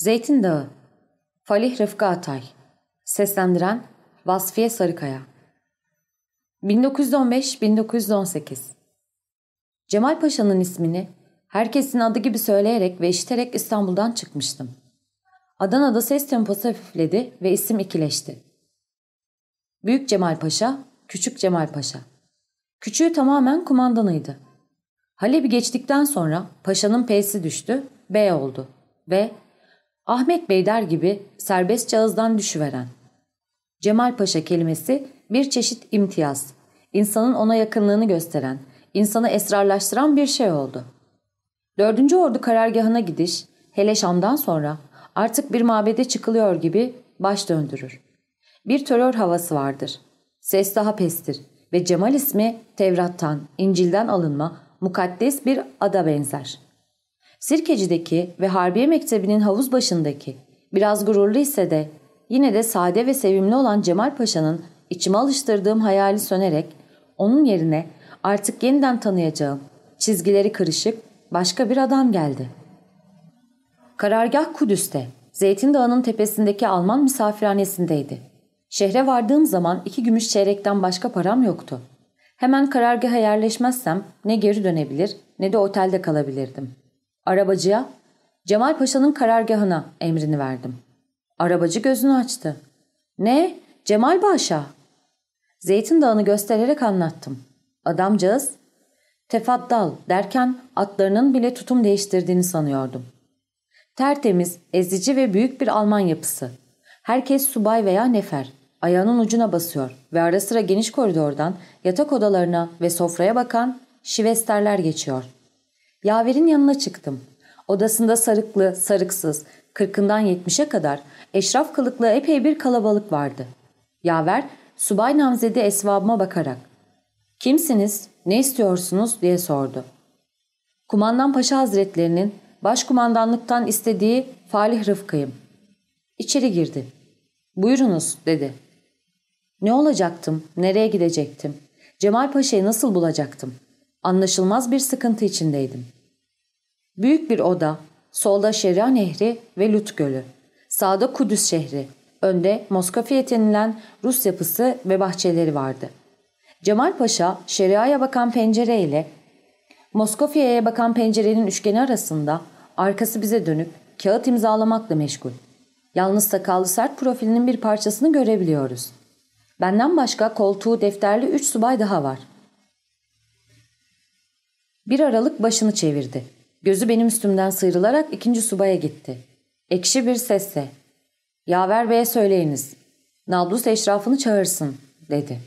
Zeytin Dağı Falih Rıfkı Atay Seslendiren Vasfiye Sarıkaya 1915-1918 Cemal Paşa'nın ismini herkesin adı gibi söyleyerek ve işiterek İstanbul'dan çıkmıştım. Adana'da ses temposu hafifledi ve isim ikileşti. Büyük Cemal Paşa, Küçük Cemal Paşa. Küçüğü tamamen kumandanıydı. Halep'i geçtikten sonra paşanın P'si düştü, B oldu ve Ahmet Bey der gibi serbest ağızdan düşüveren. Cemal Paşa kelimesi bir çeşit imtiyaz, insanın ona yakınlığını gösteren, insanı esrarlaştıran bir şey oldu. Dördüncü Ordu karargahına gidiş, hele Şam'dan sonra artık bir mabede çıkılıyor gibi baş döndürür. Bir terör havası vardır. Ses daha pestir ve Cemal ismi Tevrat'tan, İncil'den alınma mukaddes bir ada benzer. Sirkeci'deki ve Harbiye Mektebi'nin havuz başındaki biraz gururlu ise de yine de sade ve sevimli olan Cemal Paşa'nın içime alıştırdığım hayali sönerek onun yerine artık yeniden tanıyacağım, çizgileri kırışık başka bir adam geldi. Karargah Kudüs'te, Zeytin Dağı'nın tepesindeki Alman misafirhanesindeydi. Şehre vardığım zaman iki gümüş çeyrekten başka param yoktu. Hemen karargaha yerleşmezsem ne geri dönebilir ne de otelde kalabilirdim. Arabacıya Cemal Paşa'nın karargahına emrini verdim. Arabacı gözünü açtı. Ne? Cemal Paşa. Zeytin Dağı'nı göstererek anlattım. Adamcağız tefaddal derken atlarının bile tutum değiştirdiğini sanıyordum. Tertemiz, ezici ve büyük bir Alman yapısı. Herkes subay veya nefer. Ayağının ucuna basıyor ve ara sıra geniş koridordan yatak odalarına ve sofraya bakan şivesterler geçiyor. Yaver'in yanına çıktım. Odasında sarıklı, sarıksız, kırkından yetmişe kadar eşraf kılıklı epey bir kalabalık vardı. Yaver, subay namzedi esvabıma bakarak ''Kimsiniz, ne istiyorsunuz?'' diye sordu. Kumandan Paşa Hazretlerinin başkumandanlıktan istediği Falih Rıfkı'yım. İçeri girdi. ''Buyurunuz'' dedi. Ne olacaktım, nereye gidecektim, Cemal Paşa'yı nasıl bulacaktım? Anlaşılmaz bir sıkıntı içindeydim. Büyük bir oda, solda Şeria Nehri ve Lut Gölü, sağda Kudüs şehri, önde Moskofiyet denilen Rus yapısı ve bahçeleri vardı. Cemal Paşa Şeria'ya bakan pencere ile Moskofya'ya bakan pencerenin üçgeni arasında arkası bize dönüp kağıt imzalamakla meşgul. Yalnız sakallı sert profilinin bir parçasını görebiliyoruz. Benden başka koltuğu defterli üç subay daha var. Bir aralık başını çevirdi. Gözü benim üstümden sıyrılarak ikinci subaya gitti. Ekşi bir sesle ''Yaver Bey'e söyleyiniz. Nablus eşrafını çağırsın.'' dedi.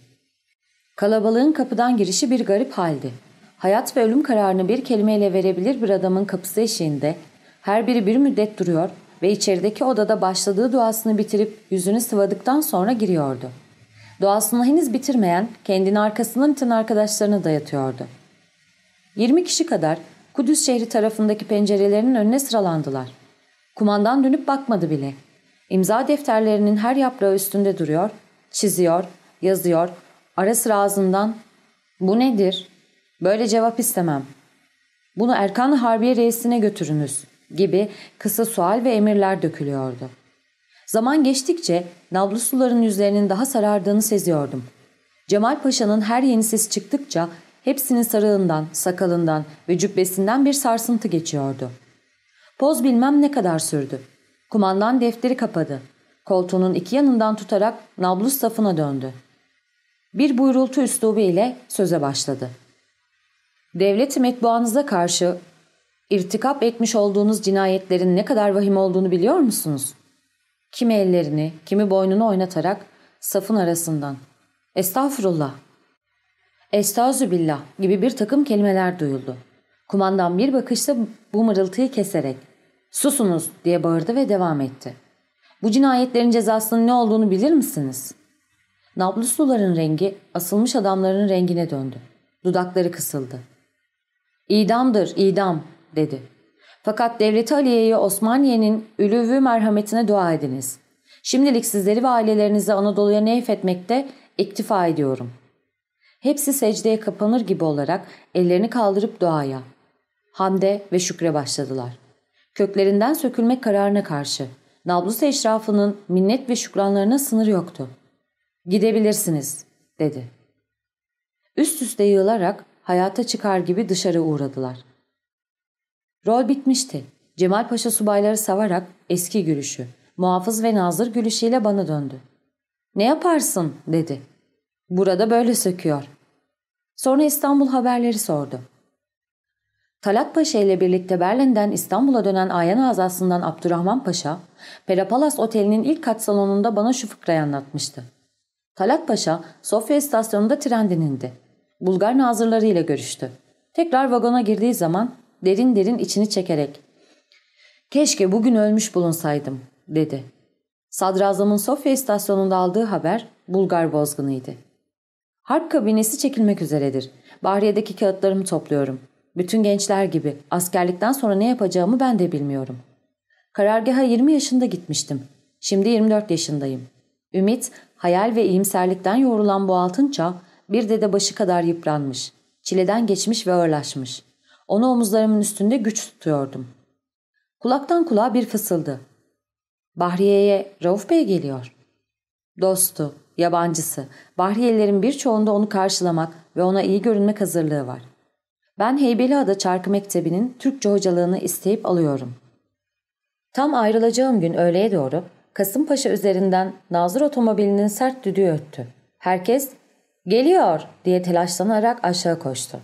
Kalabalığın kapıdan girişi bir garip haldi. Hayat ve ölüm kararını bir kelimeyle verebilir bir adamın kapısı eşiğinde her biri bir müddet duruyor ve içerideki odada başladığı duasını bitirip yüzünü sıvadıktan sonra giriyordu. Doğasını henüz bitirmeyen kendini arkasından iten arkadaşlarına dayatıyordu. 20 kişi kadar Kudüs şehri tarafındaki pencerelerinin önüne sıralandılar. Kumandan dönüp bakmadı bile. İmza defterlerinin her yaprağı üstünde duruyor, çiziyor, yazıyor, ara sıra ağzından ''Bu nedir? Böyle cevap istemem. Bunu Erkan Harbiye reisine götürünüz.'' gibi kısa sual ve emirler dökülüyordu. Zaman geçtikçe Nablusuların yüzlerinin daha sarardığını seziyordum. Cemal Paşa'nın her yeni ses çıktıkça hepsinin sarığından, sakalından ve cübbesinden bir sarsıntı geçiyordu. Poz bilmem ne kadar sürdü. Kumandan defteri kapadı. Koltuğunun iki yanından tutarak Nablus safına döndü. Bir buyrultu üslubu ile söze başladı. Devlet-i metbuanıza karşı irtikap etmiş olduğunuz cinayetlerin ne kadar vahim olduğunu biliyor musunuz? Kimi ellerini, kimi boynunu oynatarak safın arasından. Estağfurullah. Estağzubillah gibi bir takım kelimeler duyuldu. Kumandan bir bakışta bu mırıltıyı keserek ''Susunuz!'' diye bağırdı ve devam etti. ''Bu cinayetlerin cezasının ne olduğunu bilir misiniz?'' Nablusluların rengi asılmış adamların rengine döndü. Dudakları kısıldı. ''İdamdır, idam!'' dedi. Fakat Devleti Aliye'ye Osmaniye'nin ülüvü merhametine dua ediniz. Şimdilik sizleri ve ailelerinizi Anadolu'ya neyfetmekte iktifa ediyorum. Hepsi secdeye kapanır gibi olarak ellerini kaldırıp duaya, hamde ve şükre başladılar. Köklerinden sökülmek kararına karşı Nablus eşrafının minnet ve şükranlarına sınır yoktu. Gidebilirsiniz dedi. Üst üste yığılarak hayata çıkar gibi dışarı uğradılar. Rol bitmişti. Cemal Paşa subayları savarak eski gülüşü, muhafız ve nazır gülüşüyle bana döndü. Ne yaparsın dedi. Burada böyle söküyor. Sonra İstanbul haberleri sordu. Talat Paşa ile birlikte Berlin'den İstanbul'a dönen Ayan Azası'ndan Abdurrahman Paşa, Perapalas Oteli'nin ilk kat salonunda bana şu fıkrayı anlatmıştı. Talat Paşa, Sofya istasyonunda trenden indi. Bulgar nazırları ile görüştü. Tekrar vagona girdiği zaman derin derin içini çekerek ''Keşke bugün ölmüş bulunsaydım.'' dedi. Sadrazamın Sofya istasyonunda aldığı haber Bulgar bozgunuydu. Harp kabinesi çekilmek üzeredir. Bahriye'deki kağıtlarımı topluyorum. Bütün gençler gibi askerlikten sonra ne yapacağımı ben de bilmiyorum. Karargaha 20 yaşında gitmiştim. Şimdi 24 yaşındayım. Ümit, hayal ve iyimserlikten yoğrulan bu altın çağ bir dede başı kadar yıpranmış. Çileden geçmiş ve ağırlaşmış. Onu omuzlarımın üstünde güç tutuyordum. Kulaktan kulağa bir fısıldı. Bahriye'ye Rauf Bey geliyor. Dostu, yabancısı, Bahriyelilerin birçoğunda onu karşılamak ve ona iyi görünmek hazırlığı var. Ben Heybeliada Çarkı Mektebi'nin Türkçe hocalığını isteyip alıyorum. Tam ayrılacağım gün öğleye doğru Kasımpaşa üzerinden Nazır otomobilinin sert düdüğü öttü. Herkes ''Geliyor!'' diye telaşlanarak aşağı koştu.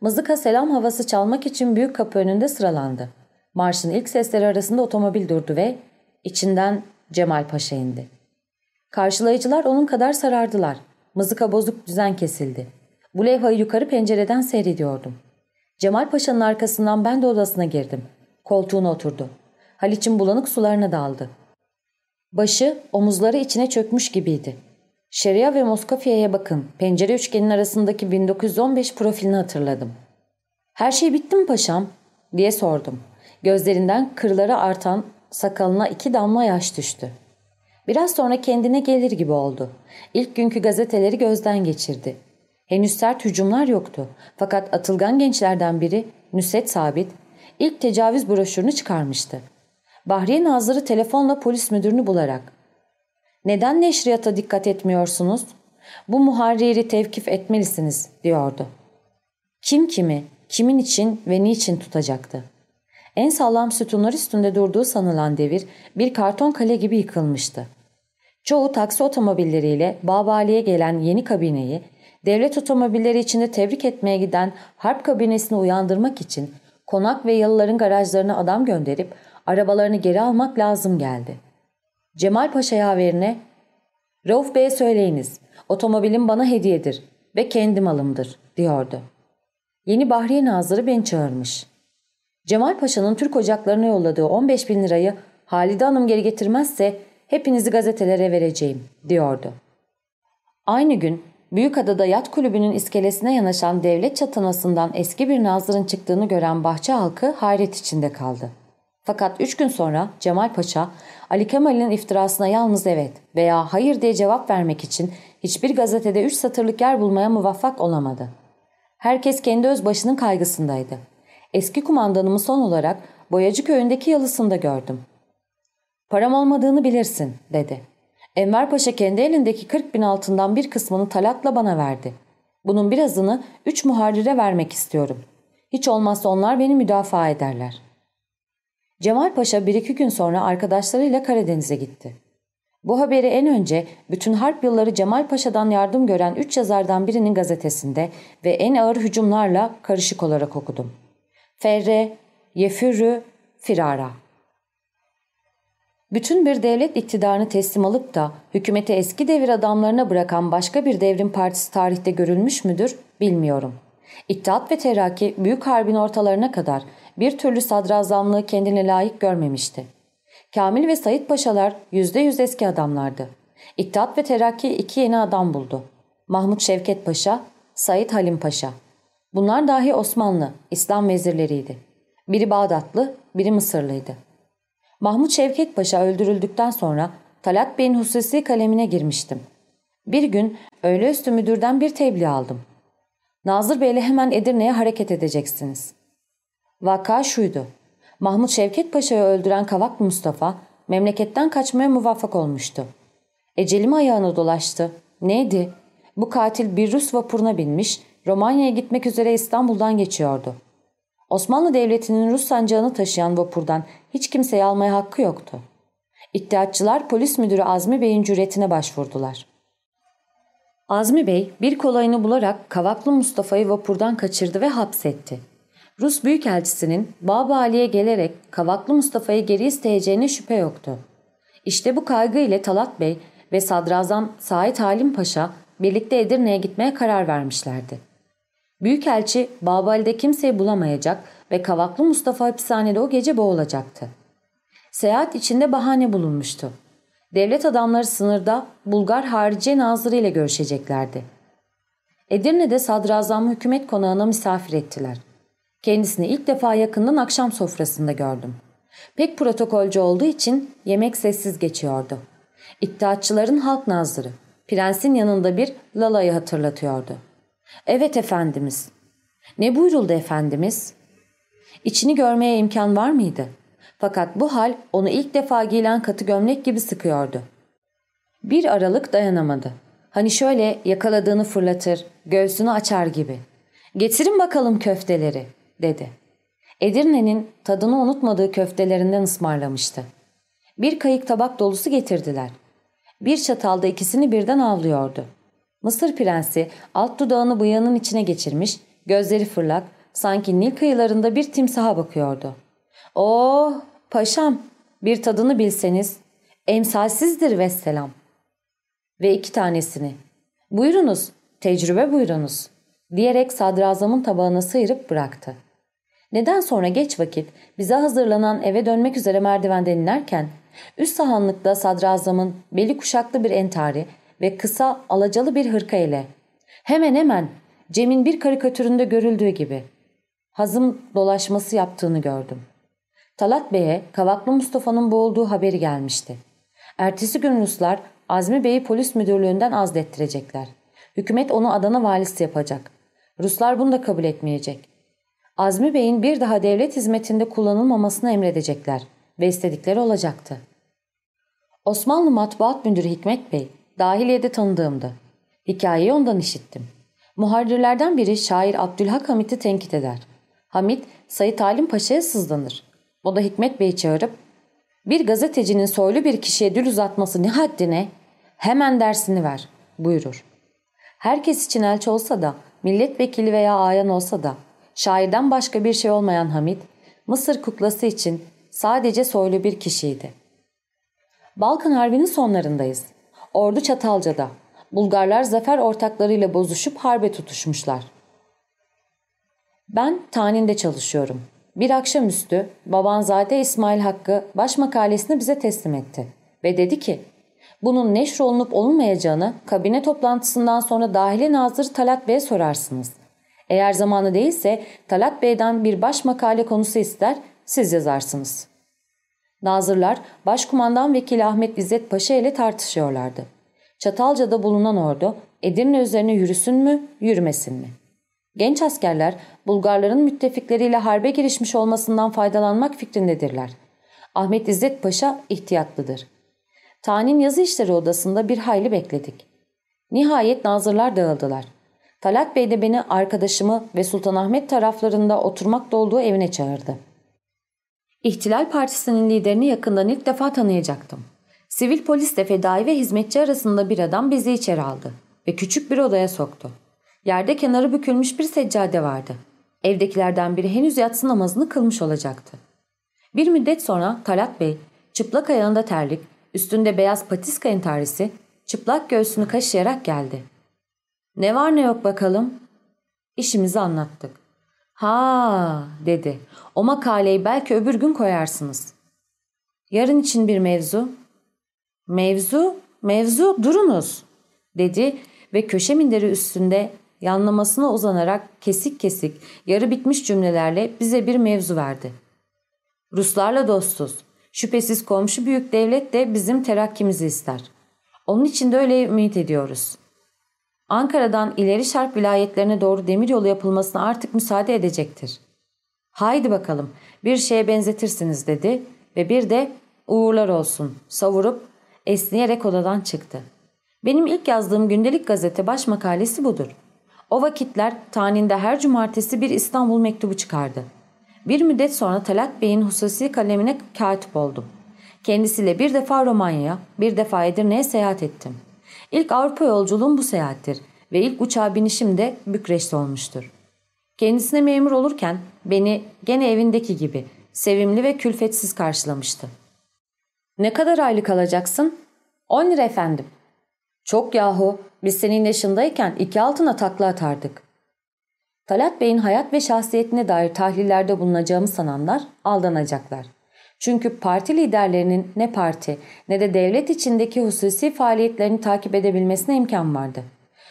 Mızıka selam havası çalmak için büyük kapı önünde sıralandı. Marşın ilk sesleri arasında otomobil durdu ve içinden Cemal Paşa indi. Karşılayıcılar onun kadar sarardılar. Mızıka bozuk düzen kesildi. Bu levhayı yukarı pencereden seyrediyordum. Cemal Paşa'nın arkasından ben de odasına girdim. Koltuğuna oturdu. Haliç'in bulanık sularına daldı. Başı omuzları içine çökmüş gibiydi. Şeria ve Moskofya'ya bakın. Pencere üçgenin arasındaki 1915 profilini hatırladım. Her şey bitti mi paşam? diye sordum. Gözlerinden kırları artan sakalına iki damla yaş düştü. Biraz sonra kendine gelir gibi oldu. İlk günkü gazeteleri gözden geçirdi. Henüz sert hücumlar yoktu. Fakat atılgan gençlerden biri Nüset Sabit ilk tecavüz broşürünü çıkarmıştı. Bahriye Nazırı telefonla polis müdürünü bularak ''Neden neşriyata dikkat etmiyorsunuz? Bu muharriri tevkif etmelisiniz.'' diyordu. Kim kimi, kimin için ve niçin tutacaktı? En sağlam sütunlar üstünde durduğu sanılan devir bir karton kale gibi yıkılmıştı. Çoğu taksi otomobilleriyle Babali'ye gelen yeni kabineyi, devlet otomobilleri içinde tebrik etmeye giden harp kabinesini uyandırmak için konak ve yalıların garajlarına adam gönderip arabalarını geri almak lazım geldi. Cemal Paşa yaverine ''Rauf Bey'e söyleyiniz, otomobilim bana hediyedir ve kendi malımdır.'' diyordu. Yeni Bahriye Nazırı beni çağırmış. Cemal Paşa'nın Türk ocaklarına yolladığı 15 bin lirayı Halide Hanım geri getirmezse hepinizi gazetelere vereceğim diyordu. Aynı gün Büyükada'da yat kulübünün iskelesine yanaşan devlet çatanasından eski bir nazırın çıktığını gören bahçe halkı hayret içinde kaldı. Fakat üç gün sonra Cemal Paşa, Ali Kemal'in iftirasına yalnız evet veya hayır diye cevap vermek için hiçbir gazetede üç satırlık yer bulmaya muvaffak olamadı. Herkes kendi öz başının kaygısındaydı. Eski kumandanımı son olarak Boyacı köyündeki yalısında gördüm. Param olmadığını bilirsin dedi. Enver Paşa kendi elindeki 40 bin altından bir kısmını talatla bana verdi. Bunun birazını üç muharrire vermek istiyorum. Hiç olmazsa onlar beni müdafaa ederler. Cemal Paşa bir iki gün sonra arkadaşlarıyla Karadeniz'e gitti. Bu haberi en önce bütün harp yılları Cemal Paşa'dan yardım gören üç yazardan birinin gazetesinde ve en ağır hücumlarla karışık olarak okudum. Ferre, Yefürrü, Firara. Bütün bir devlet iktidarını teslim alıp da hükümeti eski devir adamlarına bırakan başka bir devrim partisi tarihte görülmüş müdür bilmiyorum. İttihat ve Terakki büyük harbin ortalarına kadar bir türlü sadrazamlığı kendine layık görmemişti. Kamil ve Sayit Paşalar yüzde yüz eski adamlardı. İttihat ve Terakki iki yeni adam buldu. Mahmut Şevket Paşa, Sayit Halim Paşa. Bunlar dahi Osmanlı, İslam vezirleriydi. Biri Bağdatlı, biri Mısırlıydı. Mahmut Şevket Paşa öldürüldükten sonra Talat Bey'in hususi kalemine girmiştim. Bir gün öğle üstü müdürden bir tebliğ aldım. Nazır Bey'le hemen Edirne'ye hareket edeceksiniz. Vaka şuydu. Mahmut Şevket Paşa'yı öldüren Kavaklı Mustafa memleketten kaçmaya muvaffak olmuştu. Ecelim ayağına dolaştı. Neydi? Bu katil bir Rus vapuruna binmiş, Romanya'ya gitmek üzere İstanbul'dan geçiyordu. Osmanlı Devleti'nin Rus sancağını taşıyan vapurdan hiç kimseyi almaya hakkı yoktu. İttihatçılar polis müdürü Azmi Bey'in cüretine başvurdular. Azmi Bey bir kolayını bularak Kavaklı Mustafa'yı vapurdan kaçırdı ve hapsetti. Rus Büyükelçisi'nin Baba Ali'ye gelerek Kavaklı Mustafa'yı geri isteyeceğine şüphe yoktu. İşte bu kaygı ile Talat Bey ve Sadrazam Said Halim Paşa birlikte Edirne'ye gitmeye karar vermişlerdi. Büyükelçi Babali'de kimseyi bulamayacak ve Kavaklı Mustafa hapishanede o gece boğulacaktı. Seyahat içinde bahane bulunmuştu. Devlet adamları sınırda Bulgar Hariciye Nazırı ile görüşeceklerdi. Edirne'de sadrazamı hükümet konağına misafir ettiler. Kendisini ilk defa yakından akşam sofrasında gördüm. Pek protokolcü olduğu için yemek sessiz geçiyordu. İttihatçıların halk nazırı, prensin yanında bir lalayı hatırlatıyordu. Evet efendimiz. Ne buyuruldu efendimiz? İçini görmeye imkan var mıydı? Fakat bu hal onu ilk defa giyilen katı gömlek gibi sıkıyordu. Bir aralık dayanamadı. Hani şöyle yakaladığını fırlatır, göğsünü açar gibi. Getirin bakalım köfteleri dedi. Edirne'nin tadını unutmadığı köftelerinden ısmarlamıştı. Bir kayık tabak dolusu getirdiler. Bir çatalda ikisini birden avlıyordu. Mısır prensi alt dudağını bıyığının içine geçirmiş, gözleri fırlak, sanki Nil kıyılarında bir timsaha bakıyordu. Oh paşam bir tadını bilseniz emsalsizdir vesselam. Ve iki tanesini buyurunuz tecrübe buyurunuz diyerek sadrazamın tabağını sıyırıp bıraktı. Neden sonra geç vakit bize hazırlanan eve dönmek üzere merdivenden inerken üst sahanlıkta sadrazamın beli kuşaklı bir entari ve kısa alacalı bir hırka ile hemen hemen Cem'in bir karikatüründe görüldüğü gibi hazım dolaşması yaptığını gördüm. Talat Bey'e Kavaklı Mustafa'nın boğulduğu haberi gelmişti. Ertesi gün Ruslar Azmi Bey'i polis müdürlüğünden azlettirecekler. Hükümet onu Adana valisi yapacak. Ruslar bunu da kabul etmeyecek. Azmi Bey'in bir daha devlet hizmetinde kullanılmamasını emredecekler ve istedikleri olacaktı. Osmanlı Matbuat Müdürü Hikmet Bey, dahiliyede tanıdığımdı. Hikayeyi ondan işittim. Muharrirlerden biri şair Abdülhak Hamit'i tenkit eder. Hamit, Sayit Halim Paşa'ya sızlanır. O da Hikmet Bey'i çağırıp, bir gazetecinin soylu bir kişiye dil uzatması ne haddine, hemen dersini ver, buyurur. Herkes için elçi olsa da, milletvekili veya ayan olsa da, şairden başka bir şey olmayan Hamit, Mısır kuklası için sadece soylu bir kişiydi. Balkan Harbi'nin sonlarındayız. Ordu Çatalca'da. Bulgarlar zafer ortaklarıyla bozuşup harbe tutuşmuşlar. Ben Tanin'de çalışıyorum. Bir akşamüstü Babanzade İsmail Hakkı baş makalesini bize teslim etti. Ve dedi ki, bunun neşr olunup olunmayacağını kabine toplantısından sonra dahili nazır Talat Bey'e sorarsınız. Eğer zamanı değilse Talat Bey'den bir baş makale konusu ister, siz yazarsınız. Nazırlar Başkumandan Vekili Ahmet İzzet Paşa ile tartışıyorlardı. Çatalca'da bulunan ordu Edirne üzerine yürüsün mü, yürümesin mi? Genç askerler Bulgarların müttefikleriyle harbe girişmiş olmasından faydalanmak fikrindedirler. Ahmet İzzet Paşa ihtiyatlıdır. Tanin yazı işleri odasında bir hayli bekledik. Nihayet nazırlar dağıldılar. Talat Bey de beni arkadaşımı ve Sultanahmet taraflarında oturmakta olduğu evine çağırdı. İhtilal Partisi'nin liderini yakından ilk defa tanıyacaktım. Sivil polisle fedai ve hizmetçi arasında bir adam bizi içeri aldı ve küçük bir odaya soktu. Yerde kenarı bükülmüş bir seccade vardı. Evdekilerden biri henüz yatsı namazını kılmış olacaktı. Bir müddet sonra Talat Bey, çıplak ayağında terlik, üstünde beyaz patiska entarisi, çıplak göğsünü kaşıyarak geldi. ''Ne var ne yok bakalım?'' İşimizi anlattık. ''Ha'' dedi. ''O makaleyi belki öbür gün koyarsınız.'' ''Yarın için bir mevzu.'' ''Mevzu? Mevzu durunuz.'' dedi ve köşe minderi üstünde yanlamasına uzanarak kesik kesik yarı bitmiş cümlelerle bize bir mevzu verdi. Ruslarla dostuz. Şüphesiz komşu büyük devlet de bizim terakkimizi ister. Onun için de öyle ümit ediyoruz. Ankara'dan ileri şarp vilayetlerine doğru demiryolu yapılmasına artık müsaade edecektir. Haydi bakalım bir şeye benzetirsiniz dedi ve bir de uğurlar olsun savurup esneyerek odadan çıktı. Benim ilk yazdığım gündelik gazete baş makalesi budur. O vakitler taninde her cumartesi bir İstanbul mektubu çıkardı. Bir müddet sonra Talat Bey'in hususi kalemine katip oldum. Kendisiyle bir defa Romanya'ya, bir defa Edirne'ye seyahat ettim. İlk Avrupa yolculuğum bu seyahattir ve ilk uçağa binişim de Bükreş'te olmuştur. Kendisine memur olurken beni gene evindeki gibi sevimli ve külfetsiz karşılamıştı. ''Ne kadar aylık alacaksın?'' ''On lira efendim.'' ''Çok yahu, biz senin yaşındayken iki altına takla atardık.'' Talat Bey'in hayat ve şahsiyetine dair tahlillerde bulunacağımı sananlar aldanacaklar. Çünkü parti liderlerinin ne parti ne de devlet içindeki hususi faaliyetlerini takip edebilmesine imkan vardı.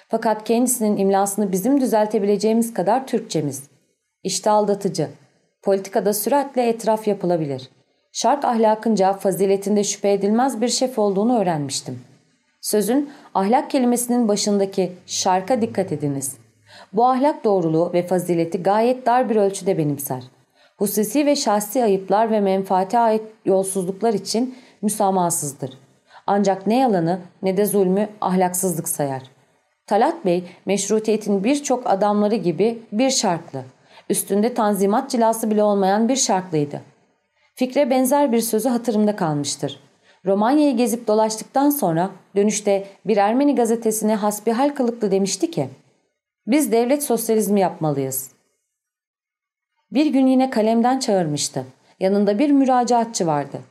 Fakat kendisinin imlasını bizim düzeltebileceğimiz kadar Türkçemiz. İşte aldatıcı. Politikada süratle etraf yapılabilir. Şark ahlakınca faziletinde şüphe edilmez bir şef olduğunu öğrenmiştim. Sözün ahlak kelimesinin başındaki şarka dikkat ediniz. Bu ahlak doğruluğu ve fazileti gayet dar bir ölçüde benimser. Hususi ve şahsi ayıplar ve menfaate ait yolsuzluklar için müsamahasızdır. Ancak ne yalanı ne de zulmü ahlaksızlık sayar. Talat Bey meşrutiyetin birçok adamları gibi bir şarklı, üstünde tanzimat cilası bile olmayan bir şarklıydı. Fikre benzer bir sözü hatırımda kalmıştır. Romanya'yı gezip dolaştıktan sonra dönüşte bir Ermeni gazetesine hasbihal kılıklı demişti ki biz devlet sosyalizmi yapmalıyız. Bir gün yine kalemden çağırmıştı. Yanında bir müracaatçı vardı.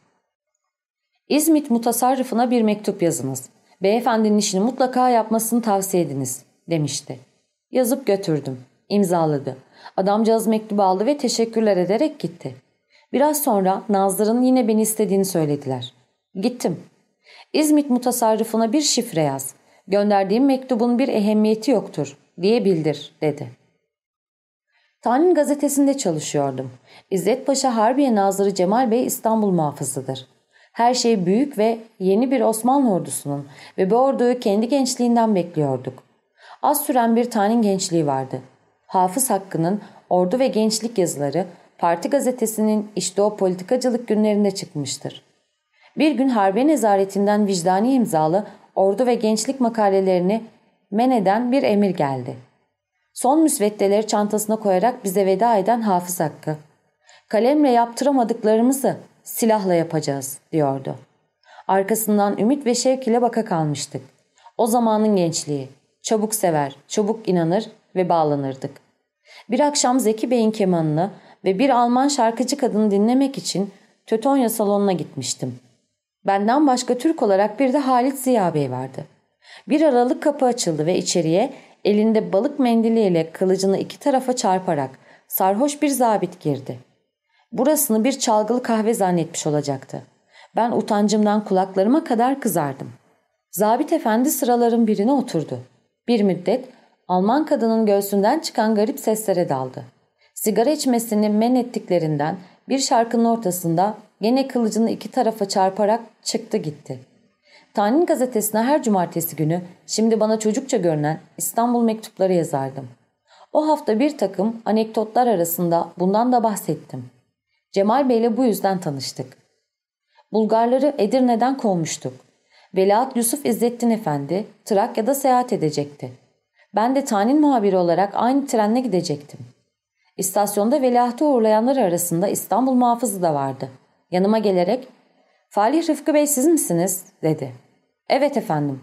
İzmit mutasarrıfına bir mektup yazınız. Beyefendinin işini mutlaka yapmasını tavsiye ediniz demişti. Yazıp götürdüm. İmzaladı. Adamcağız mektubu aldı ve teşekkürler ederek gitti. Biraz sonra Nazlı'nın yine beni istediğini söylediler. Gittim. İzmit mutasarrıfına bir şifre yaz. Gönderdiğim mektubun bir ehemmiyeti yoktur diye bildir dedi. Tanin gazetesinde çalışıyordum. İzzet Paşa Harbiye Nazırı Cemal Bey İstanbul muhafızıdır. Her şey büyük ve yeni bir Osmanlı ordusunun ve bu orduyu kendi gençliğinden bekliyorduk. Az süren bir tanin gençliği vardı. Hafız Hakkı'nın ordu ve gençlik yazıları parti gazetesinin işte o politikacılık günlerinde çıkmıştır. Bir gün Harbiye Nezaretinden vicdani imzalı ordu ve gençlik makalelerini men eden bir emir geldi. Son müsveddeleri çantasına koyarak bize veda eden Hafız Hakkı. Kalemle yaptıramadıklarımızı silahla yapacağız diyordu. Arkasından ümit ve şevk ile baka kalmıştık. O zamanın gençliği. Çabuk sever, çabuk inanır ve bağlanırdık. Bir akşam Zeki Bey'in kemanını ve bir Alman şarkıcı kadını dinlemek için Tötonya salonuna gitmiştim. Benden başka Türk olarak bir de Halit Ziya Bey vardı. Bir aralık kapı açıldı ve içeriye elinde balık mendiliyle kılıcını iki tarafa çarparak sarhoş bir zabit girdi. Burasını bir çalgılı kahve zannetmiş olacaktı. Ben utancımdan kulaklarıma kadar kızardım. Zabit efendi sıraların birine oturdu. Bir müddet Alman kadının göğsünden çıkan garip seslere daldı. Sigara içmesini men ettiklerinden bir şarkının ortasında gene kılıcını iki tarafa çarparak çıktı gitti. Tanin gazetesine her cumartesi günü şimdi bana çocukça görünen İstanbul mektupları yazardım. O hafta bir takım anekdotlar arasında bundan da bahsettim. Cemal Bey ile bu yüzden tanıştık. Bulgarları Edirne'den kovmuştuk. Veliaht Yusuf İzzettin Efendi Trakya'da seyahat edecekti. Ben de tanin muhabiri olarak aynı trenle gidecektim. İstasyonda veliahtı uğurlayanlar arasında İstanbul muhafızı da vardı. Yanıma gelerek ''Falih Rıfkı Bey siz misiniz?'' dedi. ''Evet efendim.''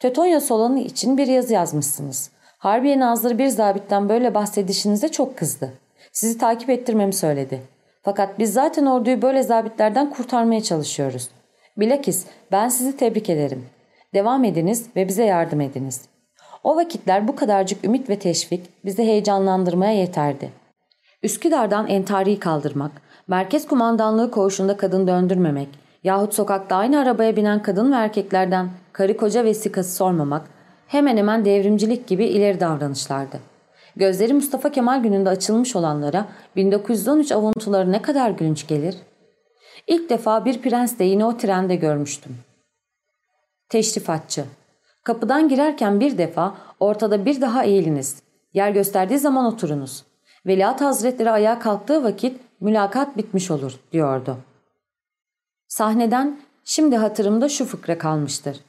Tötonya Solanı için bir yazı yazmışsınız. Harbiye Nazırı bir zabitten böyle bahsedişinize çok kızdı. Sizi takip ettirmemi söyledi. Fakat biz zaten orduyu böyle zabitlerden kurtarmaya çalışıyoruz. Bilakis ben sizi tebrik ederim. Devam ediniz ve bize yardım ediniz. O vakitler bu kadarcık ümit ve teşvik bizi heyecanlandırmaya yeterdi. Üsküdar'dan entariyi kaldırmak, merkez kumandanlığı koğuşunda kadın döndürmemek yahut sokakta aynı arabaya binen kadın ve erkeklerden karı koca vesikası sormamak hemen hemen devrimcilik gibi ileri davranışlardı. Gözleri Mustafa Kemal gününde açılmış olanlara 1913 avuntuları ne kadar gülünç gelir? İlk defa bir prens de yine o trende görmüştüm. Teşrifatçı. Kapıdan girerken bir defa ortada bir daha eğiliniz. Yer gösterdiği zaman oturunuz. Veliaht Hazretleri ayağa kalktığı vakit mülakat bitmiş olur diyordu. Sahneden şimdi hatırımda şu fıkra kalmıştır.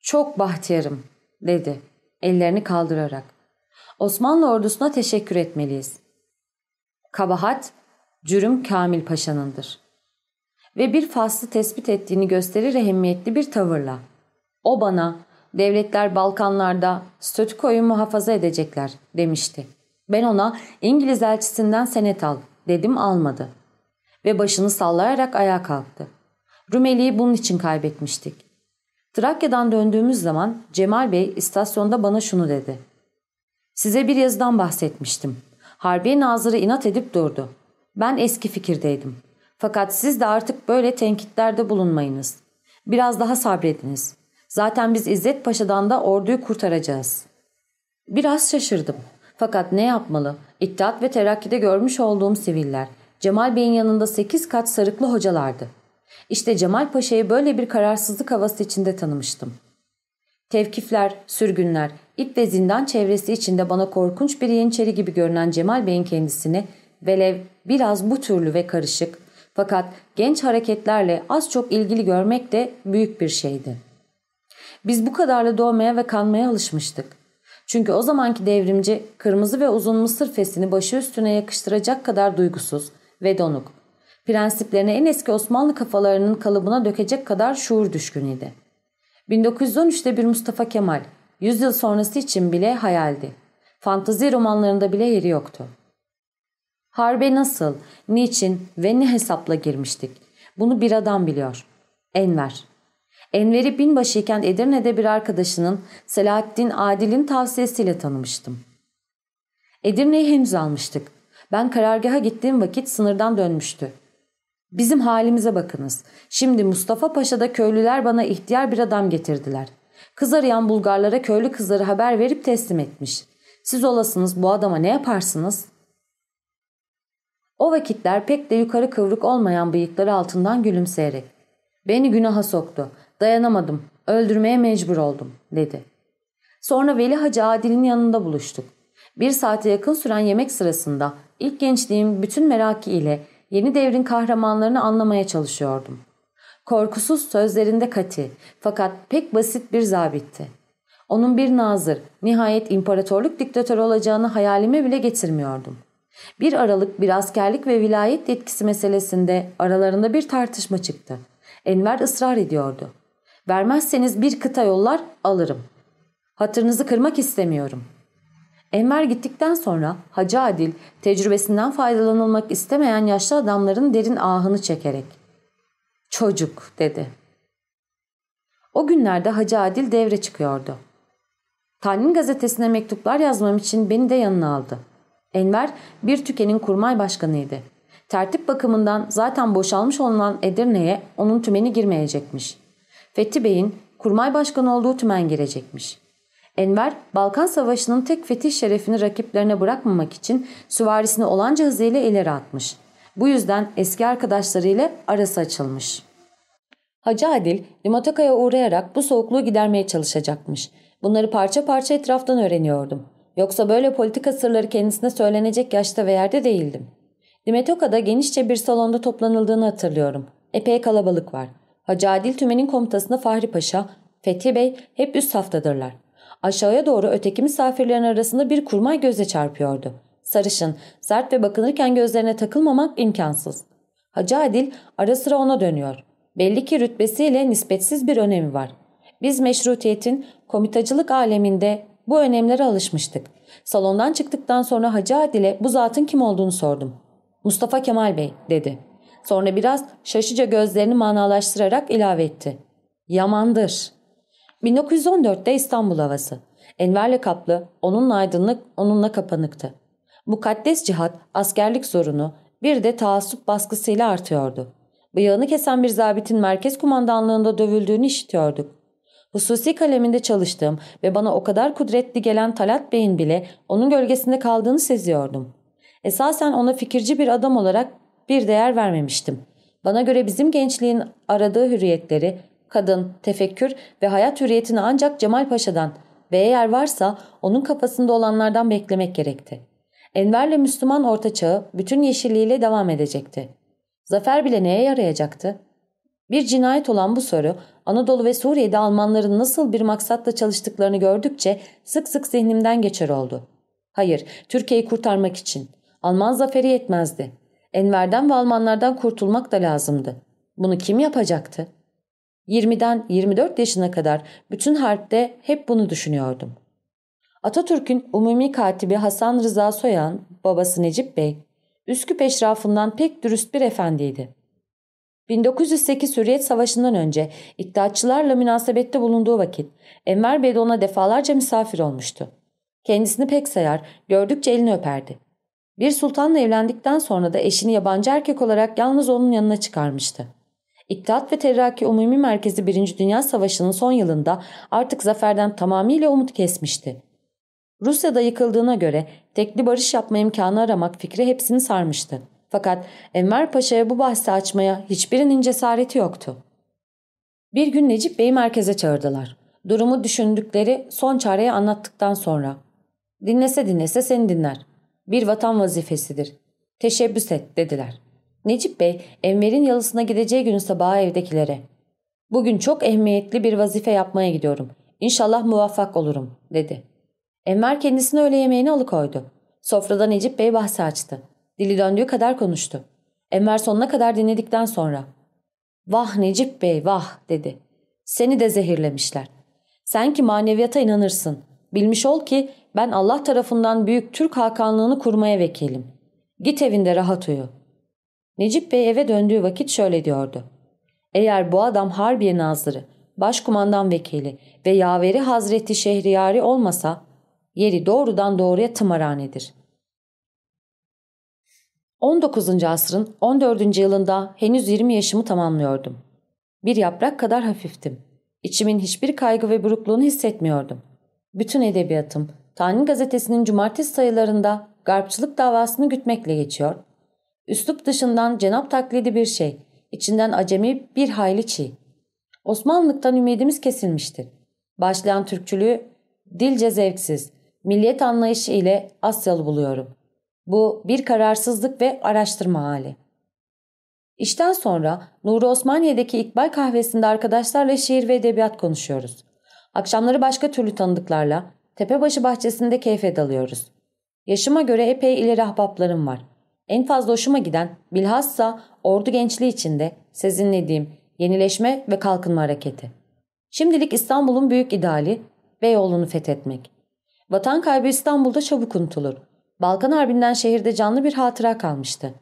Çok bahtiyarım dedi ellerini kaldırarak. Osmanlı ordusuna teşekkür etmeliyiz. Kabahat cürüm Kamil Paşa'nındır. Ve bir faslı tespit ettiğini gösterir ehemmiyetli bir tavırla. O bana devletler Balkanlarda statükoyu muhafaza edecekler demişti. Ben ona İngiliz elçisinden senet al dedim almadı. Ve başını sallayarak ayağa kalktı. Rumeli'yi bunun için kaybetmiştik. Trakya'dan döndüğümüz zaman Cemal Bey istasyonda bana şunu dedi. Size bir yazıdan bahsetmiştim. Harbiye Nazırı inat edip durdu. Ben eski fikirdeydim. Fakat siz de artık böyle tenkitlerde bulunmayınız. Biraz daha sabrediniz. Zaten biz İzzet Paşa'dan da orduyu kurtaracağız. Biraz şaşırdım. Fakat ne yapmalı? İttihat ve Terakki'de görmüş olduğum siviller. Cemal Bey'in yanında sekiz kat sarıklı hocalardı. İşte Cemal Paşa'yı böyle bir kararsızlık havası içinde tanımıştım. Tevkifler, sürgünler, ip ve zindan çevresi içinde bana korkunç bir yeniçeri gibi görünen Cemal Bey'in kendisini velev biraz bu türlü ve karışık fakat genç hareketlerle az çok ilgili görmek de büyük bir şeydi. Biz bu kadarla doğmaya ve kanmaya alışmıştık. Çünkü o zamanki devrimci kırmızı ve uzun mısır fesini başı üstüne yakıştıracak kadar duygusuz ve donuk. Prensiplerini en eski Osmanlı kafalarının kalıbına dökecek kadar şuur düşkünüydü. 1913'te bir Mustafa Kemal, 100 yıl sonrası için bile hayaldi. Fantazi romanlarında bile yeri yoktu. Harbe nasıl, niçin ve ne hesapla girmiştik? Bunu bir adam biliyor. Enver. Enver'i binbaşıyken Edirne'de bir arkadaşının Selahattin Adil'in tavsiyesiyle tanımıştım. Edirne'yi henüz almıştık. Ben karargaha gittiğim vakit sınırdan dönmüştü. Bizim halimize bakınız. Şimdi Mustafa Paşa'da köylüler bana ihtiyar bir adam getirdiler. Kız arayan Bulgarlara köylü kızları haber verip teslim etmiş. Siz olasınız bu adama ne yaparsınız? O vakitler pek de yukarı kıvrık olmayan bıyıkları altından gülümseyerek. Beni günaha soktu. Dayanamadım. Öldürmeye mecbur oldum dedi. Sonra Veli Hacı Adil'in yanında buluştuk. Bir saate yakın süren yemek sırasında ilk gençliğim bütün merakı ile yeni devrin kahramanlarını anlamaya çalışıyordum. Korkusuz sözlerinde kati fakat pek basit bir zabitti. Onun bir nazır, nihayet imparatorluk diktatörü olacağını hayalime bile getirmiyordum. Bir aralık bir askerlik ve vilayet yetkisi meselesinde aralarında bir tartışma çıktı. Enver ısrar ediyordu. Vermezseniz bir kıta yollar alırım. Hatırınızı kırmak istemiyorum. Enver gittikten sonra Hacı Adil tecrübesinden faydalanılmak istemeyen yaşlı adamların derin ahını çekerek ''Çocuk'' dedi. O günlerde Hacı Adil devre çıkıyordu. Tanin gazetesine mektuplar yazmam için beni de yanına aldı. Enver bir tükenin kurmay başkanıydı. Tertip bakımından zaten boşalmış olan Edirne'ye onun tümeni girmeyecekmiş. Fethi Bey'in kurmay başkanı olduğu tümen girecekmiş. Enver, Balkan Savaşı'nın tek fetih şerefini rakiplerine bırakmamak için süvarisini olanca hızıyla ileri atmış. Bu yüzden eski arkadaşlarıyla arası açılmış. Hacı Adil, Limataka'ya uğrayarak bu soğukluğu gidermeye çalışacakmış. Bunları parça parça etraftan öğreniyordum. Yoksa böyle politika sırları kendisine söylenecek yaşta ve yerde değildim. Limetoka'da genişçe bir salonda toplanıldığını hatırlıyorum. Epey kalabalık var. Hacı Adil Tümen'in komutasında Fahri Paşa, Fethi Bey hep üst haftadırlar. Aşağıya doğru öteki misafirlerin arasında bir kurmay göze çarpıyordu. Sarışın, sert ve bakınırken gözlerine takılmamak imkansız. Hacı Adil ara sıra ona dönüyor. Belli ki rütbesiyle nispetsiz bir önemi var. Biz meşrutiyetin komitacılık aleminde bu önemlere alışmıştık. Salondan çıktıktan sonra Hacı Adil'e bu zatın kim olduğunu sordum. Mustafa Kemal Bey dedi. Sonra biraz şaşıca gözlerini manalaştırarak ilave etti. Yamandır. 1914'te İstanbul havası. Enver'le kaplı, onunla aydınlık, onunla kapanıktı. Mukaddes cihat, askerlik zorunu, bir de taassup baskısıyla artıyordu. Bıyığını kesen bir zabitin merkez kumandanlığında dövüldüğünü işitiyorduk. Hususi kaleminde çalıştığım ve bana o kadar kudretli gelen Talat Bey'in bile onun gölgesinde kaldığını seziyordum. Esasen ona fikirci bir adam olarak bir değer vermemiştim. Bana göre bizim gençliğin aradığı hürriyetleri, kadın, tefekkür ve hayat hürriyetini ancak Cemal Paşa'dan ve eğer varsa onun kafasında olanlardan beklemek gerekti. Enver'le Müslüman Orta Çağı bütün yeşilliğiyle devam edecekti. Zafer bile neye yarayacaktı? Bir cinayet olan bu soru Anadolu ve Suriye'de Almanların nasıl bir maksatla çalıştıklarını gördükçe sık sık zihnimden geçer oldu. Hayır, Türkiye'yi kurtarmak için. Alman zaferi yetmezdi. Enver'den ve Almanlardan kurtulmak da lazımdı. Bunu kim yapacaktı? 20'den 24 yaşına kadar bütün harpte hep bunu düşünüyordum. Atatürk'ün umumi katibi Hasan Rıza Soyan, babası Necip Bey, Üsküp eşrafından pek dürüst bir efendiydi. 1908 Hürriyet Savaşı'ndan önce iddiatçılarla münasebette bulunduğu vakit Enver Bey de ona defalarca misafir olmuştu. Kendisini pek sayar, gördükçe elini öperdi. Bir sultanla evlendikten sonra da eşini yabancı erkek olarak yalnız onun yanına çıkarmıştı. İttihat ve Terraki Umumi Merkezi 1. Dünya Savaşı'nın son yılında artık zaferden tamamıyla umut kesmişti. Rusya'da yıkıldığına göre tekli barış yapma imkanı aramak fikri hepsini sarmıştı. Fakat Enver Paşa'ya bu bahsi açmaya hiçbirinin cesareti yoktu. Bir gün Necip Bey'i merkeze çağırdılar. Durumu düşündükleri son çareyi anlattıktan sonra. Dinlese dinlese seni dinler. Bir vatan vazifesidir. Teşebbüs et dediler. Necip Bey Enver'in yalısına gideceği gün sabaha evdekilere. Bugün çok ehemmiyetli bir vazife yapmaya gidiyorum. İnşallah muvaffak olurum dedi. Enver kendisini öğle yemeğini alıkoydu. Sofrada Necip Bey bahsi açtı. Dili döndüğü kadar konuştu. Enver sonuna kadar dinledikten sonra ''Vah Necip Bey vah'' dedi. ''Seni de zehirlemişler. Sen ki maneviyata inanırsın. Bilmiş ol ki ben Allah tarafından büyük Türk hakanlığını kurmaya vekilim. Git evinde rahat uyu.'' Necip Bey eve döndüğü vakit şöyle diyordu. Eğer bu adam Harbiye Nazırı, Başkumandan Vekili ve Yaveri Hazreti Şehriyari olmasa yeri doğrudan doğruya tımarhanedir.'' 19. asrın 14. yılında henüz 20 yaşımı tamamlıyordum. Bir yaprak kadar hafiftim. İçimin hiçbir kaygı ve burukluğunu hissetmiyordum. Bütün edebiyatım, Tani gazetesinin cumartesi sayılarında garpçılık davasını gütmekle geçiyor. Üslup dışından cenap taklidi bir şey, içinden acemi bir hayli çiğ. Osmanlıktan ümidimiz kesilmiştir. Başlayan Türkçülüğü dilce zevksiz, milliyet anlayışı ile Asyalı buluyorum.'' Bu bir kararsızlık ve araştırma hali. İşten sonra Nuri Osmaniye'deki İkbal kahvesinde arkadaşlarla şiir ve edebiyat konuşuyoruz. Akşamları başka türlü tanıdıklarla Tepebaşı bahçesinde keyfe dalıyoruz. Yaşıma göre epey ileri ahbaplarım var. En fazla hoşuma giden bilhassa ordu gençliği içinde sezinlediğim yenileşme ve kalkınma hareketi. Şimdilik İstanbul'un büyük ideali Beyoğlu'nu fethetmek. Vatan kaybı İstanbul'da çabuk unutulur. Balkan Harbi'nden şehirde canlı bir hatıra kalmıştı.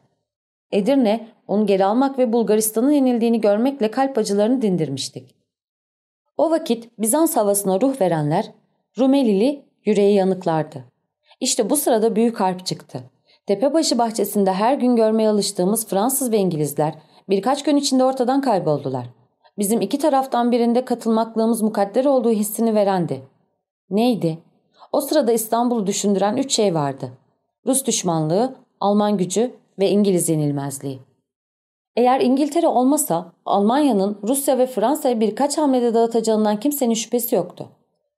Edirne, onu geri almak ve Bulgaristan'ın yenildiğini görmekle kalp acılarını dindirmiştik. O vakit Bizans havasına ruh verenler, Rumelili yüreği yanıklardı. İşte bu sırada büyük harp çıktı. Tepebaşı bahçesinde her gün görmeye alıştığımız Fransız ve İngilizler birkaç gün içinde ortadan kayboldular. Bizim iki taraftan birinde katılmaklığımız mukadder olduğu hissini verendi. Neydi? O sırada İstanbul'u düşündüren üç şey vardı. Rus düşmanlığı, Alman gücü ve İngiliz yenilmezliği. Eğer İngiltere olmasa Almanya'nın Rusya ve Fransa'ya birkaç hamlede dağıtacağından kimsenin şüphesi yoktu.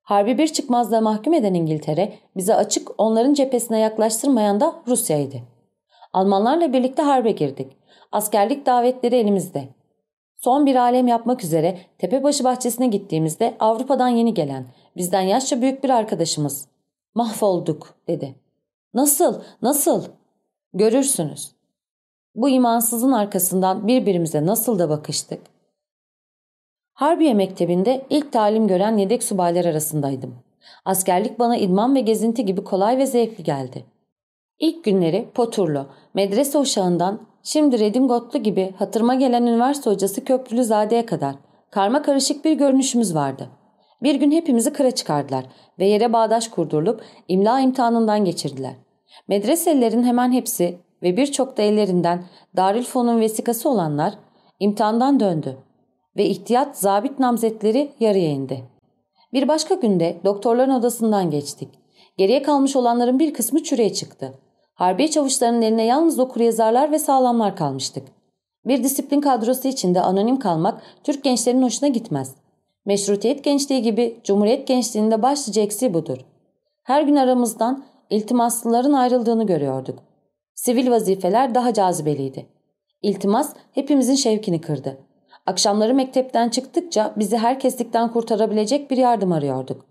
Harbi bir çıkmazlığa mahkum eden İngiltere bize açık onların cephesine yaklaştırmayan da Rusya'ydı. Almanlarla birlikte harbe girdik. Askerlik davetleri elimizde. Son bir alem yapmak üzere Tepebaşı bahçesine gittiğimizde Avrupa'dan yeni gelen, bizden yaşça büyük bir arkadaşımız. Mahvolduk dedi. Nasıl, nasıl? Görürsünüz. Bu imansızın arkasından birbirimize nasıl da bakıştık. Harbiye Mektebi'nde ilk talim gören yedek subaylar arasındaydım. Askerlik bana idman ve gezinti gibi kolay ve zevkli geldi. İlk günleri Poturlu, medrese uşağından şimdi Redingotlu gibi hatırıma gelen üniversite hocası Köprülüzade'ye kadar karma karışık bir görünüşümüz vardı. Bir gün hepimizi kıra çıkardılar ve yere bağdaş kurdurulup imla imtihanından geçirdiler. Medreselilerin hemen hepsi ve birçok da ellerinden Darülfon'un vesikası olanlar imtihandan döndü ve ihtiyat zabit namzetleri yarıya indi. Bir başka günde doktorların odasından geçtik. Geriye kalmış olanların bir kısmı çüreye çıktı. Harbiye çavuşlarının eline yalnız okuryazarlar ve sağlamlar kalmıştık. Bir disiplin kadrosu içinde anonim kalmak Türk gençlerinin hoşuna gitmez. Meşrutiyet gençliği gibi Cumhuriyet gençliğinde başlıca eksiği budur. Her gün aramızdan iltimaslıların ayrıldığını görüyorduk. Sivil vazifeler daha cazibeliydi. İltimas hepimizin şevkini kırdı. Akşamları mektepten çıktıkça bizi herkeslikten kurtarabilecek bir yardım arıyorduk.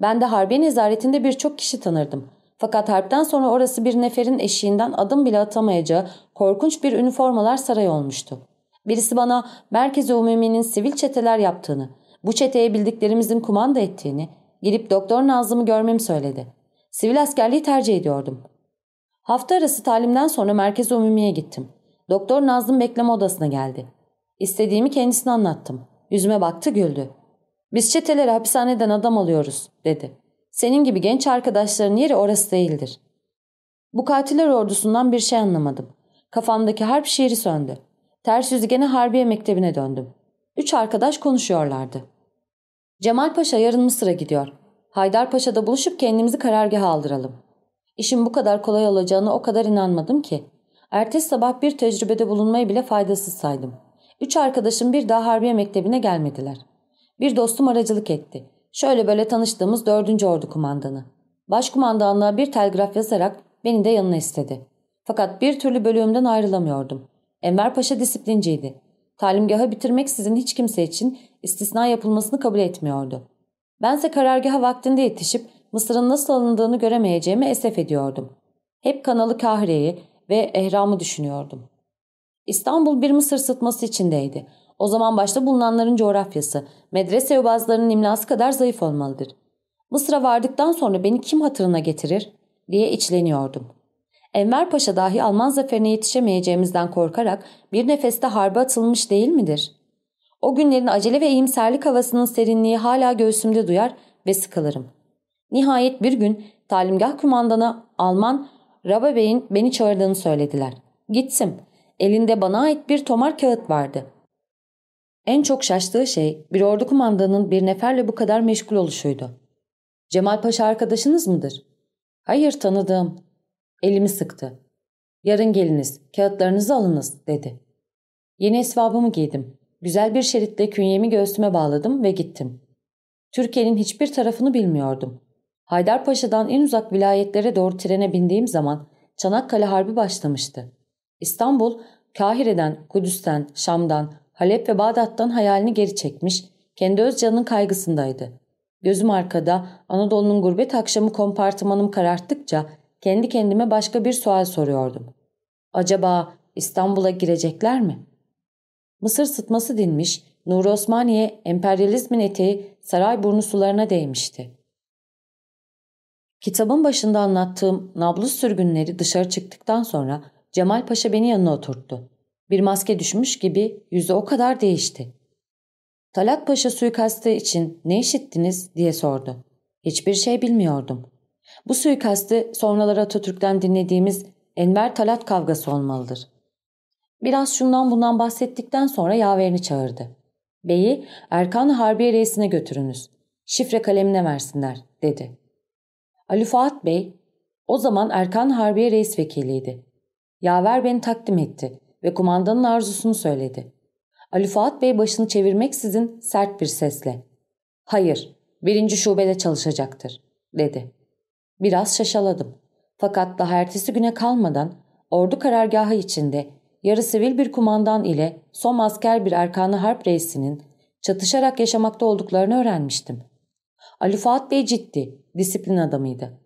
Ben de harbiye nezaretinde birçok kişi tanırdım. Fakat harpten sonra orası bir neferin eşiğinden adım bile atamayacağı korkunç bir üniformalar sarayı olmuştu. Birisi bana Merkez-i Umumi'nin sivil çeteler yaptığını, bu çeteye bildiklerimizin kumanda ettiğini, gidip Doktor Nazım'ı görmemi söyledi. Sivil askerliği tercih ediyordum. Hafta arası talimden sonra Merkez-i Umumi'ye gittim. Doktor Nazım bekleme odasına geldi. İstediğimi kendisine anlattım. Yüzüme baktı güldü. Biz çeteleri hapishaneden adam alıyoruz dedi. Senin gibi genç arkadaşların yeri orası değildir. Bu katiller ordusundan bir şey anlamadım. Kafamdaki harp şiiri söndü. Ters yüzü gene Harbiye Mektebi'ne döndüm. Üç arkadaş konuşuyorlardı. Cemal Paşa yarın Mısır'a gidiyor. Haydar Paşa'da buluşup kendimizi karargaha aldıralım. İşin bu kadar kolay olacağını o kadar inanmadım ki. Ertesi sabah bir tecrübede bulunmayı bile faydasız saydım. Üç arkadaşım bir daha Harbiye Mektebi'ne gelmediler. Bir dostum aracılık etti. Şöyle böyle tanıştığımız 4. Ordu Kumandanı. Başkumandanlığa bir telgraf yazarak beni de yanına istedi. Fakat bir türlü bölüğümden ayrılamıyordum. Enver Paşa disiplinciydi. Talimgahı bitirmek sizin hiç kimse için istisna yapılmasını kabul etmiyordu. Bense karargaha vaktinde yetişip Mısır'ın nasıl alındığını göremeyeceğimi esef ediyordum. Hep kanalı Kahire'yi ve Ehram'ı düşünüyordum. İstanbul bir Mısır sıtması içindeydi. O zaman başta bulunanların coğrafyası, medrese ve bazılarının imlası kadar zayıf olmalıdır. Mısır'a vardıktan sonra beni kim hatırına getirir diye içleniyordum. Enver Paşa dahi Alman zaferine yetişemeyeceğimizden korkarak bir nefeste harbe atılmış değil midir? O günlerin acele ve iyimserlik havasının serinliği hala göğsümde duyar ve sıkılırım. Nihayet bir gün talimgah kumandana Alman Raba Bey'in beni çağırdığını söylediler. Gittim. Elinde bana ait bir tomar kağıt vardı. En çok şaştığı şey bir ordu kumandanının bir neferle bu kadar meşgul oluşuydu. Cemal Paşa arkadaşınız mıdır? Hayır tanıdığım. Elimi sıktı. Yarın geliniz, kağıtlarınızı alınız dedi. Yeni esvabımı giydim. Güzel bir şeritle künyemi göğsüme bağladım ve gittim. Türkiye'nin hiçbir tarafını bilmiyordum. Haydarpaşa'dan en uzak vilayetlere doğru trene bindiğim zaman Çanakkale Harbi başlamıştı. İstanbul, Kahire'den, Kudüs'ten, Şam'dan, Halep ve Bağdat'tan hayalini geri çekmiş, kendi öz canının kaygısındaydı. Gözüm arkada, Anadolu'nun gurbet akşamı kompartımanım kararttıkça kendi kendime başka bir sual soruyordum. Acaba İstanbul'a girecekler mi? Mısır sıtması dinmiş, Nuri Osmaniye emperyalizmin eteği Sarayburnu sularına değmişti. Kitabın başında anlattığım Nablus sürgünleri dışarı çıktıktan sonra Cemal Paşa beni yanına oturttu. Bir maske düşmüş gibi yüzü o kadar değişti. Talat Paşa suikastı için ne işittiniz diye sordu. Hiçbir şey bilmiyordum. Bu suikastı sonraları Atatürk'ten dinlediğimiz Enver Talat kavgası olmalıdır. Biraz şundan bundan bahsettikten sonra yaverini çağırdı. Beyi Erkan Harbiye reisine götürünüz. Şifre kalemine versinler dedi. Ali Fuat Bey o zaman Erkan Harbiye reis vekiliydi. Yaver beni takdim etti ve kumandanın arzusunu söyledi. Ali Fuat Bey başını çevirmeksizin sert bir sesle ''Hayır, birinci şubede çalışacaktır.'' dedi. Biraz şaşaladım. Fakat daha ertesi güne kalmadan ordu karargahı içinde yarı sivil bir kumandan ile son asker bir erkanı harp reisinin çatışarak yaşamakta olduklarını öğrenmiştim. Ali Fuat Bey ciddi, disiplin adamıydı.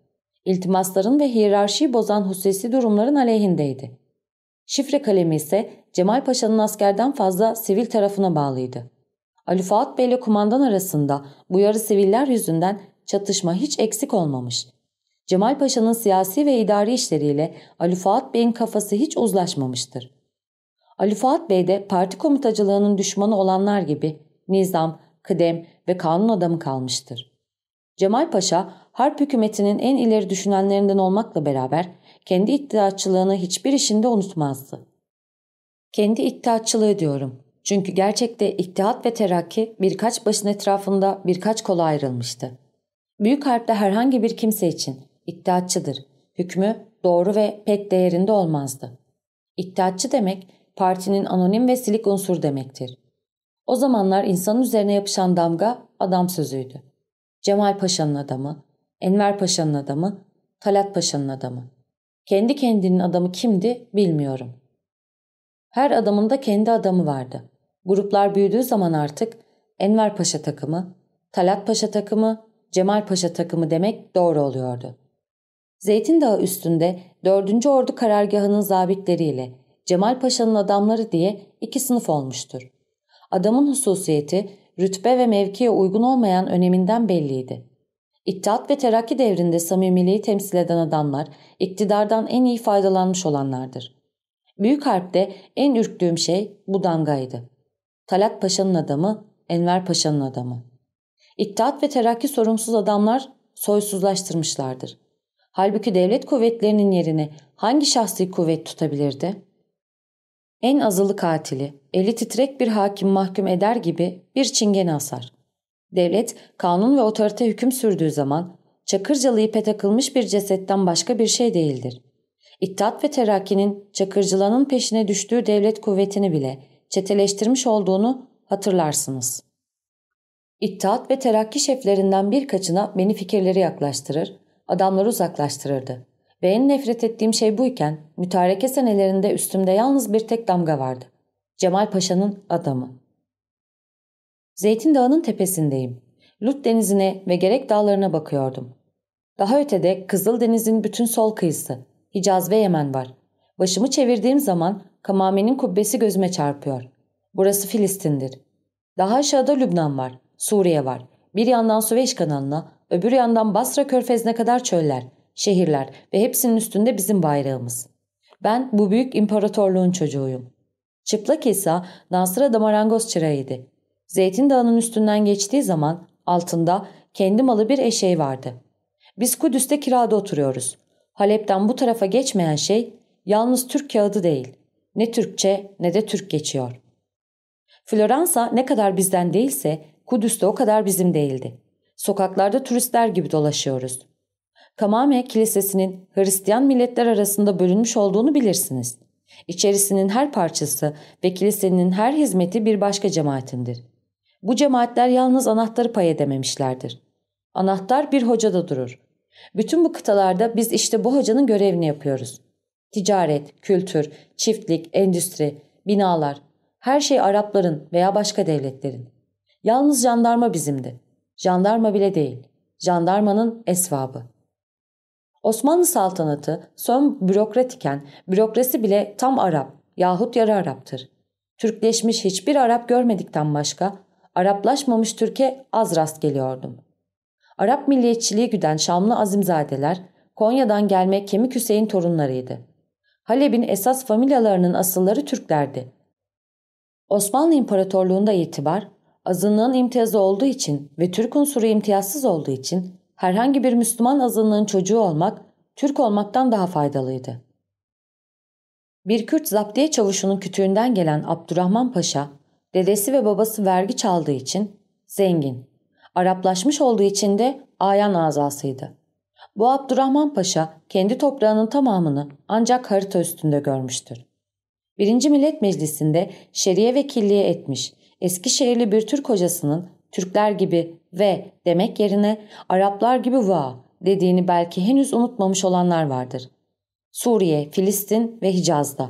İltimasların ve hiyerarşiyi bozan hususi durumların aleyhindeydi. Şifre kalemi ise Cemal Paşa'nın askerden fazla sivil tarafına bağlıydı. Ali Fuat Bey ile kumandan arasında bu yarı siviller yüzünden çatışma hiç eksik olmamış. Cemal Paşa'nın siyasi ve idari işleriyle Ali Fuat Bey'in kafası hiç uzlaşmamıştır. Ali Fuat Bey de parti komitacılığının düşmanı olanlar gibi nizam, kıdem ve kanun adamı kalmıştır. Cemal Paşa harp hükümetinin en ileri düşünenlerinden olmakla beraber kendi iddiatçılığını hiçbir işinde unutmazdı. Kendi iddiatçılığı diyorum. Çünkü gerçekte ittihat ve terakki birkaç başın etrafında birkaç kola ayrılmıştı. Büyük harpte herhangi bir kimse için iddiatçıdır. Hükmü doğru ve pek değerinde olmazdı. İddiatçı demek partinin anonim ve silik unsur demektir. O zamanlar insanın üzerine yapışan damga adam sözüydü. Cemal Paşa'nın adamı, Enver Paşa'nın adamı, Talat Paşa'nın adamı. Kendi kendinin adamı kimdi bilmiyorum. Her adamın da kendi adamı vardı. Gruplar büyüdüğü zaman artık Enver Paşa takımı, Talat Paşa takımı, Cemal Paşa takımı demek doğru oluyordu. Zeytin Dağı üstünde 4. Ordu karargahının zabitleriyle Cemal Paşa'nın adamları diye iki sınıf olmuştur. Adamın hususiyeti rütbe ve mevkiye uygun olmayan öneminden belliydi. İttihat ve Terakki devrinde samimiliği temsil eden adamlar iktidardan en iyi faydalanmış olanlardır. Büyük harpte en ürktüğüm şey bu dangaydı. Talat Paşa'nın adamı, Enver Paşa'nın adamı. İttihat ve Terakki sorumsuz adamlar soysuzlaştırmışlardır. Halbuki devlet kuvvetlerinin yerini hangi şahsi kuvvet tutabilirdi? En azılı katili, eli titrek bir hakim mahkum eder gibi bir çingene asar. Devlet, kanun ve otorite hüküm sürdüğü zaman Çakırcalı ipe takılmış bir cesetten başka bir şey değildir. İttihat ve Terakki'nin Çakırcılanın peşine düştüğü devlet kuvvetini bile çeteleştirmiş olduğunu hatırlarsınız. İttihat ve Terakki şeflerinden birkaçına beni fikirleri yaklaştırır, adamları uzaklaştırırdı. Ve en nefret ettiğim şey buyken mütareke senelerinde üstümde yalnız bir tek damga vardı. Cemal Paşa'nın adamı. Zeytin Dağı'nın tepesindeyim. Lut denizine ve gerek dağlarına bakıyordum. Daha ötede Kızıl Deniz'in bütün sol kıyısı, Hicaz ve Yemen var. Başımı çevirdiğim zaman Kamame'nin kubbesi gözüme çarpıyor. Burası Filistin'dir. Daha aşağıda Lübnan var, Suriye var. Bir yandan Süveyş kanalına, öbür yandan Basra körfezine kadar çöller, şehirler ve hepsinin üstünde bizim bayrağımız. Ben bu büyük imparatorluğun çocuğuyum. Çıplak İsa Nasır'a da marangoz çırağıydı. Zeytin Dağı'nın üstünden geçtiği zaman altında kendi malı bir eşeği vardı. Biz Kudüs'te kirada oturuyoruz. Halep'ten bu tarafa geçmeyen şey yalnız Türk kağıdı değil. Ne Türkçe ne de Türk geçiyor. Floransa ne kadar bizden değilse Kudüs'te o kadar bizim değildi. Sokaklarda turistler gibi dolaşıyoruz. Kamame Kilisesi'nin Hristiyan milletler arasında bölünmüş olduğunu bilirsiniz. İçerisinin her parçası ve kilisenin her hizmeti bir başka cemaatindir. Bu cemaatler yalnız anahtarı pay edememişlerdir. Anahtar bir hocada durur. Bütün bu kıtalarda biz işte bu hocanın görevini yapıyoruz. Ticaret, kültür, çiftlik, endüstri, binalar, her şey Arapların veya başka devletlerin. Yalnız jandarma bizimdi. Jandarma bile değil. Jandarmanın esvabı. Osmanlı saltanatı son bürokrat iken bürokrasi bile tam Arap yahut yarı Arap'tır. Türkleşmiş hiçbir Arap görmedikten başka Araplaşmamış Türkiye az rast geliyordum. Arap milliyetçiliği güden Şamlı Azimzadeler Konya'dan gelme Kemik Hüseyin torunlarıydı. Halep'in esas familyalarının asılları Türklerdi. Osmanlı İmparatorluğu'nda itibar, azınlığın imtiyazı olduğu için ve Türk unsuru imtiyazsız olduğu için herhangi bir Müslüman azınlığın çocuğu olmak, Türk olmaktan daha faydalıydı. Bir Kürt zaptiye çavuşunun kütüğünden gelen Abdurrahman Paşa, dedesi ve babası vergi çaldığı için zengin, Araplaşmış olduğu için de ayan azasıydı. Bu Abdurrahman Paşa kendi toprağının tamamını ancak harita üstünde görmüştür. Birinci Millet Meclisi'nde şeriye vekilliği etmiş Eskişehirli bir Türk hocasının Türkler gibi ve demek yerine Araplar gibi va dediğini belki henüz unutmamış olanlar vardır. Suriye, Filistin ve Hicaz'da.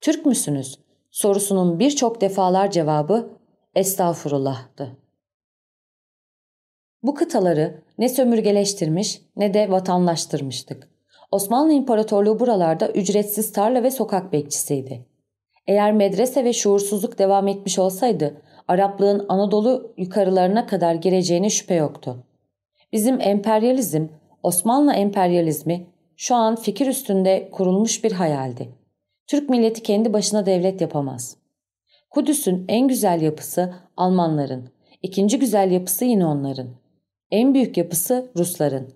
Türk müsünüz? Sorusunun birçok defalar cevabı estağfurullah'tı. Bu kıtaları ne sömürgeleştirmiş ne de vatanlaştırmıştık. Osmanlı İmparatorluğu buralarda ücretsiz tarla ve sokak bekçisiydi. Eğer medrese ve şuursuzluk devam etmiş olsaydı Araplığın Anadolu yukarılarına kadar gireceğine şüphe yoktu. Bizim emperyalizm, Osmanlı emperyalizmi şu an fikir üstünde kurulmuş bir hayaldi. Türk milleti kendi başına devlet yapamaz. Kudüs'ün en güzel yapısı Almanların, ikinci güzel yapısı yine onların. En büyük yapısı Rusların.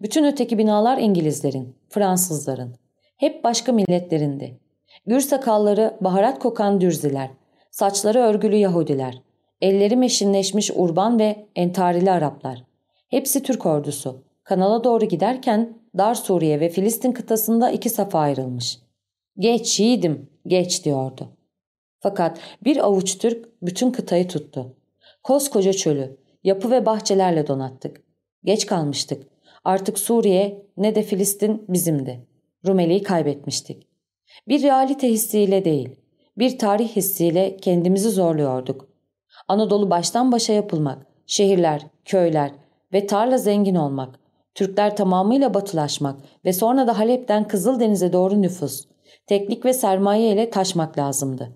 Bütün öteki binalar İngilizlerin, Fransızların. Hep başka milletlerindi. Gür sakalları baharat kokan dürziler, saçları örgülü Yahudiler, elleri meşinleşmiş urban ve entarili Araplar. Hepsi Türk ordusu. Kanala doğru giderken Dar Suriye ve Filistin kıtasında iki safa ayrılmış. Geç yiğidim, geç diyordu. Fakat bir avuç Türk bütün kıtayı tuttu. Koskoca çölü, yapı ve bahçelerle donattık. Geç kalmıştık. Artık Suriye ne de Filistin bizimdi. Rumeli'yi kaybetmiştik. Bir realite hissiyle değil, bir tarih hissiyle kendimizi zorluyorduk. Anadolu baştan başa yapılmak, şehirler, köyler ve tarla zengin olmak, Türkler tamamıyla batılaşmak ve sonra da Halep'ten Kızıldeniz'e doğru nüfus, teknik ve sermaye ile taşmak lazımdı.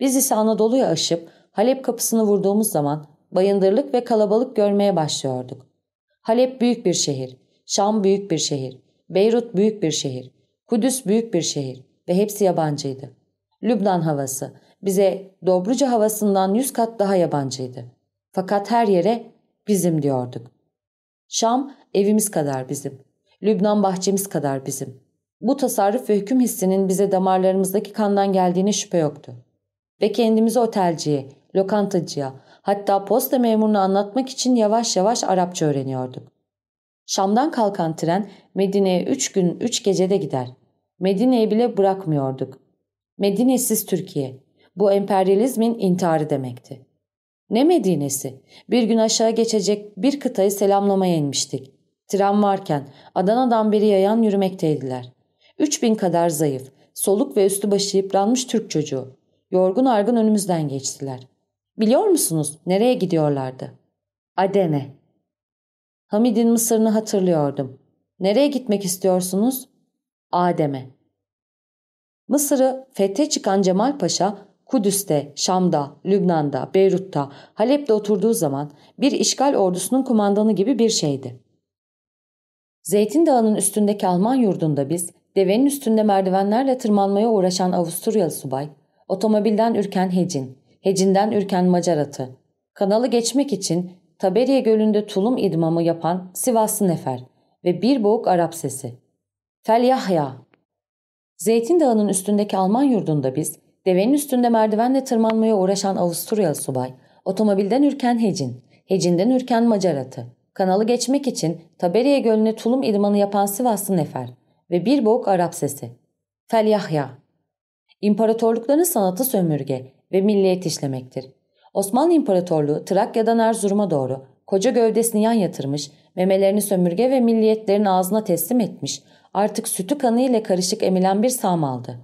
Biz ise Anadolu'yu aşıp Halep kapısını vurduğumuz zaman bayındırlık ve kalabalık görmeye başlıyorduk. Halep büyük bir şehir, Şam büyük bir şehir, Beyrut büyük bir şehir, Kudüs büyük bir şehir ve hepsi yabancıydı. Lübnan havası bize Dobruca havasından yüz kat daha yabancıydı. Fakat her yere bizim diyorduk. Şam evimiz kadar bizim. Lübnan bahçemiz kadar bizim. Bu tasarruf ve hüküm hissinin bize damarlarımızdaki kandan geldiğine şüphe yoktu. Ve kendimizi otelciye, lokantacıya, hatta posta memuruna anlatmak için yavaş yavaş Arapça öğreniyorduk. Şam'dan kalkan tren Medine'ye üç gün üç gecede gider. Medine'yi bile bırakmıyorduk. Medine'siz Türkiye. Bu emperyalizmin intiharı demekti. Ne Medine'si? Bir gün aşağı geçecek bir kıtayı selamlamaya inmiştik. Tren varken Adana'dan beri yayan yürümekteydiler. Üç bin kadar zayıf, soluk ve üstü başı yıpranmış Türk çocuğu. Yorgun argın önümüzden geçtiler. Biliyor musunuz nereye gidiyorlardı? Adene. Hamid'in Mısır'ını hatırlıyordum. Nereye gitmek istiyorsunuz? Adem'e. Mısır'ı fethe çıkan Cemal Paşa, Kudüs'te, Şam'da, Lübnan'da, Beyrut'ta, Halep'te oturduğu zaman bir işgal ordusunun kumandanı gibi bir şeydi. Zeytin Dağı'nın üstündeki Alman yurdunda biz, devenin üstünde merdivenlerle tırmanmaya uğraşan Avusturyalı subay, otomobilden ürken Hecin, Hecinden ürken Macar atı, kanalı geçmek için Taberiye Gölü'nde tulum idmamı yapan Sivaslı Nefer ve bir boğuk Arap sesi. Fel Yahya. Zeytin Dağı'nın üstündeki Alman yurdunda biz, devenin üstünde merdivenle tırmanmaya uğraşan Avusturyalı subay, otomobilden ürken Hecin, Hecinden ürken Macar atı, kanalı geçmek için Taberiye Gölü'ne tulum idmanı yapan Sivaslı Nefer ve bir boğuk Arap sesi. Fel Yahya. İmparatorlukların sanatı sömürge ve milliyet işlemektir. Osmanlı İmparatorluğu Trakya'dan Erzurum'a doğru koca gövdesini yan yatırmış, memelerini sömürge ve milliyetlerin ağzına teslim etmiş, artık sütü kanı ile karışık emilen bir sağım aldı.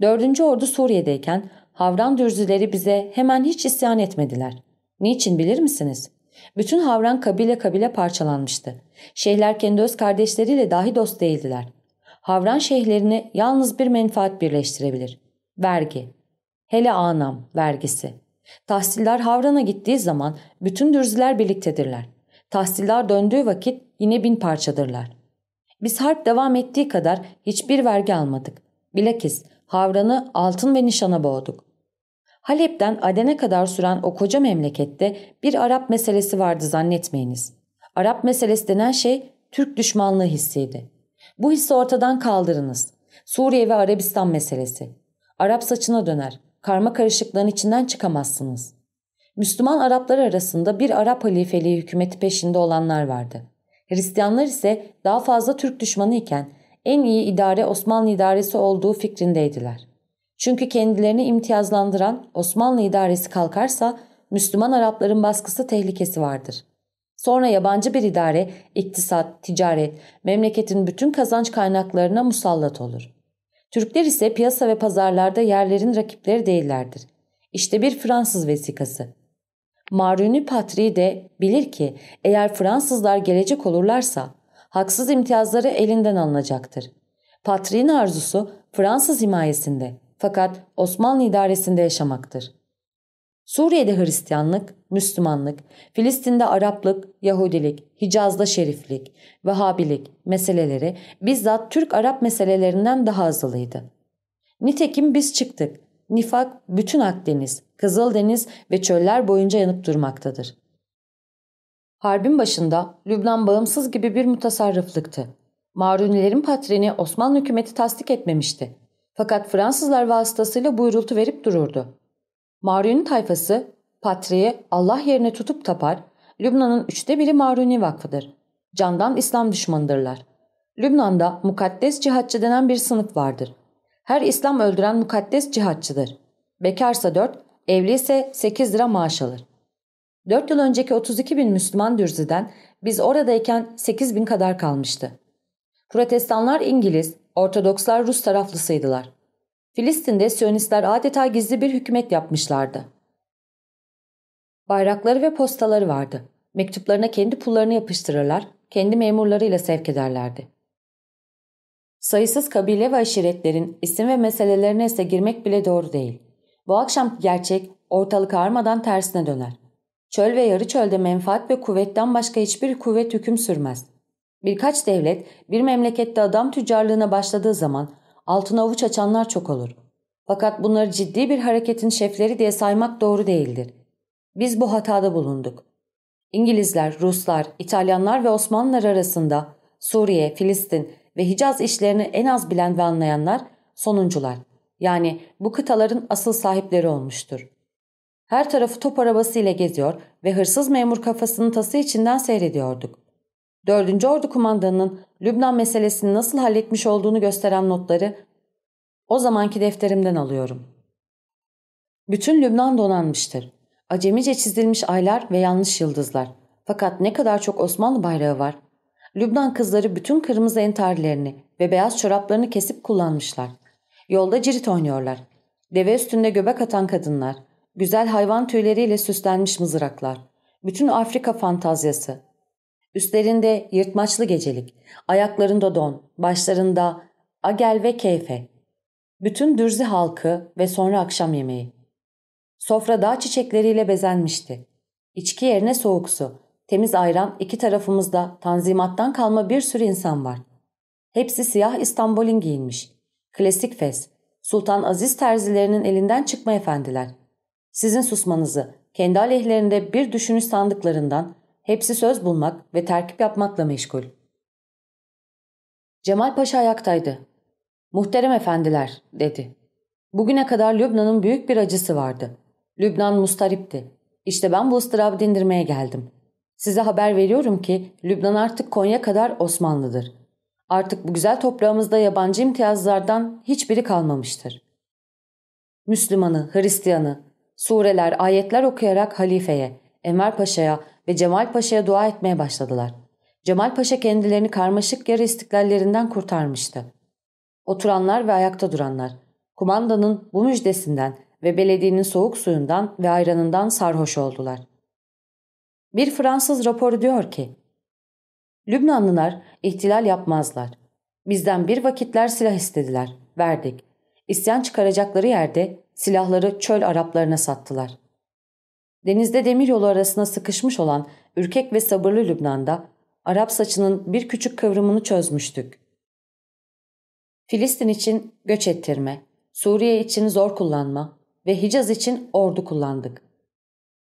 Dördüncü ordu Suriye'deyken Havran dürzüleri bize hemen hiç isyan etmediler. Niçin bilir misiniz? Bütün Havran kabile kabile parçalanmıştı. Şeyhler kendi öz kardeşleriyle dahi dost değildiler. Havran şeyhlerini yalnız bir menfaat birleştirebilir. Vergi. Hele anam vergisi. Tahsiller Havran'a gittiği zaman bütün dürzüler birliktedirler. Tahsiller döndüğü vakit yine bin parçadırlar. Biz harp devam ettiği kadar hiçbir vergi almadık. Bilakis Havran'ı altın ve nişana boğduk. Halep'ten Aden'e kadar süren o koca memlekette bir Arap meselesi vardı zannetmeyiniz. Arap meselesi denen şey Türk düşmanlığı hissiydi. Bu hissi ortadan kaldırınız. Suriye ve Arabistan meselesi. Arap saçına döner. Karma karışıklığın içinden çıkamazsınız. Müslüman Araplar arasında bir Arap halifeliği hükümeti peşinde olanlar vardı. Hristiyanlar ise daha fazla Türk düşmanı iken en iyi idare Osmanlı idaresi olduğu fikrindeydiler. Çünkü kendilerini imtiyazlandıran Osmanlı idaresi kalkarsa Müslüman Arapların baskısı tehlikesi vardır. Sonra yabancı bir idare, iktisat, ticaret, memleketin bütün kazanç kaynaklarına musallat olur. Türkler ise piyasa ve pazarlarda yerlerin rakipleri değillerdir. İşte bir Fransız vesikası. Maruni Patri de bilir ki eğer Fransızlar gelecek olurlarsa haksız imtiyazları elinden alınacaktır. Patri'nin arzusu Fransız himayesinde fakat Osmanlı idaresinde yaşamaktır. Suriye'de Hristiyanlık, Müslümanlık, Filistin'de Araplık, Yahudilik, Hicaz'da Şeriflik, Vehhabilik meseleleri bizzat Türk-Arap meselelerinden daha azalıydı. Nitekim biz çıktık. Nifak bütün Akdeniz, Kızıldeniz ve çöller boyunca yanıp durmaktadır. Harbin başında Lübnan bağımsız gibi bir mutasarrıflıktı. Marunilerin patrini Osmanlı hükümeti tasdik etmemişti. Fakat Fransızlar vasıtasıyla buyrultu verip dururdu. Maruni tayfası Patri'yi Allah yerine tutup tapar, Lübnan'ın üçte biri Maruni vakfıdır. Candan İslam düşmanıdırlar. Lübnan'da mukaddes cihatçı denen bir sınıf vardır. Her İslam öldüren mukaddes cihatçıdır. Bekarsa 4, evli ise 8 lira maaş alır. 4 yıl önceki 32 bin Müslüman dürziden biz oradayken 8 bin kadar kalmıştı. Protestanlar İngiliz, Ortodokslar Rus taraflısıydılar. Filistin'de Siyonistler adeta gizli bir hükümet yapmışlardı. Bayrakları ve postaları vardı. Mektuplarına kendi pullarını yapıştırırlar, kendi memurlarıyla sevk ederlerdi. Sayısız kabile ve aşiretlerin isim ve meselelerine ise girmek bile doğru değil. Bu akşam gerçek ortalık ağarmadan tersine döner. Çöl ve yarı çölde menfaat ve kuvvetten başka hiçbir kuvvet hüküm sürmez. Birkaç devlet bir memlekette adam tüccarlığına başladığı zaman altına avuç açanlar çok olur. Fakat bunları ciddi bir hareketin şefleri diye saymak doğru değildir. Biz bu hatada bulunduk. İngilizler, Ruslar, İtalyanlar ve Osmanlılar arasında Suriye, Filistin ve Hicaz işlerini en az bilen ve anlayanlar sonuncular. Yani bu kıtaların asıl sahipleri olmuştur. Her tarafı top arabasıyla geziyor ve hırsız memur kafasının tası içinden seyrediyorduk. Dördüncü Ordu kumandanının Lübnan meselesini nasıl halletmiş olduğunu gösteren notları o zamanki defterimden alıyorum. Bütün Lübnan donanmıştır. Acemice çizilmiş aylar ve yanlış yıldızlar. Fakat ne kadar çok Osmanlı bayrağı var. Lübnan kızları bütün kırmızı entarlerini ve beyaz çoraplarını kesip kullanmışlar. Yolda cirit oynuyorlar. Deve üstünde göbek atan kadınlar. Güzel hayvan tüyleriyle süslenmiş mızraklar. Bütün Afrika fantazyası. Üstlerinde yırtmaçlı gecelik. Ayaklarında don. Başlarında agel ve keyfe. Bütün dürzi halkı ve sonra akşam yemeği. Sofra dağ çiçekleriyle bezenmişti. İçki yerine soğuk su, temiz ayran iki tarafımızda tanzimattan kalma bir sürü insan var. Hepsi siyah İstanbul'in giyinmiş. Klasik fes, Sultan Aziz terzilerinin elinden çıkma efendiler. Sizin susmanızı, kendi aleyhlerinde bir düşünüş sandıklarından hepsi söz bulmak ve terkip yapmakla meşgul. Cemal Paşa ayaktaydı. Muhterem efendiler, dedi. Bugüne kadar Lübnan'ın büyük bir acısı vardı. Lübnan mustaripti. İşte ben bu ıstırabı dindirmeye geldim. Size haber veriyorum ki Lübnan artık Konya kadar Osmanlıdır. Artık bu güzel toprağımızda yabancı imtiyazlardan hiçbiri kalmamıştır. Müslümanı, Hristiyanı, sureler, ayetler okuyarak halifeye, Enver Paşa'ya ve Cemal Paşa'ya dua etmeye başladılar. Cemal Paşa kendilerini karmaşık yarı istiklallerinden kurtarmıştı. Oturanlar ve ayakta duranlar, kumandanın bu müjdesinden ve belediyenin soğuk suyundan ve ayranından sarhoş oldular. Bir Fransız raporu diyor ki, Lübnanlılar ihtilal yapmazlar. Bizden bir vakitler silah istediler, verdik. İsyan çıkaracakları yerde silahları çöl Araplarına sattılar. Denizde demiryolu arasına sıkışmış olan ürkek ve sabırlı Lübnan'da Arap saçının bir küçük kıvrımını çözmüştük. Filistin için göç ettirme, Suriye için zor kullanma ve Hicaz için ordu kullandık.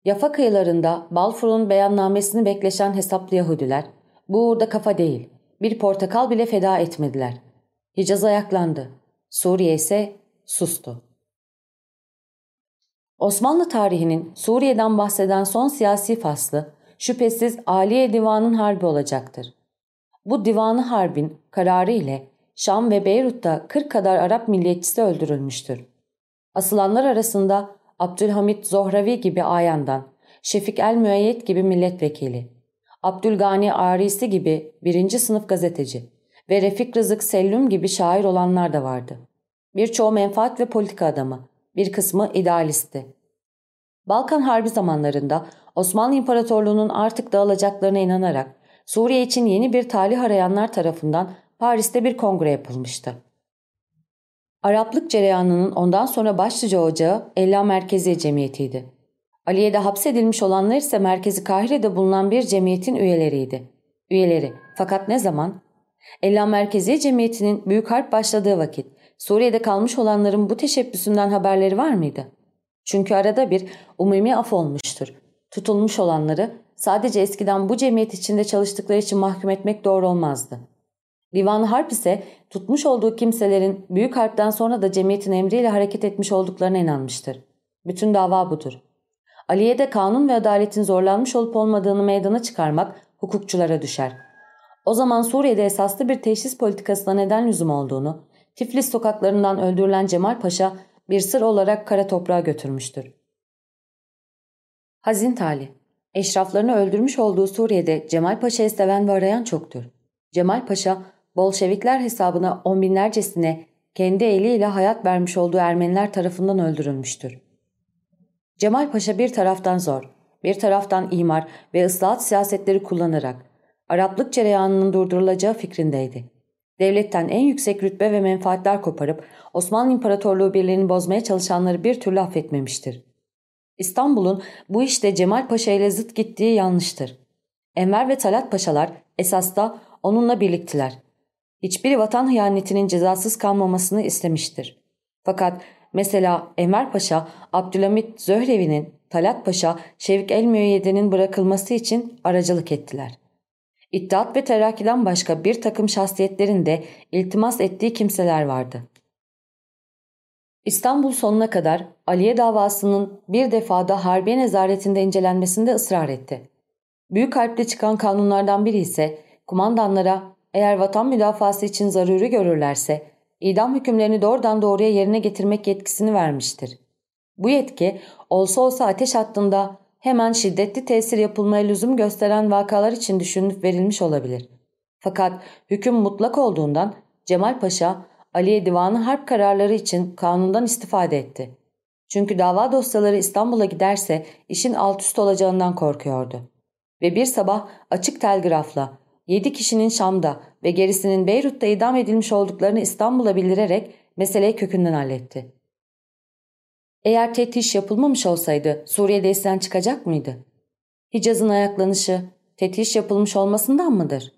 Yafa kıyılarında Balfour'un beyannamesini bekleşen hesaplı Yahudiler, bu uğurda kafa değil, bir portakal bile feda etmediler. Hicaz ayaklandı. Suriye ise sustu. Osmanlı tarihinin Suriye'den bahseden son siyasi faslı şüphesiz Aliye Divan'ın harbi olacaktır. Bu divanı harbin kararı ile Şam ve Beyrut'ta 40 kadar Arap milliyetçisi öldürülmüştür. Asılanlar arasında Abdülhamit Zohravi gibi ayandan, Şefik El Müeyyet gibi milletvekili, Abdülgani Arisi gibi birinci sınıf gazeteci ve Refik Rızık Sellüm gibi şair olanlar da vardı. Birçoğu menfaat ve politika adamı, bir kısmı idealistti. Balkan Harbi zamanlarında Osmanlı İmparatorluğu'nun artık dağılacaklarına inanarak Suriye için yeni bir talih arayanlar tarafından Paris'te bir kongre yapılmıştı. Araplık cereyanının ondan sonra başlıca ocağı Ella Merkezi Cemiyeti'ydi. Aliye'de hapsedilmiş olanlar ise Merkezi Kahire'de bulunan bir cemiyetin üyeleriydi. Üyeleri fakat ne zaman? Ella Merkezi Cemiyeti'nin büyük harp başladığı vakit Suriye'de kalmış olanların bu teşebbüsünden haberleri var mıydı? Çünkü arada bir umumi af olmuştur. Tutulmuş olanları sadece eskiden bu cemiyet içinde çalıştıkları için mahkum etmek doğru olmazdı. Divan Harp ise tutmuş olduğu kimselerin büyük harpten sonra da cemiyetin emriyle hareket etmiş olduklarına inanmıştır. Bütün dava budur. Aliye'de kanun ve adaletin zorlanmış olup olmadığını meydana çıkarmak hukukçulara düşer. O zaman Suriye'de esaslı bir teşhis politikasına neden lüzum olduğunu, Tiflis sokaklarından öldürülen Cemal Paşa bir sır olarak kara toprağa götürmüştür. Hazin Tali Eşraflarını öldürmüş olduğu Suriye'de Cemal Paşa'yı seven ve arayan çoktur. Cemal Paşa, Bolşevikler hesabına on binlercesine kendi eliyle hayat vermiş olduğu Ermeniler tarafından öldürülmüştür. Cemal Paşa bir taraftan zor, bir taraftan imar ve ıslahat siyasetleri kullanarak Araplık cereyanının durdurulacağı fikrindeydi. Devletten en yüksek rütbe ve menfaatler koparıp Osmanlı İmparatorluğu birliğini bozmaya çalışanları bir türlü affetmemiştir. İstanbul'un bu işte Cemal Paşa ile zıt gittiği yanlıştır. Enver ve Talat Paşalar esas da onunla birliktiler. Hiçbiri vatan hıyanetinin cezasız kalmamasını istemiştir. Fakat mesela Enver Paşa, Abdülhamit Zöhrevi'nin, Talat Paşa, Şevk el Müeyyede'nin bırakılması için aracılık ettiler. İttihat ve Terakki'den başka bir takım şahsiyetlerin de iltimas ettiği kimseler vardı. İstanbul sonuna kadar Aliye davasının bir defada Harbiye nezaretinde incelenmesinde ısrar etti. Büyük harpte çıkan kanunlardan biri ise kumandanlara eğer vatan müdafası için zaruri görürlerse idam hükümlerini doğrudan doğruya yerine getirmek yetkisini vermiştir. Bu yetki olsa olsa ateş hattında hemen şiddetli tesir yapılmaya lüzum gösteren vakalar için düşünüp verilmiş olabilir. Fakat hüküm mutlak olduğundan Cemal Paşa Ali'ye divanı harp kararları için kanundan istifade etti. Çünkü dava dosyaları İstanbul'a giderse işin alt üst olacağından korkuyordu. Ve bir sabah açık telgrafla 7 kişinin Şam'da ve gerisinin Beyrut'ta idam edilmiş olduklarını İstanbul'a bildirerek meseleyi kökünden halletti. Eğer tetiş yapılmamış olsaydı Suriye'de isyan çıkacak mıydı? Hicaz'ın ayaklanışı tetiş yapılmış olmasından mıdır?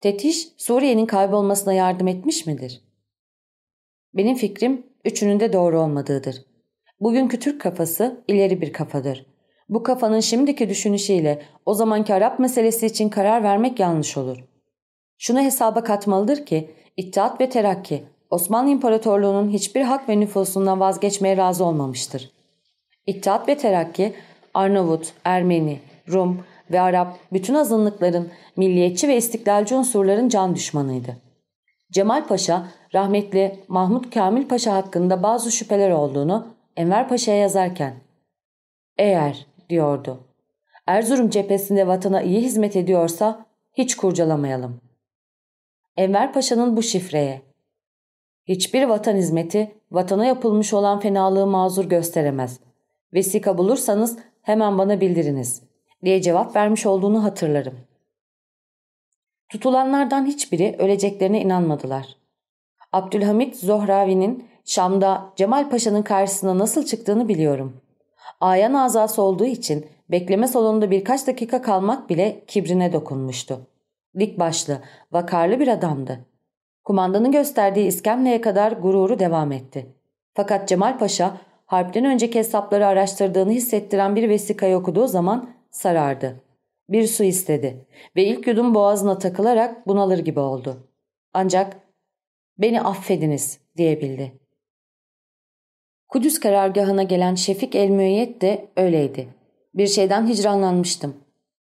Tetiş Suriye'nin kaybolmasına yardım etmiş midir? Benim fikrim üçünün de doğru olmadığıdır. Bugünkü Türk kafası ileri bir kafadır. Bu kafanın şimdiki düşünüşüyle o zamanki Arap meselesi için karar vermek yanlış olur. Şunu hesaba katmalıdır ki İttihat ve Terakki Osmanlı İmparatorluğu'nun hiçbir hak ve nüfusundan vazgeçmeye razı olmamıştır. İttihat ve Terakki Arnavut, Ermeni, Rum ve Arap bütün azınlıkların milliyetçi ve istiklalci unsurların can düşmanıydı. Cemal Paşa rahmetli Mahmut Kamil Paşa hakkında bazı şüpheler olduğunu Enver Paşa'ya yazarken eğer diyordu Erzurum cephesinde vatana iyi hizmet ediyorsa hiç kurcalamayalım. Enver Paşa'nın bu şifreye hiçbir vatan hizmeti vatana yapılmış olan fenalığı mazur gösteremez. Vesika bulursanız hemen bana bildiriniz diye cevap vermiş olduğunu hatırlarım. Tutulanlardan hiçbiri öleceklerine inanmadılar. Abdülhamit Zohravi'nin Şam'da Cemal Paşa'nın karşısına nasıl çıktığını biliyorum. Ayan azası olduğu için bekleme salonunda birkaç dakika kalmak bile kibrine dokunmuştu. Dik başlı, vakarlı bir adamdı. Kumandanın gösterdiği iskemleye kadar gururu devam etti. Fakat Cemal Paşa harpten önceki hesapları araştırdığını hissettiren bir vesikayı okuduğu zaman sarardı. Bir su istedi ve ilk yudum boğazına takılarak bunalır gibi oldu. Ancak beni affediniz diyebildi. Kudüs karargahına gelen Şefik el de öyleydi. Bir şeyden hicranlanmıştım.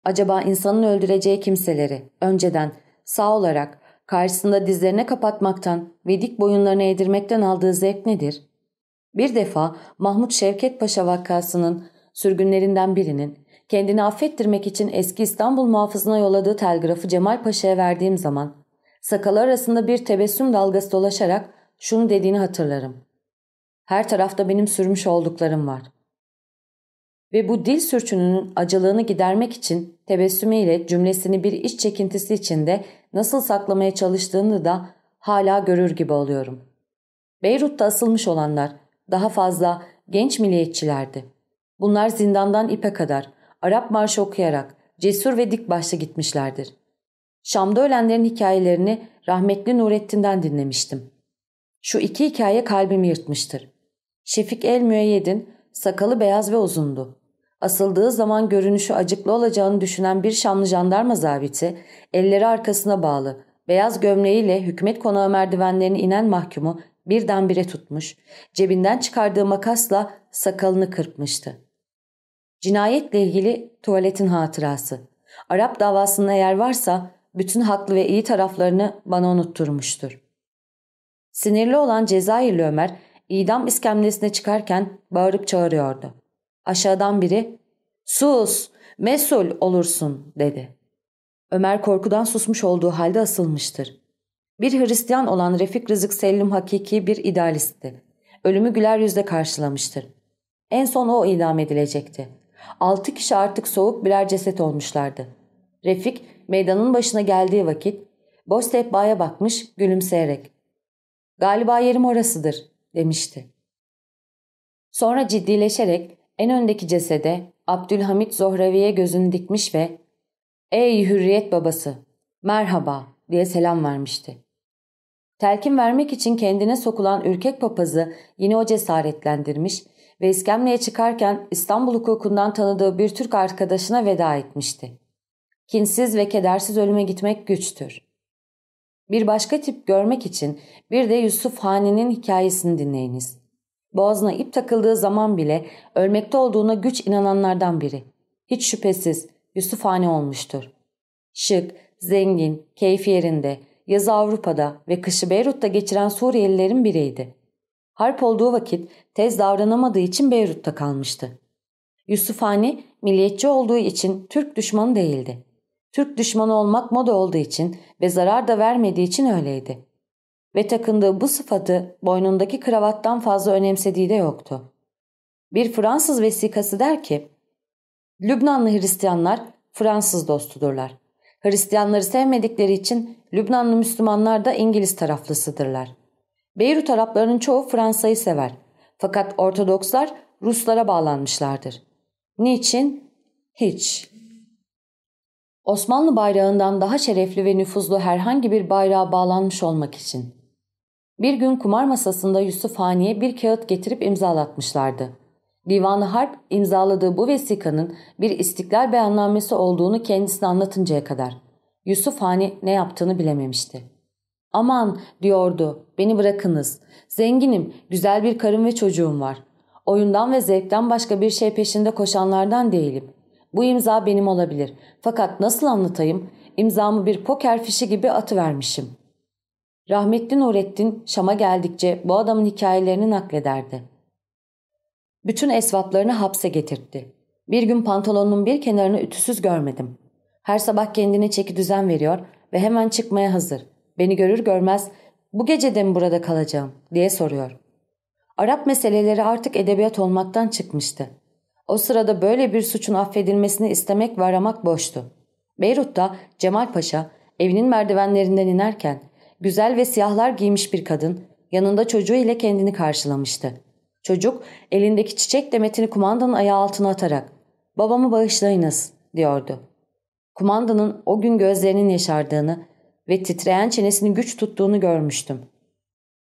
Acaba insanın öldüreceği kimseleri önceden sağ olarak karşısında dizlerine kapatmaktan ve dik boyunlarını eğdirmekten aldığı zevk nedir? Bir defa Mahmut Şevket Paşa vakasının sürgünlerinden birinin kendini affettirmek için eski İstanbul muhafızına yolladığı telgrafı Cemal Paşa'ya verdiğim zaman sakalı arasında bir tebessüm dalgası dolaşarak şunu dediğini hatırlarım. Her tarafta benim sürmüş olduklarım var. Ve bu dil sürçününün acılığını gidermek için tebessümüyle cümlesini bir iç çekintisi içinde nasıl saklamaya çalıştığını da hala görür gibi oluyorum. Beyrut'ta asılmış olanlar daha fazla genç milliyetçilerdi. Bunlar zindandan ipe kadar Arap marşı okuyarak cesur ve dik başlı gitmişlerdir. Şam'da ölenlerin hikayelerini rahmetli Nurettin'den dinlemiştim. Şu iki hikaye kalbimi yırtmıştır. Şefik el Müeyyed'in sakalı beyaz ve uzundu. Asıldığı zaman görünüşü acıklı olacağını düşünen bir Şamlı jandarma zabiti, elleri arkasına bağlı, beyaz gömleğiyle hükümet konağı merdivenlerini inen mahkumu birdenbire tutmuş, cebinden çıkardığı makasla sakalını kırpmıştı. Cinayetle ilgili tuvaletin hatırası. Arap davasında yer varsa bütün haklı ve iyi taraflarını bana unutturmuştur. Sinirli olan Cezayirli Ömer idam iskemlesine çıkarken bağırıp çağırıyordu. Aşağıdan biri ''Sus! Mesul olursun dedi. Ömer korkudan susmuş olduğu halde asılmıştır. Bir Hristiyan olan Refik Rızık Selim hakiki bir idealistti. Ölümü güler yüzle karşılamıştır. En son o idam edilecekti. Altı kişi artık soğuk birer ceset olmuşlardı. Refik meydanın başına geldiği vakit boş sehpaya bakmış gülümseyerek ''Galiba yerim orasıdır.'' Demişti. Sonra ciddileşerek en öndeki cesede Abdülhamit Zohravi'ye gözünü dikmiş ve ''Ey hürriyet babası, merhaba.'' diye selam vermişti. Telkin vermek için kendine sokulan ürkek papazı yine o cesaretlendirmiş ve iskemleye çıkarken İstanbul hukukundan tanıdığı bir Türk arkadaşına veda etmişti. Kinsiz ve kedersiz ölüme gitmek güçtür. Bir başka tip görmek için bir de Yusuf Hani'nin hikayesini dinleyiniz. Boğazına ip takıldığı zaman bile ölmekte olduğuna güç inananlardan biri. Hiç şüphesiz Yusuf Hani olmuştur. Şık, zengin, keyfi yerinde, yazı Avrupa'da ve kışı Beyrut'ta geçiren Suriyelilerin biriydi. Harp olduğu vakit tez davranamadığı için Beyrut'ta kalmıştı. Yusuf Hani milliyetçi olduğu için Türk düşmanı değildi. Türk düşmanı olmak moda olduğu için ve zarar da vermediği için öyleydi. Ve takındığı bu sıfatı boynundaki kravattan fazla önemsediği de yoktu. Bir Fransız vesikası der ki, Lübnanlı Hristiyanlar Fransız dostudurlar. Hristiyanları sevmedikleri için Lübnanlı Müslümanlar da İngiliz taraflısıdırlar. Beyrut Araplarının çoğu Fransa'yı sever. Fakat Ortodokslar Ruslara bağlanmışlardır. Niçin? Hiç. Osmanlı bayrağından daha şerefli ve nüfuzlu herhangi bir bayrağa bağlanmış olmak için. Bir gün kumar masasında Yusuf Hani'ye bir kağıt getirip imzalatmışlardı. Divanı Harp imzaladığı bu vesikanın bir istiklal beyannamesi olduğunu kendisine anlatıncaya kadar. Yusuf Hani ne yaptığını bilememişti. Aman diyordu beni bırakınız. Zenginim, güzel bir karım ve çocuğum var. Oyundan ve zevkten başka bir şey peşinde koşanlardan değilim. Bu imza benim olabilir. Fakat nasıl anlatayım? İmzamı bir poker fişi gibi atıvermişim. Rahmetli Nurettin Şam'a geldikçe bu adamın hikayelerini naklederdi. Bütün esvaplarını hapse getirtti. Bir gün pantolonunun bir kenarını ütüsüz görmedim. Her sabah kendine çeki düzen veriyor ve hemen çıkmaya hazır. Beni görür görmez bu gece de mi burada kalacağım diye soruyor. Arap meseleleri artık edebiyat olmaktan çıkmıştı. O sırada böyle bir suçun affedilmesini istemek ve aramak boştu. Beyrut'ta Cemal Paşa evinin merdivenlerinden inerken güzel ve siyahlar giymiş bir kadın yanında çocuğu ile kendini karşılamıştı. Çocuk elindeki çiçek demetini kumandanın ayağı altına atarak ''Babamı bağışlayınız'' diyordu. Kumandanın o gün gözlerinin yaşardığını ve titreyen çenesini güç tuttuğunu görmüştüm.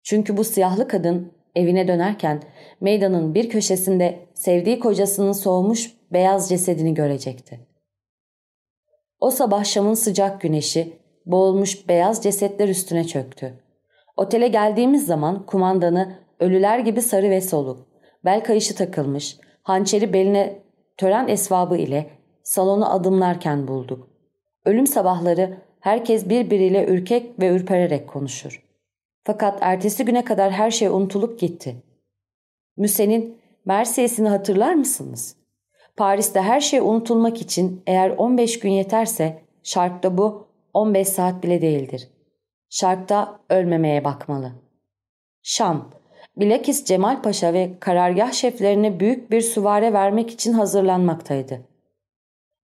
Çünkü bu siyahlı kadın evine dönerken meydanın bir köşesinde sevdiği kocasının soğumuş beyaz cesedini görecekti. O sabah Şam'ın sıcak güneşi boğulmuş beyaz cesetler üstüne çöktü. Otele geldiğimiz zaman kumandanı ölüler gibi sarı ve soluk, bel kayışı takılmış, hançeri beline tören esvabı ile salonu adımlarken bulduk. Ölüm sabahları herkes birbiriyle ürkek ve ürpererek konuşur. Fakat ertesi güne kadar her şey unutulup gitti. Müse'nin Mersiyesini hatırlar mısınız? Paris'te her şey unutulmak için eğer 15 gün yeterse şarkta bu 15 saat bile değildir. Şarkta ölmemeye bakmalı. Şam, bilakis Cemal Paşa ve karargah şeflerine büyük bir süvare vermek için hazırlanmaktaydı.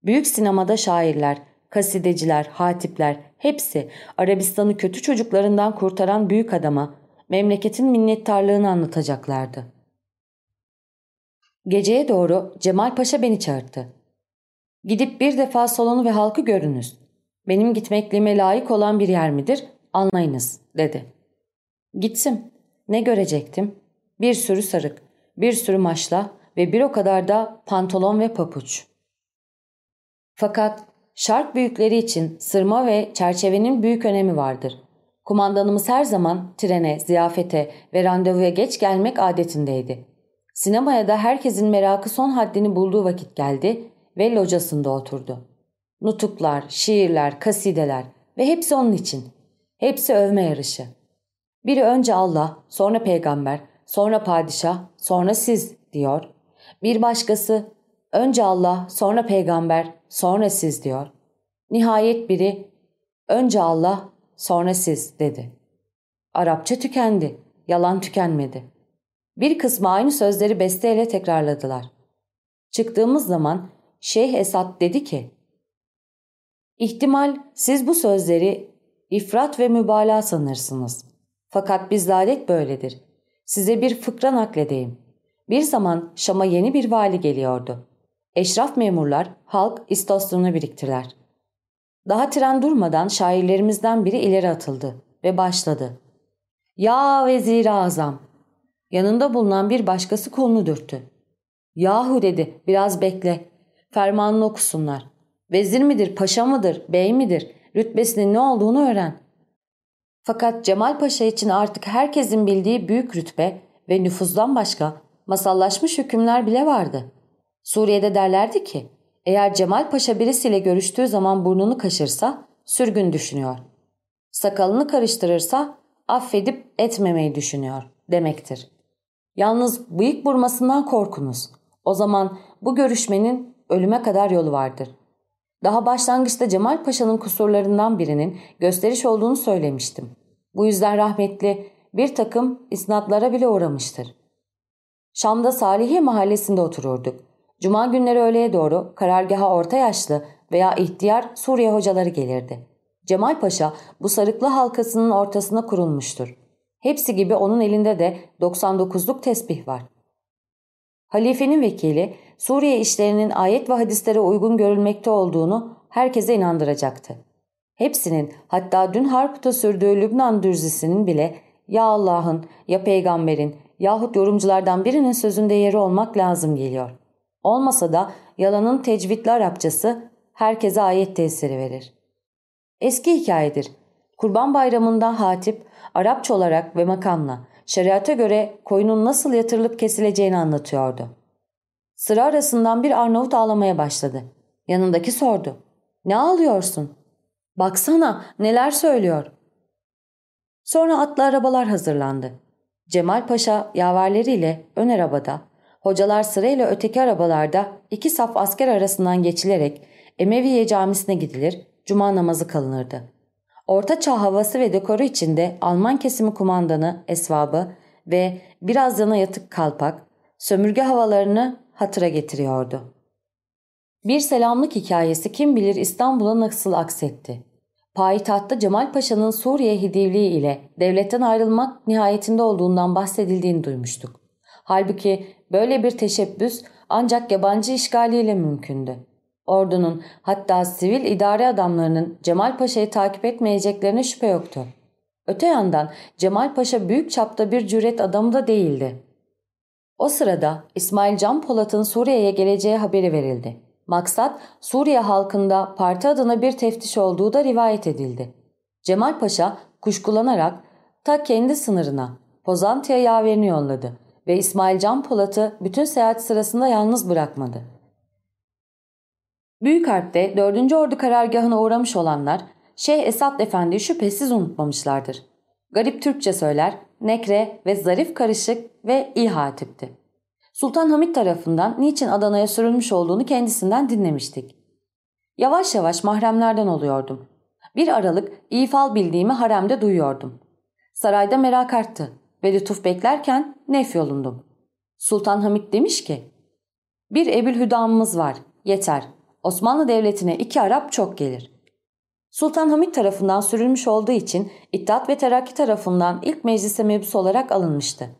Büyük sinemada şairler, kasideciler, hatipler hepsi Arabistan'ı kötü çocuklarından kurtaran büyük adama memleketin minnettarlığını anlatacaklardı. Geceye doğru Cemal Paşa beni çağırdı. Gidip bir defa salonu ve halkı görünüz. Benim gitmekliğime layık olan bir yer midir? Anlayınız, dedi. Gitsim. Ne görecektim? Bir sürü sarık, bir sürü maşla ve bir o kadar da pantolon ve papuç. Fakat şark büyükleri için sırma ve çerçevenin büyük önemi vardır. Kumandanımız her zaman trene, ziyafete ve randevuya geç gelmek adetindeydi. Sinemaya da herkesin merakı son haddini bulduğu vakit geldi ve locasında oturdu. Nutuklar, şiirler, kasideler ve hepsi onun için. Hepsi övme yarışı. Biri önce Allah, sonra peygamber, sonra padişah, sonra siz diyor. Bir başkası Önce Allah, sonra peygamber, sonra siz diyor. Nihayet biri önce Allah, sonra siz dedi. Arapça tükendi, yalan tükenmedi. Bir kısmı aynı sözleri besteyle tekrarladılar. Çıktığımız zaman Şeyh Esat dedi ki, İhtimal siz bu sözleri ifrat ve mübalağa sanırsınız. Fakat biz adet böyledir. Size bir fıkra nakledeyim. Bir zaman Şam'a yeni bir vali geliyordu. Eşraf memurlar halk istasyonuna biriktiler. Daha tren durmadan şairlerimizden biri ileri atıldı ve başladı. Ya vezir azam. Yanında bulunan bir başkası kolunu dürttü. Yahu dedi biraz bekle. Fermanını okusunlar. Vezir midir, paşa mıdır, bey midir, rütbesinin ne olduğunu öğren. Fakat Cemal Paşa için artık herkesin bildiği büyük rütbe ve nüfuzdan başka masallaşmış hükümler bile vardı. Suriye'de derlerdi ki, eğer Cemal Paşa birisiyle görüştüğü zaman burnunu kaşırsa sürgün düşünüyor. Sakalını karıştırırsa affedip etmemeyi düşünüyor demektir. Yalnız bıyık vurmasından korkunuz. O zaman bu görüşmenin ölüme kadar yolu vardır. Daha başlangıçta Cemal Paşa'nın kusurlarından birinin gösteriş olduğunu söylemiştim. Bu yüzden rahmetli bir takım isnatlara bile uğramıştır. Şam'da Salihiye mahallesinde otururduk. Cuma günleri öğleye doğru karargaha orta yaşlı veya ihtiyar Suriye hocaları gelirdi. Cemal Paşa bu sarıklı halkasının ortasına kurulmuştur. Hepsi gibi onun elinde de 99'luk tesbih var. Halifenin vekili Suriye işlerinin ayet ve hadislere uygun görülmekte olduğunu herkese inandıracaktı. Hepsinin hatta dün Harput'a sürdüğü Lübnan dürzisinin bile ya Allah'ın ya peygamberin yahut yorumculardan birinin sözünde yeri olmak lazım geliyor. Olmasa da yalanın tecvidli Arapçası herkese ayet tesiri verir. Eski hikayedir. Kurban bayramında hatip Arapça olarak ve makamla şeriata göre koyunun nasıl yatırılıp kesileceğini anlatıyordu. Sıra arasından bir Arnavut ağlamaya başladı. Yanındaki sordu. Ne ağlıyorsun? Baksana neler söylüyor. Sonra atlı arabalar hazırlandı. Cemal Paşa yaverleriyle ön arabada, hocalar sırayla öteki arabalarda iki saf asker arasından geçilerek Emeviye camisine gidilir, cuma namazı kılınırdı. Orta çağ havası ve dekoru içinde Alman kesimi kumandanı, esvabı ve biraz yana yatık kalpak, sömürge havalarını hatıra getiriyordu. Bir selamlık hikayesi kim bilir İstanbul'a nasıl aksetti. Payitahtta Cemal Paşa'nın Suriye hidivliği ile devletten ayrılmak nihayetinde olduğundan bahsedildiğini duymuştuk. Halbuki böyle bir teşebbüs ancak yabancı işgaliyle mümkündü. Ordunun hatta sivil idare adamlarının Cemal Paşa'yı takip etmeyeceklerine şüphe yoktu. Öte yandan Cemal Paşa büyük çapta bir cüret adamı da değildi. O sırada İsmail Can Polat'ın Suriye'ye geleceği haberi verildi. Maksat Suriye halkında parti adına bir teftiş olduğu da rivayet edildi. Cemal Paşa kuşkulanarak ta kendi sınırına Pozantı'ya yaverini yolladı ve İsmail Can Polat'ı bütün seyahat sırasında yalnız bırakmadı. Büyük Harp'te 4. Ordu karargahına uğramış olanlar Şeyh Esad Efendi'yi şüphesiz unutmamışlardır. Garip Türkçe söyler, nekre ve zarif karışık ve iyi hatipti. Sultan Hamit tarafından niçin Adana'ya sürülmüş olduğunu kendisinden dinlemiştik. Yavaş yavaş mahremlerden oluyordum. Bir aralık iyi fal bildiğimi haremde duyuyordum. Sarayda merak arttı ve lütuf beklerken nef yolundum. Sultan Hamit demiş ki, bir Ebül Hüdamımız var, yeter. Osmanlı Devleti'ne iki Arap çok gelir. Sultan Hamit tarafından sürülmüş olduğu için İttihat ve Terakki tarafından ilk meclise mebus olarak alınmıştı.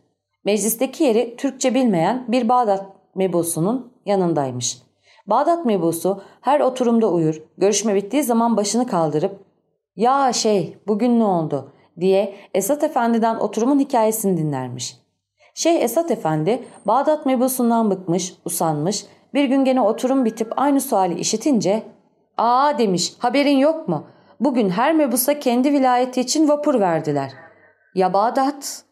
Meclisteki yeri Türkçe bilmeyen bir Bağdat mebusunun yanındaymış. Bağdat mebusu her oturumda uyur, görüşme bittiği zaman başını kaldırıp ''Ya şey bugün ne oldu?'' diye Esat Efendi'den oturumun hikayesini dinlermiş. Şeyh Esat Efendi Bağdat mebusundan bıkmış, usanmış, bir gün gene oturum bitip aynı suali işitince ''Aa'' demiş haberin yok mu? Bugün her mebusa kendi vilayeti için vapur verdiler. Ya Bağdat?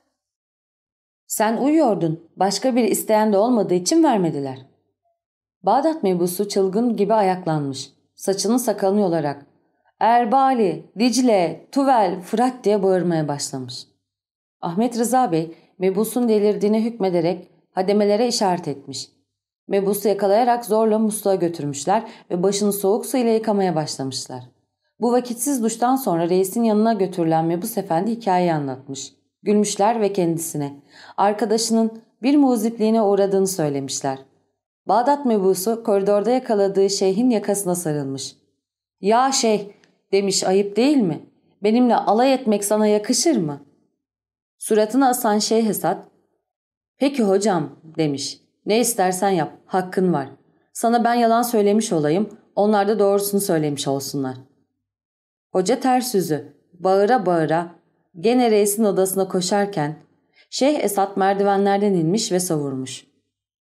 Sen uyuyordun. Başka bir isteyen de olmadığı için vermediler. Bağdat mebusu çılgın gibi ayaklanmış. Saçını sakalını yolarak. Erbali, Dicle, Tuvel, Fırat diye bağırmaya başlamış. Ahmet Rıza Bey mebusun delirdiğine hükmederek hademelere işaret etmiş. Mebus'u yakalayarak zorla musluğa götürmüşler ve başını soğuk su ile yıkamaya başlamışlar. Bu vakitsiz duştan sonra reisin yanına götürülen Mebus Efendi hikayeyi anlatmış. Gülmüşler ve kendisine. Arkadaşının bir muzipliğine uğradığını söylemişler. Bağdat mebusu koridorda yakaladığı şeyhin yakasına sarılmış. ''Ya şeyh'' demiş ayıp değil mi? Benimle alay etmek sana yakışır mı? Suratını asan şeyh Esat ''Peki hocam'' demiş. ''Ne istersen yap, hakkın var. Sana ben yalan söylemiş olayım, onlar da doğrusunu söylemiş olsunlar.'' Hoca ters yüzü, bağıra bağıra gene reisin odasına koşarken Şeyh Esat merdivenlerden inmiş ve savurmuş.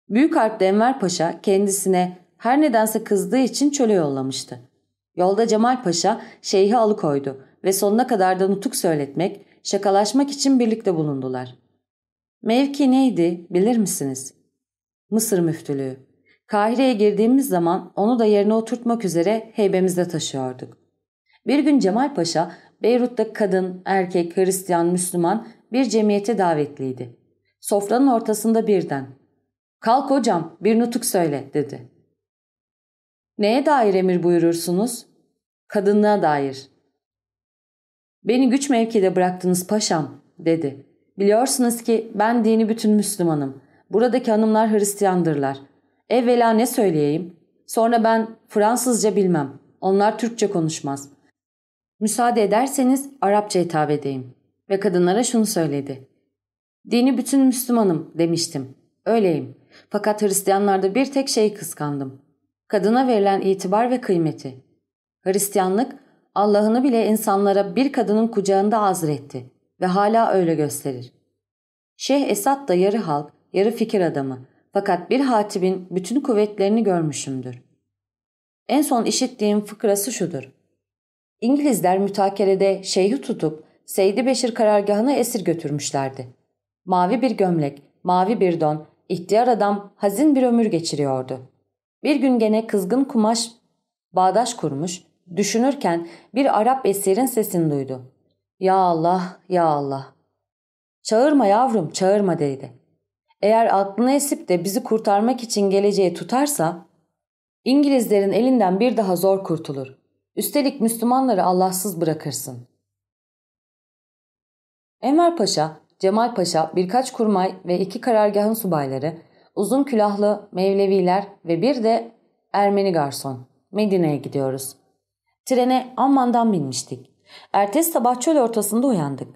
Büyük harpte Enver Paşa kendisine her nedense kızdığı için çöle yollamıştı. Yolda Cemal Paşa şeyhi alıkoydu ve sonuna kadar da nutuk söyletmek, şakalaşmak için birlikte bulundular. Mevki neydi bilir misiniz? Mısır müftülüğü. Kahire'ye girdiğimiz zaman onu da yerine oturtmak üzere heybemizde taşıyorduk. Bir gün Cemal Paşa Beyrut'ta kadın, erkek, Hristiyan, Müslüman bir cemiyete davetliydi. Sofranın ortasında birden ''Kalk hocam bir nutuk söyle'' dedi. ''Neye dair emir buyurursunuz?'' ''Kadınlığa dair.'' ''Beni güç mevkide bıraktınız paşam'' dedi. ''Biliyorsunuz ki ben dini bütün Müslümanım. Buradaki hanımlar Hristiyandırlar. Evvela ne söyleyeyim? Sonra ben Fransızca bilmem. Onlar Türkçe konuşmaz. Müsaade ederseniz Arapça hitap edeyim. Ve kadınlara şunu söyledi. Dini bütün Müslümanım demiştim. Öyleyim. Fakat Hristiyanlarda bir tek şey kıskandım. Kadına verilen itibar ve kıymeti. Hristiyanlık Allah'ını bile insanlara bir kadının kucağında azr etti ve hala öyle gösterir. Şeyh Esad da yarı halk, yarı fikir adamı fakat bir hatibin bütün kuvvetlerini görmüşümdür. En son işittiğim fıkrası şudur. İngilizler mütakerede şeyhi tutup Seydi Beşir karargahına esir götürmüşlerdi. Mavi bir gömlek, mavi bir don, ihtiyar adam hazin bir ömür geçiriyordu. Bir gün gene kızgın kumaş bağdaş kurmuş, düşünürken bir Arap esirin sesini duydu. Ya Allah, ya Allah. Çağırma yavrum, çağırma dedi. Eğer aklını esip de bizi kurtarmak için geleceği tutarsa, İngilizlerin elinden bir daha zor kurtulur. Üstelik Müslümanları Allahsız bırakırsın. Enver Paşa, Cemal Paşa, birkaç kurmay ve iki karargahın subayları, uzun külahlı Mevleviler ve bir de Ermeni garson. Medine'ye gidiyoruz. Trene Amman'dan binmiştik. Ertesi sabah çöl ortasında uyandık.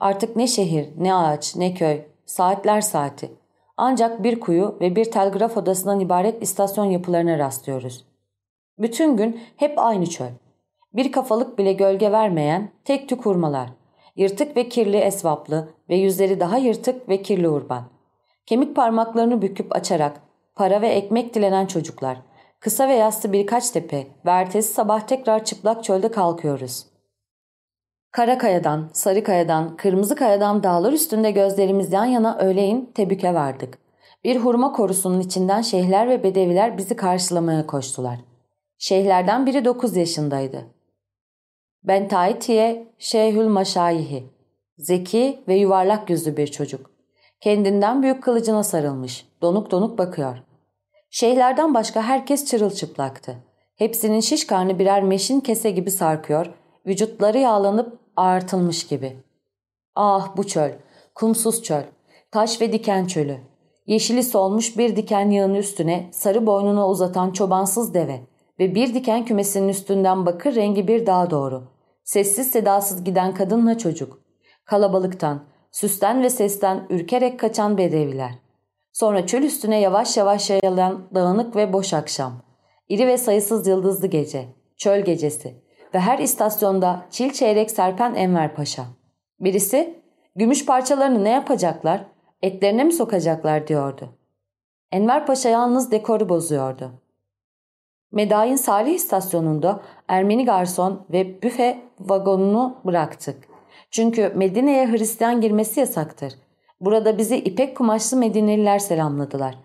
Artık ne şehir, ne ağaç, ne köy, saatler saati. Ancak bir kuyu ve bir telgraf odasından ibaret istasyon yapılarına rastlıyoruz. Bütün gün hep aynı çöl. Bir kafalık bile gölge vermeyen tek tük hurmalar. Yırtık ve kirli esvaplı ve yüzleri daha yırtık ve kirli urban. Kemik parmaklarını büküp açarak para ve ekmek dilenen çocuklar. Kısa ve yassı birkaç tepe ve ertesi sabah tekrar çıplak çölde kalkıyoruz. Karakaya'dan, Sarıkaya'dan, Kırmızıkaya'dan dağlar üstünde gözlerimiz yan yana öğleyin Tebük'e vardık. Bir hurma korusunun içinden şeyhler ve bedeviler bizi karşılamaya koştular. Şeyhlerden biri 9 yaşındaydı. Ben Taitiye Şeyhül Maşayihi. Zeki ve yuvarlak yüzlü bir çocuk. Kendinden büyük kılıcına sarılmış. Donuk donuk bakıyor. Şeyhlerden başka herkes çırılçıplaktı. Hepsinin şiş karnı birer meşin kese gibi sarkıyor, vücutları yağlanıp ağartılmış gibi. Ah bu çöl, kumsuz çöl, taş ve diken çölü. Yeşili solmuş bir diken yağın üstüne sarı boynuna uzatan çobansız deve ve bir diken kümesinin üstünden bakır rengi bir dağ doğru. Sessiz sedasız giden kadınla çocuk. Kalabalıktan, süsten ve sesten ürkerek kaçan bedeviler. Sonra çöl üstüne yavaş yavaş yayılan dağınık ve boş akşam. İri ve sayısız yıldızlı gece, çöl gecesi ve her istasyonda çil çeyrek serpen Enver Paşa. Birisi, gümüş parçalarını ne yapacaklar, etlerine mi sokacaklar diyordu. Enver Paşa yalnız dekoru bozuyordu. Medain Salih istasyonunda Ermeni garson ve büfe vagonunu bıraktık. Çünkü Medine'ye Hristiyan girmesi yasaktır. Burada bizi ipek kumaşlı Medineliler selamladılar.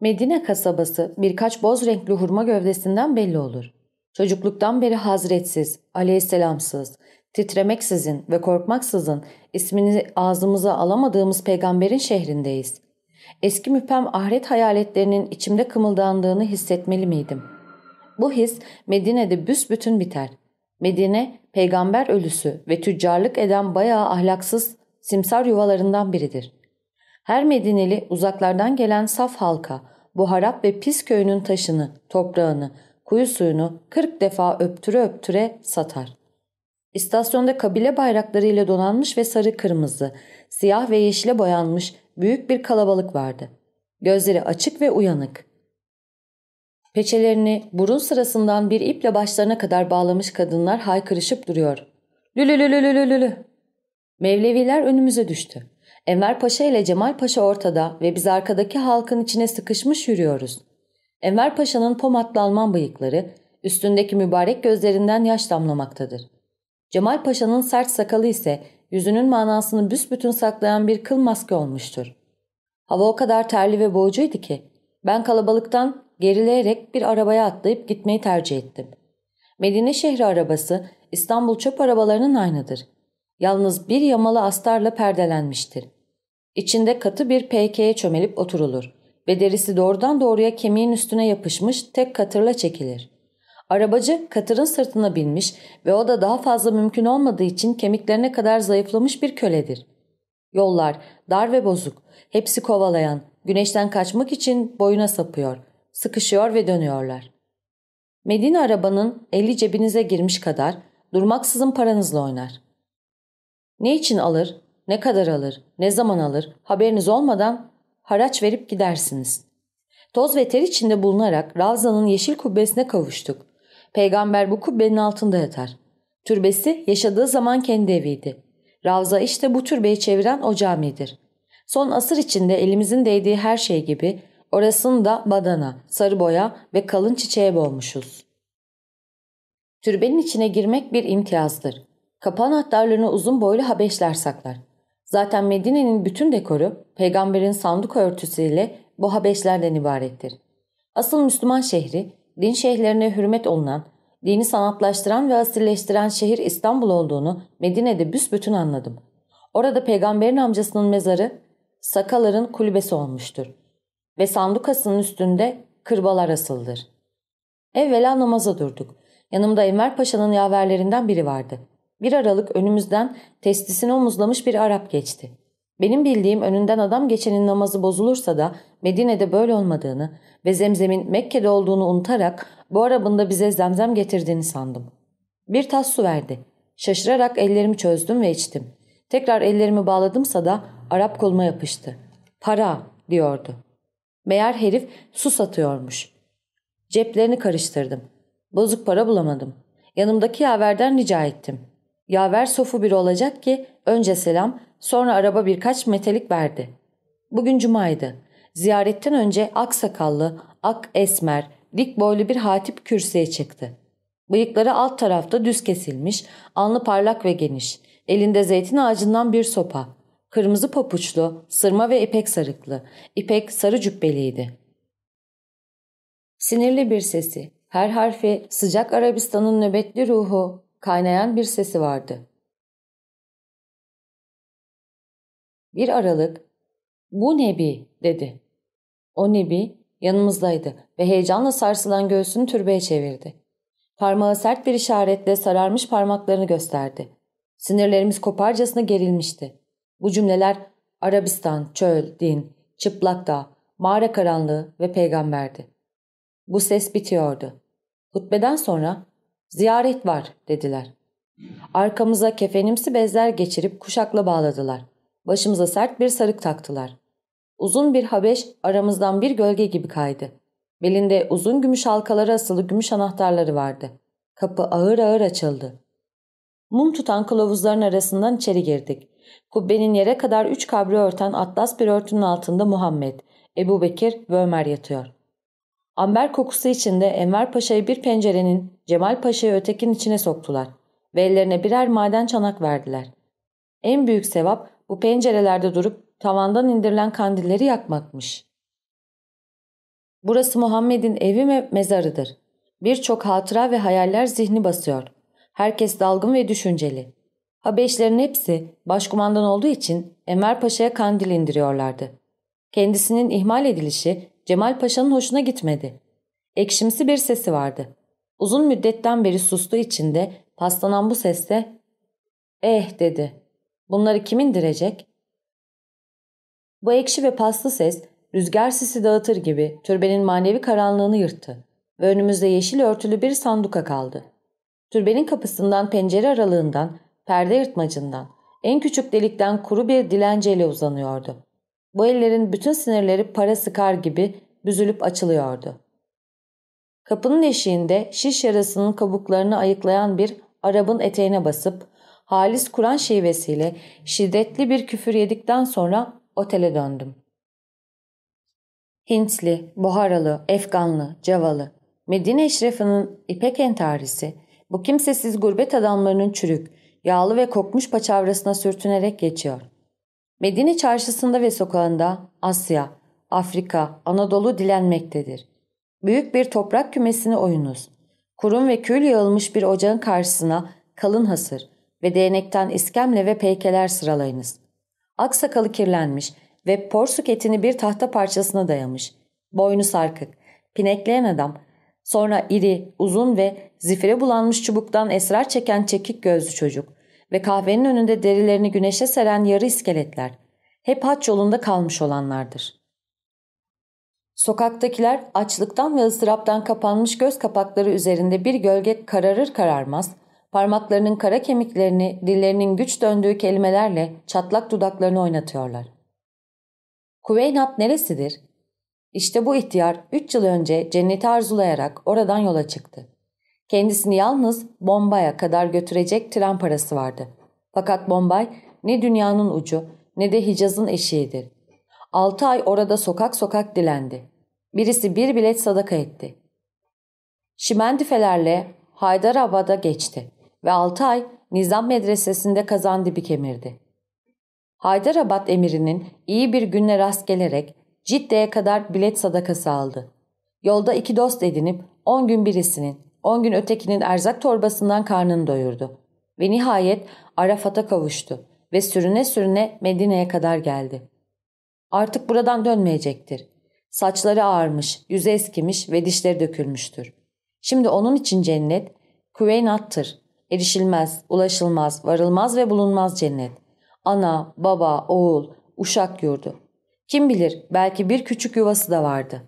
Medine kasabası birkaç boz renkli hurma gövdesinden belli olur. Çocukluktan beri hazretsiz, aleyhisselamsız, titremeksizin ve korkmaksızın ismini ağzımıza alamadığımız peygamberin şehrindeyiz. Eski müpem ahiret hayaletlerinin içimde kımıldandığını hissetmeli miydim? Bu his Medine'de büsbütün biter. Medine, peygamber ölüsü ve tüccarlık eden bayağı ahlaksız simsar yuvalarından biridir. Her Medineli uzaklardan gelen saf halka, bu harap ve pis köyünün taşını, toprağını, kuyu suyunu kırk defa öptüre öptüre satar. İstasyonda kabile bayraklarıyla donanmış ve sarı kırmızı, siyah ve yeşile boyanmış büyük bir kalabalık vardı. Gözleri açık ve uyanık. Peçelerini burun sırasından bir iple başlarına kadar bağlamış kadınlar haykırışıp duruyor. Lülülülülülülü. Mevleviler önümüze düştü. Enver Paşa ile Cemal Paşa ortada ve biz arkadaki halkın içine sıkışmış yürüyoruz. Enver Paşa'nın pomatlı Alman bıyıkları üstündeki mübarek gözlerinden yaş damlamaktadır. Cemal Paşa'nın sert sakalı ise yüzünün manasını büsbütün saklayan bir kıl maske olmuştur. Hava o kadar terli ve boğucuydu ki ben kalabalıktan gerileyerek bir arabaya atlayıp gitmeyi tercih ettim. Medine şehri arabası İstanbul çöp arabalarının aynıdır. Yalnız bir yamalı astarla perdelenmiştir. İçinde katı bir peykeye çömelip oturulur ve derisi doğrudan doğruya kemiğin üstüne yapışmış tek katırla çekilir. Arabacı katırın sırtına binmiş ve o da daha fazla mümkün olmadığı için kemiklerine kadar zayıflamış bir köledir. Yollar dar ve bozuk, hepsi kovalayan, güneşten kaçmak için boyuna sapıyor, sıkışıyor ve dönüyorlar. Medine arabanın eli cebinize girmiş kadar durmaksızın paranızla oynar. Ne için alır, ne kadar alır, ne zaman alır haberiniz olmadan haraç verip gidersiniz. Toz ve ter içinde bulunarak Ravza'nın yeşil kubbesine kavuştuk. Peygamber bu kubbenin altında yatar. Türbesi yaşadığı zaman kendi eviydi. Ravza işte bu türbeyi çeviren o camidir. Son asır içinde elimizin değdiği her şey gibi orasını da badana, sarı boya ve kalın çiçeğe boğmuşuz. Türbenin içine girmek bir imtiyazdır. Kapı anahtarlarını uzun boylu Habeşler saklar. Zaten Medine'nin bütün dekoru peygamberin sandık örtüsüyle bu Habeşlerden ibarettir. Asıl Müslüman şehri, din şeyhlerine hürmet olunan, dini sanatlaştıran ve asilleştiren şehir İstanbul olduğunu Medine'de büsbütün anladım. Orada peygamberin amcasının mezarı Sakaların kulübesi olmuştur ve sandukasının üstünde kırbalar asıldır. Evvela namaza durduk. Yanımda Enver Paşa'nın yaverlerinden biri vardı. Bir aralık önümüzden testisini omuzlamış bir Arap geçti. Benim bildiğim önünden adam geçenin namazı bozulursa da Medine'de böyle olmadığını ve zemzemin Mekke'de olduğunu unutarak bu Arap'ın da bize zemzem getirdiğini sandım. Bir tas su verdi. Şaşırarak ellerimi çözdüm ve içtim. Tekrar ellerimi bağladımsa da Arap koluma yapıştı. Para diyordu. Meğer herif su satıyormuş. Ceplerini karıştırdım. Bozuk para bulamadım. Yanımdaki yaverden rica ettim. Yaver sofu biri olacak ki önce selam sonra araba birkaç metelik verdi. Bugün cumaydı. Ziyaretten önce ak sakallı, ak esmer, dik boylu bir hatip kürsüye çıktı. Bıyıkları alt tarafta düz kesilmiş, alnı parlak ve geniş. Elinde zeytin ağacından bir sopa. Kırmızı papuçlu, sırma ve ipek sarıklı. İpek sarı cübbeliydi. Sinirli bir sesi, her harfi sıcak Arabistan'ın nöbetli ruhu, kaynayan bir sesi vardı. Bir aralık, bu nebi dedi. O nebi yanımızdaydı ve heyecanla sarsılan göğsünü türbeye çevirdi. Parmağı sert bir işaretle sararmış parmaklarını gösterdi. Sinirlerimiz koparcasına gerilmişti. Bu cümleler Arabistan, çöl, din, çıplak dağ, mağara karanlığı ve peygamberdi. Bu ses bitiyordu. Hutbeden sonra ziyaret var dediler. Arkamıza kefenimsi bezler geçirip kuşakla bağladılar. Başımıza sert bir sarık taktılar. Uzun bir habeş aramızdan bir gölge gibi kaydı. Belinde uzun gümüş halkaları asılı gümüş anahtarları vardı. Kapı ağır ağır açıldı. Mum tutan kılavuzların arasından içeri girdik. Kubbenin yere kadar üç kabri örten atlas bir örtünün altında Muhammed, Ebu Bekir ve Ömer yatıyor. Amber kokusu içinde Enver Paşa'yı bir pencerenin, Cemal Paşa'yı ötekinin içine soktular ve ellerine birer maden çanak verdiler. En büyük sevap bu pencerelerde durup tavandan indirilen kandilleri yakmakmış. Burası Muhammed'in evi ve mezarıdır. Birçok hatıra ve hayaller zihni basıyor. Herkes dalgın ve düşünceli. Habeşlerin hepsi başkumandan olduğu için Enver Paşa'ya kandil indiriyorlardı. Kendisinin ihmal edilişi Cemal Paşa'nın hoşuna gitmedi. Ekşimsi bir sesi vardı. Uzun müddetten beri sustu içinde paslanan bu seste ''Eh'' dedi. ''Bunları kim indirecek?'' Bu ekşi ve paslı ses rüzgar sisi dağıtır gibi türbenin manevi karanlığını yırttı ve önümüzde yeşil örtülü bir sanduka kaldı. Türbenin kapısından pencere aralığından, perde yırtmacından, en küçük delikten kuru bir dilenceyle uzanıyordu. Bu ellerin bütün sinirleri para sıkar gibi büzülüp açılıyordu. Kapının eşiğinde şiş yarasının kabuklarını ayıklayan bir Arap'ın eteğine basıp halis Kur'an şivesiyle şiddetli bir küfür yedikten sonra otele döndüm. Hintli, Buharalı, Efganlı, Cavalı, Medine eşrafının ipek entarisi, bu kimsesiz gurbet adamlarının çürük, yağlı ve kokmuş paçavrasına sürtünerek geçiyor. Medine çarşısında ve sokağında Asya, Afrika, Anadolu dilenmektedir. Büyük bir toprak kümesini oyunuz. Kurum ve kül yağılmış bir ocağın karşısına kalın hasır ve değnekten iskemle ve peykeler sıralayınız. Aksakalı kirlenmiş ve porsuk etini bir tahta parçasına dayamış. Boynu sarkık, pinekleyen adam, sonra iri, uzun ve zifire bulanmış çubuktan esrar çeken çekik gözlü çocuk ve kahvenin önünde derilerini güneşe seren yarı iskeletler, hep haç yolunda kalmış olanlardır. Sokaktakiler açlıktan ve ıstıraptan kapanmış göz kapakları üzerinde bir gölge kararır kararmaz, parmaklarının kara kemiklerini dillerinin güç döndüğü kelimelerle çatlak dudaklarını oynatıyorlar. Kuveynat neresidir? İşte bu ihtiyar üç yıl önce cenneti arzulayarak oradan yola çıktı. Kendisini yalnız Bombay'a kadar götürecek tren parası vardı. Fakat Bombay ne dünyanın ucu ne de Hicaz'ın eşiğidir. Altı ay orada sokak sokak dilendi. Birisi bir bilet sadaka etti. Şimendifelerle Haydarabad'a geçti ve altı ay Nizam Medresesi'nde kazan dibi kemirdi. Haydarabad emirinin iyi bir günle rast gelerek Cidde'ye kadar bilet sadakası aldı. Yolda iki dost edinip on gün birisinin, on gün ötekinin erzak torbasından karnını doyurdu. Ve nihayet Arafat'a kavuştu ve sürüne sürüne Medine'ye kadar geldi. Artık buradan dönmeyecektir. Saçları ağarmış, yüzü eskimiş ve dişleri dökülmüştür. Şimdi onun için cennet, Küveynattır. Erişilmez, ulaşılmaz, varılmaz ve bulunmaz cennet. Ana, baba, oğul, uşak yurdu. Kim bilir belki bir küçük yuvası da vardı.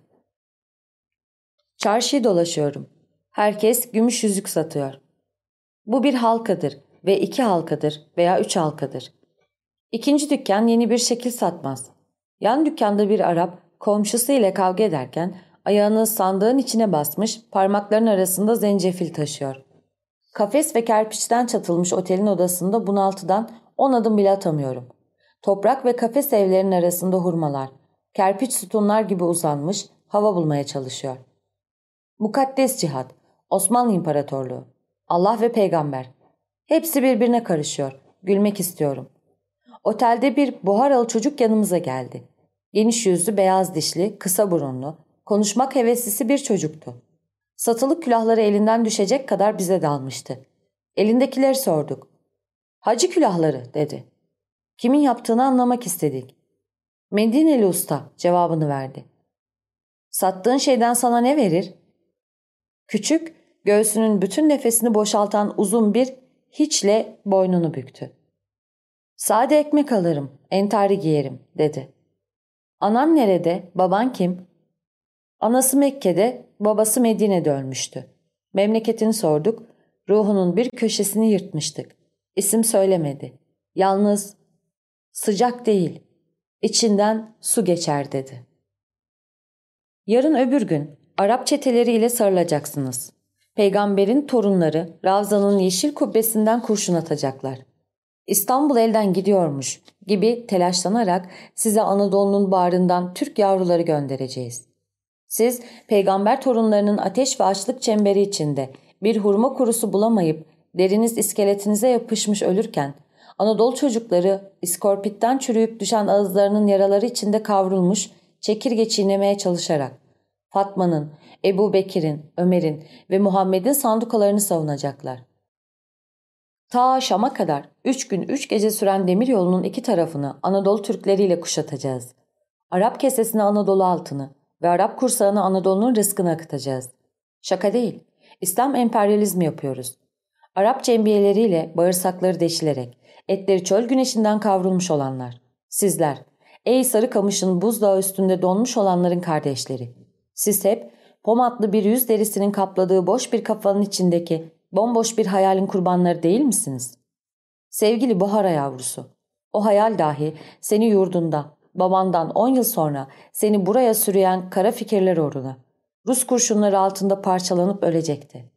Çarşıyı dolaşıyorum. Herkes gümüş yüzük satıyor. Bu bir halkadır ve iki halkadır veya üç halkadır. İkinci dükkan yeni bir şekil satmaz. Yan dükkanda bir Arap komşusu ile kavga ederken ayağını sandığın içine basmış parmakların arasında zencefil taşıyor. Kafes ve kerpiçten çatılmış otelin odasında bunaltıdan on adım bile atamıyorum. Toprak ve kafes evlerinin arasında hurmalar, kerpiç sütunlar gibi uzanmış hava bulmaya çalışıyor. Mukaddes cihat, Osmanlı İmparatorluğu, Allah ve peygamber. Hepsi birbirine karışıyor. Gülmek istiyorum. Otelde bir Buharalı çocuk yanımıza geldi. Geniş yüzlü, beyaz dişli, kısa burunlu, konuşmak heveslisi bir çocuktu. Satılık külahları elinden düşecek kadar bize dalmıştı. Elindekileri sorduk. Hacı külahları dedi. Kimin yaptığını anlamak istedik. Medineli usta cevabını verdi. Sattığın şeyden sana ne verir? Küçük, göğsünün bütün nefesini boşaltan uzun bir hiçle boynunu büktü. Sade ekmek alırım, entari giyerim dedi. Anan nerede, baban kim? Anası Mekke'de, babası Medine'de ölmüştü. Memleketini sorduk, ruhunun bir köşesini yırtmıştık. İsim söylemedi. Yalnız sıcak değil, içinden su geçer dedi. Yarın öbür gün Arap çeteleriyle sarılacaksınız. Peygamberin torunları Ravza'nın yeşil kubbesinden kurşun atacaklar. İstanbul elden gidiyormuş gibi telaşlanarak size Anadolu'nun bağrından Türk yavruları göndereceğiz. Siz peygamber torunlarının ateş ve açlık çemberi içinde bir hurma kurusu bulamayıp deriniz iskeletinize yapışmış ölürken Anadolu çocukları iskorpitten çürüyüp düşen ağızlarının yaraları içinde kavrulmuş çekirge çiğnemeye çalışarak Fatma'nın, Ebu Bekir'in, Ömer'in ve Muhammed'in sandukalarını savunacaklar. Ta Şam'a kadar üç gün üç gece süren demir yolunun iki tarafını Anadolu Türkleriyle kuşatacağız. Arap kesesine Anadolu altını ve Arap kursağına Anadolu'nun rızkını akıtacağız. Şaka değil. İslam emperyalizmi yapıyoruz. Arap cembiyeleriyle bağırsakları deşilerek, etleri çöl güneşinden kavrulmuş olanlar. Sizler, ey sarı kamışın buzdağı üstünde donmuş olanların kardeşleri. Siz hep pomatlı bir yüz derisinin kapladığı boş bir kafanın içindeki bomboş bir hayalin kurbanları değil misiniz? Sevgili Buhara yavrusu, o hayal dahi seni yurdunda, babandan on yıl sonra seni buraya sürüyen kara fikirler uğruna, Rus kurşunları altında parçalanıp ölecekti.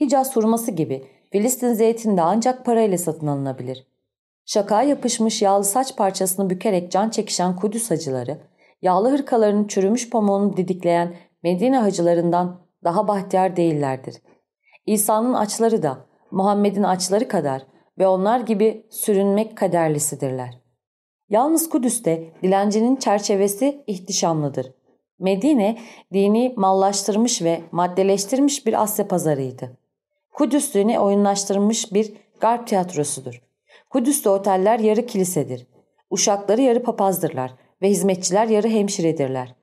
Hicaz hurması gibi Filistin zeytini de ancak parayla satın alınabilir. Şaka yapışmış yağlı saç parçasını bükerek can çekişen Kudüs hacıları, yağlı hırkalarını çürümüş pamuğunu didikleyen Medine hacılarından daha bahtiyar değillerdir. İsa'nın açları da Muhammed'in açları kadar ve onlar gibi sürünmek kaderlisidirler. Yalnız Kudüs'te dilencinin çerçevesi ihtişamlıdır. Medine dini mallaştırmış ve maddeleştirmiş bir Asya pazarıydı. Kudüs dini oyunlaştırmış bir garp tiyatrosudur. Kudüs'te oteller yarı kilisedir. Uşakları yarı papazdırlar ve hizmetçiler yarı hemşiredirler.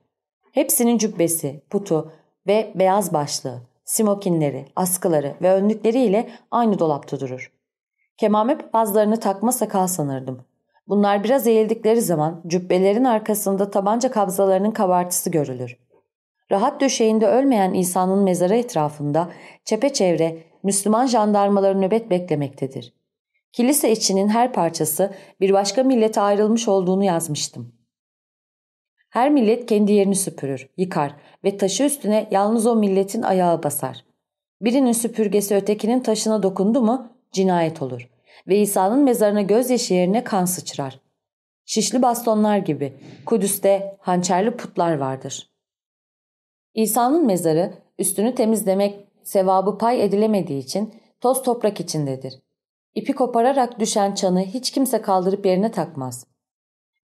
Hepsinin cübbesi, putu ve beyaz başlığı, simokinleri, askıları ve önlükleriyle aynı dolapta durur. Kemame papazlarını takma sakal sanırdım. Bunlar biraz eğildikleri zaman cübbelerin arkasında tabanca kabzalarının kabartısı görülür. Rahat döşeğinde ölmeyen İsa'nın mezarı etrafında çepeçevre Müslüman jandarmaları nöbet beklemektedir. Kilise içinin her parçası bir başka millete ayrılmış olduğunu yazmıştım. Her millet kendi yerini süpürür, yıkar ve taşı üstüne yalnız o milletin ayağı basar. Birinin süpürgesi ötekinin taşına dokundu mu cinayet olur ve İsa'nın mezarına gözyaşı yerine kan sıçrar. Şişli bastonlar gibi Kudüs'te hançerli putlar vardır. İsa'nın mezarı üstünü temizlemek sevabı pay edilemediği için toz toprak içindedir. İpi kopararak düşen çanı hiç kimse kaldırıp yerine takmaz.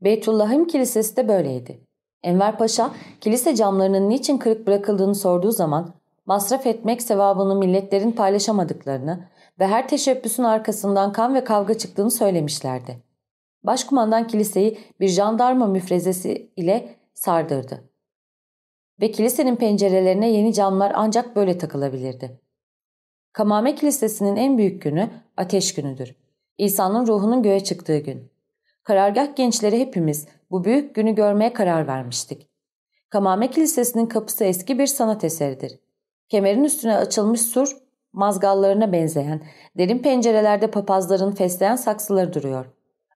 Beytullahim Kilisesi de böyleydi. Enver Paşa kilise camlarının niçin kırık bırakıldığını sorduğu zaman masraf etmek sevabını milletlerin paylaşamadıklarını ve her teşebbüsün arkasından kan ve kavga çıktığını söylemişlerdi. Başkumandan kiliseyi bir jandarma müfrezesi ile sardırdı. Ve kilisenin pencerelerine yeni camlar ancak böyle takılabilirdi. Kamame Kilisesi'nin en büyük günü ateş günüdür. İsa'nın ruhunun göğe çıktığı gün. Karargah gençleri hepimiz bu büyük günü görmeye karar vermiştik. Kamame Kilisesi'nin kapısı eski bir sanat eseridir. Kemerin üstüne açılmış sur mazgallarına benzeyen derin pencerelerde papazların fesleğen saksıları duruyor.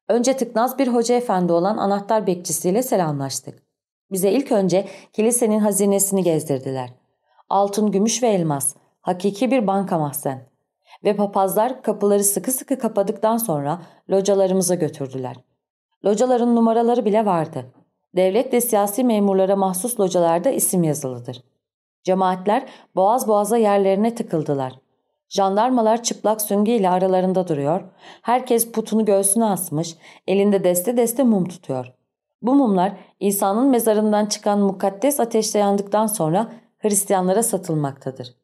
Önce tıknaz bir hoca efendi olan anahtar bekçisiyle selamlaştık. Bize ilk önce kilisenin hazinesini gezdirdiler. Altın, gümüş ve elmas, hakiki bir banka mahzen. Ve papazlar kapıları sıkı sıkı kapadıktan sonra localarımıza götürdüler. Locaların numaraları bile vardı. Devlet ve siyasi memurlara mahsus localarda isim yazılıdır. Cemaatler boğaz boğaza yerlerine tıkıldılar. Jandarmalar çıplak süngüyle aralarında duruyor. Herkes putunu göğsüne asmış, elinde deste deste mum tutuyor. Bu mumlar İsa'nın mezarından çıkan mukaddes ateşte yandıktan sonra Hristiyanlara satılmaktadır.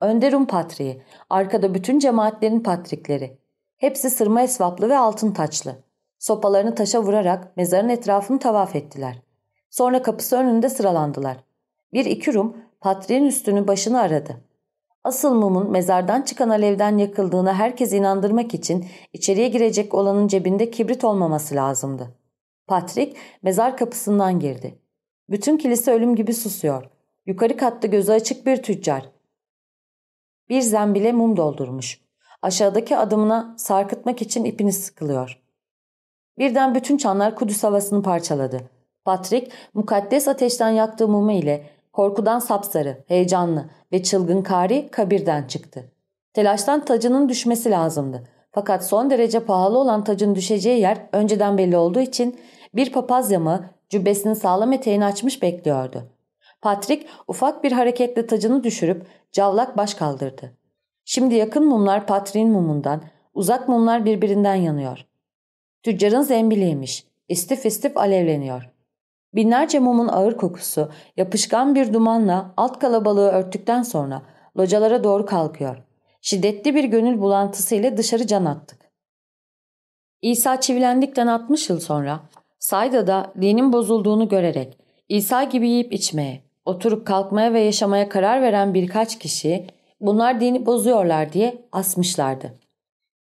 Önde Rum patriği, arkada bütün cemaatlerin patrikleri. Hepsi sırma esvaplı ve altın taçlı. Sopalarını taşa vurarak mezarın etrafını tavaf ettiler. Sonra kapısı önünde sıralandılar. Bir iki Rum patriğin üstünü başını aradı. Asıl mumun mezardan çıkan alevden yakıldığına herkes inandırmak için içeriye girecek olanın cebinde kibrit olmaması lazımdı. Patrik mezar kapısından girdi. Bütün kilise ölüm gibi susuyor. Yukarı katta gözü açık bir tüccar. Bir zembile mum doldurmuş. Aşağıdaki adımına sarkıtmak için ipini sıkılıyor. Birden bütün çanlar Kudüs havasını parçaladı. Patrik mukaddes ateşten yaktığı mumu ile korkudan sapsarı, heyecanlı ve çılgın Kari kabirden çıktı. Telaştan tacının düşmesi lazımdı. Fakat son derece pahalı olan tacın düşeceği yer önceden belli olduğu için bir papazya mı cübbesinin sağlam eteğini açmış bekliyordu. Patrick ufak bir hareketle tacını düşürüp cavlak baş kaldırdı. Şimdi yakın mumlar Patrick'in mumundan, uzak mumlar birbirinden yanıyor. Tüccarın zembiliymiş. İstif istif alevleniyor. Binlerce mumun ağır kokusu yapışkan bir dumanla alt kalabalığı örttükten sonra localara doğru kalkıyor. Şiddetli bir gönül bulantısıyla dışarı can attık. İsa çivilendikten 60 yıl sonra Sayda'da dinin bozulduğunu görerek İsa gibi yiyip içmeye, oturup kalkmaya ve yaşamaya karar veren birkaç kişi bunlar dini bozuyorlar diye asmışlardı.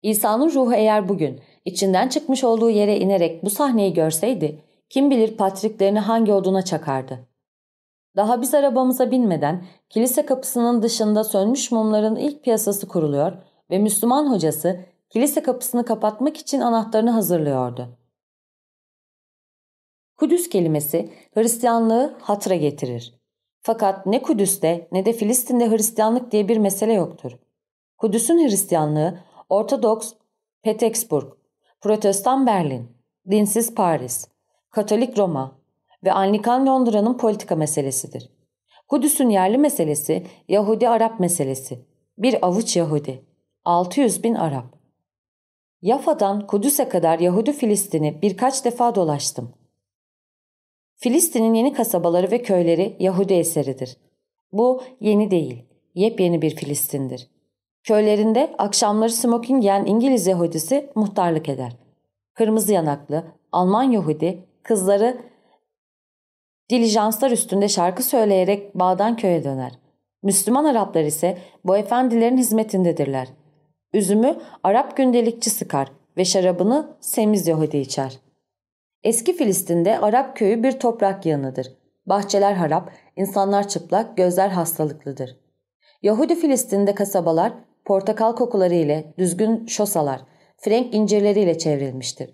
İsa'nın ruhu eğer bugün içinden çıkmış olduğu yere inerek bu sahneyi görseydi kim bilir patriklerini hangi oduna çakardı. Daha biz arabamıza binmeden kilise kapısının dışında sönmüş mumların ilk piyasası kuruluyor ve Müslüman hocası kilise kapısını kapatmak için anahtarını hazırlıyordu. Kudüs kelimesi Hristiyanlığı hatıra getirir. Fakat ne Kudüs'te ne de Filistin'de Hristiyanlık diye bir mesele yoktur. Kudüs'ün Hristiyanlığı Ortodoks Petersburg, Protestan Berlin, dinsiz Paris, Katolik Roma ve Anglikan Londra'nın politika meselesidir. Kudüs'ün yerli meselesi Yahudi-Arap meselesi. Bir avuç Yahudi, 600 bin Arap. Yafa'dan Kudüs'e kadar Yahudi Filistin'i birkaç defa dolaştım. Filistin'in yeni kasabaları ve köyleri Yahudi eseridir. Bu yeni değil, yepyeni bir Filistin'dir. Köylerinde akşamları smoking giyen İngiliz Yahudisi muhtarlık eder. Kırmızı yanaklı Alman Yahudi kızları dilijanslar üstünde şarkı söyleyerek bağdan köye döner. Müslüman Araplar ise bu efendilerin hizmetindedirler. Üzümü Arap gündelikçi sıkar ve şarabını semiz Yahudi içer. Eski Filistin'de Arap köyü bir toprak yığınıdır. Bahçeler harap, insanlar çıplak, gözler hastalıklıdır. Yahudi Filistin'de kasabalar portakal kokuları ile düzgün şosalar, frenk incirleriyle çevrilmiştir.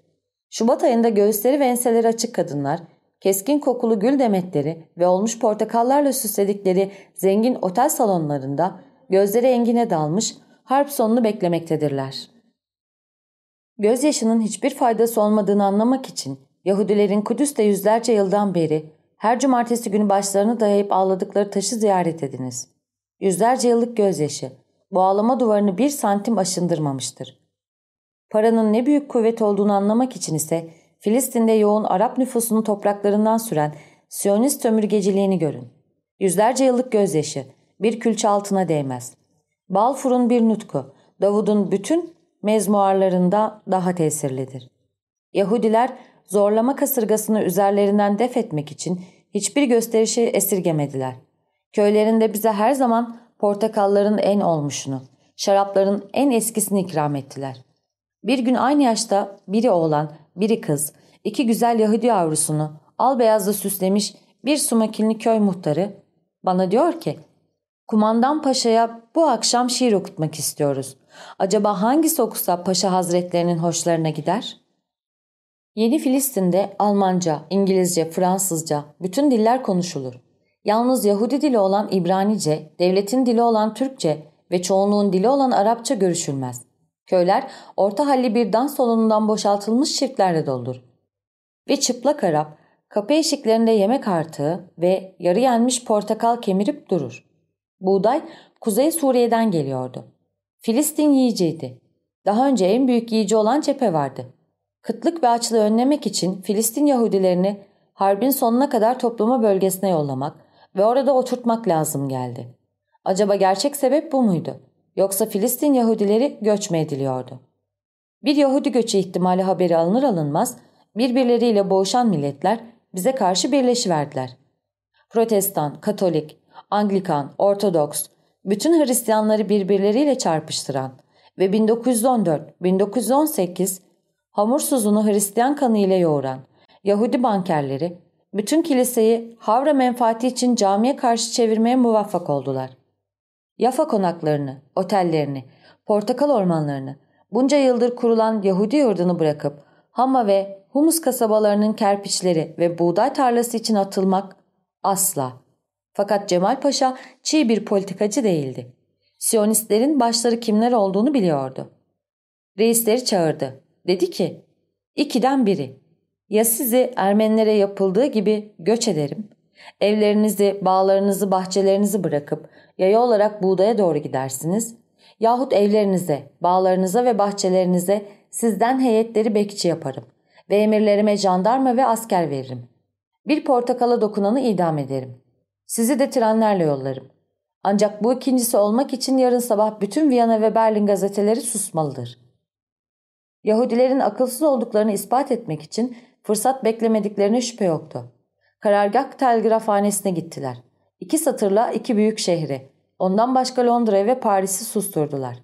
Şubat ayında göğüsleri ve enseleri açık kadınlar, keskin kokulu gül demetleri ve olmuş portakallarla süsledikleri zengin otel salonlarında gözleri engine dalmış harp sonunu beklemektedirler. Gözyaşının hiçbir faydası olmadığını anlamak için Yahudilerin Kudüs'te yüzlerce yıldan beri her cumartesi günü başlarını dayayıp ağladıkları taşı ziyaret ediniz. Yüzlerce yıllık gözyaşı, bu ağlama duvarını bir santim aşındırmamıştır. Paranın ne büyük kuvvet olduğunu anlamak için ise Filistin'de yoğun Arap nüfusunu topraklarından süren Siyonist sömürgeciliğini görün. Yüzlerce yıllık gözyaşı bir külçe altına değmez. Balfur'un bir nutku, Davud'un bütün mezmuarlarında daha tesirlidir. Yahudiler zorlama kasırgasını üzerlerinden def etmek için hiçbir gösterişi esirgemediler. Köylerinde bize her zaman portakalların en olmuşunu, şarapların en eskisini ikram ettiler. Bir gün aynı yaşta biri oğlan, biri kız, iki güzel Yahudi yavrusunu al beyazla süslemiş bir sumakinli köy muhtarı bana diyor ki Kumandan Paşa'ya bu akşam şiir okutmak istiyoruz. Acaba hangisi okusa Paşa Hazretlerinin hoşlarına gider?'' Yeni Filistin'de Almanca, İngilizce, Fransızca bütün diller konuşulur. Yalnız Yahudi dili olan İbranice, devletin dili olan Türkçe ve çoğunluğun dili olan Arapça görüşülmez. Köyler orta halli bir dans salonundan boşaltılmış çiftlerle doldur. Ve çıplak Arap kapı eşiklerinde yemek artığı ve yarı yenmiş portakal kemirip durur. Buğday Kuzey Suriye'den geliyordu. Filistin yiyeceğiydi. Daha önce en büyük yiyici olan cephe vardı. Kıtlık ve açlığı önlemek için Filistin Yahudilerini harbin sonuna kadar toplama bölgesine yollamak ve orada oturtmak lazım geldi. Acaba gerçek sebep bu muydu? Yoksa Filistin Yahudileri göç mü ediliyordu? Bir Yahudi göçü ihtimali haberi alınır alınmaz birbirleriyle boğuşan milletler bize karşı birleşiverdiler. Protestan, Katolik, Anglikan, Ortodoks, bütün Hristiyanları birbirleriyle çarpıştıran ve 1914-1918 hamursuzunu Hristiyan kanı ile yoğuran Yahudi bankerleri bütün kiliseyi Havra menfaati için camiye karşı çevirmeye muvaffak oldular. Yafa konaklarını, otellerini, portakal ormanlarını, bunca yıldır kurulan Yahudi yurdunu bırakıp Hama ve Humus kasabalarının kerpiçleri ve buğday tarlası için atılmak asla. Fakat Cemal Paşa çiğ bir politikacı değildi. Siyonistlerin başları kimler olduğunu biliyordu. Reisleri çağırdı. Dedi ki, ikiden biri. Ya sizi Ermenilere yapıldığı gibi göç ederim. Evlerinizi, bağlarınızı, bahçelerinizi bırakıp yaya olarak buğdaya doğru gidersiniz. Yahut evlerinize, bağlarınıza ve bahçelerinize sizden heyetleri bekçi yaparım ve emirlerime jandarma ve asker veririm. Bir portakala dokunanı idam ederim. Sizi de trenlerle yollarım. Ancak bu ikincisi olmak için yarın sabah bütün Viyana ve Berlin gazeteleri susmalıdır. Yahudilerin akılsız olduklarını ispat etmek için fırsat beklemediklerine şüphe yoktu. Karargah telgrafhanesine gittiler. İki satırla iki büyük şehri, ondan başka Londra'yı ve Paris'i susturdular.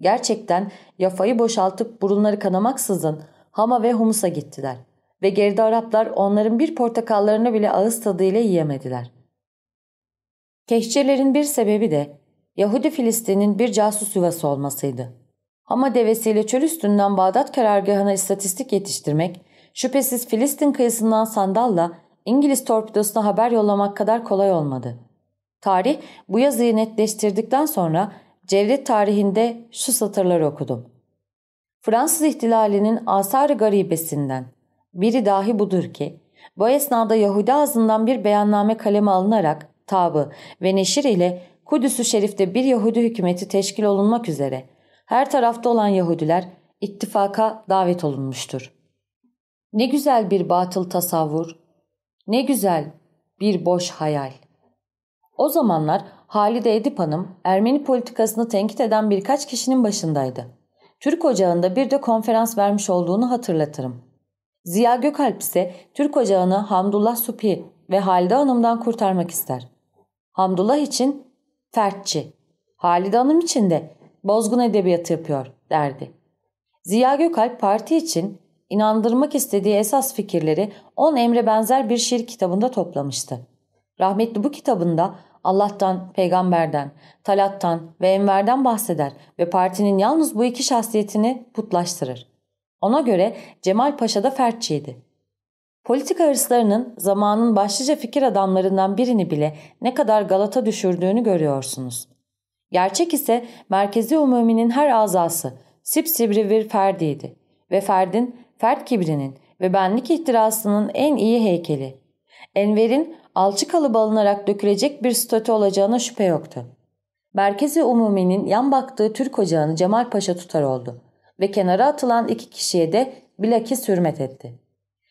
Gerçekten yafayı boşaltıp burunları kanamaksızın Hama ve Humus'a gittiler. Ve geride Araplar onların bir portakallarını bile ağız tadıyla yiyemediler. Kehçelerin bir sebebi de Yahudi Filistin'in bir casus yuvası olmasıydı. Hama devesiyle çöl üstünden Bağdat karargahına istatistik yetiştirmek, şüphesiz Filistin kıyısından sandalla İngiliz torpidosuna haber yollamak kadar kolay olmadı. Tarih bu yazıyı netleştirdikten sonra Cevdet tarihinde şu satırları okudum. Fransız ihtilalinin asar garibesinden biri dahi budur ki, bu esnada Yahudi ağzından bir beyanname kaleme alınarak tabı ve neşir ile Kudüs-ü Şerif'te bir Yahudi hükümeti teşkil olunmak üzere her tarafta olan Yahudiler ittifaka davet olunmuştur. Ne güzel bir batıl tasavvur, ne güzel bir boş hayal. O zamanlar Halide Edip Hanım Ermeni politikasını tenkit eden birkaç kişinin başındaydı. Türk Ocağı'nda bir de konferans vermiş olduğunu hatırlatırım. Ziya Gökalp ise Türk Ocağı'nı Hamdullah Supi ve Halide Hanım'dan kurtarmak ister. Hamdullah için fertçi, Halide Hanım için de bozgun edebiyatı yapıyor derdi. Ziya Gökalp parti için inandırmak istediği esas fikirleri on emre benzer bir şiir kitabında toplamıştı. Rahmetli bu kitabında Allah'tan, peygamberden, talattan ve enverden bahseder ve partinin yalnız bu iki şahsiyetini putlaştırır. Ona göre Cemal Paşa da fertçiydi. Politika hırslarının zamanın başlıca fikir adamlarından birini bile ne kadar galata düşürdüğünü görüyorsunuz. Gerçek ise merkezi umuminin her azası sipsibri bir ferdiydi ve ferdin fert kibrinin ve benlik ihtirasının en iyi heykeli. Enver'in alçı alıp alınarak dökülecek bir statü olacağına şüphe yoktu. Merkezi Umumi'nin yan baktığı Türk ocağını Cemal Paşa tutar oldu ve kenara atılan iki kişiye de bilakis hürmet etti.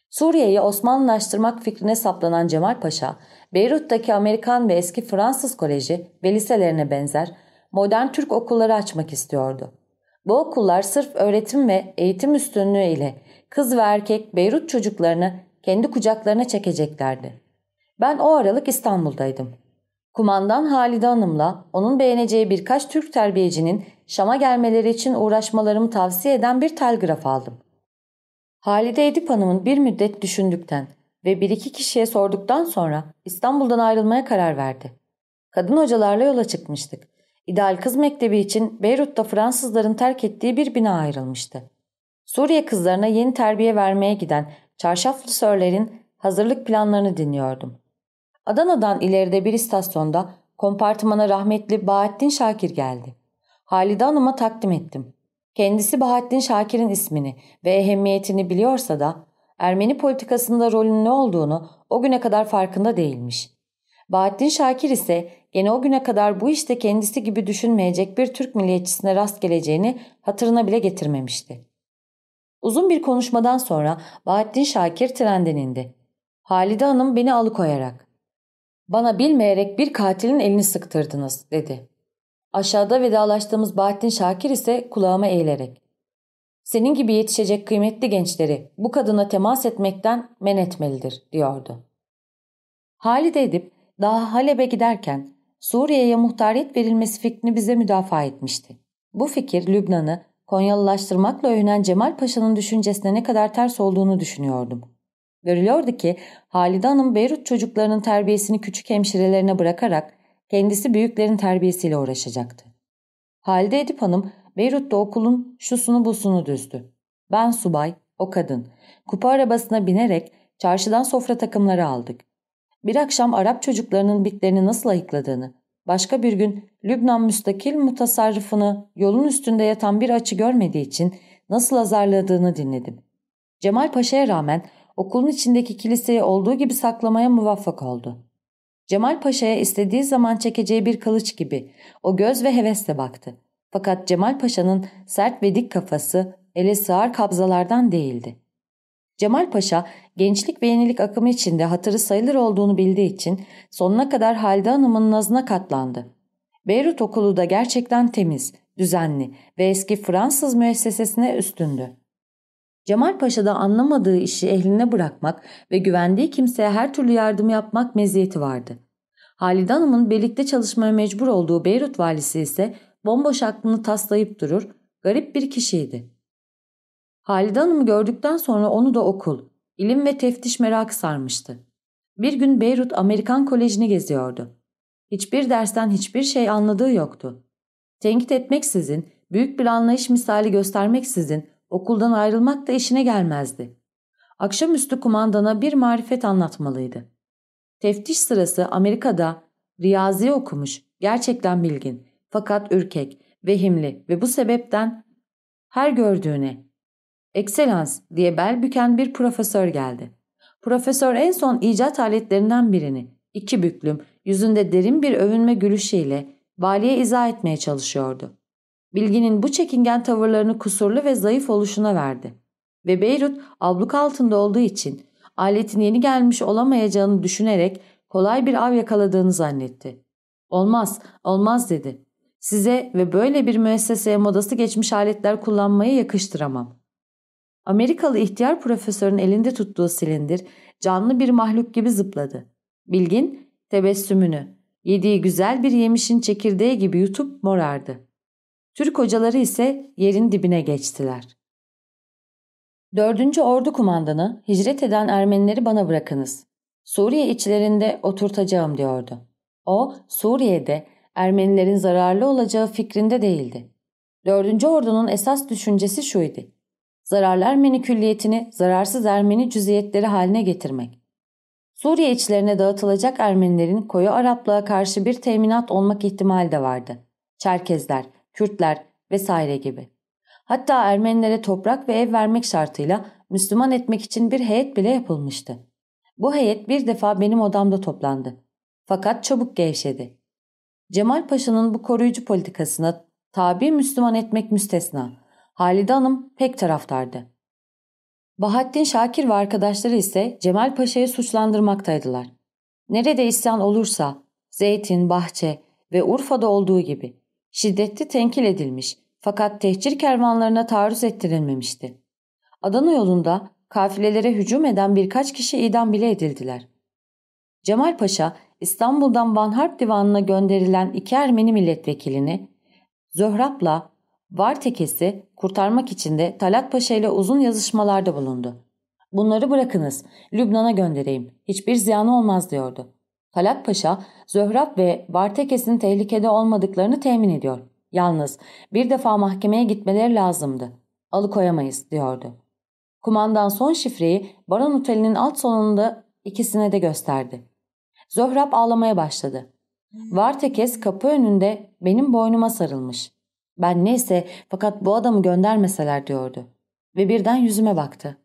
Suriye'yi Osmanlılaştırmak fikrine saplanan Cemal Paşa, Beyrut'taki Amerikan ve eski Fransız koleji ve liselerine benzer modern Türk okulları açmak istiyordu. Bu okullar sırf öğretim ve eğitim üstünlüğü ile kız ve erkek Beyrut çocuklarını kendi kucaklarına çekeceklerdi. Ben o aralık İstanbul'daydım. Kumandan Halide Hanım'la onun beğeneceği birkaç Türk terbiyecinin Şam'a gelmeleri için uğraşmalarımı tavsiye eden bir telgraf aldım. Halide Edip Hanım'ın bir müddet düşündükten ve bir iki kişiye sorduktan sonra İstanbul'dan ayrılmaya karar verdi. Kadın hocalarla yola çıkmıştık. İdeal Kız Mektebi için Beyrut'ta Fransızların terk ettiği bir bina ayrılmıştı. Suriye kızlarına yeni terbiye vermeye giden çarşaflı sörlerin hazırlık planlarını dinliyordum. Adana'dan ileride bir istasyonda kompartımana rahmetli Bahattin Şakir geldi. Halide Hanım'a takdim ettim. Kendisi Bahattin Şakir'in ismini ve ehemmiyetini biliyorsa da Ermeni politikasında rolünün ne olduğunu o güne kadar farkında değilmiş. Bahattin Şakir ise gene o güne kadar bu işte kendisi gibi düşünmeyecek bir Türk milliyetçisine rast geleceğini hatırına bile getirmemişti. Uzun bir konuşmadan sonra Bahattin Şakir trenden indi. Halide Hanım beni alıkoyarak ''Bana bilmeyerek bir katilin elini sıktırdınız.'' dedi. Aşağıda vedalaştığımız Bahattin Şakir ise kulağıma eğilerek ''Senin gibi yetişecek kıymetli gençleri bu kadına temas etmekten men etmelidir.'' diyordu. Halide edip daha Halep'e giderken Suriye'ye muhtariyet verilmesi fikrini bize müdafaa etmişti. Bu fikir Lübnan'ı Konyalılaştırmakla övünen Cemal Paşa'nın düşüncesine ne kadar ters olduğunu düşünüyordum. Görülüyordu ki Halide Hanım Beyrut çocuklarının terbiyesini küçük hemşirelerine bırakarak kendisi büyüklerin terbiyesiyle uğraşacaktı. Halide Edip Hanım Beyrut'ta okulun şusunu busunu düzdü. Ben subay, o kadın. Kupa arabasına binerek çarşıdan sofra takımları aldık. Bir akşam Arap çocuklarının bitlerini nasıl ayıkladığını, başka bir gün Lübnan müstakil mutasarrıfını yolun üstünde yatan bir açı görmediği için nasıl azarladığını dinledim. Cemal Paşa'ya rağmen okulun içindeki kiliseyi olduğu gibi saklamaya muvaffak oldu. Cemal Paşa'ya istediği zaman çekeceği bir kılıç gibi o göz ve hevesle baktı. Fakat Cemal Paşa'nın sert ve dik kafası ele sığar kabzalardan değildi. Cemal Paşa gençlik ve yenilik akımı içinde hatırı sayılır olduğunu bildiği için sonuna kadar Halide Hanım'ın nazına katlandı. Beyrut okulu da gerçekten temiz, düzenli ve eski Fransız müessesesine üstündü. Cemal Paşa'da anlamadığı işi ehline bırakmak ve güvendiği kimseye her türlü yardım yapmak meziyeti vardı. Halide Hanım'ın birlikte çalışmaya mecbur olduğu Beyrut valisi ise bomboş aklını taslayıp durur, garip bir kişiydi. Halide Hanım'ı gördükten sonra onu da okul, ilim ve teftiş merakı sarmıştı. Bir gün Beyrut Amerikan Koleji'ni geziyordu. Hiçbir dersten hiçbir şey anladığı yoktu. Tenkit etmeksizin, büyük bir anlayış misali göstermeksizin okuldan ayrılmak da işine gelmezdi. Akşamüstü kumandana bir marifet anlatmalıydı. Teftiş sırası Amerika'da riyazi okumuş, gerçekten bilgin, fakat ürkek, vehimli ve bu sebepten her gördüğüne Ekselans diye bel büken bir profesör geldi. Profesör en son icat aletlerinden birini, iki büklüm, yüzünde derin bir övünme gülüşüyle valiye izah etmeye çalışıyordu. Bilginin bu çekingen tavırlarını kusurlu ve zayıf oluşuna verdi. Ve Beyrut abluk altında olduğu için aletin yeni gelmiş olamayacağını düşünerek kolay bir av yakaladığını zannetti. Olmaz, olmaz dedi. Size ve böyle bir müesseseye modası geçmiş aletler kullanmayı yakıştıramam. Amerikalı ihtiyar profesörün elinde tuttuğu silindir canlı bir mahluk gibi zıpladı. Bilgin tebessümünü, yediği güzel bir yemişin çekirdeği gibi yutup morardı. Türk hocaları ise yerin dibine geçtiler. Dördüncü Ordu Kumandanı hicret eden Ermenileri bana bırakınız. Suriye içlerinde oturtacağım diyordu. O Suriye'de Ermenilerin zararlı olacağı fikrinde değildi. Dördüncü Ordu'nun esas düşüncesi şuydu. Zararlı Ermeni zararsız Ermeni cüziyetleri haline getirmek. Suriye içlerine dağıtılacak Ermenilerin koyu Araplığa karşı bir teminat olmak ihtimali de vardı. Çerkezler, Kürtler vesaire gibi. Hatta Ermenilere toprak ve ev vermek şartıyla Müslüman etmek için bir heyet bile yapılmıştı. Bu heyet bir defa benim odamda toplandı. Fakat çabuk gevşedi. Cemal Paşa'nın bu koruyucu politikasına tabi Müslüman etmek müstesna. Halide Hanım pek taraftardı. Bahattin Şakir ve arkadaşları ise Cemal Paşa'yı suçlandırmaktaydılar. Nerede isyan olursa Zeytin, Bahçe ve Urfa'da olduğu gibi şiddetli tenkil edilmiş fakat tehcir kervanlarına taarruz ettirilmemişti. Adana yolunda kafilelere hücum eden birkaç kişi idam bile edildiler. Cemal Paşa İstanbul'dan Van Harp Divanı'na gönderilen iki Ermeni milletvekilini Zöhrap'la Vartekes'i kurtarmak için de Talat Paşa ile uzun yazışmalarda bulundu. Bunları bırakınız, Lübnan'a göndereyim, hiçbir ziyanı olmaz diyordu. Talat Paşa, Zöhrap ve Vartekes'in tehlikede olmadıklarını temin ediyor. Yalnız bir defa mahkemeye gitmeleri lazımdı. Alıkoyamayız diyordu. Kumandan son şifreyi Baron Oteli'nin alt salonunda ikisine de gösterdi. Zöhrap ağlamaya başladı. Vartekes kapı önünde benim boynuma sarılmış. Ben neyse fakat bu adamı göndermeseler diyordu. Ve birden yüzüme baktı.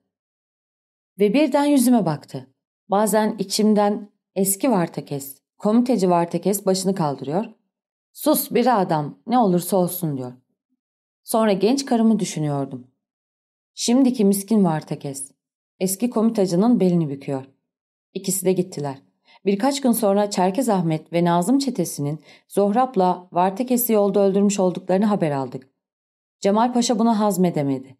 Ve birden yüzüme baktı. Bazen içimden eski Vartekes, komiteci Vartekes başını kaldırıyor. Sus bir adam ne olursa olsun diyor. Sonra genç karımı düşünüyordum. Şimdiki miskin Vartekes. Eski komitacının belini büküyor. İkisi de gittiler. Birkaç gün sonra Çerkez Ahmet ve Nazım çetesinin Zohrap'la Vartekes'i yolda öldürmüş olduklarını haber aldık. Cemal Paşa buna hazmedemedi.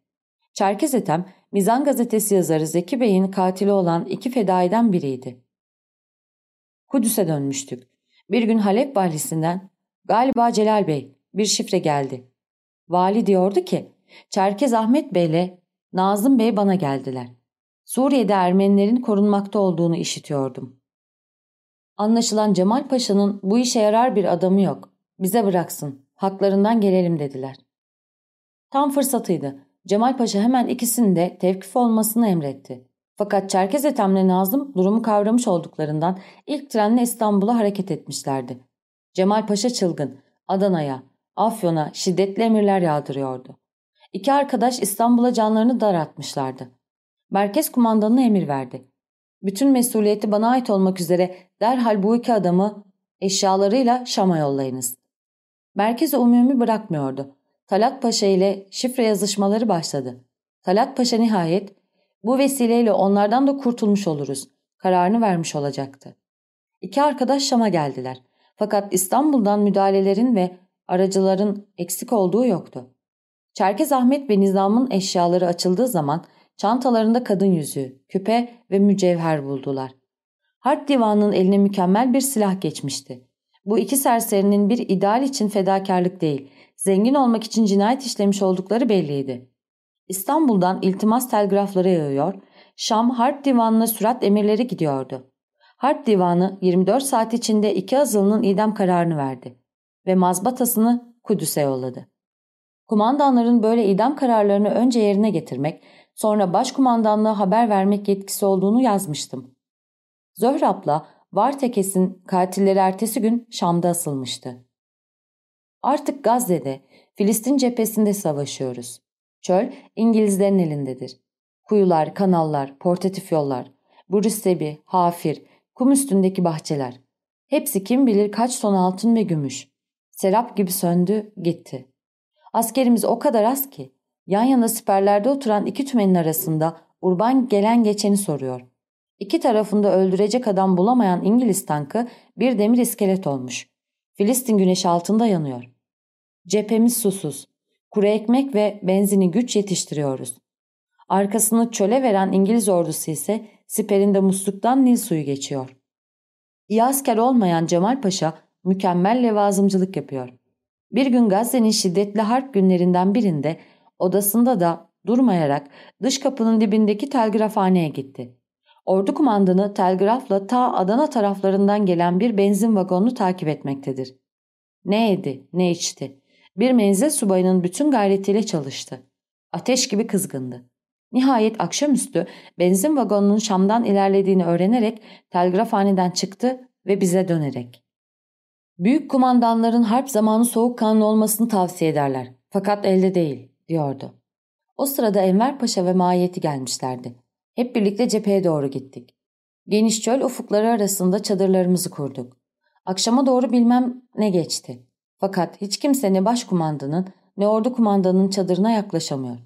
Çerkez Ethem, Mizan gazetesi yazarı Zeki Bey'in katili olan iki fedaiden biriydi. Kudüs'e dönmüştük. Bir gün Halep valisinden galiba Celal Bey bir şifre geldi. Vali diyordu ki Çerkez Ahmet Bey ile Nazım Bey bana geldiler. Suriye'de Ermenilerin korunmakta olduğunu işitiyordum. Anlaşılan Cemal Paşa'nın bu işe yarar bir adamı yok. Bize bıraksın. Haklarından gelelim dediler. Tam fırsatıydı. Cemal Paşa hemen ikisinin de tevkif olmasını emretti. Fakat Çerkez Ethem'le Nazım durumu kavramış olduklarından ilk trenle İstanbul'a hareket etmişlerdi. Cemal Paşa çılgın, Adana'ya, Afyon'a şiddetli emirler yağdırıyordu. İki arkadaş İstanbul'a canlarını dar atmışlardı. Merkez kumandanına emir verdi. Bütün mesuliyeti bana ait olmak üzere derhal bu iki adamı eşyalarıyla Şam'a yollayınız. Merkez umumi bırakmıyordu. Talat Paşa ile şifre yazışmaları başladı. Talat Paşa nihayet bu vesileyle onlardan da kurtulmuş oluruz. Kararını vermiş olacaktı. İki arkadaş Şam'a geldiler. Fakat İstanbul'dan müdahalelerin ve aracıların eksik olduğu yoktu. Çerkez Ahmet ve Nizam'ın eşyaları açıldığı zaman çantalarında kadın yüzüğü, küpe ve mücevher buldular. Harp divanının eline mükemmel bir silah geçmişti. Bu iki serserinin bir ideal için fedakarlık değil, zengin olmak için cinayet işlemiş oldukları belliydi. İstanbul'dan iltimas telgrafları yağıyor, Şam Harp Divanı'na sürat emirleri gidiyordu. Harp Divanı 24 saat içinde iki azılının idam kararını verdi ve mazbatasını Kudüs'e yolladı. Kumandanların böyle idam kararlarını önce yerine getirmek, sonra başkumandanlığa haber vermek yetkisi olduğunu yazmıştım. Zöhrab'la Vartekes'in katilleri ertesi gün Şam'da asılmıştı. Artık Gazze'de, Filistin cephesinde savaşıyoruz. Çöl İngilizlerin elindedir. Kuyular, kanallar, portatif yollar, Brüssebi, Hafir, kum üstündeki bahçeler. Hepsi kim bilir kaç ton altın ve gümüş. Serap gibi söndü, gitti. Askerimiz o kadar az ki, yan yana siperlerde oturan iki tümenin arasında urban gelen geçeni soruyor. İki tarafında öldürecek adam bulamayan İngiliz tankı bir demir iskelet olmuş. Filistin güneşi altında yanıyor. Cephemiz susuz. Kuru ekmek ve benzini güç yetiştiriyoruz. Arkasını çöle veren İngiliz ordusu ise siperinde musluktan Nil suyu geçiyor. İyi asker olmayan Cemal Paşa mükemmel levazımcılık yapıyor. Bir gün Gazze'nin şiddetli harp günlerinden birinde odasında da durmayarak dış kapının dibindeki telgrafhaneye gitti. Ordu kumandanı telgrafla ta Adana taraflarından gelen bir benzin vagonunu takip etmektedir. Ne yedi, ne içti. Bir menzil subayının bütün gayretiyle çalıştı. Ateş gibi kızgındı. Nihayet akşamüstü benzin vagonunun Şam'dan ilerlediğini öğrenerek telgrafhaneden çıktı ve bize dönerek. Büyük kumandanların harp zamanı soğukkanlı olmasını tavsiye ederler. Fakat elde değil, diyordu. O sırada Enver Paşa ve mahiyeti gelmişlerdi. Hep birlikte cepheye doğru gittik. Geniş çöl ufukları arasında çadırlarımızı kurduk. Akşama doğru bilmem ne geçti. Fakat hiç kimse ne başkumandanın ne ordu kumandanının çadırına yaklaşamıyor.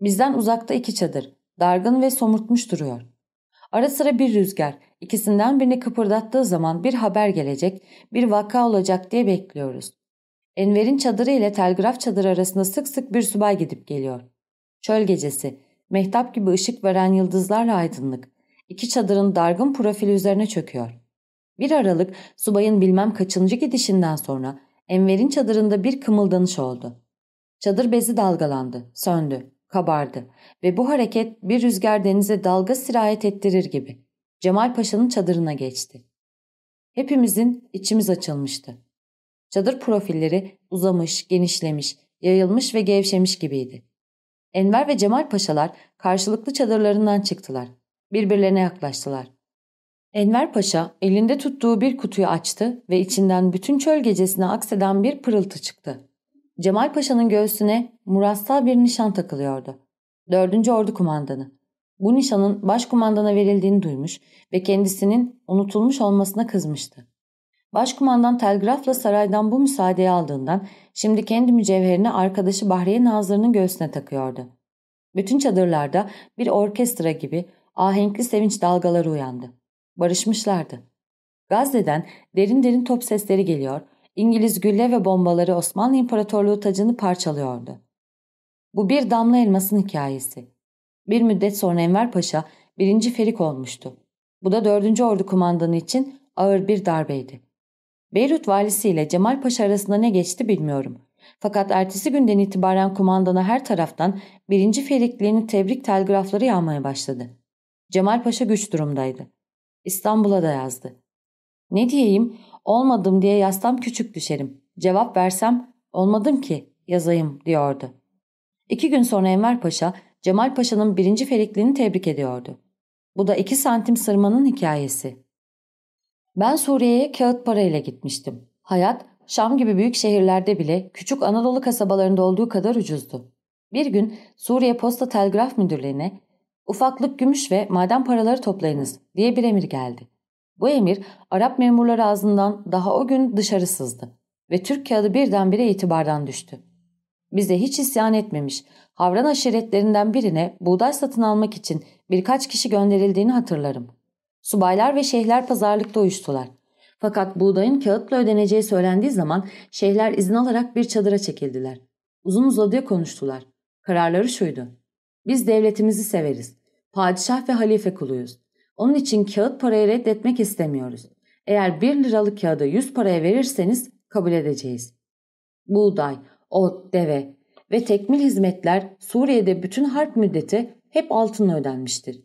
Bizden uzakta iki çadır, dargın ve somurtmuş duruyor. Ara sıra bir rüzgar, ikisinden birini kıpırdattığı zaman bir haber gelecek, bir vaka olacak diye bekliyoruz. Enver'in çadırı ile telgraf çadırı arasında sık sık bir subay gidip geliyor. Çöl gecesi, mehtap gibi ışık veren yıldızlarla aydınlık. İki çadırın dargın profili üzerine çöküyor. Bir aralık subayın bilmem kaçıncı gidişinden sonra Enver'in çadırında bir kımıldanış oldu. Çadır bezi dalgalandı, söndü kabardı ve bu hareket bir rüzgar denize dalga sirayet ettirir gibi Cemal Paşa'nın çadırına geçti. Hepimizin içimiz açılmıştı. Çadır profilleri uzamış, genişlemiş, yayılmış ve gevşemiş gibiydi. Enver ve Cemal Paşalar karşılıklı çadırlarından çıktılar. Birbirlerine yaklaştılar. Enver Paşa elinde tuttuğu bir kutuyu açtı ve içinden bütün çöl gecesine akseden bir pırıltı çıktı. Cemal Paşa'nın göğsüne murassal bir nişan takılıyordu. Dördüncü Ordu Kumandanı. Bu nişanın başkumandana verildiğini duymuş ve kendisinin unutulmuş olmasına kızmıştı. Başkumandan telgrafla saraydan bu müsaadeyi aldığından şimdi kendi mücevherini arkadaşı Bahriye Nazırı'nın göğsüne takıyordu. Bütün çadırlarda bir orkestra gibi ahenkli sevinç dalgaları uyandı. Barışmışlardı. Gazze'den derin derin top sesleri geliyor, İngiliz gülle ve bombaları Osmanlı İmparatorluğu tacını parçalıyordu. Bu bir damla elmasın hikayesi. Bir müddet sonra Enver Paşa birinci ferik olmuştu. Bu da dördüncü ordu kumandanı için ağır bir darbeydi. Beyrut valisi ile Cemal Paşa arasında ne geçti bilmiyorum. Fakat ertesi günden itibaren kumandana her taraftan birinci ferikliğini tebrik telgrafları yağmaya başladı. Cemal Paşa güç durumdaydı. İstanbul'a da yazdı. Ne diyeyim olmadım diye yazsam küçük düşerim. Cevap versem olmadım ki yazayım diyordu. İki gün sonra Enver Paşa Cemal Paşa'nın birinci ferikliğini tebrik ediyordu. Bu da iki santim sırmanın hikayesi. Ben Suriye'ye kağıt parayla gitmiştim. Hayat Şam gibi büyük şehirlerde bile küçük Anadolu kasabalarında olduğu kadar ucuzdu. Bir gün Suriye Posta Telgraf Müdürlüğü'ne ufaklık gümüş ve maden paraları toplayınız diye bir emir geldi. Bu emir Arap memurları ağzından daha o gün dışarı sızdı ve Türk kağıdı birdenbire itibardan düştü. Bize hiç isyan etmemiş, Havran aşiretlerinden birine buğday satın almak için birkaç kişi gönderildiğini hatırlarım. Subaylar ve şeyhler pazarlıkta uyuştular. Fakat buğdayın kağıtla ödeneceği söylendiği zaman şeyhler izin alarak bir çadıra çekildiler. Uzun uzadıya konuştular. Kararları şuydu. Biz devletimizi severiz. Padişah ve halife kuluyuz. Onun için kağıt parayı reddetmek istemiyoruz. Eğer bir liralık kağıdı yüz paraya verirseniz kabul edeceğiz. Buğday, ot, deve ve tekmil hizmetler Suriye'de bütün harp müddeti hep altınla ödenmiştir.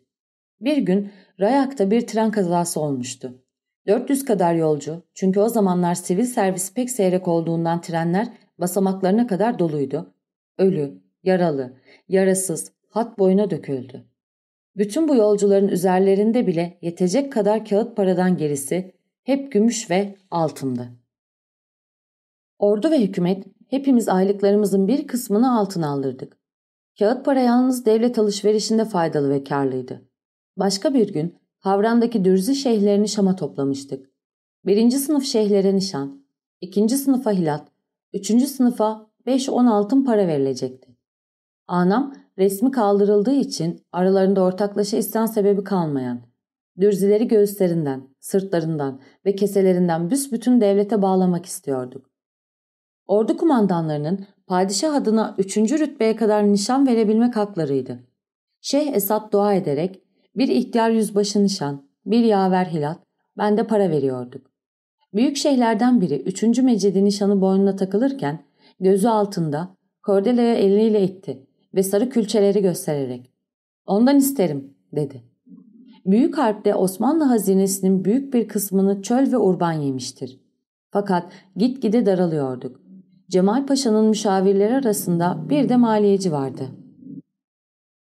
Bir gün Rayak'ta bir tren kazası olmuştu. 400 kadar yolcu çünkü o zamanlar sivil servis pek seyrek olduğundan trenler basamaklarına kadar doluydu. Ölü, yaralı, yarasız, hat boyuna döküldü. Bütün bu yolcuların üzerlerinde bile yetecek kadar kağıt paradan gerisi hep gümüş ve altındı. Ordu ve hükümet hepimiz aylıklarımızın bir kısmını altına aldırdık. Kağıt para yalnız devlet alışverişinde faydalı ve karlıydı. Başka bir gün Havran'daki dürzi şeyhlerini Şam'a toplamıştık. Birinci sınıf şeyhlere nişan, ikinci sınıfa hilat, üçüncü sınıfa 5-10 altın para verilecekti. Anam resmi kaldırıldığı için aralarında ortaklaşa isyan sebebi kalmayan, dürzileri göğüslerinden, sırtlarından ve keselerinden büsbütün devlete bağlamak istiyorduk. Ordu kumandanlarının padişah adına üçüncü rütbeye kadar nişan verebilmek haklarıydı. Şeyh Esad dua ederek bir ihtiyar yüzbaşı nişan, bir yaver hilat, ben de para veriyorduk. Büyük şeyhlerden biri üçüncü mecidi nişanı boynuna takılırken gözü altında kordelaya eliyle itti ve sarı külçeleri göstererek ''Ondan isterim'' dedi. Büyük harpte Osmanlı hazinesinin büyük bir kısmını çöl ve urban yemiştir. Fakat gitgide daralıyorduk. Cemal Paşa'nın müşavirleri arasında bir de maliyeci vardı.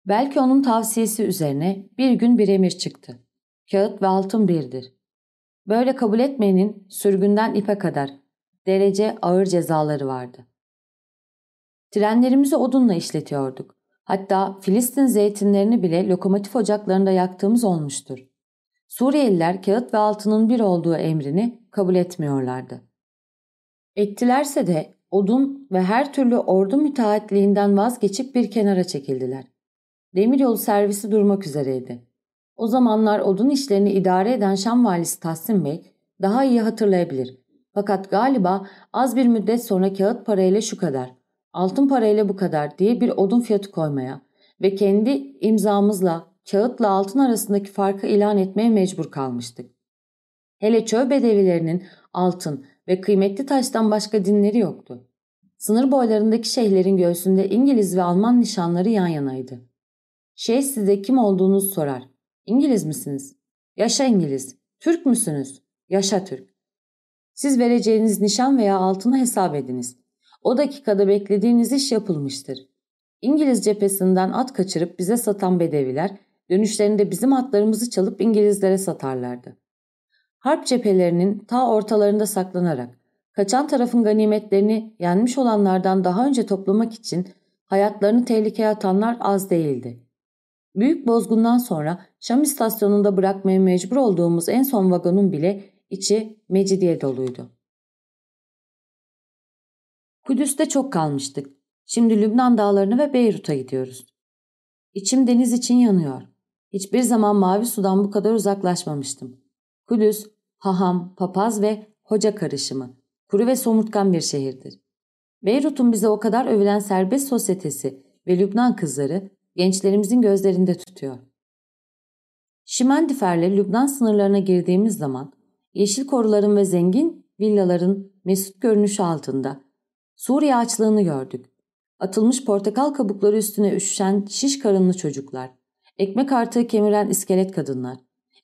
Belki onun tavsiyesi üzerine bir gün bir emir çıktı. Kağıt ve altın birdir. Böyle kabul etmeyenin sürgünden ipe kadar derece ağır cezaları vardı. Trenlerimizi odunla işletiyorduk. Hatta Filistin zeytinlerini bile lokomotif ocaklarında yaktığımız olmuştur. Suriyeliler kağıt ve altının bir olduğu emrini kabul etmiyorlardı. Ettilerse de odun ve her türlü ordu müteahhitliğinden vazgeçip bir kenara çekildiler. Demiryolu servisi durmak üzereydi. O zamanlar odun işlerini idare eden Şam valisi Tahsin Bey daha iyi hatırlayabilir. Fakat galiba az bir müddet sonra kağıt parayla şu kadar, altın parayla bu kadar diye bir odun fiyatı koymaya ve kendi imzamızla kağıtla altın arasındaki farkı ilan etmeye mecbur kalmıştık. Hele çöl bedevilerinin altın ve kıymetli taştan başka dinleri yoktu. Sınır boylarındaki şeyhlerin göğsünde İngiliz ve Alman nişanları yan yanaydı. Şeyh size kim olduğunuzu sorar. İngiliz misiniz? Yaşa İngiliz. Türk müsünüz? Yaşa Türk. Siz vereceğiniz nişan veya altını hesap ediniz. O dakikada beklediğiniz iş yapılmıştır. İngiliz cephesinden at kaçırıp bize satan bedeviler dönüşlerinde bizim atlarımızı çalıp İngilizlere satarlardı. Harp cephelerinin ta ortalarında saklanarak kaçan tarafın ganimetlerini yenmiş olanlardan daha önce toplamak için hayatlarını tehlikeye atanlar az değildi. Büyük bozgundan sonra Şam istasyonunda bırakmaya mecbur olduğumuz en son vagonun bile içi Mecidiye doluydu. Kudüs'te çok kalmıştık. Şimdi Lübnan dağlarına ve Beyrut'a gidiyoruz. İçim deniz için yanıyor. Hiçbir zaman Mavi Sudan bu kadar uzaklaşmamıştım. Kudüs, haham, papaz ve hoca karışımı, kuru ve somurtkan bir şehirdir. Beyrut'un bize o kadar övülen serbest sosyetesi ve Lübnan kızları gençlerimizin gözlerinde tutuyor. Şimendifer'le Lübnan sınırlarına girdiğimiz zaman yeşil koruların ve zengin villaların mesut görünüşü altında Suriye açlığını gördük. Atılmış portakal kabukları üstüne üşüşen şiş karınlı çocuklar, ekmek artığı kemiren iskelet kadınlar.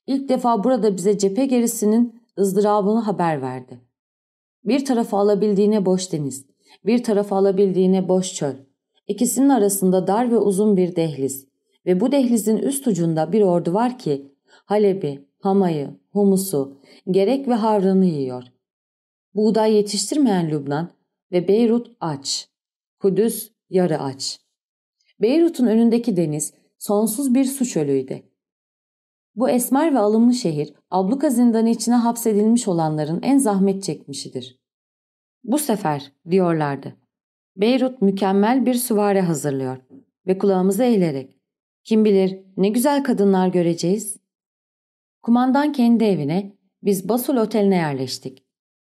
İlk defa burada bize cephe gerisinin ızdırabını haber verdi. Bir tarafa alabildiğine boş deniz, bir tarafa alabildiğine boş çöl. İkisinin arasında dar ve uzun bir dehliz ve bu dehlizin üst ucunda bir ordu var ki Halep'i, Hamayı, humusu, gerek ve havranı yiyor. Buğday yetiştirmeyen Lübnan ve Beyrut aç. Kudüs yarı aç. Beyrut'un önündeki deniz sonsuz bir su çölüydü. Bu esmer ve alımlı şehir abluka zindanı içine hapsedilmiş olanların en zahmet çekmişidir. Bu sefer diyorlardı. Beyrut mükemmel bir süvari hazırlıyor ve kulağımızı eğilerek kim bilir ne güzel kadınlar göreceğiz. Kumandan kendi evine, biz Basul Oteli'ne yerleştik.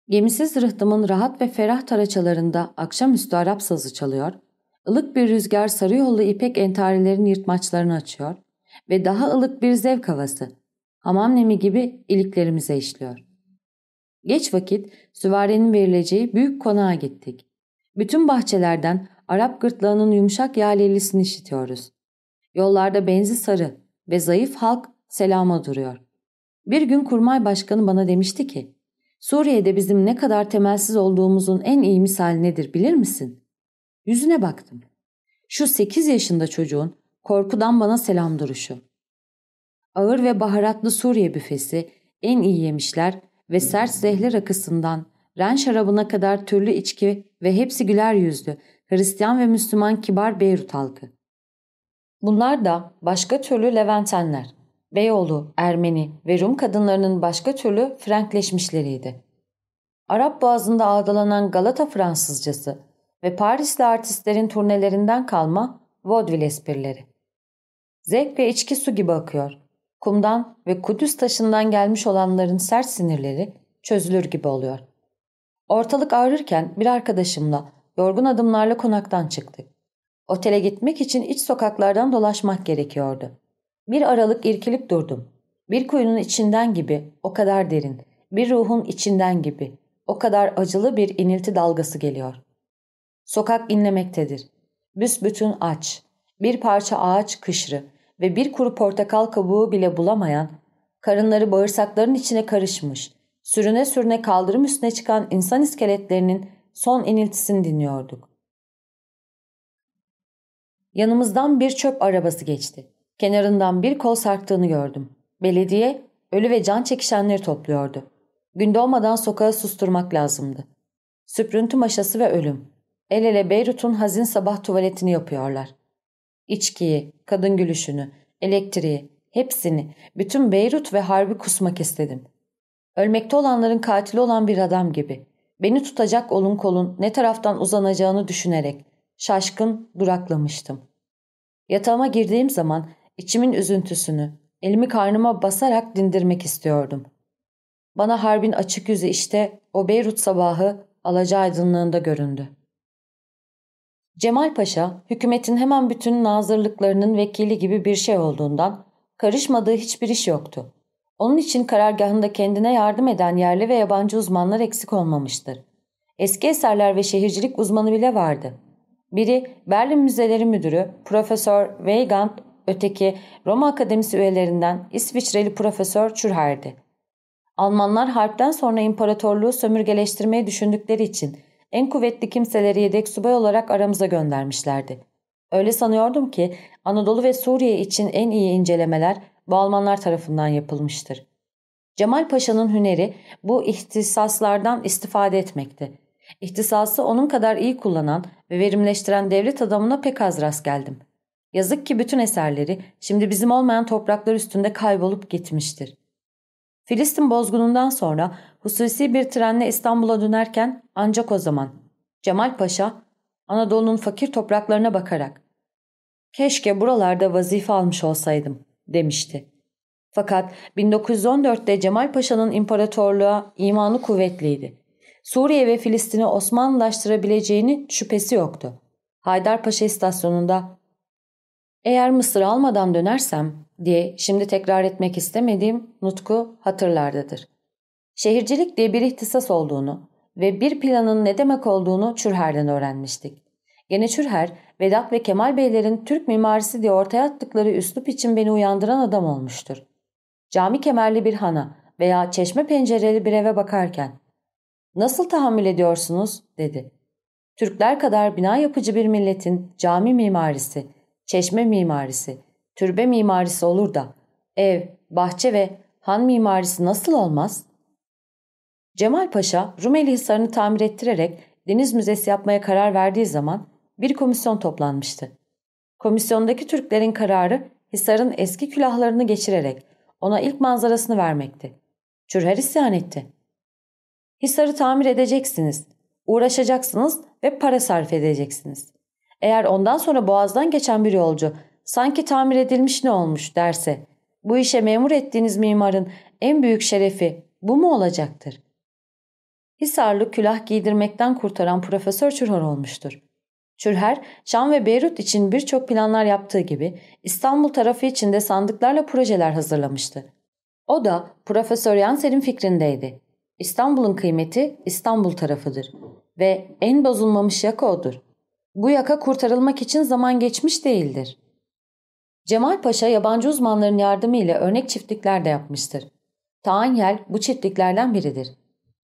Gemisiz rıhtımın rahat ve ferah taraçalarında akşamüstü Arap sazı çalıyor, ılık bir rüzgar sarı yollu ipek entarilerin yırtmaçlarını açıyor ve daha ılık bir zevk havası, hamam nemi gibi iliklerimize işliyor. Geç vakit süvarinin verileceği büyük konağa gittik. Bütün bahçelerden Arap gırtlağının yumuşak yalelisini işitiyoruz. Yollarda benzi sarı ve zayıf halk selama duruyor. Bir gün kurmay başkanı bana demişti ki, Suriye'de bizim ne kadar temelsiz olduğumuzun en iyi misali nedir bilir misin? Yüzüne baktım. Şu sekiz yaşında çocuğun korkudan bana selam duruşu. Ağır ve baharatlı Suriye büfesi, en iyi yemişler ve sert zehli rakısından ren şarabına kadar türlü içki ve hepsi güler yüzlü, Hristiyan ve Müslüman kibar Beyrut halkı. Bunlar da başka türlü Leventenler. Beyoğlu, Ermeni ve Rum kadınlarının başka türlü Frankleşmişleriydi. Arap boğazında ağdalanan Galata Fransızcası ve Parisli artistlerin turnelerinden kalma vaudeville esprileri. Zevk ve içki su gibi akıyor. Kumdan ve Kudüs taşından gelmiş olanların sert sinirleri çözülür gibi oluyor. Ortalık ağrırken bir arkadaşımla yorgun adımlarla konaktan çıktık. Otele gitmek için iç sokaklardan dolaşmak gerekiyordu. Bir aralık irkilip durdum. Bir kuyunun içinden gibi, o kadar derin, bir ruhun içinden gibi, o kadar acılı bir inilti dalgası geliyor. Sokak inlemektedir. Büsbütün aç, bir parça ağaç kışrı ve bir kuru portakal kabuğu bile bulamayan, karınları bağırsakların içine karışmış, sürüne sürüne kaldırım üstüne çıkan insan iskeletlerinin son iniltisini dinliyorduk. Yanımızdan bir çöp arabası geçti. Kenarından bir kol sarktığını gördüm. Belediye ölü ve can çekişenleri topluyordu. Gün doğmadan sokağı susturmak lazımdı. Süprüntü maşası ve ölüm. El ele Beyrut'un hazin sabah tuvaletini yapıyorlar. İçkiyi, kadın gülüşünü, elektriği, hepsini, bütün Beyrut ve harbi kusmak istedim. Ölmekte olanların katili olan bir adam gibi. Beni tutacak olun kolun ne taraftan uzanacağını düşünerek şaşkın duraklamıştım. Yatağıma girdiğim zaman içimin üzüntüsünü elimi karnıma basarak dindirmek istiyordum. Bana harbin açık yüzü işte o Beyrut sabahı alaca aydınlığında göründü. Cemal Paşa, hükümetin hemen bütün nazırlıklarının vekili gibi bir şey olduğundan karışmadığı hiçbir iş yoktu. Onun için karargahında kendine yardım eden yerli ve yabancı uzmanlar eksik olmamıştır. Eski eserler ve şehircilik uzmanı bile vardı. Biri Berlin Müzeleri Müdürü Profesör Weygand, öteki Roma Akademisi üyelerinden İsviçreli Profesör Çürher'di. Almanlar harpten sonra imparatorluğu sömürgeleştirmeyi düşündükleri için en kuvvetli kimseleri yedek subay olarak aramıza göndermişlerdi. Öyle sanıyordum ki Anadolu ve Suriye için en iyi incelemeler bu Almanlar tarafından yapılmıştır. Cemal Paşa'nın hüneri bu ihtisaslardan istifade etmekti. İhtisası onun kadar iyi kullanan ve verimleştiren devlet adamına pek az rast geldim. Yazık ki bütün eserleri şimdi bizim olmayan topraklar üstünde kaybolup gitmiştir. Filistin bozgunundan sonra hususi bir trenle İstanbul'a dönerken ancak o zaman Cemal Paşa Anadolu'nun fakir topraklarına bakarak ''Keşke buralarda vazife almış olsaydım.'' Demişti. Fakat 1914'te Cemal Paşa'nın imparatorluğa imanı kuvvetliydi. Suriye ve Filistin'i Osmanlılaştırabileceğini şüphesi yoktu. Haydarpaşa istasyonunda ''Eğer Mısır almadan dönersem'' diye şimdi tekrar etmek istemediğim nutku hatırlardadır. Şehircilik diye bir ihtisas olduğunu ve bir planın ne demek olduğunu Çürher'den öğrenmiştik. Gene Çürher, Vedat ve Kemal Beylerin Türk mimarisi diye ortaya attıkları üslup için beni uyandıran adam olmuştur. Cami kemerli bir hana veya çeşme pencereli bir eve bakarken ''Nasıl tahammül ediyorsunuz?'' dedi. Türkler kadar bina yapıcı bir milletin cami mimarisi, çeşme mimarisi, türbe mimarisi olur da ev, bahçe ve han mimarisi nasıl olmaz? Cemal Paşa Rumeli Hisarı'nı tamir ettirerek deniz müzesi yapmaya karar verdiği zaman bir komisyon toplanmıştı. Komisyondaki Türklerin kararı Hisar'ın eski külahlarını geçirerek ona ilk manzarasını vermekti. Çürher isyan etti. Hisar'ı tamir edeceksiniz, uğraşacaksınız ve para sarf edeceksiniz. Eğer ondan sonra boğazdan geçen bir yolcu sanki tamir edilmiş ne olmuş derse bu işe memur ettiğiniz mimarın en büyük şerefi bu mu olacaktır? Hisarlı külah giydirmekten kurtaran Profesör Çürhor olmuştur. Şürher, Şam ve Beyrut için birçok planlar yaptığı gibi İstanbul tarafı için de sandıklarla projeler hazırlamıştı. O da Profesör Yanser'in fikrindeydi. İstanbul'un kıymeti İstanbul tarafıdır ve en bozulmamış yaka odur. Bu yaka kurtarılmak için zaman geçmiş değildir. Cemal Paşa yabancı uzmanların yardımıyla örnek çiftlikler de yapmıştır. Taanyel bu çiftliklerden biridir.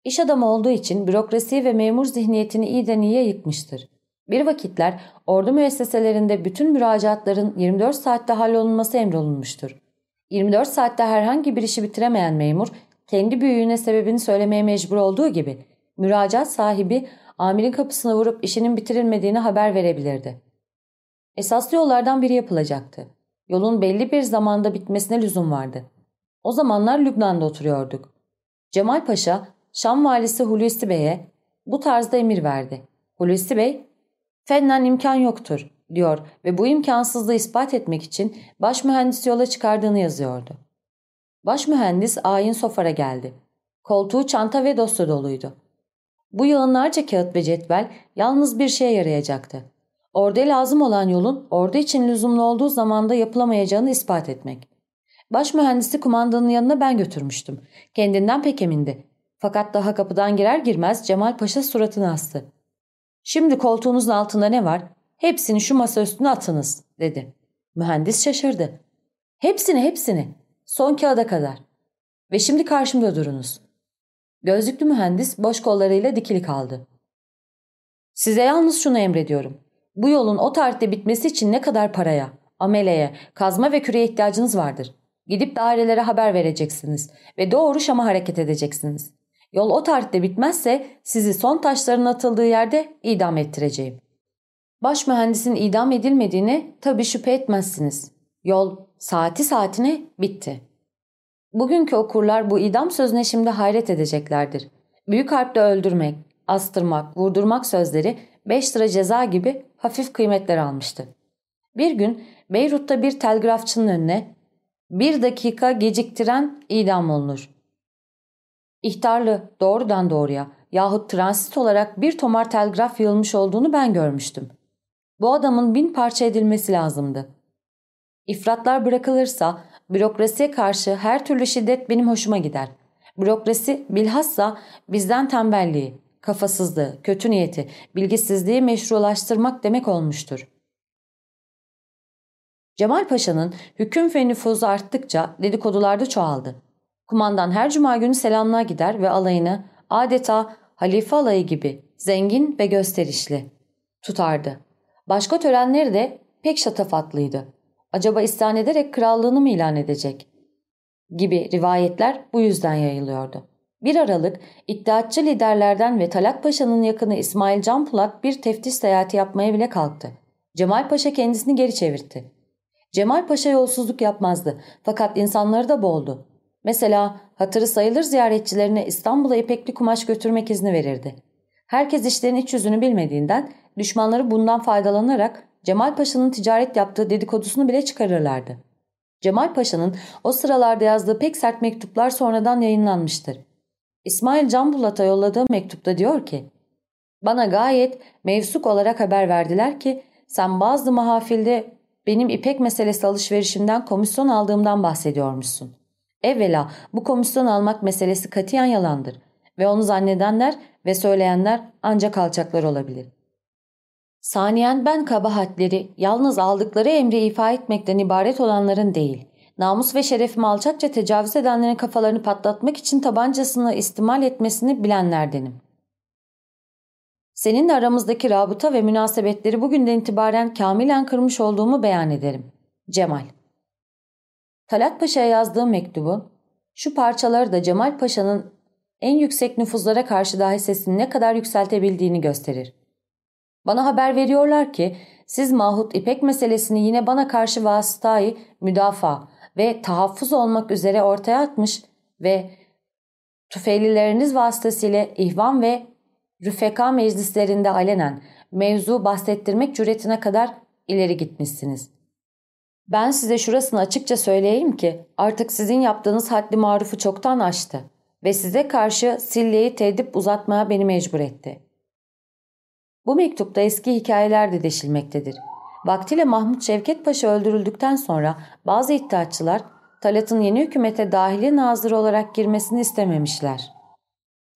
İş adamı olduğu için bürokrasi ve memur zihniyetini iyiden iyiye yıkmıştır. Bir vakitler ordu müesseselerinde bütün müracaatların 24 saatte hallolunması emrolunmuştur. 24 saatte herhangi bir işi bitiremeyen memur kendi büyüğüne sebebini söylemeye mecbur olduğu gibi müracaat sahibi amirin kapısına vurup işinin bitirilmediğini haber verebilirdi. Esaslı yollardan biri yapılacaktı. Yolun belli bir zamanda bitmesine lüzum vardı. O zamanlar Lübnan'da oturuyorduk. Cemal Paşa, Şam valisi Hulusi Bey'e bu tarzda emir verdi. Hulusi Bey, fennen imkan yoktur diyor ve bu imkansızlığı ispat etmek için baş mühendis yola çıkardığını yazıyordu. Baş mühendis ayin sofara geldi. Koltuğu çanta ve dosya doluydu. Bu yığınlarca kağıt ve cetvel yalnız bir şeye yarayacaktı. Orada lazım olan yolun orada için lüzumlu olduğu zamanda yapılamayacağını ispat etmek. Baş mühendisi kumandanın yanına ben götürmüştüm. Kendinden pek emindi. Fakat daha kapıdan girer girmez Cemal Paşa suratını astı. Şimdi koltuğunuzun altında ne var? Hepsini şu masa üstüne atınız dedi. Mühendis şaşırdı. Hepsini hepsini. Son kağıda kadar. Ve şimdi karşımda durunuz. Gözlüklü mühendis boş kollarıyla dikili kaldı. Size yalnız şunu emrediyorum. Bu yolun o tarihte bitmesi için ne kadar paraya, ameleye, kazma ve küreye ihtiyacınız vardır. Gidip dairelere haber vereceksiniz ve doğru Şam'a hareket edeceksiniz. Yol o tarihte bitmezse sizi son taşların atıldığı yerde idam ettireceğim. Baş mühendisin idam edilmediğini tabi şüphe etmezsiniz. Yol saati saatine bitti. Bugünkü okurlar bu idam sözüne şimdi hayret edeceklerdir. Büyük harple öldürmek, astırmak, vurdurmak sözleri 5 lira ceza gibi hafif kıymetler almıştı. Bir gün Beyrut'ta bir telgrafçının önüne bir dakika geciktiren idam olunur. İhtarlı doğrudan doğruya yahut transit olarak bir tomar telgraf yığılmış olduğunu ben görmüştüm. Bu adamın bin parça edilmesi lazımdı. İfratlar bırakılırsa bürokrasiye karşı her türlü şiddet benim hoşuma gider. Bürokrasi bilhassa bizden tembelliği, kafasızlığı, kötü niyeti, bilgisizliği meşrulaştırmak demek olmuştur. Cemal Paşa'nın hüküm ve nüfuzu arttıkça dedikodularda çoğaldı. Kumandan her cuma günü selamlığa gider ve alayını adeta halife alayı gibi zengin ve gösterişli tutardı. Başka törenleri de pek şatafatlıydı. Acaba isyan ederek krallığını mı ilan edecek? Gibi rivayetler bu yüzden yayılıyordu. Bir Aralık iddiatçı liderlerden ve Talat Paşa'nın yakını İsmail Can Pulat bir teftiş seyahati yapmaya bile kalktı. Cemal Paşa kendisini geri çevirdi. Cemal Paşa yolsuzluk yapmazdı fakat insanları da boldu. Mesela hatırı sayılır ziyaretçilerine İstanbul'a ipekli kumaş götürmek izni verirdi. Herkes işlerin iç yüzünü bilmediğinden düşmanları bundan faydalanarak Cemal Paşa'nın ticaret yaptığı dedikodusunu bile çıkarırlardı. Cemal Paşa'nın o sıralarda yazdığı pek sert mektuplar sonradan yayınlanmıştır. İsmail Can Bulat'a yolladığı mektupta diyor ki, ''Bana gayet mevsuk olarak haber verdiler ki sen bazı mahafilde benim ipek meselesi alışverişimden komisyon aldığımdan bahsediyormuşsun. Evvela bu komisyon almak meselesi katiyen yalandır ve onu zannedenler ve söyleyenler ancak alçaklar olabilir. Saniyen ben kabahatleri yalnız aldıkları emri ifa etmekten ibaret olanların değil, namus ve şerefimi alçakça tecavüz edenlerin kafalarını patlatmak için tabancasını istimal etmesini bilenlerdenim. Seninle aramızdaki rabıta ve münasebetleri bugünden itibaren kamilen kırmış olduğumu beyan ederim. Cemal Talat Paşa'ya yazdığım mektubu, şu parçaları da Cemal Paşa'nın en yüksek nüfuzlara karşı dahi sesini ne kadar yükseltebildiğini gösterir. Bana haber veriyorlar ki siz Mahut İpek meselesini yine bana karşı vasıtayı müdafaa ve tahaffuz olmak üzere ortaya atmış ve tüfeilileriniz vasıtasıyla ihvan ve rüfeka meclislerinde alenen mevzu bahsettirmek cüretine kadar ileri gitmişsiniz. Ben size şurasını açıkça söyleyeyim ki artık sizin yaptığınız haddi marufu çoktan aştı ve size karşı silleyi tedip uzatmaya beni mecbur etti. Bu mektupta eski hikayeler de deşilmektedir. Vaktiyle Mahmut Şevket Paşa öldürüldükten sonra bazı iddiatçılar Talat'ın yeni hükümete dahiliye nazırı olarak girmesini istememişler.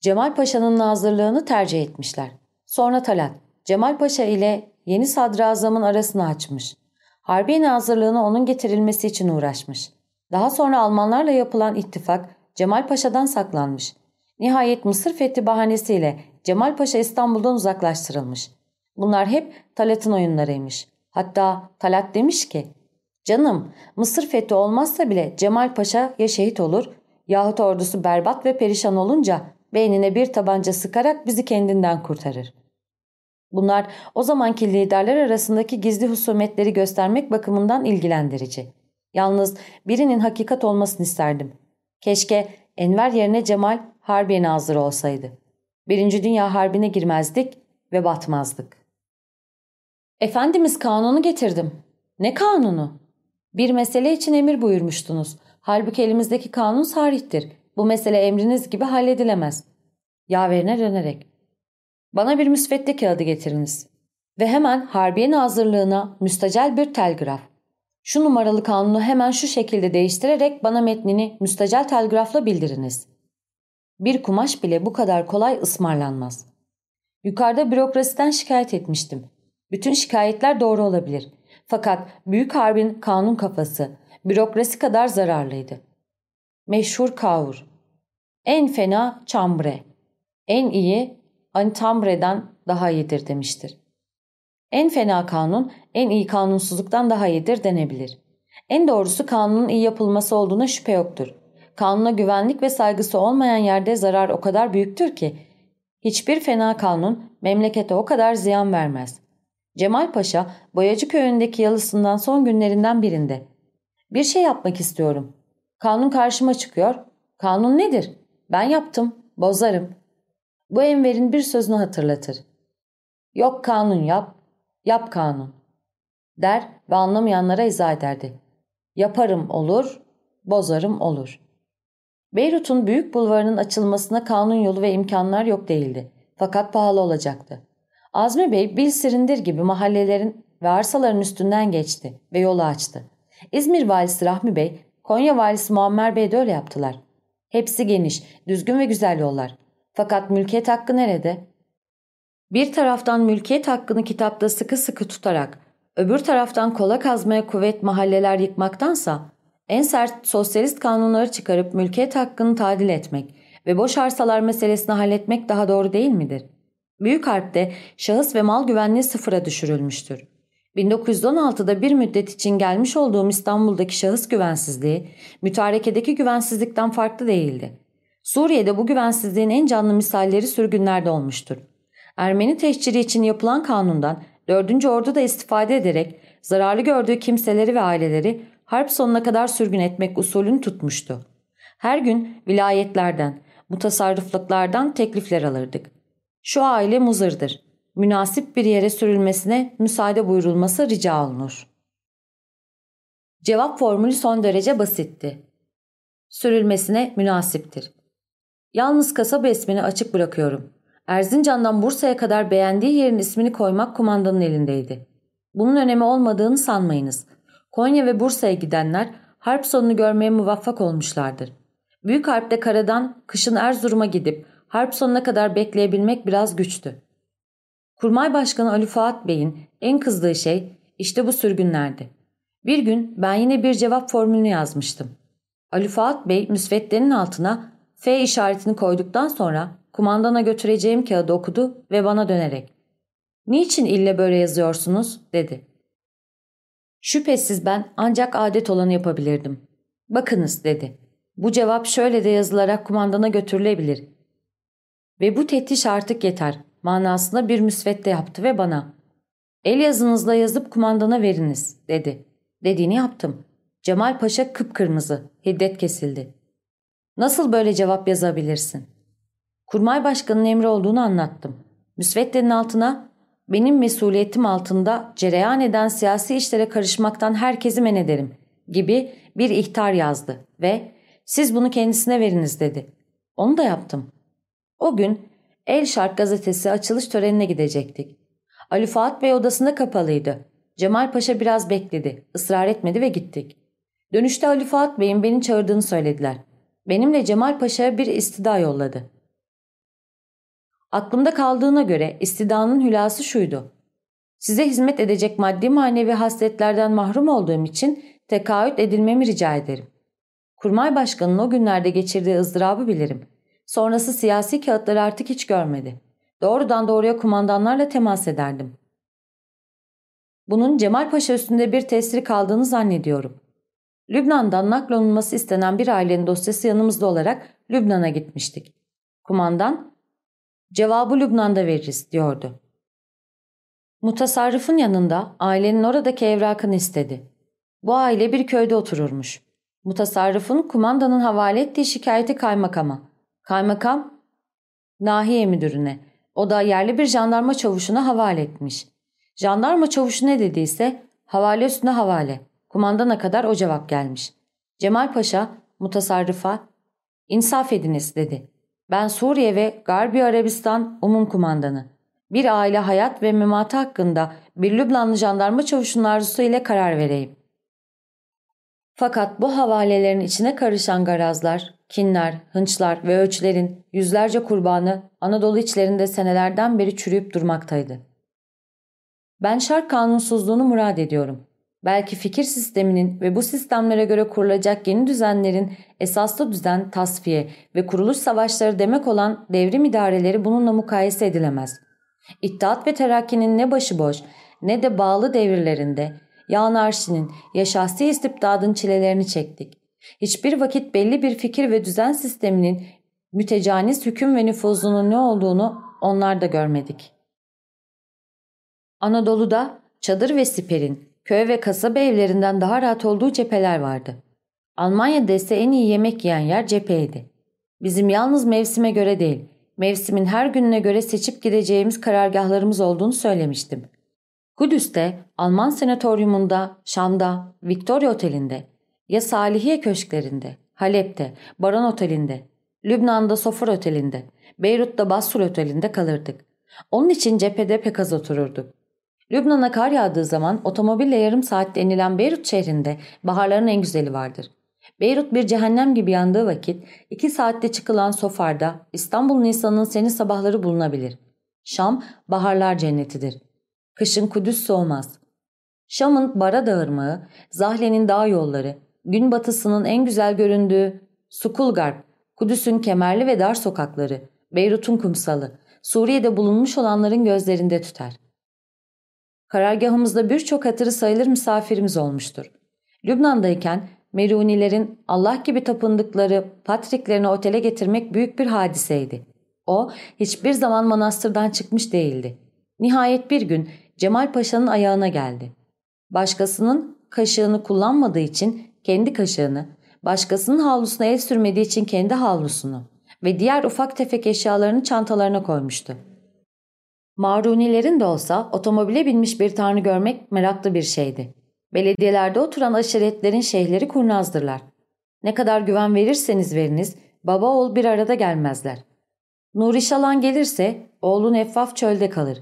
Cemal Paşa'nın nazırlığını tercih etmişler. Sonra Talat, Cemal Paşa ile yeni sadrazamın arasını açmış. Harbiye nazırlığına onun getirilmesi için uğraşmış. Daha sonra Almanlarla yapılan ittifak Cemal Paşa'dan saklanmış. Nihayet Mısır fethi bahanesiyle Cemal Paşa İstanbul'dan uzaklaştırılmış. Bunlar hep Talat'ın oyunlarıymış. Hatta Talat demiş ki, ''Canım Mısır fethi olmazsa bile Cemal Paşa ya şehit olur yahut ordusu berbat ve perişan olunca beynine bir tabanca sıkarak bizi kendinden kurtarır.'' Bunlar o zamanki liderler arasındaki gizli husumetleri göstermek bakımından ilgilendirici. Yalnız birinin hakikat olmasını isterdim. Keşke Enver yerine Cemal Harbiye Nazırı olsaydı. Birinci Dünya Harbi'ne girmezdik ve batmazdık. Efendimiz kanunu getirdim. Ne kanunu? Bir mesele için emir buyurmuştunuz. Halbuki elimizdeki kanun sarihtir. Bu mesele emriniz gibi halledilemez. Yaverine dönerek. Bana bir müsvedde kağıdı getiriniz. Ve hemen Harbiye Nazırlığına müstacel bir telgraf. Şu numaralı kanunu hemen şu şekilde değiştirerek bana metnini müstacel telgrafla bildiriniz. Bir kumaş bile bu kadar kolay ısmarlanmaz. Yukarıda bürokrasiden şikayet etmiştim. Bütün şikayetler doğru olabilir. Fakat Büyük Harbin kanun kafası bürokrasi kadar zararlıydı. Meşhur Kaur En fena Çambre En iyi Antambre'den daha iyidir demiştir. En fena kanun en iyi kanunsuzluktan daha iyidir denebilir. En doğrusu kanunun iyi yapılması olduğuna şüphe yoktur. Kanuna güvenlik ve saygısı olmayan yerde zarar o kadar büyüktür ki hiçbir fena kanun memlekete o kadar ziyan vermez. Cemal Paşa Boyacı köyündeki yalısından son günlerinden birinde bir şey yapmak istiyorum. Kanun karşıma çıkıyor. Kanun nedir? Ben yaptım. Bozarım. Bu Enver'in bir sözünü hatırlatır. Yok kanun yap, yap kanun. Der ve anlamayanlara izah ederdi. Yaparım olur, bozarım olur. Beyrut'un büyük bulvarının açılmasına kanun yolu ve imkanlar yok değildi. Fakat pahalı olacaktı. Azmi Bey Bil Sirindir gibi mahallelerin ve arsaların üstünden geçti ve yolu açtı. İzmir valisi Rahmi Bey, Konya valisi Muammer Bey de öyle yaptılar. Hepsi geniş, düzgün ve güzel yollar. Fakat mülkiyet hakkı nerede? Bir taraftan mülkiyet hakkını kitapta sıkı sıkı tutarak, öbür taraftan kola kazmaya kuvvet mahalleler yıkmaktansa, en sert sosyalist kanunları çıkarıp mülkiyet hakkını tadil etmek ve boş arsalar meselesini halletmek daha doğru değil midir? Büyük harpte şahıs ve mal güvenliği sıfıra düşürülmüştür. 1916'da bir müddet için gelmiş olduğum İstanbul'daki şahıs güvensizliği, mütarekedeki güvensizlikten farklı değildi. Suriye'de bu güvensizliğin en canlı misalleri sürgünlerde olmuştur. Ermeni teşciri için yapılan kanundan 4. Ordu da istifade ederek zararlı gördüğü kimseleri ve aileleri harp sonuna kadar sürgün etmek usulünü tutmuştu. Her gün vilayetlerden, mutasarrıflıklardan teklifler alırdık. Şu aile muzırdır. Münasip bir yere sürülmesine müsaade buyurulması rica olunur. Cevap formülü son derece basitti. Sürülmesine münasiptir. Yalnız kasaba ismini açık bırakıyorum. Erzincan'dan Bursa'ya kadar beğendiği yerin ismini koymak kumandanın elindeydi. Bunun önemi olmadığını sanmayınız. Konya ve Bursa'ya gidenler harp sonunu görmeye muvaffak olmuşlardır. Büyük harpte karadan kışın Erzurum'a gidip harp sonuna kadar bekleyebilmek biraz güçtü. Kurmay Başkanı Ali Fuat Bey'in en kızdığı şey işte bu sürgünlerdi. Bir gün ben yine bir cevap formülünü yazmıştım. Ali Fuat Bey müsveddenin altına F işaretini koyduktan sonra kumandana götüreceğim kağıdı okudu ve bana dönerek ''Niçin ille böyle yazıyorsunuz?'' dedi. Şüphesiz ben ancak adet olanı yapabilirdim. Bakınız dedi. Bu cevap şöyle de yazılarak kumandana götürülebilir. Ve bu tetiş artık yeter manasında bir müsvedde yaptı ve bana ''El yazınızla yazıp kumandana veriniz.'' dedi. Dediğini yaptım. Cemal Paşa kıpkırmızı, hiddet kesildi. ''Nasıl böyle cevap yazabilirsin?'' Kurmay Başkanı'nın emri olduğunu anlattım. Müsveddenin altına benim mesuliyetim altında cereyan eden siyasi işlere karışmaktan herkesi men ederim gibi bir ihtar yazdı ve siz bunu kendisine veriniz dedi. Onu da yaptım. O gün El Şark gazetesi açılış törenine gidecektik. Ali Fuat Bey odasında kapalıydı. Cemal Paşa biraz bekledi, ısrar etmedi ve gittik. Dönüşte Ali Fuat Bey'in beni çağırdığını söylediler. Benimle Cemal Paşa'ya bir istida yolladı. Aklımda kaldığına göre istidanın hülası şuydu. Size hizmet edecek maddi manevi hasletlerden mahrum olduğum için tekaüt edilmemi rica ederim. Kurmay Başkanı'nın o günlerde geçirdiği ızdırabı bilirim. Sonrası siyasi kağıtları artık hiç görmedi. Doğrudan doğruya kumandanlarla temas ederdim. Bunun Cemal Paşa üstünde bir tesiri kaldığını zannediyorum. Lübnan'dan naklolunması istenen bir ailenin dosyası yanımızda olarak Lübnan'a gitmiştik. Kumandan, cevabı Lübnan'da veririz diyordu. Mutasarrıfın yanında ailenin oradaki evrakını istedi. Bu aile bir köyde otururmuş. Mutasarrıfın kumandanın havale ettiği şikayeti kaymakama. Kaymakam, nahiye müdürüne. O da yerli bir jandarma çavuşuna havale etmiş. Jandarma çavuşu ne dediyse havale üstüne havale. Kumandana kadar o cevap gelmiş. Cemal Paşa mutasarrıfa insaf ediniz dedi. Ben Suriye ve Garbi Arabistan umum kumandanı. Bir aile hayat ve mematı hakkında bir Lübnanlı jandarma çavuşunun arzusu ile karar vereyim. Fakat bu havalelerin içine karışan garazlar, kinler, hınçlar ve ölçülerin yüzlerce kurbanı Anadolu içlerinde senelerden beri çürüyüp durmaktaydı. Ben şark kanunsuzluğunu murad ediyorum. Belki fikir sisteminin ve bu sistemlere göre kurulacak yeni düzenlerin esaslı düzen, tasfiye ve kuruluş savaşları demek olan devrim idareleri bununla mukayese edilemez. İttihat ve terakkinin ne başıboş ne de bağlı devirlerinde ya anarşinin ya şahsi istibdadın çilelerini çektik. Hiçbir vakit belli bir fikir ve düzen sisteminin mütecaniz hüküm ve nüfuzunun ne olduğunu onlar da görmedik. Anadolu'da çadır ve siperin, köy ve kasaba evlerinden daha rahat olduğu cepheler vardı. Almanya'da ise en iyi yemek yiyen yer cepheydi. Bizim yalnız mevsime göre değil, mevsimin her gününe göre seçip gideceğimiz karargahlarımız olduğunu söylemiştim. Kudüs'te, Alman senatoryumunda, Şam'da, Victoria Oteli'nde, ya Salihiye Köşklerinde, Halep'te, Baron Oteli'nde, Lübnan'da Sofor Oteli'nde, Beyrut'ta Basur Oteli'nde kalırdık. Onun için cephede pek az otururduk. Lübnan'a kar yağdığı zaman otomobille yarım saatte inilen Beyrut şehrinde baharların en güzeli vardır. Beyrut bir cehennem gibi yandığı vakit iki saatte çıkılan Sofar'da İstanbul Nisan'ın seni sabahları bulunabilir. Şam baharlar cennetidir. Kışın Kudüs soğumaz. Şam'ın Bara Dağırmağı, Zahle'nin dağ yolları, gün batısının en güzel göründüğü Sukulgarp, Kudüs'ün kemerli ve dar sokakları, Beyrut'un kumsalı, Suriye'de bulunmuş olanların gözlerinde tutar. Karargahımızda birçok hatırı sayılır misafirimiz olmuştur. Lübnan'dayken Merunilerin Allah gibi tapındıkları patriklerini otele getirmek büyük bir hadiseydi. O hiçbir zaman manastırdan çıkmış değildi. Nihayet bir gün Cemal Paşa'nın ayağına geldi. Başkasının kaşığını kullanmadığı için kendi kaşığını, başkasının havlusuna el sürmediği için kendi havlusunu ve diğer ufak tefek eşyalarını çantalarına koymuştu. Marunilerin de olsa otomobile binmiş bir tanrı görmek meraklı bir şeydi. Belediyelerde oturan aşiretlerin şeyhleri kurnazdırlar. Ne kadar güven verirseniz veriniz, baba oğul bir arada gelmezler. Nuri Şalan gelirse oğlu Neffaf çölde kalır.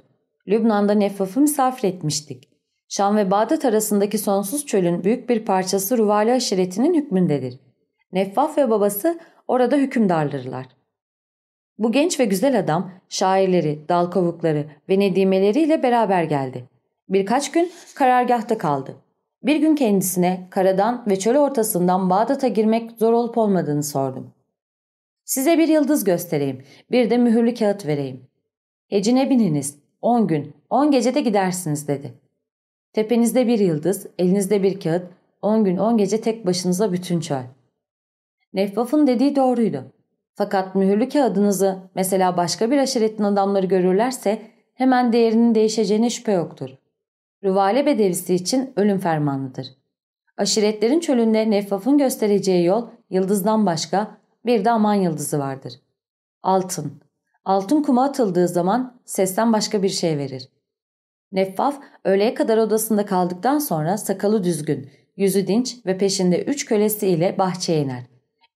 Lübnan'da Neffaf'ı misafir etmiştik. Şam ve Bağdat arasındaki sonsuz çölün büyük bir parçası Ruvali aşiretinin hükmündedir. Neffaf ve babası orada hükümdarlarlar. Bu genç ve güzel adam şairleri, dal kavukları ve nedimeleriyle beraber geldi. Birkaç gün karargahta kaldı. Bir gün kendisine karadan ve çöl ortasından Bağdat'a girmek zor olup olmadığını sordum. Size bir yıldız göstereyim, bir de mühürlü kağıt vereyim. Hecine bininiz, on gün, on gecede gidersiniz dedi. Tepenizde bir yıldız, elinizde bir kağıt, on gün on gece tek başınıza bütün çöl. Neffaf'ın dediği doğruydu. Fakat mühürlü kağıdınızı mesela başka bir aşiretin adamları görürlerse hemen değerinin değişeceğine şüphe yoktur. Rüvale bedevisi için ölüm fermanlıdır. Aşiretlerin çölünde Neffaf'ın göstereceği yol yıldızdan başka bir de aman yıldızı vardır. Altın. Altın kuma atıldığı zaman sesten başka bir şey verir. Neffaf öğleye kadar odasında kaldıktan sonra sakalı düzgün, yüzü dinç ve peşinde üç kölesi ile bahçeye iner.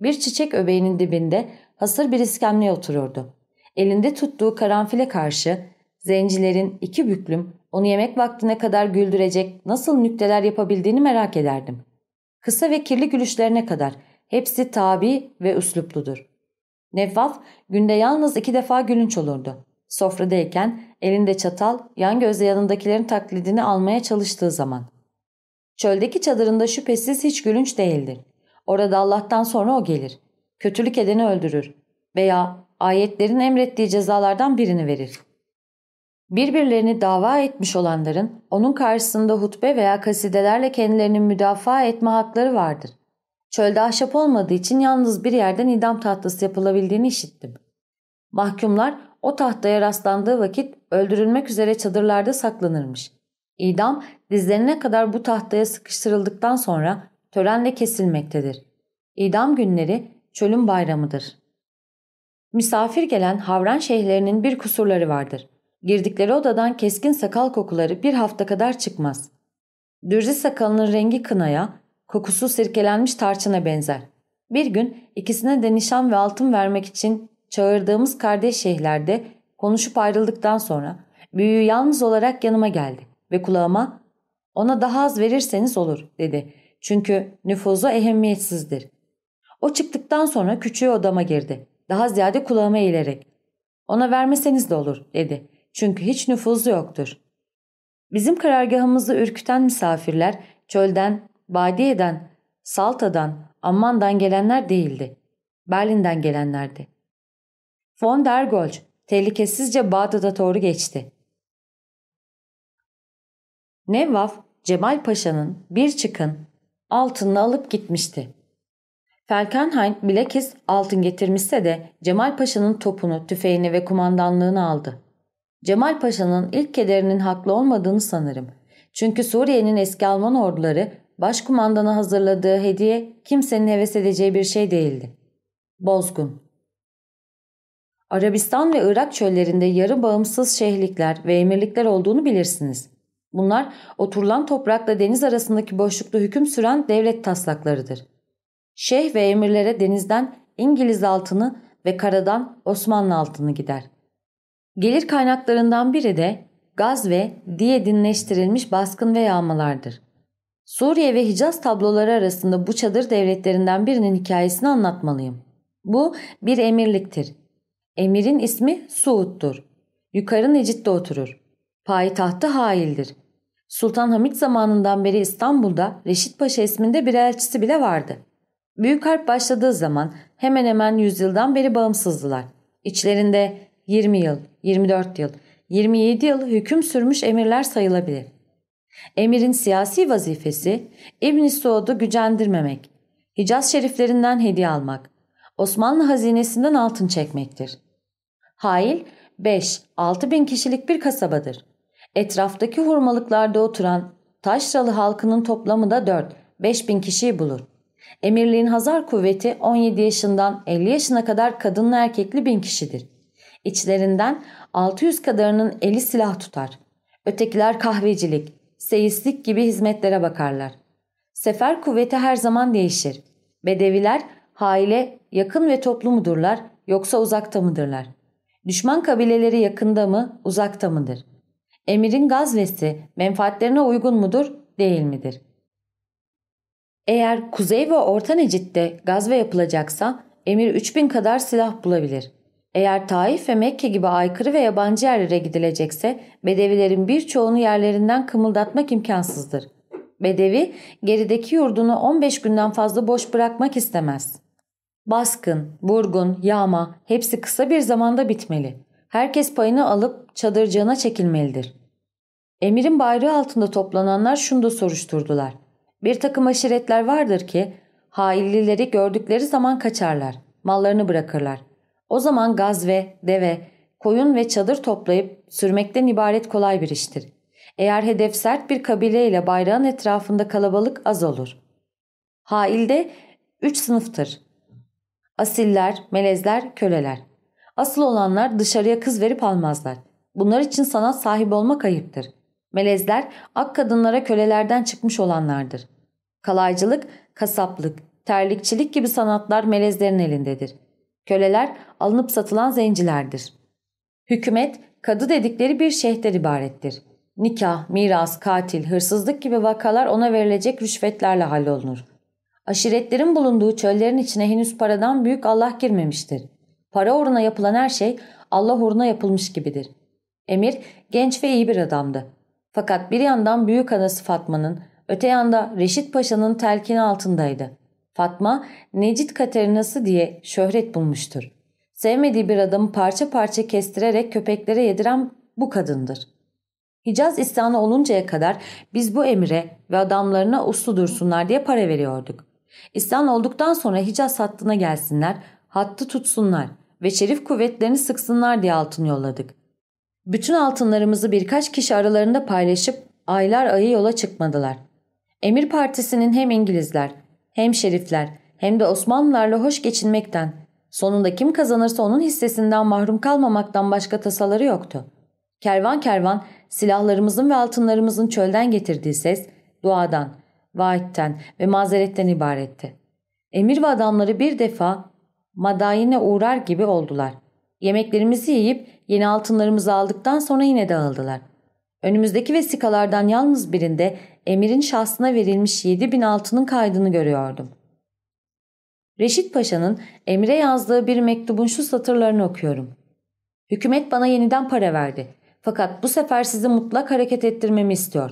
Bir çiçek öbeğinin dibinde hasır bir iskemleye otururdu. Elinde tuttuğu karanfile karşı zencilerin iki büklüm Onu yemek vaktine kadar güldürecek nasıl nükteler yapabildiğini merak ederdim. Kısa ve kirli gülüşlerine kadar hepsi tabi ve üslupludur. Nevvaf günde yalnız iki defa gülünç olurdu. Sofradayken elinde çatal yan gözle yanındakilerin taklidini almaya çalıştığı zaman. Çöldeki çadırında şüphesiz hiç gülünç değildir. Orada Allah'tan sonra o gelir. Kötülük edeni öldürür veya ayetlerin emrettiği cezalardan birini verir. Birbirlerini dava etmiş olanların onun karşısında hutbe veya kasidelerle kendilerini müdafaa etme hakları vardır. Çölde ahşap olmadığı için yalnız bir yerden idam tahtası yapılabildiğini işittim. Mahkumlar o tahtaya rastlandığı vakit öldürülmek üzere çadırlarda saklanırmış. İdam dizlerine kadar bu tahtaya sıkıştırıldıktan sonra törenle kesilmektedir. İdam günleri çölün bayramıdır. Misafir gelen havran şeyhlerinin bir kusurları vardır. Girdikleri odadan keskin sakal kokuları bir hafta kadar çıkmaz. Dürzi sakalının rengi kınaya, kokusu sirkelenmiş tarçına benzer. Bir gün ikisine de nişan ve altın vermek için çağırdığımız kardeş şeyhlerde konuşup ayrıldıktan sonra büyüğü yalnız olarak yanıma geldi ve kulağıma ona daha az verirseniz olur dedi. Çünkü nüfuzu ehemmiyetsizdir. O çıktıktan sonra küçüğü odama girdi. Daha ziyade kulağıma eğilerek. Ona vermeseniz de olur dedi. Çünkü hiç nüfuzu yoktur. Bizim karargahımızı ürküten misafirler çölden, Badiye'den, Salta'dan, Amman'dan gelenler değildi. Berlin'den gelenlerdi. Von der Goltz tehlikesizce Bağdat'a doğru geçti. Nevvaf, Cemal Paşa'nın bir çıkın altınını alıp gitmişti. Felkenhayn bilakis altın getirmişse de Cemal Paşa'nın topunu, tüfeğini ve kumandanlığını aldı. Cemal Paşa'nın ilk kederinin haklı olmadığını sanırım. Çünkü Suriye'nin eski Alman orduları başkumandana hazırladığı hediye kimsenin heves edeceği bir şey değildi. Bozgun Arabistan ve Irak çöllerinde yarı bağımsız şehirlikler ve emirlikler olduğunu bilirsiniz. Bunlar oturulan toprakla deniz arasındaki boşlukta hüküm süren devlet taslaklarıdır. Şeyh ve emirlere denizden İngiliz altını ve karadan Osmanlı altını gider. Gelir kaynaklarından biri de gaz ve diye dinleştirilmiş baskın ve yağmalardır. Suriye ve Hicaz tabloları arasında bu çadır devletlerinden birinin hikayesini anlatmalıyım. Bu bir emirliktir. Emirin ismi Suud'dur. Yukarı Necit'te oturur. Payitahtı Hail'dir. Sultan Hamit zamanından beri İstanbul'da Reşit Paşa isminde bir elçisi bile vardı. Büyük harp başladığı zaman hemen hemen yüzyıldan beri bağımsızdılar. İçlerinde 20 yıl, 24 yıl, 27 yıl hüküm sürmüş emirler sayılabilir. Emirin siyasi vazifesi İbn Suud'u gücendirmemek, Hicaz şeriflerinden hediye almak, Osmanlı hazinesinden altın çekmektir. Hail 5-6 bin kişilik bir kasabadır. Etraftaki hurmalıklarda oturan Taşralı halkının toplamı da 4-5 bin kişiyi bulur. Emirliğin Hazar kuvveti 17 yaşından 50 yaşına kadar kadınlı erkekli bin kişidir. İçlerinden 600 kadarının eli silah tutar. Ötekiler kahvecilik, seyislik gibi hizmetlere bakarlar. Sefer kuvveti her zaman değişir. Bedeviler haile yakın ve toplu mudurlar yoksa uzakta mıdırlar? Düşman kabileleri yakında mı uzakta mıdır? Emirin gazvesi menfaatlerine uygun mudur değil midir? Eğer Kuzey ve Orta Necit'te gazve yapılacaksa emir 3000 kadar silah bulabilir. Eğer Taif ve Mekke gibi aykırı ve yabancı yerlere gidilecekse Bedevilerin birçoğunu yerlerinden kımıldatmak imkansızdır. Bedevi gerideki yurdunu 15 günden fazla boş bırakmak istemez. Baskın, burgun, yağma hepsi kısa bir zamanda bitmeli. Herkes payını alıp çadırcığına çekilmelidir. Emirin bayrağı altında toplananlar şunu da soruşturdular. Bir takım aşiretler vardır ki haillileri gördükleri zaman kaçarlar, mallarını bırakırlar. O zaman gaz ve deve, koyun ve çadır toplayıp sürmekten ibaret kolay bir iştir. Eğer hedef sert bir kabile ile bayrağın etrafında kalabalık az olur. Hailde üç sınıftır. Asiller, melezler, köleler. Asıl olanlar dışarıya kız verip almazlar. Bunlar için sanat sahibi olmak ayıptır. Melezler ak kadınlara kölelerden çıkmış olanlardır. Kalaycılık, kasaplık, terlikçilik gibi sanatlar melezlerin elindedir. Köleler alınıp satılan zencilerdir. Hükümet kadı dedikleri bir şeyhten ibarettir. Nikah, miras, katil, hırsızlık gibi vakalar ona verilecek rüşvetlerle hallolunur. Aşiretlerin bulunduğu çöllerin içine henüz paradan büyük Allah girmemiştir. Para uğruna yapılan her şey Allah uğruna yapılmış gibidir. Emir genç ve iyi bir adamdı. Fakat bir yandan büyük anası Fatma'nın, öte yanda Reşit Paşa'nın telkini altındaydı. Fatma, Necit Katerinası diye şöhret bulmuştur. Sevmediği bir adamı parça parça kestirerek köpeklere yediren bu kadındır. Hicaz isyanı oluncaya kadar biz bu emire ve adamlarına uslu dursunlar diye para veriyorduk. İsyan olduktan sonra Hicaz hattına gelsinler, hattı tutsunlar ve şerif kuvvetlerini sıksınlar diye altın yolladık. Bütün altınlarımızı birkaç kişi aralarında paylaşıp aylar ayı yola çıkmadılar. Emir Partisi'nin hem İngilizler, hem şerifler, hem de Osmanlılarla hoş geçinmekten, sonunda kim kazanırsa onun hissesinden mahrum kalmamaktan başka tasaları yoktu. Kervan kervan silahlarımızın ve altınlarımızın çölden getirdiği ses duadan, vaitten ve mazeretten ibaretti. Emir ve adamları bir defa madayine uğrar gibi oldular. Yemeklerimizi yiyip yeni altınlarımızı aldıktan sonra yine dağıldılar. Önümüzdeki vesikalardan yalnız birinde emirin şahsına verilmiş 7 bin altının kaydını görüyordum. Reşit Paşa'nın emire yazdığı bir mektubun şu satırlarını okuyorum. Hükümet bana yeniden para verdi. Fakat bu sefer sizi mutlak hareket ettirmemi istiyor.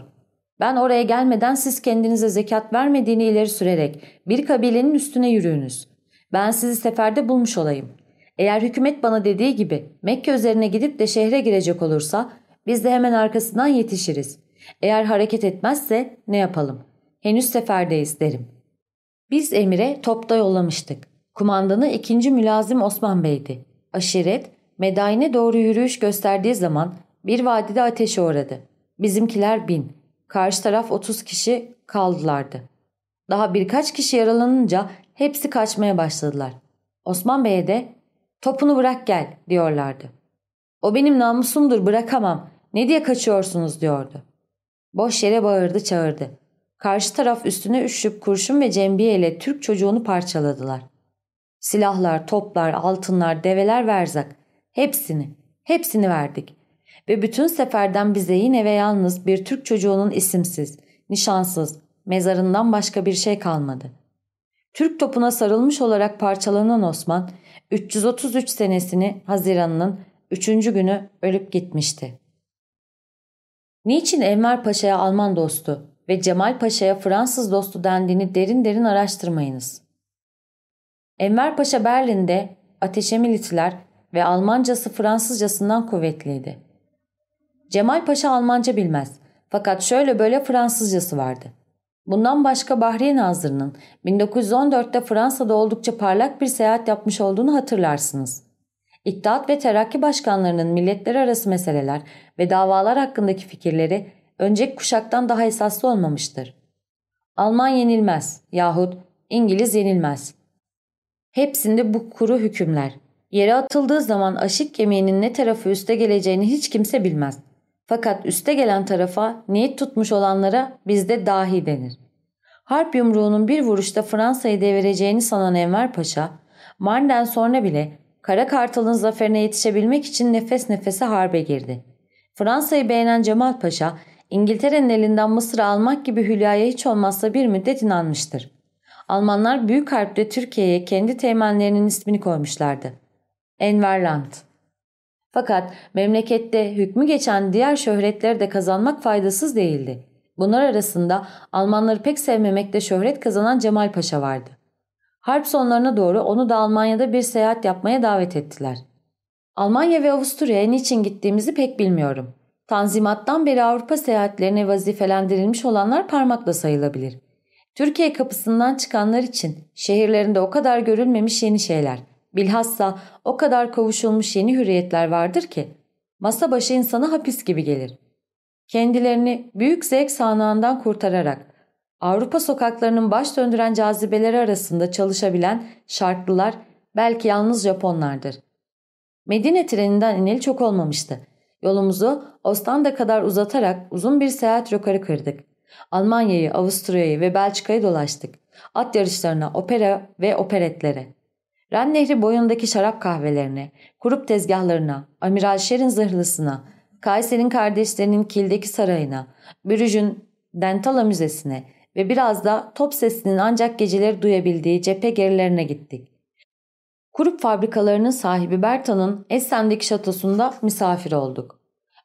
Ben oraya gelmeden siz kendinize zekat vermediğini ileri sürerek bir kabilenin üstüne yürüyünüz. Ben sizi seferde bulmuş olayım. Eğer hükümet bana dediği gibi Mekke üzerine gidip de şehre girecek olursa biz de hemen arkasından yetişiriz. Eğer hareket etmezse ne yapalım? Henüz seferdeyiz derim. Biz emire topta yollamıştık. Kumandanı 2. Mülazim Osman Bey'di. Aşiret, Medayne doğru yürüyüş gösterdiği zaman bir vadide ateşe uğradı. Bizimkiler bin. Karşı taraf 30 kişi kaldılardı. Daha birkaç kişi yaralanınca hepsi kaçmaya başladılar. Osman Bey'e de topunu bırak gel diyorlardı. O benim namusumdur bırakamam. Ne diye kaçıyorsunuz diyordu. Boş yere bağırdı çağırdı. Karşı taraf üstüne üşüp kurşun ve cembiye ile Türk çocuğunu parçaladılar. Silahlar, toplar, altınlar, develer verzak. Hepsini, hepsini verdik. Ve bütün seferden bize yine ve yalnız bir Türk çocuğunun isimsiz, nişansız, mezarından başka bir şey kalmadı. Türk topuna sarılmış olarak parçalanan Osman, 333 senesini Haziran'ın 3. günü ölüp gitmişti. Niçin Enver Paşa'ya Alman dostu ve Cemal Paşa'ya Fransız dostu dendiğini derin derin araştırmayınız. Enver Paşa Berlin'de ateşe militiler ve Almancası Fransızcasından kuvvetliydi. Cemal Paşa Almanca bilmez fakat şöyle böyle Fransızcası vardı. Bundan başka Bahriye Nazırı'nın 1914'te Fransa'da oldukça parlak bir seyahat yapmış olduğunu hatırlarsınız. İttihat ve Terakki başkanlarının milletler arası meseleler ve davalar hakkındaki fikirleri önceki kuşaktan daha esaslı olmamıştır. Alman yenilmez yahut İngiliz yenilmez. Hepsinde bu kuru hükümler. Yere atıldığı zaman aşık kemiğinin ne tarafı üste geleceğini hiç kimse bilmez. Fakat üste gelen tarafa niyet tutmuş olanlara bizde dahi denir. Harp yumruğunun bir vuruşta Fransa'yı devireceğini sanan Enver Paşa, Marn'den sonra bile Kara Kartal'ın zaferine yetişebilmek için nefes nefese harbe girdi. Fransa'yı beğenen Cemal Paşa, İngiltere'nin elinden Mısır'ı almak gibi Hülya'ya hiç olmazsa bir müddet inanmıştır. Almanlar Büyük Harp'te Türkiye'ye kendi teğmenlerinin ismini koymuşlardı. Enverland. Fakat memlekette hükmü geçen diğer şöhretleri de kazanmak faydasız değildi. Bunlar arasında Almanları pek sevmemekte şöhret kazanan Cemal Paşa vardı. Harp sonlarına doğru onu da Almanya'da bir seyahat yapmaya davet ettiler. Almanya ve Avusturya'ya niçin gittiğimizi pek bilmiyorum. Tanzimattan beri Avrupa seyahatlerine vazifelendirilmiş olanlar parmakla sayılabilir. Türkiye kapısından çıkanlar için şehirlerinde o kadar görülmemiş yeni şeyler, bilhassa o kadar kavuşulmuş yeni hürriyetler vardır ki masa başı insana hapis gibi gelir. Kendilerini büyük zevk sahnağından kurtararak Avrupa sokaklarının baş döndüren cazibeleri arasında çalışabilen şartlılar belki yalnız Japonlardır. Medine treninden ineli çok olmamıştı. Yolumuzu Ostanda kadar uzatarak uzun bir seyahat rokarı kırdık. Almanya'yı, Avusturya'yı ve Belçika'yı dolaştık. At yarışlarına, opera ve operetlere. Ren Nehri boyundaki şarap kahvelerine, kurup tezgahlarına, Amiral Şer'in zırhlısına, Kayseri'nin kardeşlerinin Kil'deki sarayına, Brüj'ün Dentala Müzesi'ne ve biraz da top sesinin ancak geceleri duyabildiği cephe gerilerine gittik. Kurup fabrikalarının sahibi Berta'nın Essen'deki şatosunda misafir olduk.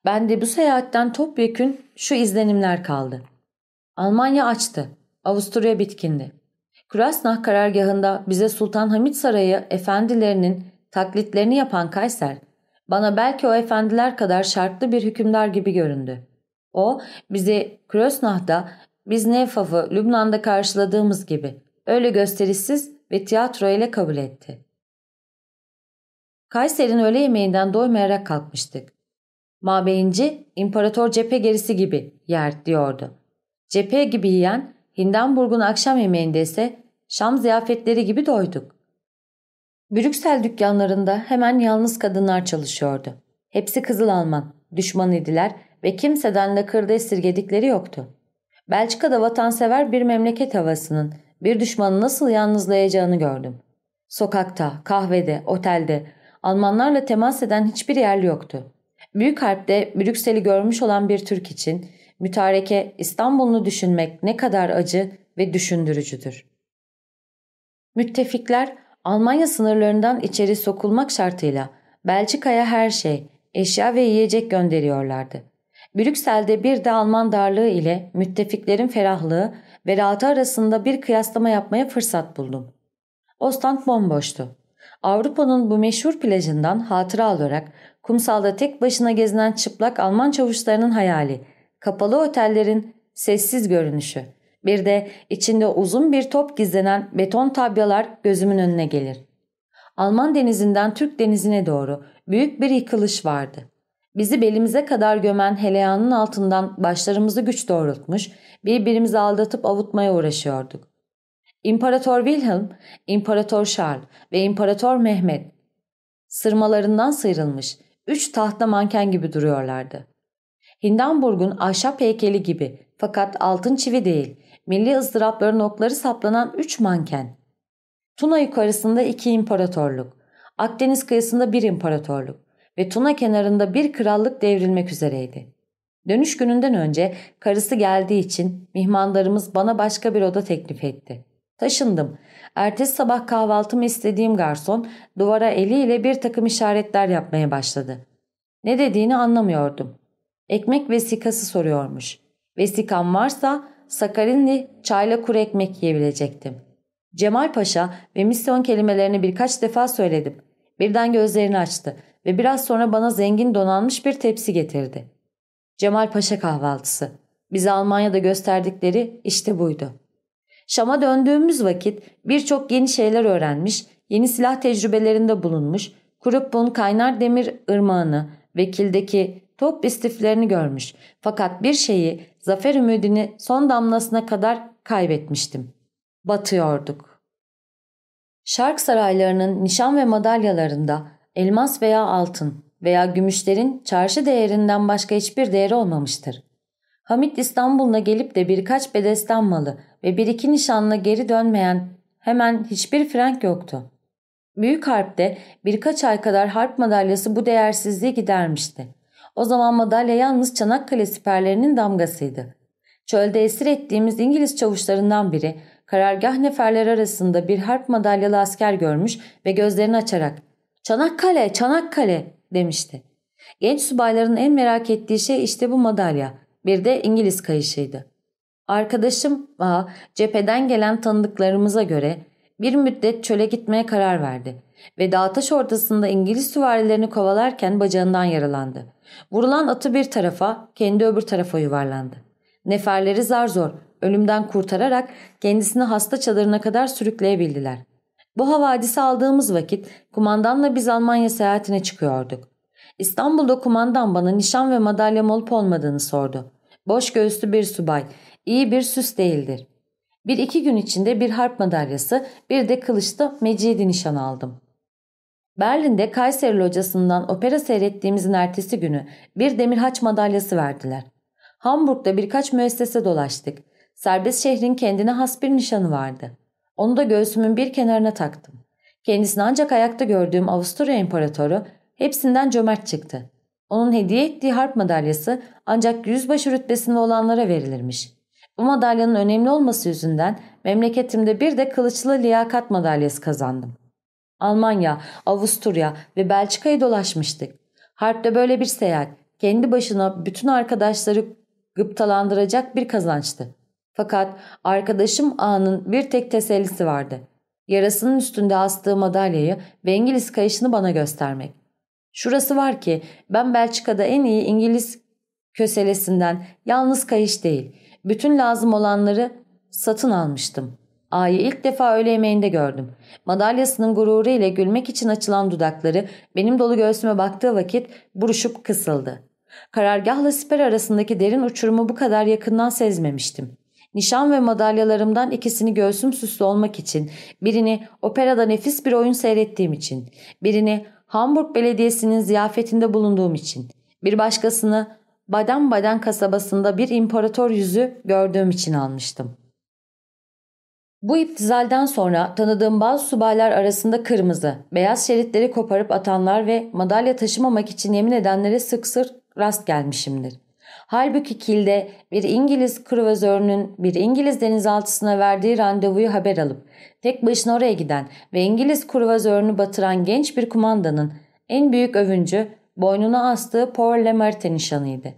Ben de bu seyahatten topyekün şu izlenimler kaldı. Almanya açtı. Avusturya bitkindi. Krasnah karargahında bize Sultan Hamit Sarayı efendilerinin taklitlerini yapan Kayser, bana belki o efendiler kadar şartlı bir hükümdar gibi göründü. O bizi Krasnah'da biz Nefaf'ı Lübnan'da karşıladığımız gibi öyle gösterişsiz ve tiyatro ile kabul etti. Kayser'in öğle yemeğinden doymayarak kalkmıştık. Mabeyinci imparator cephe gerisi gibi yer diyordu. Cephe gibi yiyen Hindenburg'un akşam yemeğinde ise Şam ziyafetleri gibi doyduk. Brüksel dükkanlarında hemen yalnız kadınlar çalışıyordu. Hepsi Kızıl Alman, düşman idiler ve kimseden lakırdı esirgedikleri yoktu. Belçika'da vatansever bir memleket havasının bir düşmanı nasıl yalnızlayacağını gördüm. Sokakta, kahvede, otelde Almanlarla temas eden hiçbir yerli yoktu. Büyük harpte Brüksel'i görmüş olan bir Türk için mütareke İstanbul'unu düşünmek ne kadar acı ve düşündürücüdür. Müttefikler Almanya sınırlarından içeri sokulmak şartıyla Belçika'ya her şey, eşya ve yiyecek gönderiyorlardı. Brüksel'de bir de Alman darlığı ile müttefiklerin ferahlığı ve rahatı arasında bir kıyaslama yapmaya fırsat buldum. Ostend bomboştu. Avrupa'nın bu meşhur plajından hatıra olarak kumsalda tek başına gezinen çıplak Alman çavuşlarının hayali, kapalı otellerin sessiz görünüşü, bir de içinde uzun bir top gizlenen beton tabyalar gözümün önüne gelir. Alman denizinden Türk denizine doğru büyük bir yıkılış vardı. Bizi belimize kadar gömen heleyanın altından başlarımızı güç doğrultmuş, birbirimizi aldatıp avutmaya uğraşıyorduk. İmparator Wilhelm, İmparator Charles ve İmparator Mehmet sırmalarından sıyrılmış üç tahta manken gibi duruyorlardı. Hindenburg'un ahşap heykeli gibi fakat altın çivi değil, milli ızdırapların okları saplanan üç manken. Tuna yukarısında iki imparatorluk, Akdeniz kıyısında bir imparatorluk ve Tuna kenarında bir krallık devrilmek üzereydi. Dönüş gününden önce karısı geldiği için mihmandarımız bana başka bir oda teklif etti. Taşındım. Ertesi sabah kahvaltımı istediğim garson duvara eliyle bir takım işaretler yapmaya başladı. Ne dediğini anlamıyordum. Ekmek vesikası soruyormuş. Vesikam varsa sakarinli çayla kuru ekmek yiyebilecektim. Cemal Paşa ve misyon kelimelerini birkaç defa söyledim. Birden gözlerini açtı ve biraz sonra bana zengin donanmış bir tepsi getirdi. Cemal Paşa kahvaltısı. Bize Almanya'da gösterdikleri işte buydu. Şam'a döndüğümüz vakit birçok yeni şeyler öğrenmiş, yeni silah tecrübelerinde bulunmuş, Kurup'un kaynar demir ırmağını, vekildeki top istiflerini görmüş. Fakat bir şeyi, zafer ümidini son damlasına kadar kaybetmiştim. Batıyorduk. Şark saraylarının nişan ve madalyalarında elmas veya altın veya gümüşlerin çarşı değerinden başka hiçbir değeri olmamıştır. Hamit İstanbul'una gelip de birkaç bedesten malı ve bir iki nişanla geri dönmeyen hemen hiçbir frank yoktu. Büyük harpte birkaç ay kadar harp madalyası bu değersizliği gidermişti. O zaman madalya yalnız Çanakkale siperlerinin damgasıydı. Çölde esir ettiğimiz İngiliz çavuşlarından biri karargah neferler arasında bir harp madalyalı asker görmüş ve gözlerini açarak ''Çanakkale, Çanakkale'' demişti. Genç subayların en merak ettiği şey işte bu madalya. Bir de İngiliz kayışıydı. Arkadaşım Aa, cepheden gelen tanıdıklarımıza göre bir müddet çöle gitmeye karar verdi ve dağtaş ortasında İngiliz süvarilerini kovalarken bacağından yaralandı. Vurulan atı bir tarafa, kendi öbür tarafa yuvarlandı. Neferleri zar zor, ölümden kurtararak kendisini hasta çadırına kadar sürükleyebildiler. Bu havadisi aldığımız vakit kumandanla biz Almanya seyahatine çıkıyorduk. İstanbul'da kumandan bana nişan ve madalyam olup olmadığını sordu. Boş göğüslü bir subay, iyi bir süs değildir. Bir iki gün içinde bir harp madalyası, bir de kılıçta Mecidi nişan aldım. Berlin'de Kayseri locasından opera seyrettiğimizin ertesi günü bir demir haç madalyası verdiler. Hamburg'da birkaç müessese dolaştık. Serbest şehrin kendine has bir nişanı vardı. Onu da göğsümün bir kenarına taktım. Kendisini ancak ayakta gördüğüm Avusturya İmparatoru hepsinden cömert çıktı. Onun hediye ettiği harp madalyası ancak yüzbaşı rütbesinde olanlara verilirmiş. Bu madalyanın önemli olması yüzünden memleketimde bir de kılıçlı liyakat madalyası kazandım. Almanya, Avusturya ve Belçika'yı dolaşmıştık. Harpte böyle bir seyahat kendi başına bütün arkadaşları gıptalandıracak bir kazançtı. Fakat arkadaşım A'nın bir tek tesellisi vardı. Yarasının üstünde astığı madalyayı ve İngiliz kayışını bana göstermek. Şurası var ki ben Belçika'da en iyi İngiliz köselesinden yalnız kayış değil, bütün lazım olanları satın almıştım. A'yı ilk defa öğle yemeğinde gördüm. Madalyasının gururu ile gülmek için açılan dudakları benim dolu göğsüme baktığı vakit buruşup kısıldı. Karargahla siper arasındaki derin uçurumu bu kadar yakından sezmemiştim. Nişan ve madalyalarımdan ikisini göğsüm süslü olmak için, birini operada nefis bir oyun seyrettiğim için, birini Hamburg Belediyesi'nin ziyafetinde bulunduğum için, bir başkasını Baden-Baden kasabasında bir imparator yüzü gördüğüm için almıştım. Bu iptizalden sonra tanıdığım bazı subaylar arasında kırmızı, beyaz şeritleri koparıp atanlar ve madalya taşımamak için yemin edenlere sık sık rast gelmişimdir. Halbuki Kil'de bir İngiliz kruvazörünün bir İngiliz denizaltısına verdiği randevuyu haber alıp tek başına oraya giden ve İngiliz kruvazörünü batıran genç bir kumandanın en büyük övüncü boynuna astığı Paul Lemerte nişanıydı.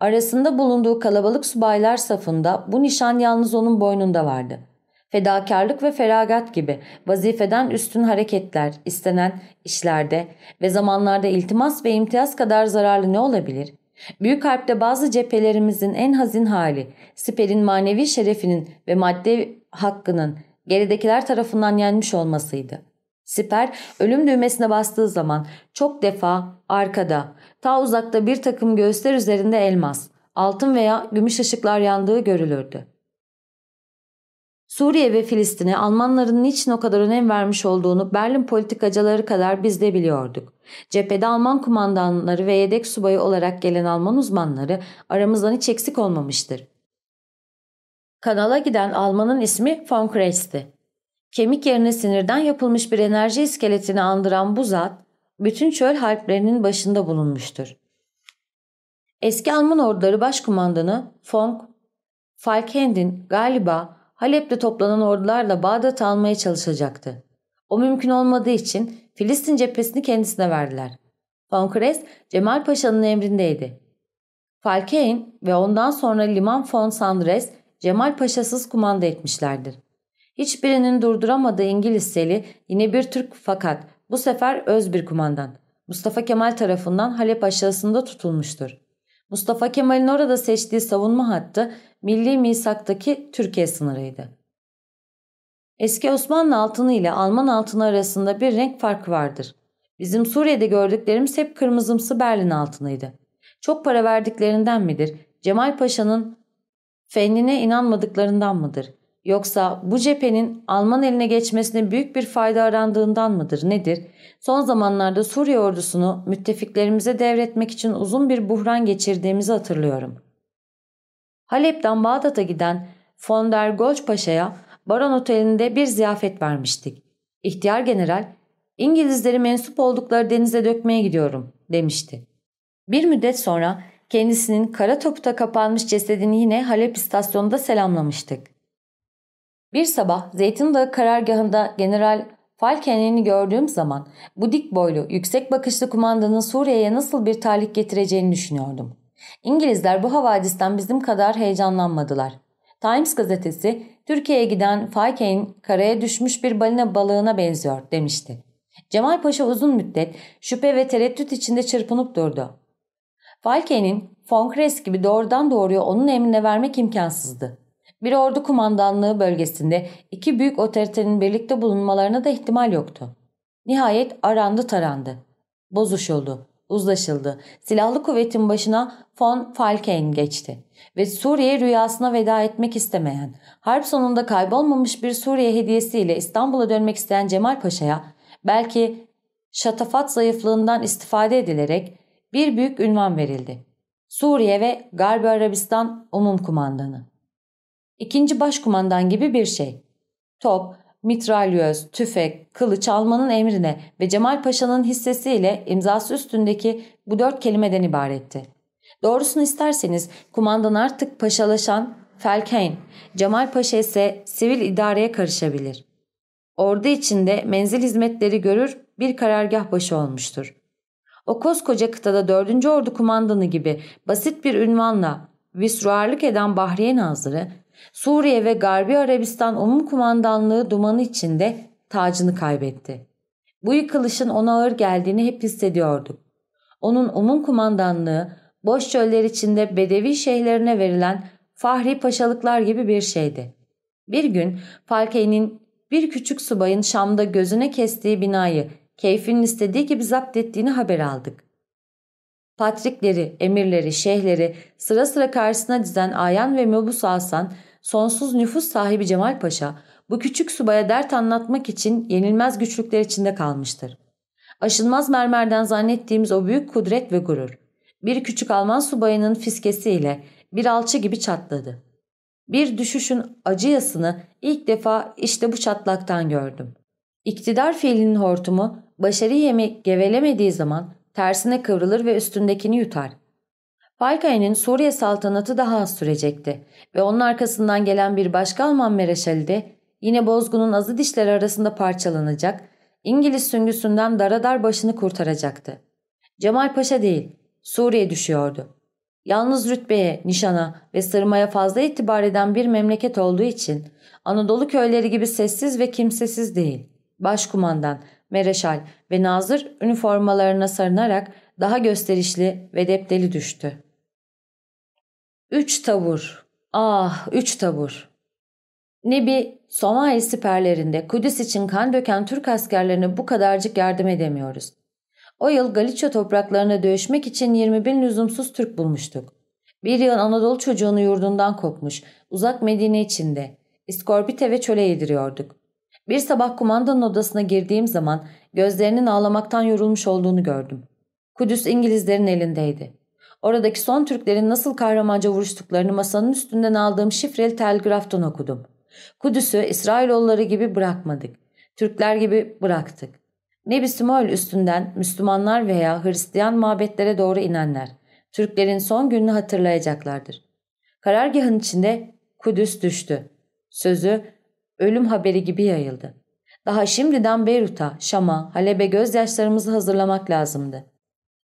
Arasında bulunduğu kalabalık subaylar safında bu nişan yalnız onun boynunda vardı. Fedakarlık ve feragat gibi vazifeden üstün hareketler istenen işlerde ve zamanlarda iltimas ve imtiyaz kadar zararlı ne olabilir? Büyük harpte bazı cephelerimizin en hazin hali, siperin manevi şerefinin ve madde hakkının geridekiler tarafından yenmiş olmasıydı. Siper ölüm düğmesine bastığı zaman çok defa arkada, ta uzakta bir takım göğüsler üzerinde elmas, altın veya gümüş ışıklar yandığı görülürdü. Suriye ve Filistin'e Almanların niçin o kadar önem vermiş olduğunu Berlin politikacıları kadar biz de biliyorduk. Cephede Alman kumandanları ve yedek subayı olarak gelen Alman uzmanları aramızdan hiç eksik olmamıştır. Kanala giden Almanın ismi von Kreis'ti. Kemik yerine sinirden yapılmış bir enerji iskeletini andıran bu zat, bütün çöl harplerinin başında bulunmuştur. Eski Alman orduları başkumandanı von Falkendin galiba Halep'te toplanan ordularla Bağdat'ı almaya çalışacaktı. O mümkün olmadığı için Filistin cephesini kendisine verdiler. Von Kres, Cemal Paşa'nın emrindeydi. Falkein ve ondan sonra Liman von Sandres Cemal Paşa'sız kumanda etmişlerdir. Hiçbirinin durduramadığı İngiliz seli yine bir Türk fakat bu sefer öz bir kumandan. Mustafa Kemal tarafından Halep aşağısında tutulmuştur. Mustafa Kemal'in orada seçtiği savunma hattı milli misaktaki Türkiye sınırıydı. Eski Osmanlı altını ile Alman altını arasında bir renk farkı vardır. Bizim Suriye'de gördüklerimiz hep kırmızımsı Berlin altınıydı. Çok para verdiklerinden midir? Cemal Paşa'nın fennine inanmadıklarından mıdır? Yoksa bu cephenin Alman eline geçmesine büyük bir fayda arandığından mıdır nedir? Son zamanlarda Suriye ordusunu müttefiklerimize devretmek için uzun bir buhran geçirdiğimizi hatırlıyorum. Halep'ten Bağdat'a giden von der Golç Paşa'ya Baron Oteli'nde bir ziyafet vermiştik. İhtiyar general, İngilizleri mensup oldukları denize dökmeye gidiyorum demişti. Bir müddet sonra kendisinin kara toputa kapanmış cesedini yine Halep istasyonunda selamlamıştık. Bir sabah Zeytin Dağı karargahında General Falken'ini gördüğüm zaman bu dik boylu, yüksek bakışlı kumandanın Suriye'ye nasıl bir talih getireceğini düşünüyordum. İngilizler bu havadisten bizim kadar heyecanlanmadılar. Times gazetesi Türkiye'ye giden Falken'in karaya düşmüş bir balina balığına benziyor demişti. Cemal Paşa uzun müddet şüphe ve tereddüt içinde çırpınıp durdu. Falken'in von Kres gibi doğrudan doğruya onun emrine vermek imkansızdı. Bir ordu kumandanlığı bölgesinde iki büyük otoritenin birlikte bulunmalarına da ihtimal yoktu. Nihayet arandı tarandı. Bozuşuldu, uzlaşıldı. Silahlı kuvvetin başına von Falken geçti. Ve Suriye rüyasına veda etmek istemeyen, harp sonunda kaybolmamış bir Suriye hediyesiyle İstanbul'a dönmek isteyen Cemal Paşa'ya belki şatafat zayıflığından istifade edilerek bir büyük ünvan verildi. Suriye ve Garbi Arabistan Umum Kumandanı. İkinci başkumandan gibi bir şey. Top, mitralyöz, tüfek, kılıç almanın emrine ve Cemal Paşa'nın hissesiyle imzası üstündeki bu dört kelimeden ibaretti. Doğrusunu isterseniz kumandan artık paşalaşan Felkein, Cemal Paşa ise sivil idareye karışabilir. Ordu içinde menzil hizmetleri görür bir karargah başı olmuştur. O koskoca kıtada 4. Ordu kumandanı gibi basit bir ünvanla visruarlık eden Bahriye Nazırı, Suriye ve Garbi Arabistan Umum Kumandanlığı dumanı içinde tacını kaybetti. Bu yıkılışın ona ağır geldiğini hep hissediyorduk. Onun umum kumandanlığı boş çöller içinde Bedevi şeyhlerine verilen Fahri Paşalıklar gibi bir şeydi. Bir gün Falke'nin bir küçük subayın Şam'da gözüne kestiği binayı keyfinin istediği gibi zapt ettiğini haber aldık. Patrikleri, emirleri, şeyhleri sıra sıra karşısına dizen Ayan ve Mebus Hasan, sonsuz nüfus sahibi Cemal Paşa bu küçük subaya dert anlatmak için yenilmez güçlükler içinde kalmıştır. Aşılmaz mermerden zannettiğimiz o büyük kudret ve gurur, bir küçük Alman subayının fiskesiyle bir alçı gibi çatladı. Bir düşüşün acıyasını ilk defa işte bu çatlaktan gördüm. İktidar fiilinin hortumu başarı yemi gevelemediği zaman tersine kıvrılır ve üstündekini yutar. Falkay'ın Suriye saltanatı daha az sürecekti ve onun arkasından gelen bir başka Alman mereşali de yine bozgunun azı dişleri arasında parçalanacak, İngiliz süngüsünden daradar başını kurtaracaktı. Cemal Paşa değil, Suriye düşüyordu. Yalnız rütbeye, nişana ve sırmaya fazla itibar eden bir memleket olduğu için Anadolu köyleri gibi sessiz ve kimsesiz değil. Başkumandan, mereşal ve nazır üniformalarına sarınarak daha gösterişli ve depteli düştü. Üç tabur, ah üç tabur. Nebi, Somali siperlerinde Kudüs için kan döken Türk askerlerine bu kadarcık yardım edemiyoruz. O yıl Galicia topraklarına dövüşmek için 20 bin lüzumsuz Türk bulmuştuk. Bir yıl Anadolu çocuğunu yurdundan kopmuş, uzak Medine içinde, iskorpite ve çöle yediriyorduk. Bir sabah kumandanın odasına girdiğim zaman gözlerinin ağlamaktan yorulmuş olduğunu gördüm. Kudüs İngilizlerin elindeydi. Oradaki son Türklerin nasıl kahramanca vuruştuklarını masanın üstünden aldığım şifreli telgraftan okudum. Kudüs'ü İsrailoğulları gibi bırakmadık. Türkler gibi bıraktık. Nebi Simol üstünden Müslümanlar veya Hristiyan mabetlere doğru inenler, Türklerin son gününü hatırlayacaklardır. Karargahın içinde Kudüs düştü. Sözü ölüm haberi gibi yayıldı. Daha şimdiden Beyrut'a, Şam'a, Halep'e gözyaşlarımızı hazırlamak lazımdı.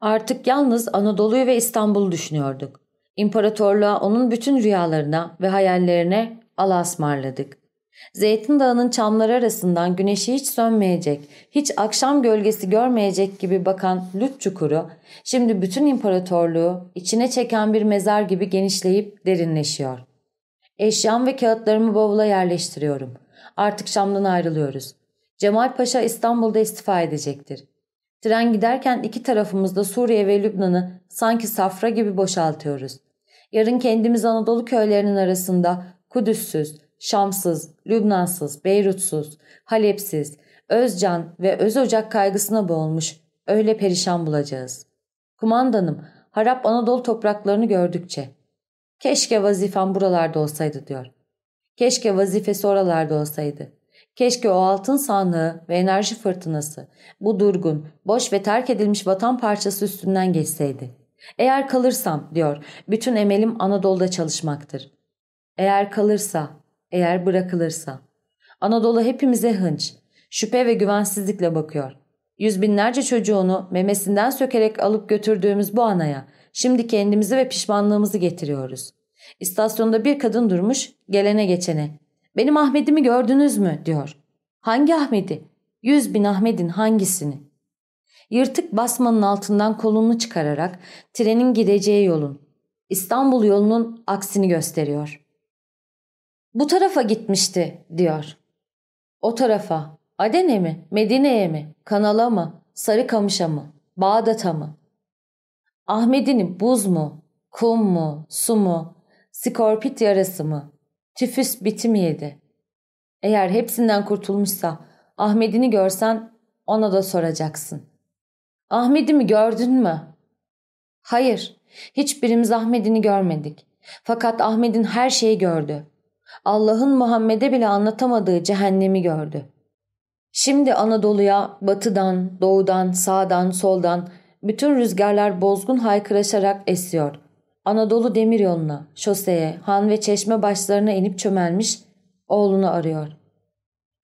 Artık yalnız Anadolu'yu ve İstanbul'u düşünüyorduk. İmparatorluğa onun bütün rüyalarına ve hayallerine Allah'a ısmarladık. Zeytin Dağı'nın çamları arasından güneşi hiç sönmeyecek, hiç akşam gölgesi görmeyecek gibi bakan Lüt çukuru, şimdi bütün imparatorluğu içine çeken bir mezar gibi genişleyip derinleşiyor. Eşyam ve kağıtlarımı bavula yerleştiriyorum. Artık Şam'dan ayrılıyoruz. Cemal Paşa İstanbul'da istifa edecektir. Tren giderken iki tarafımızda Suriye ve Lübnan'ı sanki safra gibi boşaltıyoruz. Yarın kendimiz Anadolu köylerinin arasında Kudüs'süz, Şamsız, Lübnansız, Beyrutsuz, Halepsiz, Özcan ve Öz Ocak kaygısına boğulmuş öyle perişan bulacağız. Kumandanım, harap Anadolu topraklarını gördükçe. Keşke vazifem buralarda olsaydı diyor. Keşke vazifesi oralarda olsaydı. Keşke o altın sandığı ve enerji fırtınası, bu durgun, boş ve terk edilmiş vatan parçası üstünden geçseydi. Eğer kalırsam, diyor, bütün emelim Anadolu'da çalışmaktır. Eğer kalırsa, eğer bırakılırsa. Anadolu hepimize hınç, şüphe ve güvensizlikle bakıyor. Yüz binlerce çocuğunu memesinden sökerek alıp götürdüğümüz bu anaya şimdi kendimizi ve pişmanlığımızı getiriyoruz. İstasyonda bir kadın durmuş gelene geçene. Benim Ahmet'imi gördünüz mü diyor. Hangi Ahmet'i? Yüz bin Ahmet'in hangisini? Yırtık basmanın altından kolunu çıkararak trenin gideceği yolun, İstanbul yolunun aksini gösteriyor. Bu tarafa gitmişti diyor. O tarafa. Adene mi? Medine'ye mi? Kanala mı? Sarıkamış'a mı? Bağdat'a mı? Ahmet'in buz mu? Kum mu? Su mu? Skorpit yarası mı? Tifüs biti mi yedi? Eğer hepsinden kurtulmuşsa Ahmet'ini görsen ona da soracaksın. Ahmet'imi gördün mü? Hayır, hiçbirimiz Ahmet'ini görmedik. Fakat Ahmet'in her şeyi gördü. Allah'ın Muhammed'e bile anlatamadığı cehennemi gördü. Şimdi Anadolu'ya batıdan, doğudan, sağdan, soldan bütün rüzgarlar bozgun haykıraşarak esiyor. Anadolu demiryoluna, şoseye, han ve çeşme başlarına inip çömelmiş, oğlunu arıyor.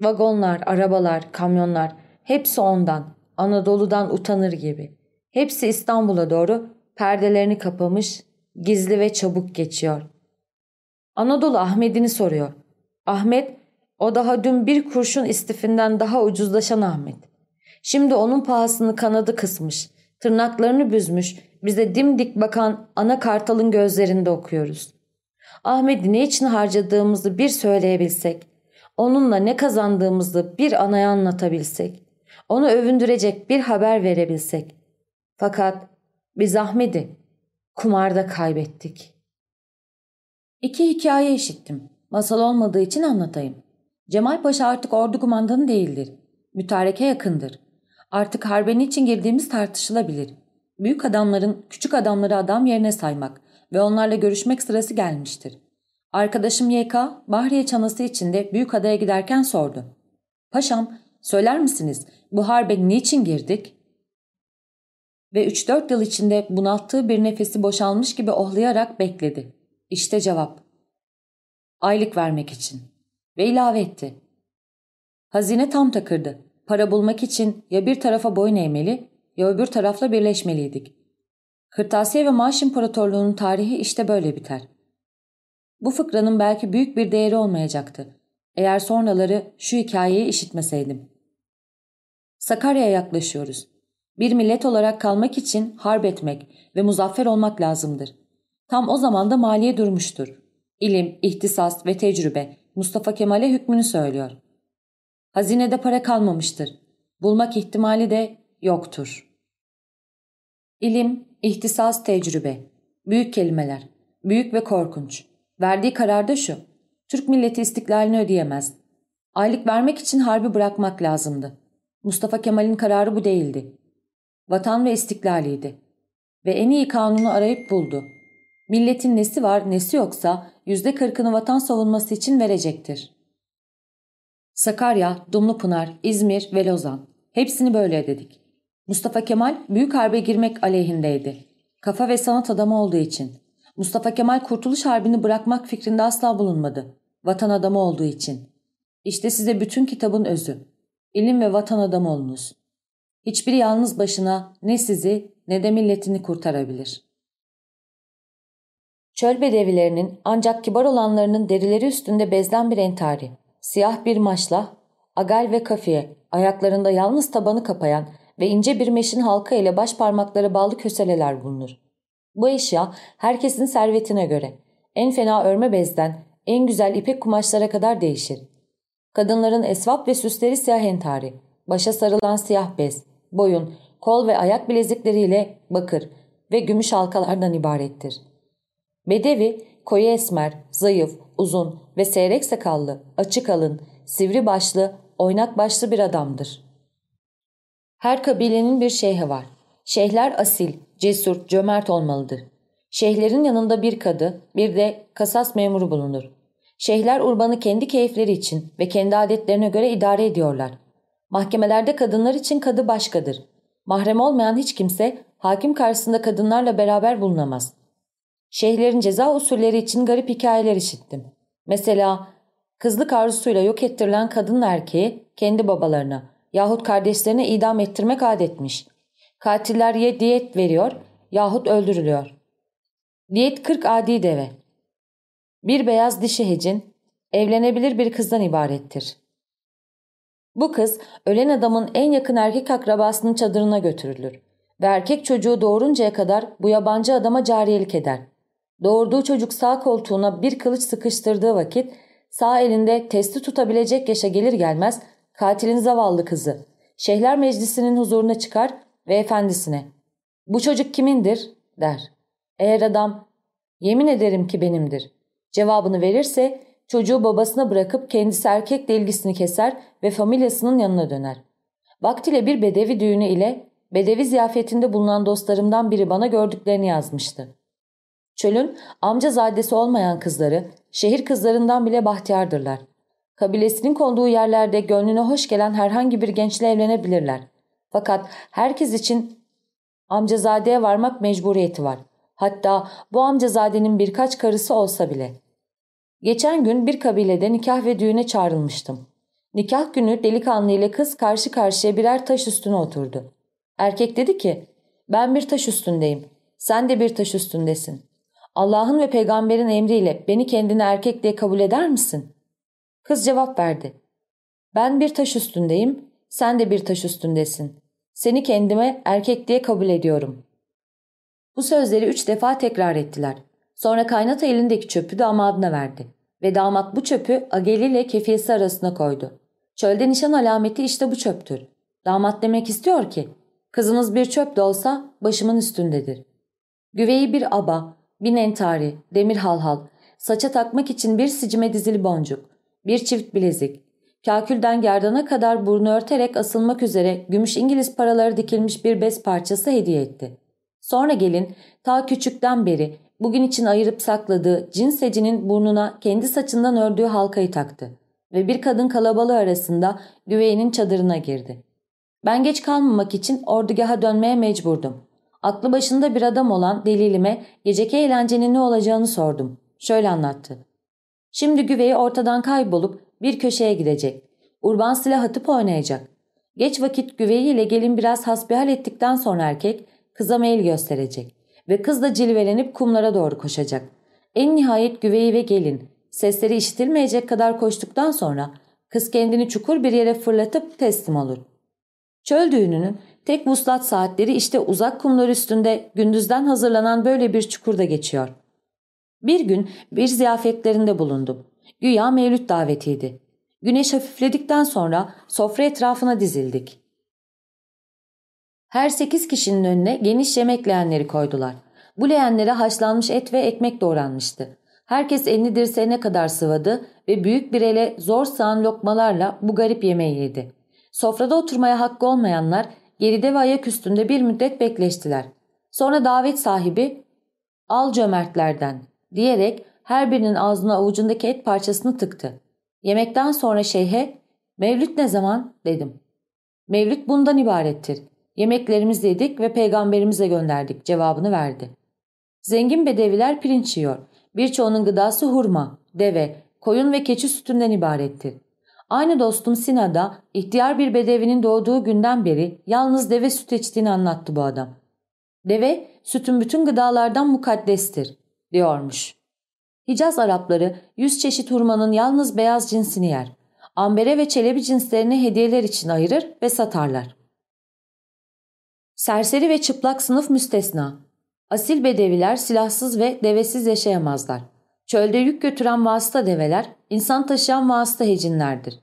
Vagonlar, arabalar, kamyonlar hepsi ondan, Anadolu'dan utanır gibi. Hepsi İstanbul'a doğru perdelerini kapamış, gizli ve çabuk geçiyor. Anadolu Ahmet'ini soruyor. Ahmet, o daha dün bir kurşun istifinden daha ucuzlaşan Ahmet. Şimdi onun pahasını kanadı kısmış, tırnaklarını büzmüş, bize dimdik bakan ana kartalın gözlerinde okuyoruz. Ahmet'i ne için harcadığımızı bir söyleyebilsek, onunla ne kazandığımızı bir anaya anlatabilsek, onu övündürecek bir haber verebilsek. Fakat biz Ahmet'i kumarda kaybettik. İki hikaye işittim. Masal olmadığı için anlatayım. Cemal Paşa artık ordu kumandanı değildir. Mütareke yakındır. Artık harbe için girdiğimiz tartışılabilir. Büyük adamların küçük adamları adam yerine saymak ve onlarla görüşmek sırası gelmiştir. Arkadaşım YK, Bahriye çanası içinde büyük adaya giderken sordu. Paşam, söyler misiniz bu harbe niçin girdik? Ve 3-4 yıl içinde bunalttığı bir nefesi boşalmış gibi ohlayarak bekledi. İşte cevap. Aylık vermek için. Ve ilave etti. Hazine tam takırdı. Para bulmak için ya bir tarafa boyun eğmeli ya öbür tarafla birleşmeliydik. Kırtasiye ve maaş imparatorluğunun tarihi işte böyle biter. Bu fıkranın belki büyük bir değeri olmayacaktı. Eğer sonraları şu hikayeyi işitmeseydim. Sakarya'ya yaklaşıyoruz. Bir millet olarak kalmak için harp etmek ve muzaffer olmak lazımdır. Tam o zaman da maliye durmuştur. İlim, ihtisas ve tecrübe Mustafa Kemal'e hükmünü söylüyor. Hazinede para kalmamıştır. Bulmak ihtimali de yoktur. İlim, ihtisas, tecrübe. Büyük kelimeler. Büyük ve korkunç. Verdiği karar da şu. Türk milleti istiklalini ödeyemez. Aylık vermek için harbi bırakmak lazımdı. Mustafa Kemal'in kararı bu değildi. Vatan ve istiklaliydi. Ve en iyi kanunu arayıp buldu. Milletin nesi var nesi yoksa yüzde kırkını vatan savunması için verecektir. Sakarya, Dumlupınar, İzmir ve Lozan. Hepsini böyle ödedik. Mustafa Kemal büyük harbe girmek aleyhindeydi. Kafa ve sanat adamı olduğu için. Mustafa Kemal Kurtuluş Harbi'ni bırakmak fikrinde asla bulunmadı. Vatan adamı olduğu için. İşte size bütün kitabın özü. İlim ve vatan adamı olunuz. Hiçbiri yalnız başına ne sizi ne de milletini kurtarabilir. Çöl bedevilerinin ancak kibar olanlarının derileri üstünde bezden bir entari, siyah bir maşla, agal ve kafiye, ayaklarında yalnız tabanı kapayan ve ince bir meşin halka ile baş parmakları bağlı köseleler bulunur. Bu eşya herkesin servetine göre en fena örme bezden en güzel ipek kumaşlara kadar değişir. Kadınların esvap ve süsleri siyah entari, başa sarılan siyah bez, boyun, kol ve ayak bilezikleriyle bakır ve gümüş halkalardan ibarettir. Bedevi, koyu esmer, zayıf, uzun ve seyrek sakallı, açık alın, sivri başlı, oynak başlı bir adamdır. Her kabilenin bir şeyhi var. Şeyhler asil, cesur, cömert olmalıdır. Şeyhlerin yanında bir kadı, bir de kasas memuru bulunur. Şeyhler urbanı kendi keyifleri için ve kendi adetlerine göre idare ediyorlar. Mahkemelerde kadınlar için kadı başkadır. Mahrem olmayan hiç kimse hakim karşısında kadınlarla beraber bulunamaz. Şeyhlerin ceza usulleri için garip hikayeler işittim. Mesela kızlık arzusuyla yok ettirilen kadın erkeği kendi babalarına yahut kardeşlerine idam ettirmek adetmiş. Katiller ya diyet veriyor yahut öldürülüyor. Diyet 40 adi deve. Bir beyaz dişi hecin evlenebilir bir kızdan ibarettir. Bu kız ölen adamın en yakın erkek akrabasının çadırına götürülür ve erkek çocuğu doğuruncaya kadar bu yabancı adama cariyelik eder. Doğurduğu çocuk sağ koltuğuna bir kılıç sıkıştırdığı vakit sağ elinde testi tutabilecek yaşa gelir gelmez katilin zavallı kızı Şeyhler Meclisi'nin huzuruna çıkar ve efendisine ''Bu çocuk kimindir?'' der. Eğer adam ''Yemin ederim ki benimdir.'' cevabını verirse çocuğu babasına bırakıp kendisi erkekle ilgisini keser ve familyasının yanına döner. Vaktiyle bir bedevi düğünü ile bedevi ziyafetinde bulunan dostlarımdan biri bana gördüklerini yazmıştı. Çölün amcazadesi olmayan kızları şehir kızlarından bile bahtiyardırlar. Kabilesinin konduğu yerlerde gönlüne hoş gelen herhangi bir gençle evlenebilirler. Fakat herkes için amcazadeye varmak mecburiyeti var. Hatta bu amcazadenin birkaç karısı olsa bile. Geçen gün bir kabilede nikah ve düğüne çağrılmıştım. Nikah günü delikanlı ile kız karşı karşıya birer taş üstüne oturdu. Erkek dedi ki, ben bir taş üstündeyim, sen de bir taş üstündesin. Allah'ın ve peygamberin emriyle beni kendine erkek diye kabul eder misin? Kız cevap verdi. Ben bir taş üstündeyim, sen de bir taş üstündesin. Seni kendime erkek diye kabul ediyorum. Bu sözleri üç defa tekrar ettiler. Sonra kaynata elindeki çöpü damadına verdi. Ve damat bu çöpü Ageli ile kefiyesi arasına koydu. Çölde nişan alameti işte bu çöptür. Damat demek istiyor ki, kızınız bir çöp de olsa başımın üstündedir. Güveyi bir aba, bir entari, demir halhal, saça takmak için bir sicime dizili boncuk, bir çift bilezik, kakülden gerdana kadar burnu örterek asılmak üzere gümüş İngiliz paraları dikilmiş bir bez parçası hediye etti. Sonra gelin ta küçükten beri bugün için ayırıp sakladığı cinsecinin burnuna kendi saçından ördüğü halkayı taktı ve bir kadın kalabalığı arasında güveyinin çadırına girdi. Ben geç kalmamak için ordugaha dönmeye mecburdum. Aklı başında bir adam olan delilime geceki eğlencenin ne olacağını sordum. Şöyle anlattı. Şimdi güveyi ortadan kaybolup bir köşeye gidecek. Urban silah atıp oynayacak. Geç vakit güveyi ile gelin biraz hasbihal ettikten sonra erkek kıza meyil gösterecek. Ve kız da cilvelenip kumlara doğru koşacak. En nihayet güveyi ve gelin sesleri işitilmeyecek kadar koştuktan sonra kız kendini çukur bir yere fırlatıp teslim olur. Çöl düğününün tek vuslat saatleri işte uzak kumlar üstünde gündüzden hazırlanan böyle bir çukurda geçiyor. Bir gün bir ziyafetlerinde bulundum. Güya mevlüt davetiydi. Güneş hafifledikten sonra sofra etrafına dizildik. Her sekiz kişinin önüne geniş yemek leğenleri koydular. Bu leğenlere haşlanmış et ve ekmek doğranmıştı. Herkes elini dirseğine kadar sıvadı ve büyük bir ele zor sığan lokmalarla bu garip yemeği yedi. Sofrada oturmaya hakkı olmayanlar geride ve ayak üstünde bir müddet bekleştiler. Sonra davet sahibi al cömertlerden diyerek her birinin ağzına avucundaki et parçasını tıktı. Yemekten sonra şeyhe Mevlüt ne zaman dedim. Mevlüt bundan ibarettir. Yemeklerimizi yedik ve peygamberimize gönderdik cevabını verdi. Zengin bedeviler pirinç yiyor. Birçoğunun gıdası hurma, deve, koyun ve keçi sütünden ibarettir. Aynı dostum Sina'da ihtiyar bir bedevinin doğduğu günden beri yalnız deve süt içtiğini anlattı bu adam. Deve sütün bütün gıdalardan mukaddestir diyormuş. Hicaz Arapları yüz çeşit hurmanın yalnız beyaz cinsini yer. Ambere ve çelebi cinslerini hediyeler için ayırır ve satarlar. Serseri ve çıplak sınıf müstesna. Asil bedeviler silahsız ve devesiz yaşayamazlar. Çölde yük götüren vasıta develer, insan taşıyan vasıta hecinlerdir.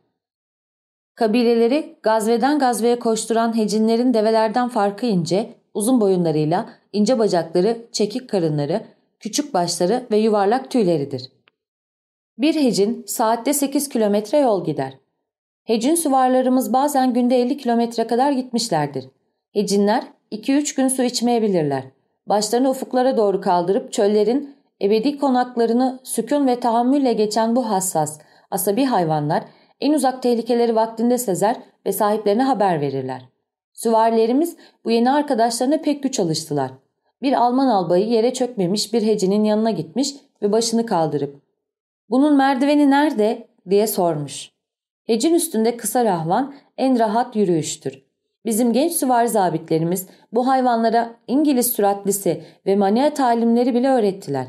Kabileleri gazveden gazveye koşturan hecinlerin develerden farkı ince, uzun boyunlarıyla, ince bacakları, çekik karınları, küçük başları ve yuvarlak tüyleridir. Bir hecin saatte 8 kilometre yol gider. Hecin süvarlarımız bazen günde 50 kilometre kadar gitmişlerdir. Hecinler 2-3 gün su içmeyebilirler. Başlarını ufuklara doğru kaldırıp çöllerin ebedi konaklarını sükun ve tahammülle geçen bu hassas, asabi hayvanlar en uzak tehlikeleri vaktinde sezer ve sahiplerine haber verirler. Süvarilerimiz bu yeni arkadaşlarına pek güç alıştılar. Bir Alman albayı yere çökmemiş bir hecinin yanına gitmiş ve başını kaldırıp ''Bunun merdiveni nerede?'' diye sormuş. Hecin üstünde kısa rahvan en rahat yürüyüştür. Bizim genç süvari zabitlerimiz bu hayvanlara İngiliz süratlisi ve manuel talimleri bile öğrettiler.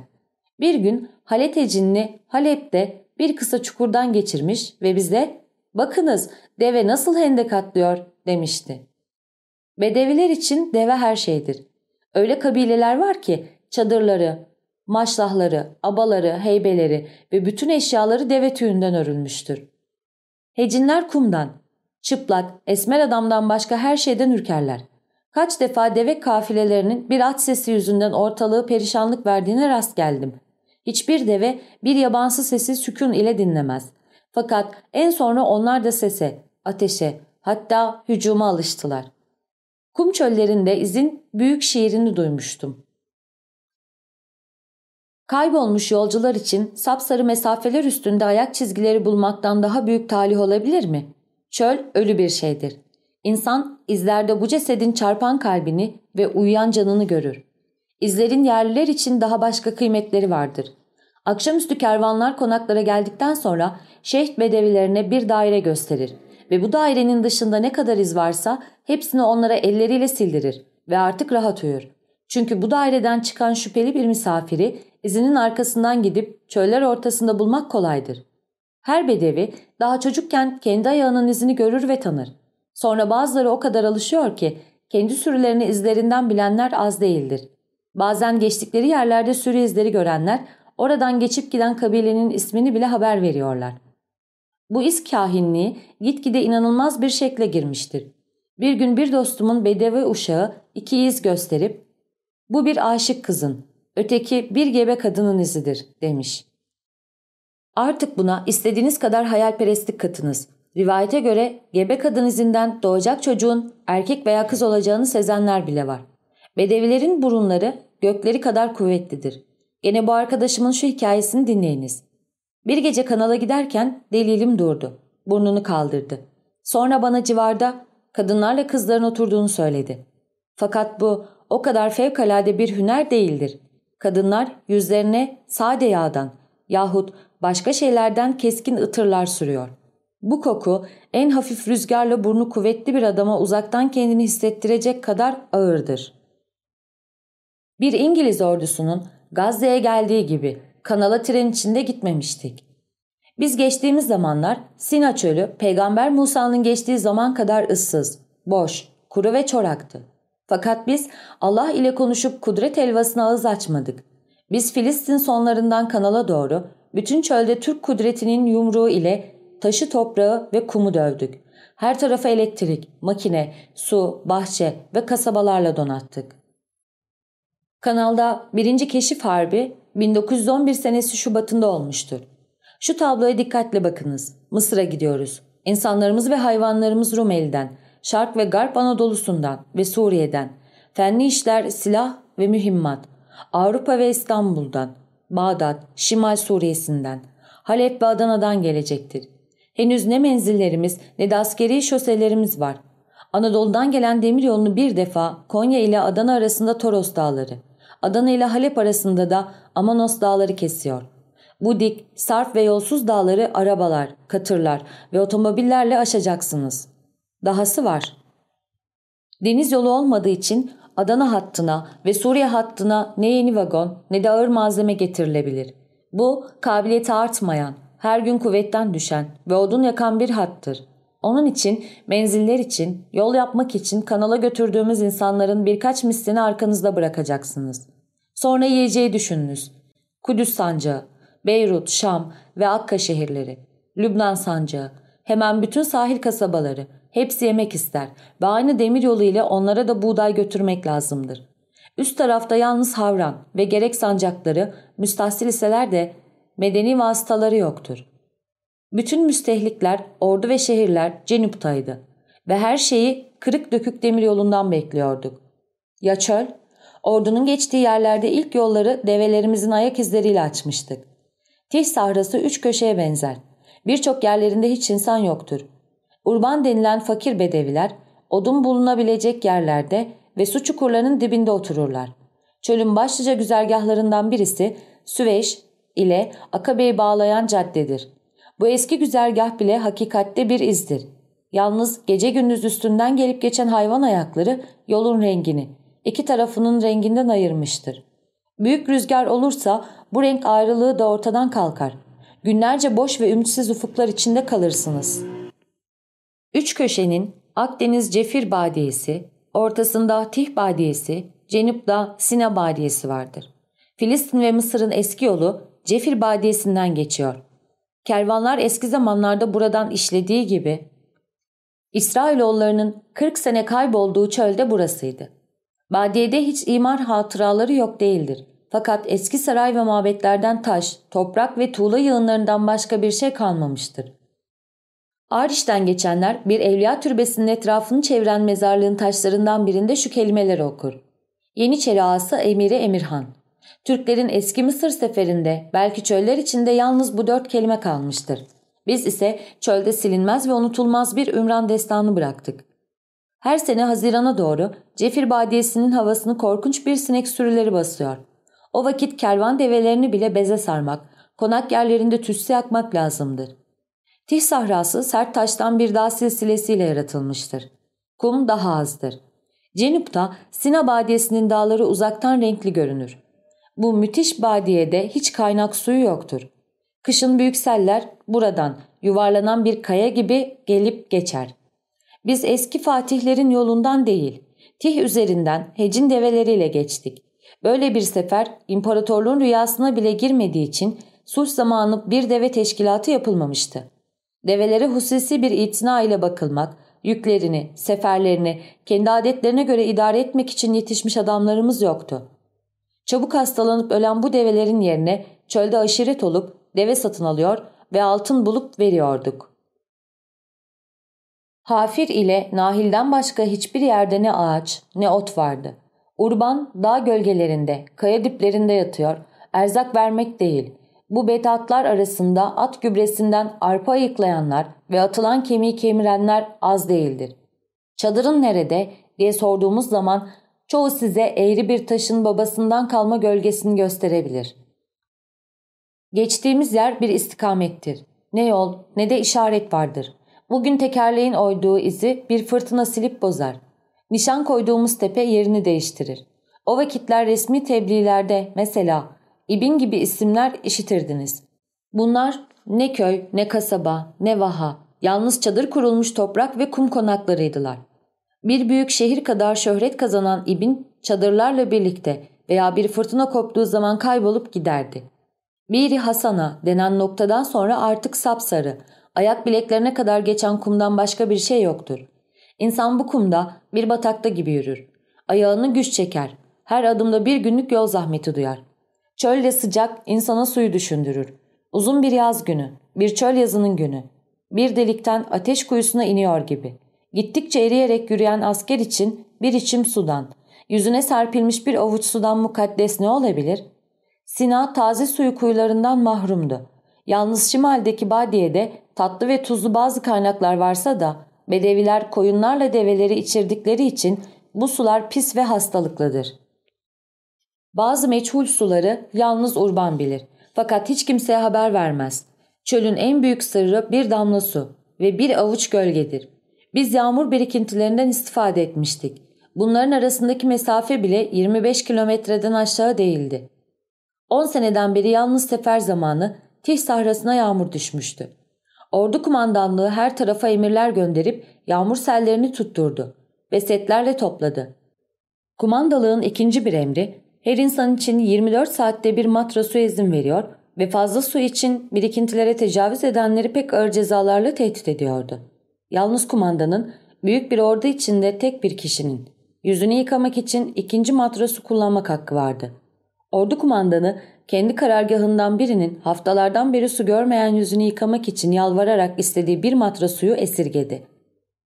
Bir gün Halet hecinini Halep'te bir kısa çukurdan geçirmiş ve bize ''Bakınız deve nasıl hendek atlıyor'' demişti. Bedeviler için deve her şeydir. Öyle kabileler var ki çadırları, maşlahları, abaları, heybeleri ve bütün eşyaları deve tüyünden örülmüştür. Hecinler kumdan, çıplak, esmer adamdan başka her şeyden ürkerler. Kaç defa deve kafilelerinin bir at sesi yüzünden ortalığı perişanlık verdiğine rast geldim. Hiçbir deve bir yabansı sesi sükun ile dinlemez. Fakat en sonra onlar da sese, ateşe, hatta hücuma alıştılar. Kum çöllerinde izin büyük şiirini duymuştum. Kaybolmuş yolcular için sapsarı mesafeler üstünde ayak çizgileri bulmaktan daha büyük talih olabilir mi? Çöl ölü bir şeydir. İnsan izlerde bu cesedin çarpan kalbini ve uyuyan canını görür. İzlerin yerliler için daha başka kıymetleri vardır. Akşamüstü kervanlar konaklara geldikten sonra şeyh bedevilerine bir daire gösterir ve bu dairenin dışında ne kadar iz varsa hepsini onlara elleriyle sildirir ve artık rahat uyur. Çünkü bu daireden çıkan şüpheli bir misafiri izinin arkasından gidip çöller ortasında bulmak kolaydır. Her bedevi daha çocukken kendi ayağının izini görür ve tanır. Sonra bazıları o kadar alışıyor ki kendi sürülerini izlerinden bilenler az değildir. Bazen geçtikleri yerlerde sürü izleri görenler oradan geçip giden kabilenin ismini bile haber veriyorlar. Bu iz kahinliği gitgide inanılmaz bir şekle girmiştir. Bir gün bir dostumun bedevi uşağı iki iz gösterip bu bir aşık kızın, öteki bir gebe kadının izidir demiş. Artık buna istediğiniz kadar hayalperestlik katınız. Rivayete göre gebe kadın izinden doğacak çocuğun erkek veya kız olacağını sezenler bile var. Bedevilerin burunları gökleri kadar kuvvetlidir. Gene bu arkadaşımın şu hikayesini dinleyiniz. Bir gece kanala giderken delilim durdu. Burnunu kaldırdı. Sonra bana civarda kadınlarla kızların oturduğunu söyledi. Fakat bu o kadar fevkalade bir hüner değildir. Kadınlar yüzlerine sade yağdan yahut başka şeylerden keskin ıtırlar sürüyor. Bu koku en hafif rüzgarla burnu kuvvetli bir adama uzaktan kendini hissettirecek kadar ağırdır. Bir İngiliz ordusunun Gazze'ye geldiği gibi kanala tren içinde gitmemiştik. Biz geçtiğimiz zamanlar Sina çölü peygamber Musa'nın geçtiği zaman kadar ıssız, boş, kuru ve çoraktı. Fakat biz Allah ile konuşup kudret elvasına ağız açmadık. Biz Filistin sonlarından kanala doğru bütün çölde Türk kudretinin yumruğu ile taşı toprağı ve kumu dövdük. Her tarafa elektrik, makine, su, bahçe ve kasabalarla donattık. Kanalda birinci keşif harbi 1911 senesi Şubat'ında olmuştur. Şu tabloya dikkatle bakınız. Mısır'a gidiyoruz. İnsanlarımız ve hayvanlarımız Rumeli'den, Şark ve Garp Anadolu'sundan ve Suriye'den, fenli işler, silah ve mühimmat, Avrupa ve İstanbul'dan, Bağdat, Şimal Suriye'sinden, Halep ve Adana'dan gelecektir. Henüz ne menzillerimiz ne de askeri şoselerimiz var. Anadolu'dan gelen demiryolunu bir defa Konya ile Adana arasında Toros Dağları, Adana ile Halep arasında da Amanos Dağları kesiyor. Bu dik, sarf ve yolsuz dağları arabalar, katırlar ve otomobillerle aşacaksınız. Dahası var. Deniz yolu olmadığı için Adana hattına ve Suriye hattına ne yeni vagon ne de ağır malzeme getirilebilir. Bu kabiliyeti artmayan, her gün kuvvetten düşen ve odun yakan bir hattır. Onun için menziller için, yol yapmak için kanala götürdüğümüz insanların birkaç mislini arkanızda bırakacaksınız. Sonra yiyeceği düşününüz. Kudüs sancağı, Beyrut, Şam ve Akka şehirleri, Lübnan sancağı, hemen bütün sahil kasabaları, hepsi yemek ister ve aynı demir yolu ile onlara da buğday götürmek lazımdır. Üst tarafta yalnız Havran ve gerek sancakları, müstahsil iseler de medeni vasıtaları yoktur. Bütün müstehlikler, ordu ve şehirler Cenup'taydı ve her şeyi kırık dökük demir yolundan bekliyorduk. Ya çöl? Ordunun geçtiği yerlerde ilk yolları develerimizin ayak izleriyle açmıştık. Tih sahrası üç köşeye benzer. Birçok yerlerinde hiç insan yoktur. Urban denilen fakir bedeviler odun bulunabilecek yerlerde ve su çukurlarının dibinde otururlar. Çölün başlıca güzergahlarından birisi Süveyş ile Akabe'yi bağlayan caddedir. Bu eski güzergah bile hakikatte bir izdir. Yalnız gece gündüz üstünden gelip geçen hayvan ayakları yolun rengini, iki tarafının renginden ayırmıştır. Büyük rüzgar olursa bu renk ayrılığı da ortadan kalkar. Günlerce boş ve ümitsiz ufuklar içinde kalırsınız. Üç köşenin Akdeniz Cefir Badiyesi, ortasında Tih Badiyesi, Cenup'da Sina Badiyesi vardır. Filistin ve Mısır'ın eski yolu Cefir Badiyesi'nden geçiyor. Kervanlar eski zamanlarda buradan işlediği gibi İsrailoğullarının 40 sene kaybolduğu çölde burasıydı. Badiyede hiç imar hatıraları yok değildir. Fakat eski saray ve mabetlerden taş, toprak ve tuğla yığınlarından başka bir şey kalmamıştır. Ariş'ten geçenler bir evliya türbesinin etrafını çeviren mezarlığın taşlarından birinde şu kelimeleri okur. Yeniçeri ağası Emiri Emirhan. Türklerin eski Mısır seferinde belki çöller içinde yalnız bu dört kelime kalmıştır. Biz ise çölde silinmez ve unutulmaz bir ümran destanı bıraktık. Her sene Haziran'a doğru Cefir Badiyesi'nin havasını korkunç bir sinek sürüleri basıyor. O vakit kervan develerini bile beze sarmak, konak yerlerinde tütsü yakmak lazımdır. Tih sahrası sert taştan bir dağ silsilesiyle yaratılmıştır. Kum daha azdır. Cenup'ta Sina Badiyesi'nin dağları uzaktan renkli görünür. Bu müthiş badiyede hiç kaynak suyu yoktur. Kışın büyük seller buradan yuvarlanan bir kaya gibi gelip geçer. Biz eski fatihlerin yolundan değil, Tih üzerinden hecin develeriyle geçtik. Böyle bir sefer imparatorluğun rüyasına bile girmediği için sulh zamanı bir deve teşkilatı yapılmamıştı. Develere hususi bir itina ile bakılmak, yüklerini, seferlerini kendi adetlerine göre idare etmek için yetişmiş adamlarımız yoktu. Çabuk hastalanıp ölen bu develerin yerine çölde aşiret olup deve satın alıyor ve altın bulup veriyorduk. Hafir ile Nahil'den başka hiçbir yerde ne ağaç ne ot vardı. Urban dağ gölgelerinde, kaya diplerinde yatıyor, erzak vermek değil. Bu betatlar arasında at gübresinden arpa ayıklayanlar ve atılan kemiği kemirenler az değildir. Çadırın nerede diye sorduğumuz zaman çoğu size eğri bir taşın babasından kalma gölgesini gösterebilir. Geçtiğimiz yer bir istikamettir. Ne yol ne de işaret vardır. Bugün tekerleğin oyduğu izi bir fırtına silip bozar. Nişan koyduğumuz tepe yerini değiştirir. O vakitler resmi tebliğlerde mesela İbin gibi isimler işitirdiniz. Bunlar ne köy, ne kasaba, ne vaha, yalnız çadır kurulmuş toprak ve kum konaklarıydılar. Bir büyük şehir kadar şöhret kazanan İbin çadırlarla birlikte veya bir fırtına koptuğu zaman kaybolup giderdi. Biri Hasana denen noktadan sonra artık sapsarı, ayak bileklerine kadar geçen kumdan başka bir şey yoktur. İnsan bu kumda bir batakta gibi yürür. Ayağını güç çeker. Her adımda bir günlük yol zahmeti duyar. Çölde sıcak insana suyu düşündürür. Uzun bir yaz günü, bir çöl yazının günü. Bir delikten ateş kuyusuna iniyor gibi. Gittikçe eriyerek yürüyen asker için bir içim sudan, yüzüne serpilmiş bir avuç sudan mukaddes ne olabilir? Sina taze suyu kuyularından mahrumdu. Yalnız şimaldeki badiyede tatlı ve tuzlu bazı kaynaklar varsa da bedeviler koyunlarla develeri içirdikleri için bu sular pis ve hastalıklıdır. Bazı meçhul suları yalnız urban bilir. Fakat hiç kimseye haber vermez. Çölün en büyük sırrı bir damla su ve bir avuç gölgedir. Biz yağmur birikintilerinden istifade etmiştik. Bunların arasındaki mesafe bile 25 kilometreden aşağı değildi. 10 seneden beri yalnız sefer zamanı Tih sahrasına yağmur düşmüştü. Ordu kumandanlığı her tarafa emirler gönderip yağmur sellerini tutturdu ve setlerle topladı. Kumandalığın ikinci bir emri her insan için 24 saatte bir matra su izin veriyor ve fazla su için birikintilere tecavüz edenleri pek ağır cezalarla tehdit ediyordu. Yalnız kumandanın büyük bir ordu içinde tek bir kişinin yüzünü yıkamak için ikinci matrosu kullanmak hakkı vardı. Ordu kumandanı kendi karargahından birinin haftalardan beri su görmeyen yüzünü yıkamak için yalvararak istediği bir matra suyu esirgedi.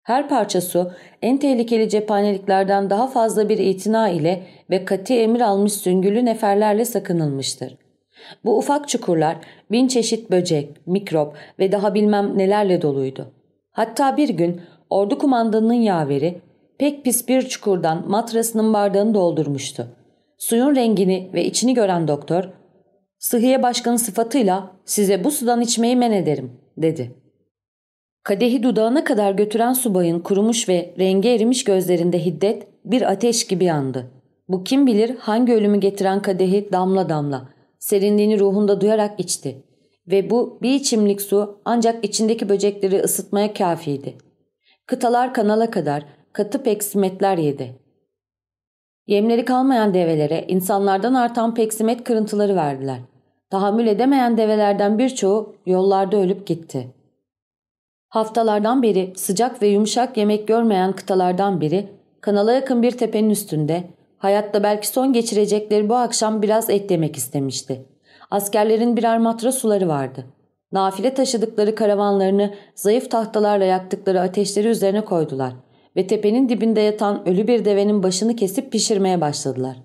Her parça su en tehlikeli cephaneliklerden daha fazla bir itina ile ve kati emir almış süngülü neferlerle sakınılmıştır. Bu ufak çukurlar bin çeşit böcek, mikrop ve daha bilmem nelerle doluydu. Hatta bir gün ordu kumandanının yaveri pek pis bir çukurdan matrasının bardağını doldurmuştu. Suyun rengini ve içini gören doktor, ''Sıhhiye başkanı sıfatıyla size bu sudan içmeyi men ederim.'' dedi. Kadehi dudağına kadar götüren subayın kurumuş ve rengi erimiş gözlerinde hiddet bir ateş gibi yandı. Bu kim bilir hangi ölümü getiren kadehi damla damla, serinliğini ruhunda duyarak içti. Ve bu bir içimlik su ancak içindeki böcekleri ısıtmaya kafiydi. Kıtalar kanala kadar katı peksimetler yedi. Yemleri kalmayan develere insanlardan artan peksimet kırıntıları verdiler. Tahammül edemeyen develerden birçoğu yollarda ölüp gitti.'' Haftalardan beri sıcak ve yumuşak yemek görmeyen kıtalardan biri kanala yakın bir tepenin üstünde hayatta belki son geçirecekleri bu akşam biraz et yemek istemişti. Askerlerin birer matra suları vardı. Nafile taşıdıkları karavanlarını zayıf tahtalarla yaktıkları ateşleri üzerine koydular ve tepenin dibinde yatan ölü bir devenin başını kesip pişirmeye başladılar.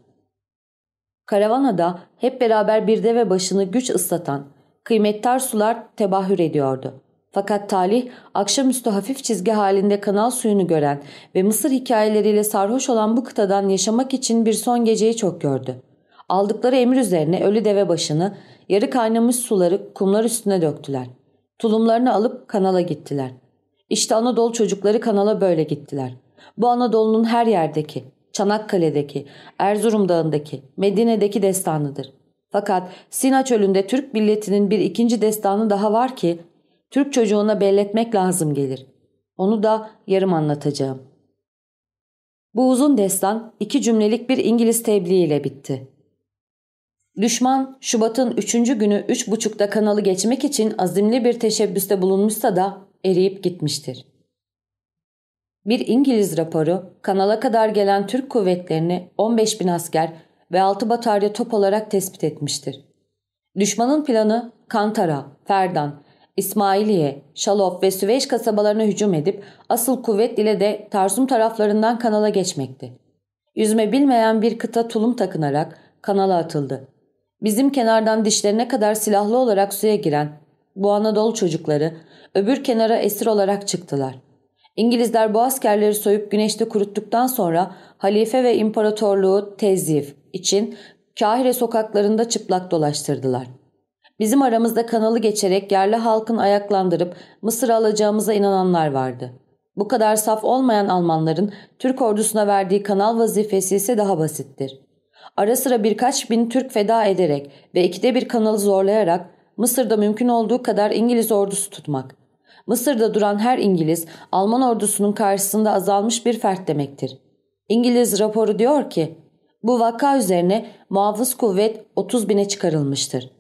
Karavanada hep beraber bir deve başını güç ıslatan, kıymettar sular tebahür ediyordu. Fakat talih akşamüstü hafif çizgi halinde kanal suyunu gören ve Mısır hikayeleriyle sarhoş olan bu kıtadan yaşamak için bir son geceyi çok gördü. Aldıkları emir üzerine ölü deve başını, yarı kaynamış suları kumlar üstüne döktüler. Tulumlarını alıp kanala gittiler. İşte Anadolu çocukları kanala böyle gittiler. Bu Anadolu'nun her yerdeki, Çanakkale'deki, Erzurum Dağı'ndaki, Medine'deki destanıdır. Fakat Sina çölünde Türk milletinin bir ikinci destanı daha var ki Türk çocuğuna belletmek lazım gelir. Onu da yarım anlatacağım. Bu uzun destan iki cümlelik bir İngiliz tebliğ ile bitti. Düşman Şubat'ın üçüncü günü üç buçukta kanalı geçmek için azimli bir teşebbüste bulunmuşsa da eriyip gitmiştir. Bir İngiliz raporu kanala kadar gelen Türk kuvvetlerini 15 bin asker ve 6 batarya top olarak tespit etmiştir. Düşmanın planı Kantara, Ferdan, İsmailiye, Şalof ve Süveyş kasabalarına hücum edip asıl kuvvet ile de Tarsum taraflarından kanala geçmekti. Yüzme bilmeyen bir kıta tulum takınarak kanala atıldı. Bizim kenardan dişlerine kadar silahlı olarak suya giren bu Anadolu çocukları öbür kenara esir olarak çıktılar. İngilizler bu askerleri soyup güneşte kuruttuktan sonra halife ve imparatorluğu tezif için Kahire sokaklarında çıplak dolaştırdılar. Bizim aramızda kanalı geçerek yerli halkın ayaklandırıp Mısır'ı alacağımıza inananlar vardı. Bu kadar saf olmayan Almanların Türk ordusuna verdiği kanal vazifesi ise daha basittir. Ara sıra birkaç bin Türk feda ederek ve ikide bir kanalı zorlayarak Mısır'da mümkün olduğu kadar İngiliz ordusu tutmak. Mısır'da duran her İngiliz Alman ordusunun karşısında azalmış bir fert demektir. İngiliz raporu diyor ki bu vaka üzerine muhafız kuvvet 30 bine çıkarılmıştır.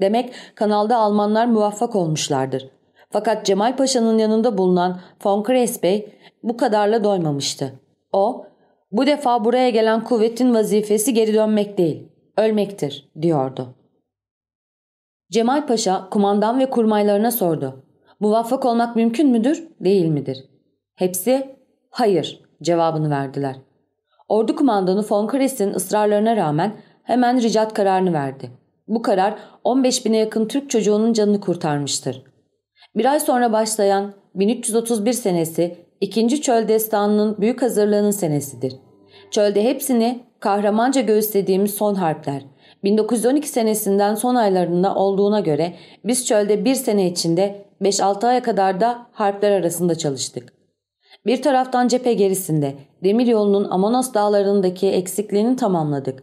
Demek kanalda Almanlar muvaffak olmuşlardır. Fakat Cemal Paşa'nın yanında bulunan von Cresbey bu kadarla doymamıştı. O, bu defa buraya gelen kuvvetin vazifesi geri dönmek değil, ölmektir, diyordu. Cemal Paşa kumandan ve kurmaylarına sordu. Muvaffak olmak mümkün müdür, değil midir? Hepsi hayır cevabını verdiler. Ordu kumandanı von Kres'in ısrarlarına rağmen hemen ricat kararını verdi. Bu karar 15 bine yakın Türk çocuğunun canını kurtarmıştır. Bir ay sonra başlayan 1331 senesi ikinci çöl destanının büyük hazırlığının senesidir. Çölde hepsini kahramanca göğüslediğimiz son harpler. 1912 senesinden son aylarında olduğuna göre biz çölde bir sene içinde 5-6 aya kadar da harpler arasında çalıştık. Bir taraftan cephe gerisinde demir yolunun Amanos dağlarındaki eksikliğini tamamladık.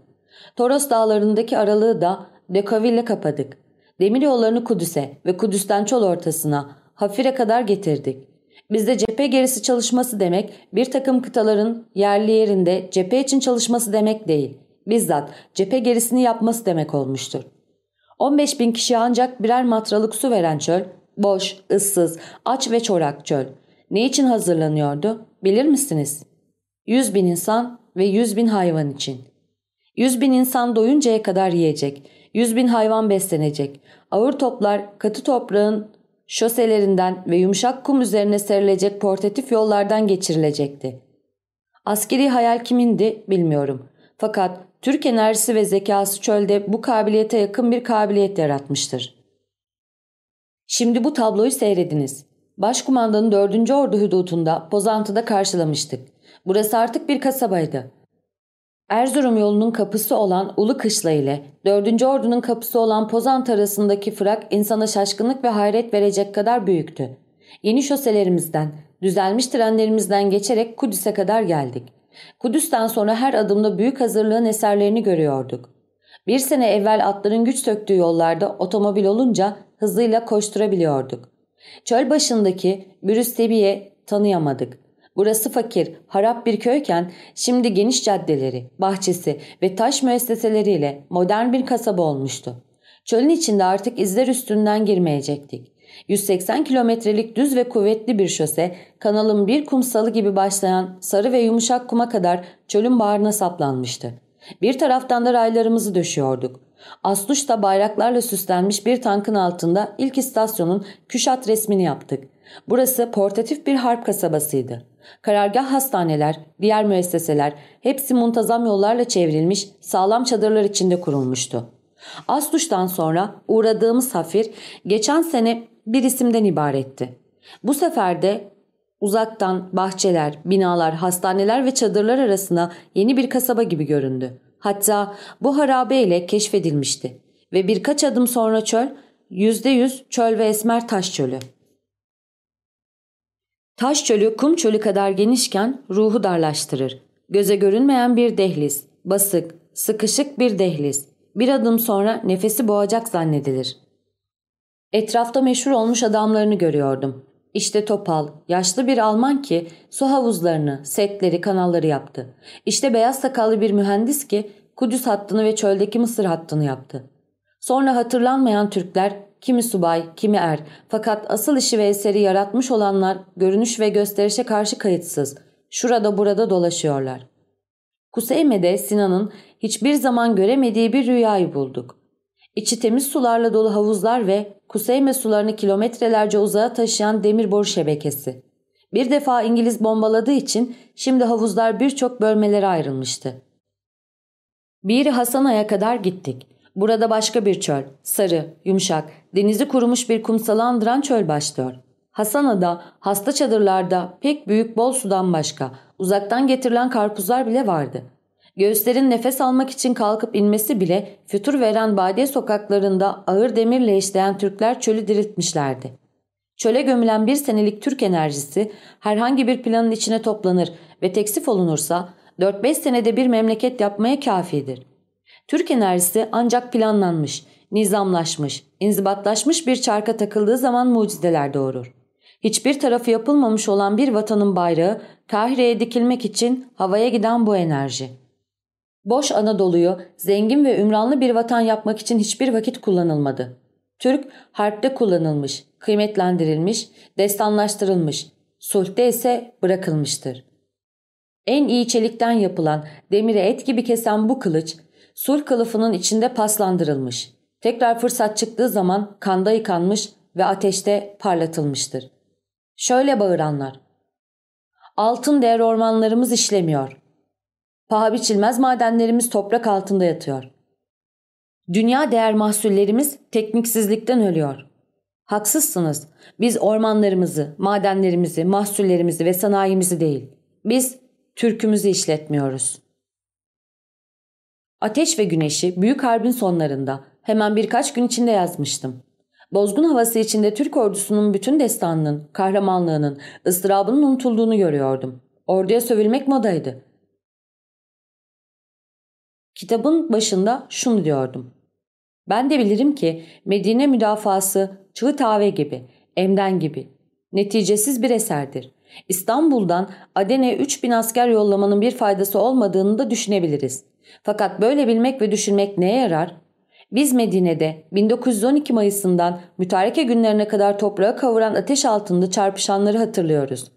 Toros dağlarındaki aralığı da Dekaville kapadık. Demir yollarını Kudüs'e ve Kudüs'ten çol ortasına Hafir'e kadar getirdik. Bizde cephe gerisi çalışması demek bir takım kıtaların yerli yerinde cephe için çalışması demek değil. Bizzat cephe gerisini yapması demek olmuştur. 15 bin kişi ancak birer matralık su veren çöl, boş, ıssız, aç ve çorak çöl. Ne için hazırlanıyordu bilir misiniz? 100 bin insan ve 100 bin hayvan için. 100 bin insan doyuncaya kadar yiyecek, 100 bin hayvan beslenecek. Ağır toplar katı toprağın şoselerinden ve yumuşak kum üzerine serilecek portatif yollardan geçirilecekti. Askeri hayal kimindi bilmiyorum. Fakat Türk enerjisi ve zekası çölde bu kabiliyete yakın bir kabiliyet yaratmıştır. Şimdi bu tabloyu seyrediniz. Başkumandanın 4. Ordu hudutunda Pozantı'da karşılamıştık. Burası artık bir kasabaydı. Erzurum yolunun kapısı olan Ulu Kışla ile 4. Ordu'nun kapısı olan Pozant arasındaki fırak insana şaşkınlık ve hayret verecek kadar büyüktü. Yeni şoselerimizden, düzelmiş trenlerimizden geçerek Kudüs'e kadar geldik. Kudüs'ten sonra her adımda büyük hazırlığın eserlerini görüyorduk. Bir sene evvel atların güç söktüğü yollarda otomobil olunca hızıyla koşturabiliyorduk. Çöl başındaki Brüstebi'ye tanıyamadık. Burası fakir, harap bir köyken şimdi geniş caddeleri, bahçesi ve taş müesseseleriyle modern bir kasaba olmuştu. Çölün içinde artık izler üstünden girmeyecektik. 180 kilometrelik düz ve kuvvetli bir şose, kanalın bir kumsalı gibi başlayan sarı ve yumuşak kuma kadar çölün bağrına saplanmıştı. Bir taraftan da raylarımızı döşüyorduk. Asluş'ta bayraklarla süslenmiş bir tankın altında ilk istasyonun küşat resmini yaptık. Burası portatif bir harp kasabasıydı. Karargah hastaneler, diğer müesseseler hepsi muntazam yollarla çevrilmiş sağlam çadırlar içinde kurulmuştu. Asluş'tan sonra uğradığımız hafir geçen sene bir isimden ibaretti. Bu sefer de uzaktan bahçeler, binalar, hastaneler ve çadırlar arasında yeni bir kasaba gibi göründü. Hatta bu harabe ile keşfedilmişti ve birkaç adım sonra çöl, yüzde yüz çöl ve esmer taş çölü. Taş çölü kum çölü kadar genişken ruhu darlaştırır. Göze görünmeyen bir dehliz, basık, sıkışık bir dehliz. Bir adım sonra nefesi boğacak zannedilir. Etrafta meşhur olmuş adamlarını görüyordum. İşte Topal, yaşlı bir Alman ki su havuzlarını, setleri, kanalları yaptı. İşte beyaz sakallı bir mühendis ki Kudüs hattını ve çöldeki Mısır hattını yaptı. Sonra hatırlanmayan Türkler, kimi subay, kimi er fakat asıl işi ve eseri yaratmış olanlar görünüş ve gösterişe karşı kayıtsız, şurada burada dolaşıyorlar. Kuseyme'de Sinan'ın hiçbir zaman göremediği bir rüyayı bulduk. İçi temiz sularla dolu havuzlar ve Kuseyme sularını kilometrelerce uzağa taşıyan demir boru şebekesi. Bir defa İngiliz bombaladığı için şimdi havuzlar birçok bölmelere ayrılmıştı. Bir Hasana'ya kadar gittik. Burada başka bir çöl, sarı, yumuşak, denizi kurumuş bir kumsalı andıran çöl başlıyor. Hasana'da, hasta çadırlarda pek büyük bol sudan başka, uzaktan getirilen karpuzlar bile vardı. Göğüslerin nefes almak için kalkıp inmesi bile fütur veren badiye sokaklarında ağır demirle işleyen Türkler çölü diriltmişlerdi. Çöle gömülen bir senelik Türk enerjisi herhangi bir planın içine toplanır ve teksif olunursa 4-5 senede bir memleket yapmaya kafidir. Türk enerjisi ancak planlanmış, nizamlaşmış, inzibatlaşmış bir çarka takıldığı zaman mucizeler doğurur. Hiçbir tarafı yapılmamış olan bir vatanın bayrağı Kahire'ye dikilmek için havaya giden bu enerji. Boş Anadolu'yu zengin ve ümranlı bir vatan yapmak için hiçbir vakit kullanılmadı. Türk harpte kullanılmış, kıymetlendirilmiş, destanlaştırılmış, sulhte ise bırakılmıştır. En iyi çelikten yapılan, demiri et gibi kesen bu kılıç, sulh kılıfının içinde paslandırılmış. Tekrar fırsat çıktığı zaman kanda yıkanmış ve ateşte parlatılmıştır. Şöyle bağıranlar. Altın değer ormanlarımız işlemiyor. Paha biçilmez madenlerimiz toprak altında yatıyor. Dünya değer mahsullerimiz tekniksizlikten ölüyor. Haksızsınız. Biz ormanlarımızı, madenlerimizi, mahsullerimizi ve sanayimizi değil. Biz Türk'ümüzü işletmiyoruz. Ateş ve Güneş'i Büyük Harbin sonlarında hemen birkaç gün içinde yazmıştım. Bozgun havası içinde Türk ordusunun bütün destanının, kahramanlığının, ıstırabının unutulduğunu görüyordum. Orduya sövülmek modaydı. Kitabın başında şunu diyordum. Ben de bilirim ki Medine müdafası çığ tave gibi, emden gibi, neticesiz bir eserdir. İstanbul'dan Aden'e 3000 asker yollamanın bir faydası olmadığını da düşünebiliriz. Fakat böyle bilmek ve düşünmek neye yarar? Biz Medine'de 1912 Mayıs'ından mütareke günlerine kadar toprağı kavuran ateş altında çarpışanları hatırlıyoruz.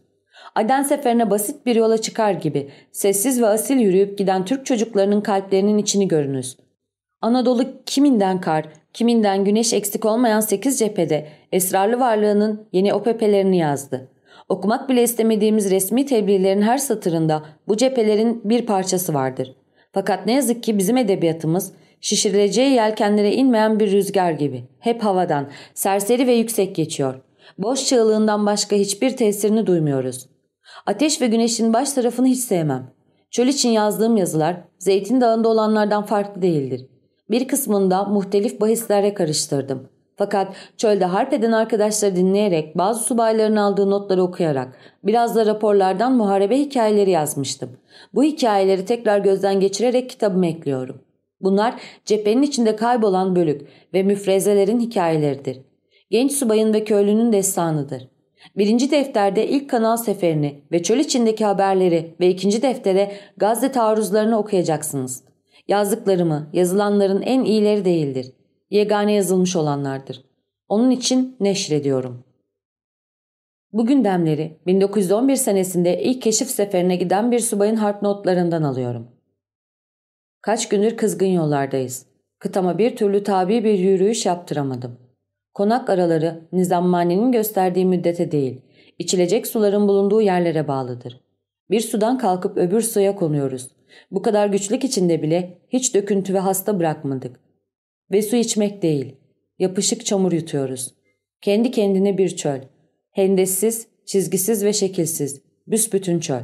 Aden seferine basit bir yola çıkar gibi sessiz ve asil yürüyüp giden Türk çocuklarının kalplerinin içini görünüz. Anadolu kiminden kar, kiminden güneş eksik olmayan 8 cephede esrarlı varlığının yeni OPP'lerini yazdı. Okumak bile istemediğimiz resmi tebliğlerin her satırında bu cephelerin bir parçası vardır. Fakat ne yazık ki bizim edebiyatımız şişirileceği yelkenlere inmeyen bir rüzgar gibi. Hep havadan, serseri ve yüksek geçiyor. Boş çığlığından başka hiçbir tesirini duymuyoruz. Ateş ve güneşin baş tarafını hiç sevmem. Çöl için yazdığım yazılar Zeytin Dağı'nda olanlardan farklı değildir. Bir kısmında muhtelif bahislere karıştırdım. Fakat çölde harp eden arkadaşları dinleyerek, bazı subayların aldığı notları okuyarak, biraz da raporlardan muharebe hikayeleri yazmıştım. Bu hikayeleri tekrar gözden geçirerek kitabıma ekliyorum. Bunlar cephenin içinde kaybolan bölük ve müfrezelerin hikayeleridir. Genç subayın ve köylünün destanıdır. Birinci defterde ilk kanal seferini ve çöl içindeki haberleri ve ikinci deftere Gazze taarruzlarını okuyacaksınız. Yazdıklarımı, yazılanların en iyileri değildir yegane yazılmış olanlardır. Onun için neşrediyorum. Bu gündemleri 1911 senesinde ilk keşif seferine giden bir subayın harp notlarından alıyorum. Kaç gündür kızgın yollardayız. Kıtama bir türlü tabi bir yürüyüş yaptıramadım. Konak araları nizammanenin gösterdiği müddete değil, içilecek suların bulunduğu yerlere bağlıdır. Bir sudan kalkıp öbür suya konuyoruz. Bu kadar güçlük içinde bile hiç döküntü ve hasta bırakmadık. Ve su içmek değil, yapışık çamur yutuyoruz. Kendi kendine bir çöl. Hendessiz, çizgisiz ve şekilsiz. Büsbütün çöl.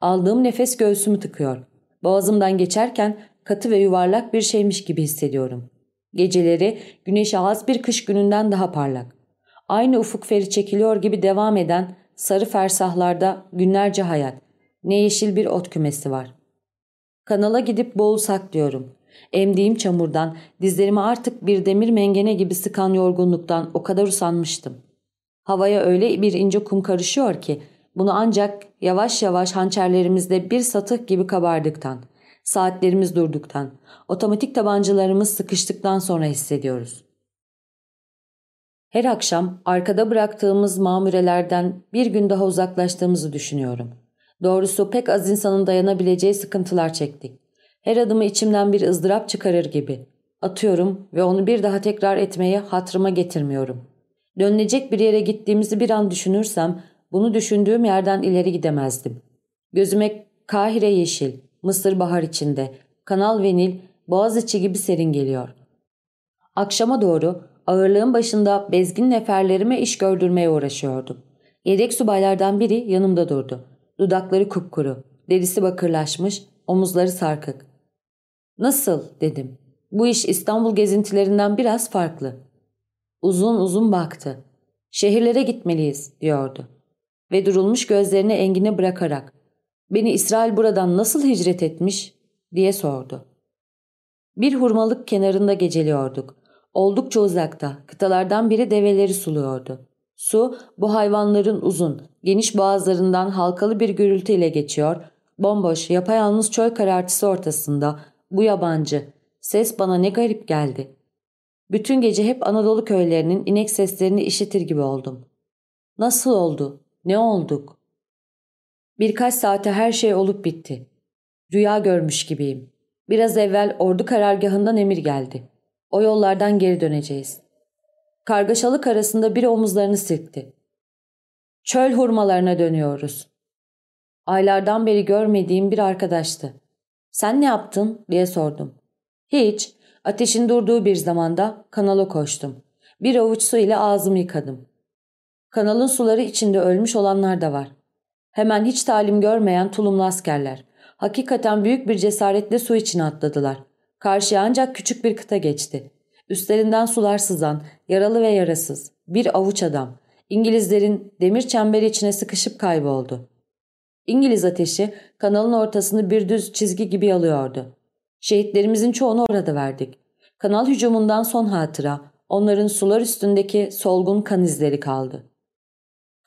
Aldığım nefes göğsümü tıkıyor. Boğazımdan geçerken katı ve yuvarlak bir şeymiş gibi hissediyorum. Geceleri güneş az bir kış gününden daha parlak. Aynı ufuk feri çekiliyor gibi devam eden sarı fersahlarda günlerce hayat. Ne yeşil bir ot kümesi var. Kanala gidip boğulsak diyorum. Emdiğim çamurdan, dizlerimi artık bir demir mengene gibi sıkan yorgunluktan o kadar usanmıştım. Havaya öyle bir ince kum karışıyor ki bunu ancak yavaş yavaş hançerlerimizde bir satık gibi kabardıktan, saatlerimiz durduktan, otomatik tabancalarımız sıkıştıktan sonra hissediyoruz. Her akşam arkada bıraktığımız mamurelerden bir gün daha uzaklaştığımızı düşünüyorum. Doğrusu pek az insanın dayanabileceği sıkıntılar çektik. Her adımı içimden bir ızdırap çıkarır gibi. Atıyorum ve onu bir daha tekrar etmeye hatırıma getirmiyorum. Dönülecek bir yere gittiğimizi bir an düşünürsem bunu düşündüğüm yerden ileri gidemezdim. Gözüme Kahire yeşil, Mısır bahar içinde, Kanal ve Nil, Boğaziçi gibi serin geliyor. Akşama doğru ağırlığın başında bezgin neferlerime iş gördürmeye uğraşıyordum. Yedek subaylardan biri yanımda durdu. Dudakları kupkuru, derisi bakırlaşmış, omuzları sarkık. ''Nasıl?'' dedim. ''Bu iş İstanbul gezintilerinden biraz farklı.'' Uzun uzun baktı. ''Şehirlere gitmeliyiz.'' diyordu. Ve durulmuş gözlerini Engin'e bırakarak ''Beni İsrail buradan nasıl hicret etmiş?'' diye sordu. Bir hurmalık kenarında geceliyorduk. Oldukça uzakta, kıtalardan biri develeri suluyordu. Su, bu hayvanların uzun, geniş boğazlarından halkalı bir gürültüyle geçiyor, bomboş, yapayalnız çöl karartısı ortasında, bu yabancı, ses bana ne garip geldi. Bütün gece hep Anadolu köylerinin inek seslerini işitir gibi oldum. Nasıl oldu? Ne olduk? Birkaç saate her şey olup bitti. Rüya görmüş gibiyim. Biraz evvel ordu karargahından emir geldi. O yollardan geri döneceğiz. Kargaşalık arasında bir omuzlarını silkti. Çöl hurmalarına dönüyoruz. Aylardan beri görmediğim bir arkadaştı. Sen ne yaptın diye sordum. Hiç. Ateşin durduğu bir zamanda kanala koştum. Bir avuç su ile ağzımı yıkadım. Kanalın suları içinde ölmüş olanlar da var. Hemen hiç talim görmeyen tulumlu askerler. Hakikaten büyük bir cesaretle su içine atladılar. Karşıya ancak küçük bir kıta geçti. Üstlerinden sular sızan, yaralı ve yarasız, bir avuç adam. İngilizlerin demir çemberi içine sıkışıp kayboldu. İngiliz ateşi kanalın ortasını bir düz çizgi gibi alıyordu. Şehitlerimizin çoğunu orada verdik. Kanal hücumundan son hatıra, onların sular üstündeki solgun kan izleri kaldı.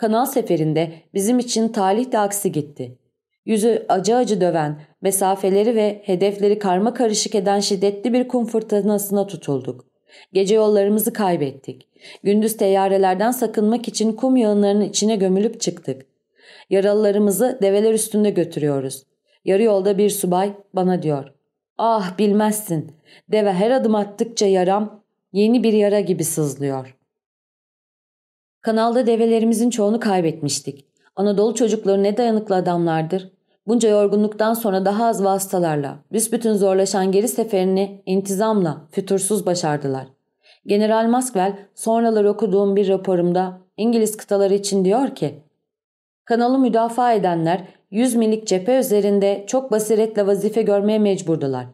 Kanal seferinde bizim için talih de aksi gitti. Yüzü acı acı döven, mesafeleri ve hedefleri karma karışık eden şiddetli bir kum fırtınasına tutulduk. Gece yollarımızı kaybettik. Gündüz teyyarelerden sakınmak için kum yağınlarının içine gömülüp çıktık. Yaralılarımızı develer üstünde götürüyoruz. Yarı yolda bir subay bana diyor. Ah bilmezsin. Deve her adım attıkça yaram yeni bir yara gibi sızlıyor. Kanalda develerimizin çoğunu kaybetmiştik. Anadolu çocukları ne dayanıklı adamlardır. Bunca yorgunluktan sonra daha az vasıtalarla, büsbütün zorlaşan geri seferini intizamla, fütursuz başardılar. General Maxwell sonralar okuduğum bir raporumda İngiliz kıtaları için diyor ki, Kanalı müdafaa edenler 100 millik cephe üzerinde çok basiretle vazife görmeye mecburdular.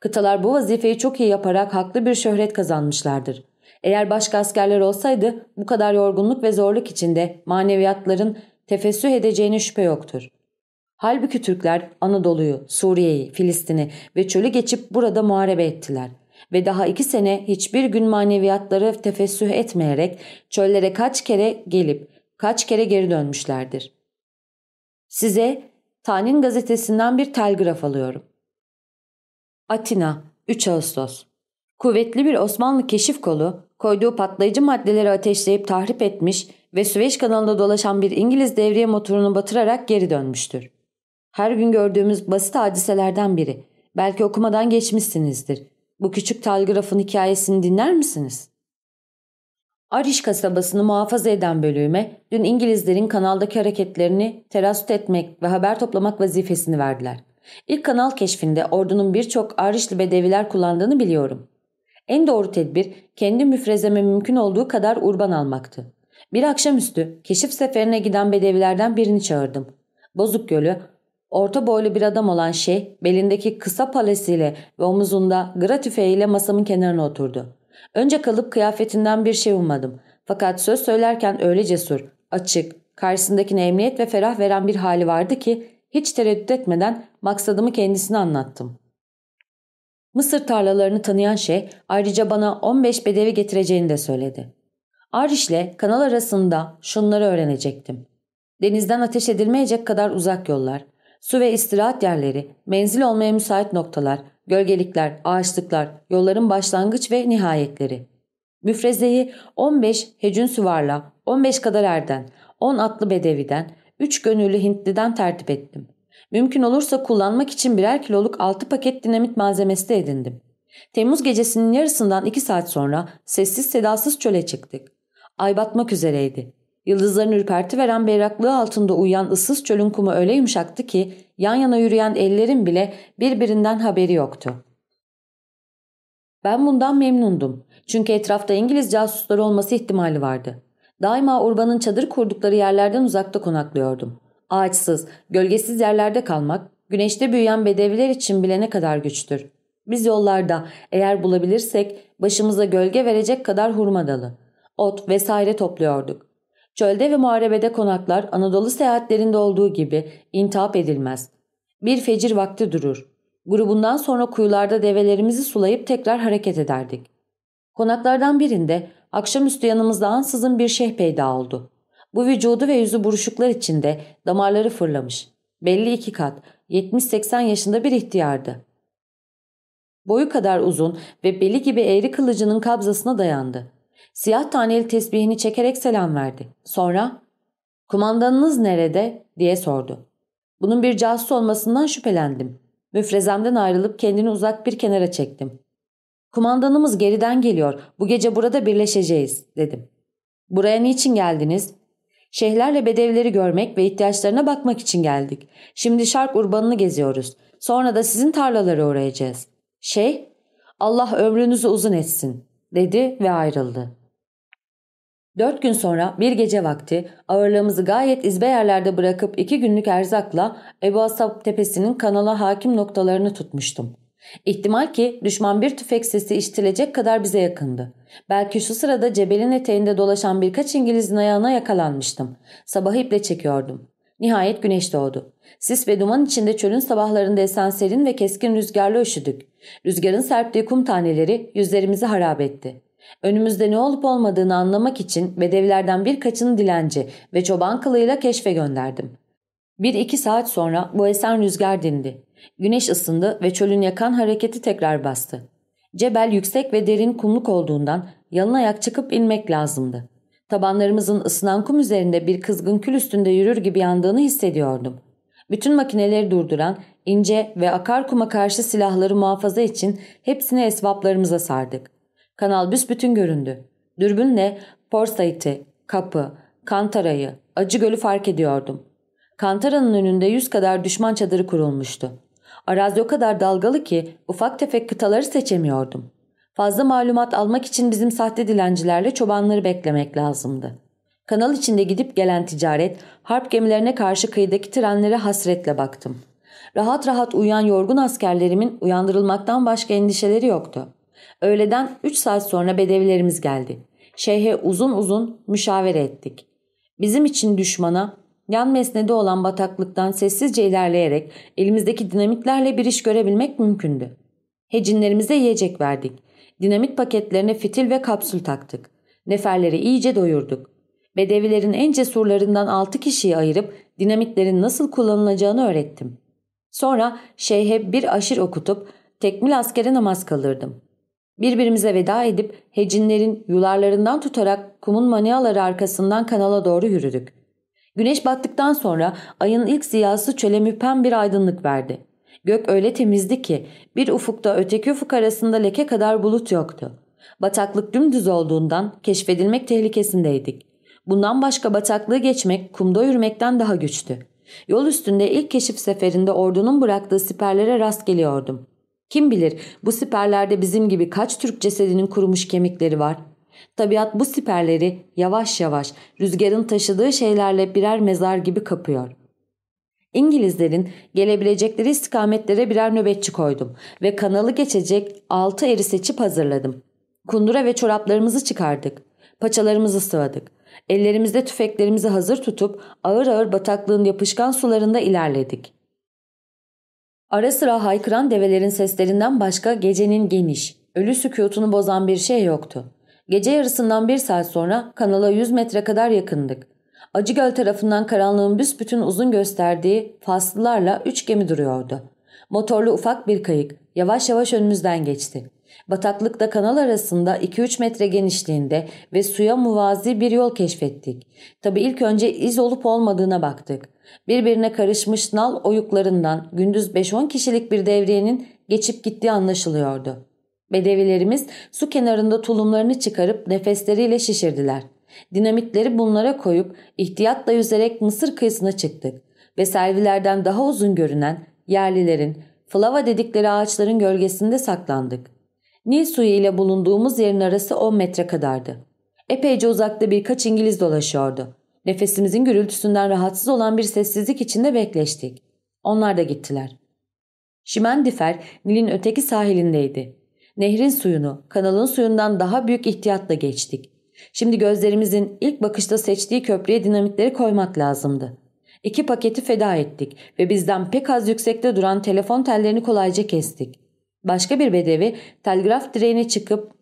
Kıtalar bu vazifeyi çok iyi yaparak haklı bir şöhret kazanmışlardır. Eğer başka askerler olsaydı bu kadar yorgunluk ve zorluk içinde maneviyatların tefessüh edeceğine şüphe yoktur. Halbuki Türkler Anadolu'yu, Suriye'yi, Filistin'i ve çölü geçip burada muharebe ettiler. Ve daha iki sene hiçbir gün maneviyatları tefessüh etmeyerek çöllere kaç kere gelip kaç kere geri dönmüşlerdir. Size Tanin gazetesinden bir telgraf alıyorum. Atina, 3 Ağustos. Kuvvetli bir Osmanlı keşif kolu koyduğu patlayıcı maddeleri ateşleyip tahrip etmiş ve Süveyş kanalında dolaşan bir İngiliz devriye motorunu batırarak geri dönmüştür. Her gün gördüğümüz basit hadiselerden biri. Belki okumadan geçmişsinizdir. Bu küçük telgrafın hikayesini dinler misiniz? Ariş kasabasını muhafaza eden bölüğüme dün İngilizlerin kanaldaki hareketlerini terasüt etmek ve haber toplamak vazifesini verdiler. İlk kanal keşfinde ordunun birçok Arişli bedeviler kullandığını biliyorum. En doğru tedbir kendi müfrezeme mümkün olduğu kadar urban almaktı. Bir akşamüstü keşif seferine giden bedevilerden birini çağırdım. Bozuk Gölü, orta boylu bir adam olan şey belindeki kısa palesiyle ve omuzunda gra tüfeğiyle masamın kenarına oturdu. Önce kalıp kıyafetinden bir şey ummadım. Fakat söz söylerken öyle cesur, açık, karşısındakine emniyet ve ferah veren bir hali vardı ki hiç tereddüt etmeden maksadımı kendisine anlattım. Mısır tarlalarını tanıyan şey ayrıca bana 15 bedevi getireceğini de söyledi. Ariş'le kanal arasında şunları öğrenecektim. Denizden ateş edilmeyecek kadar uzak yollar, su ve istirahat yerleri, menzil olmaya müsait noktalar, gölgelikler, ağaçlıklar, yolların başlangıç ve nihayetleri. Müfrezeyi 15 hecün süvarla, 15 kadar erden, 10 atlı bedeviden, 3 gönüllü Hintliden tertip ettim. Mümkün olursa kullanmak için birer kiloluk 6 paket dinamit malzemesi de edindim. Temmuz gecesinin yarısından 2 saat sonra sessiz sedasız çöle çıktık. Ay batmak üzereydi. Yıldızların ürperti veren berraklığı altında uyuyan ıssız çölün kumu öyle yumuşaktı ki yan yana yürüyen ellerin bile birbirinden haberi yoktu. Ben bundan memnundum. Çünkü etrafta İngiliz casusları olması ihtimali vardı. Daima Urban'ın çadır kurdukları yerlerden uzakta konaklıyordum. Ağaçsız, gölgesiz yerlerde kalmak, güneşte büyüyen bedeviler için bile ne kadar güçtür. Biz yollarda eğer bulabilirsek başımıza gölge verecek kadar hurma dalı, ot vesaire topluyorduk. Çölde ve muharebede konaklar Anadolu seyahatlerinde olduğu gibi intihap edilmez. Bir fecir vakti durur. Grubundan sonra kuyularda develerimizi sulayıp tekrar hareket ederdik. Konaklardan birinde akşamüstü yanımızda ansızın bir şeyh peyda oldu. Bu vücudu ve yüzü buruşuklar içinde damarları fırlamış. Belli iki kat, 70-80 yaşında bir ihtiyardı. Boyu kadar uzun ve beli gibi eğri kılıcının kabzasına dayandı. Siyah taneli tesbihini çekerek selam verdi. Sonra ''Kumandanınız nerede?'' diye sordu. Bunun bir casus olmasından şüphelendim. Müfrezemden ayrılıp kendini uzak bir kenara çektim. ''Kumandanımız geriden geliyor. Bu gece burada birleşeceğiz.'' dedim. ''Buraya niçin geldiniz?'' Şeyhlerle bedevleri görmek ve ihtiyaçlarına bakmak için geldik. Şimdi Şark Urbanı'nı geziyoruz. Sonra da sizin tarlalara uğrayacağız. Şey, Allah ömrünüzü uzun etsin, dedi ve ayrıldı. Dört gün sonra bir gece vakti ağırlığımızı gayet izbe yerlerde bırakıp iki günlük erzakla Ebu Asab tepesinin kanala hakim noktalarını tutmuştum. İhtimal ki düşman bir tüfek sesi işitilecek kadar bize yakındı. Belki şu sırada cebelin eteğinde dolaşan birkaç İngiliz'in ayağına yakalanmıştım. Sabahı iple çekiyordum. Nihayet güneş doğdu. Sis ve duman içinde çölün sabahlarında esen serin ve keskin rüzgarla üşüdük. Rüzgarın serptiği kum taneleri yüzlerimizi harap etti. Önümüzde ne olup olmadığını anlamak için bedevilerden birkaçını dilenci ve çoban kılığıyla keşfe gönderdim. Bir iki saat sonra bu esen rüzgar dindi. Güneş ısındı ve çölün yakan hareketi tekrar bastı. Cebel yüksek ve derin kumluk olduğundan yalın ayak çıkıp inmek lazımdı. Tabanlarımızın ısınan kum üzerinde bir kızgın kül üstünde yürür gibi yandığını hissediyordum. Bütün makineleri durduran, ince ve akar kuma karşı silahları muhafaza için hepsini esvaplarımıza sardık. Kanal büsbütün göründü. Dürbünle Porsait'i, Kapı, Kantara'yı, Acı Gölü fark ediyordum. Kantara'nın önünde yüz kadar düşman çadırı kurulmuştu. Arazi o kadar dalgalı ki ufak tefek kıtaları seçemiyordum. Fazla malumat almak için bizim sahte dilencilerle çobanları beklemek lazımdı. Kanal içinde gidip gelen ticaret, harp gemilerine karşı kıyıdaki trenlere hasretle baktım. Rahat rahat uyuyan yorgun askerlerimin uyandırılmaktan başka endişeleri yoktu. Öğleden 3 saat sonra bedevilerimiz geldi. Şeyhe uzun uzun müşavere ettik. Bizim için düşmana yan mesnede olan bataklıktan sessizce ilerleyerek elimizdeki dinamitlerle bir iş görebilmek mümkündü. Hecinlerimize yiyecek verdik. Dinamit paketlerine fitil ve kapsül taktık. Neferleri iyice doyurduk. Bedevilerin en cesurlarından altı kişiyi ayırıp dinamitlerin nasıl kullanılacağını öğrettim. Sonra şeyhe bir aşır okutup tekmil askere namaz kalırdım. Birbirimize veda edip hecinlerin yularlarından tutarak kumun maniaları arkasından kanala doğru yürüdük. Güneş battıktan sonra ayın ilk ziyası çöle müphem bir aydınlık verdi. Gök öyle temizdi ki bir ufukta öteki ufuk arasında leke kadar bulut yoktu. Bataklık dümdüz olduğundan keşfedilmek tehlikesindeydik. Bundan başka bataklığı geçmek kumda yürümekten daha güçtü. Yol üstünde ilk keşif seferinde ordunun bıraktığı siperlere rast geliyordum. Kim bilir bu siperlerde bizim gibi kaç Türk cesedinin kurumuş kemikleri var. Tabiat bu siperleri yavaş yavaş rüzgarın taşıdığı şeylerle birer mezar gibi kapıyor. İngilizlerin gelebilecekleri istikametlere birer nöbetçi koydum ve kanalı geçecek altı eri seçip hazırladım. Kundura ve çoraplarımızı çıkardık. Paçalarımızı sıvadık. Ellerimizde tüfeklerimizi hazır tutup ağır ağır bataklığın yapışkan sularında ilerledik. Ara sıra haykıran develerin seslerinden başka gecenin geniş, ölü sükutunu bozan bir şey yoktu. Gece yarısından bir saat sonra kanala 100 metre kadar yakındık. Acıgöl tarafından karanlığın büsbütün uzun gösterdiği faslılarla üç gemi duruyordu. Motorlu ufak bir kayık yavaş yavaş önümüzden geçti. Bataklıkta kanal arasında 2-3 metre genişliğinde ve suya muvazi bir yol keşfettik. Tabi ilk önce iz olup olmadığına baktık. Birbirine karışmış nal oyuklarından gündüz 5-10 kişilik bir devriyenin geçip gittiği anlaşılıyordu. Bedevilerimiz su kenarında tulumlarını çıkarıp nefesleriyle şişirdiler. Dinamitleri bunlara koyup ihtiyatla yüzerek Mısır kıyısına çıktık ve servilerden daha uzun görünen yerlilerin flava dedikleri ağaçların gölgesinde saklandık. Nil suyu ile bulunduğumuz yerin arası 10 metre kadardı. Epeyce uzakta birkaç İngiliz dolaşıyordu. Nefesimizin gürültüsünden rahatsız olan bir sessizlik içinde bekleştik. Onlar da gittiler. Şimendifer Nil'in öteki sahilindeydi. Nehrin suyunu, kanalın suyundan daha büyük ihtiyatla geçtik. Şimdi gözlerimizin ilk bakışta seçtiği köprüye dinamitleri koymak lazımdı. İki paketi feda ettik ve bizden pek az yüksekte duran telefon tellerini kolayca kestik. Başka bir bedevi telgraf direğine çıkıp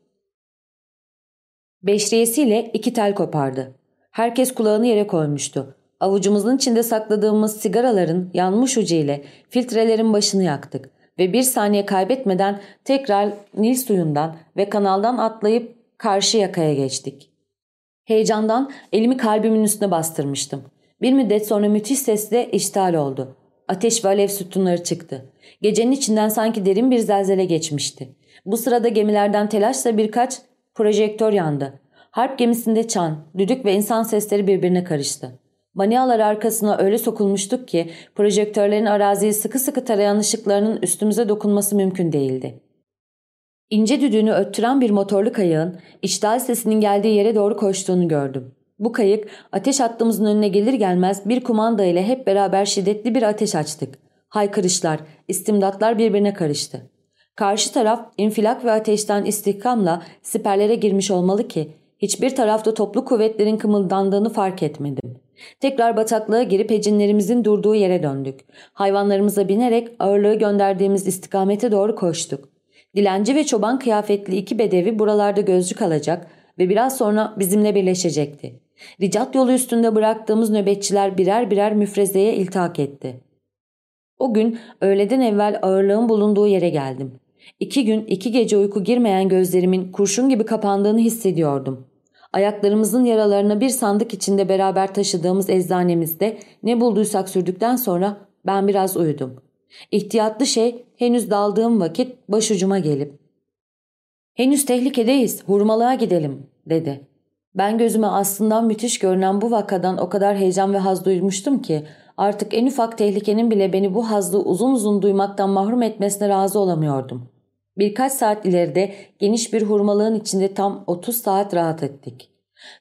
beşriyesiyle iki tel kopardı. Herkes kulağını yere koymuştu. Avucumuzun içinde sakladığımız sigaraların yanmış ucu ile filtrelerin başını yaktık ve bir saniye kaybetmeden tekrar Nil suyundan ve kanaldan atlayıp karşı yakaya geçtik. Heyecandan elimi kalbimin üstüne bastırmıştım. Bir müddet sonra müthiş sesle iştal oldu. Ateş ve alev sütunları çıktı. Gecenin içinden sanki derin bir zelzele geçmişti. Bu sırada gemilerden telaşla birkaç projektör yandı. Harp gemisinde çan, düdük ve insan sesleri birbirine karıştı. Banyalar arkasına öyle sokulmuştuk ki projektörlerin araziyi sıkı sıkı tarayan ışıklarının üstümüze dokunması mümkün değildi. İnce düdüğünü öttüren bir motorlu kayığın iştal sesinin geldiği yere doğru koştuğunu gördüm. Bu kayık ateş hattımızın önüne gelir gelmez bir kumanda ile hep beraber şiddetli bir ateş açtık. Haykırışlar, istimdatlar birbirine karıştı. Karşı taraf infilak ve ateşten istihkamla siperlere girmiş olmalı ki hiçbir tarafta toplu kuvvetlerin kımıldandığını fark etmedim. Tekrar bataklığa girip hecinlerimizin durduğu yere döndük. Hayvanlarımıza binerek ağırlığı gönderdiğimiz istikamete doğru koştuk. Dilenci ve çoban kıyafetli iki bedevi buralarda gözcük alacak ve biraz sonra bizimle birleşecekti. Ricat yolu üstünde bıraktığımız nöbetçiler birer birer müfrezeye iltihak etti. O gün öğleden evvel ağırlığın bulunduğu yere geldim. İki gün iki gece uyku girmeyen gözlerimin kurşun gibi kapandığını hissediyordum. Ayaklarımızın yaralarına bir sandık içinde beraber taşıdığımız eczanemizde ne bulduysak sürdükten sonra ben biraz uyudum. İhtiyatlı şey henüz daldığım vakit başucuma gelip ''Henüz tehlikedeyiz, hurmalığa gidelim.'' dedi. Ben gözüme aslında müthiş görünen bu vakadan o kadar heyecan ve haz duymuştum ki artık en ufak tehlikenin bile beni bu hazlı uzun uzun duymaktan mahrum etmesine razı olamıyordum. Birkaç saat ileride geniş bir hurmalığın içinde tam 30 saat rahat ettik.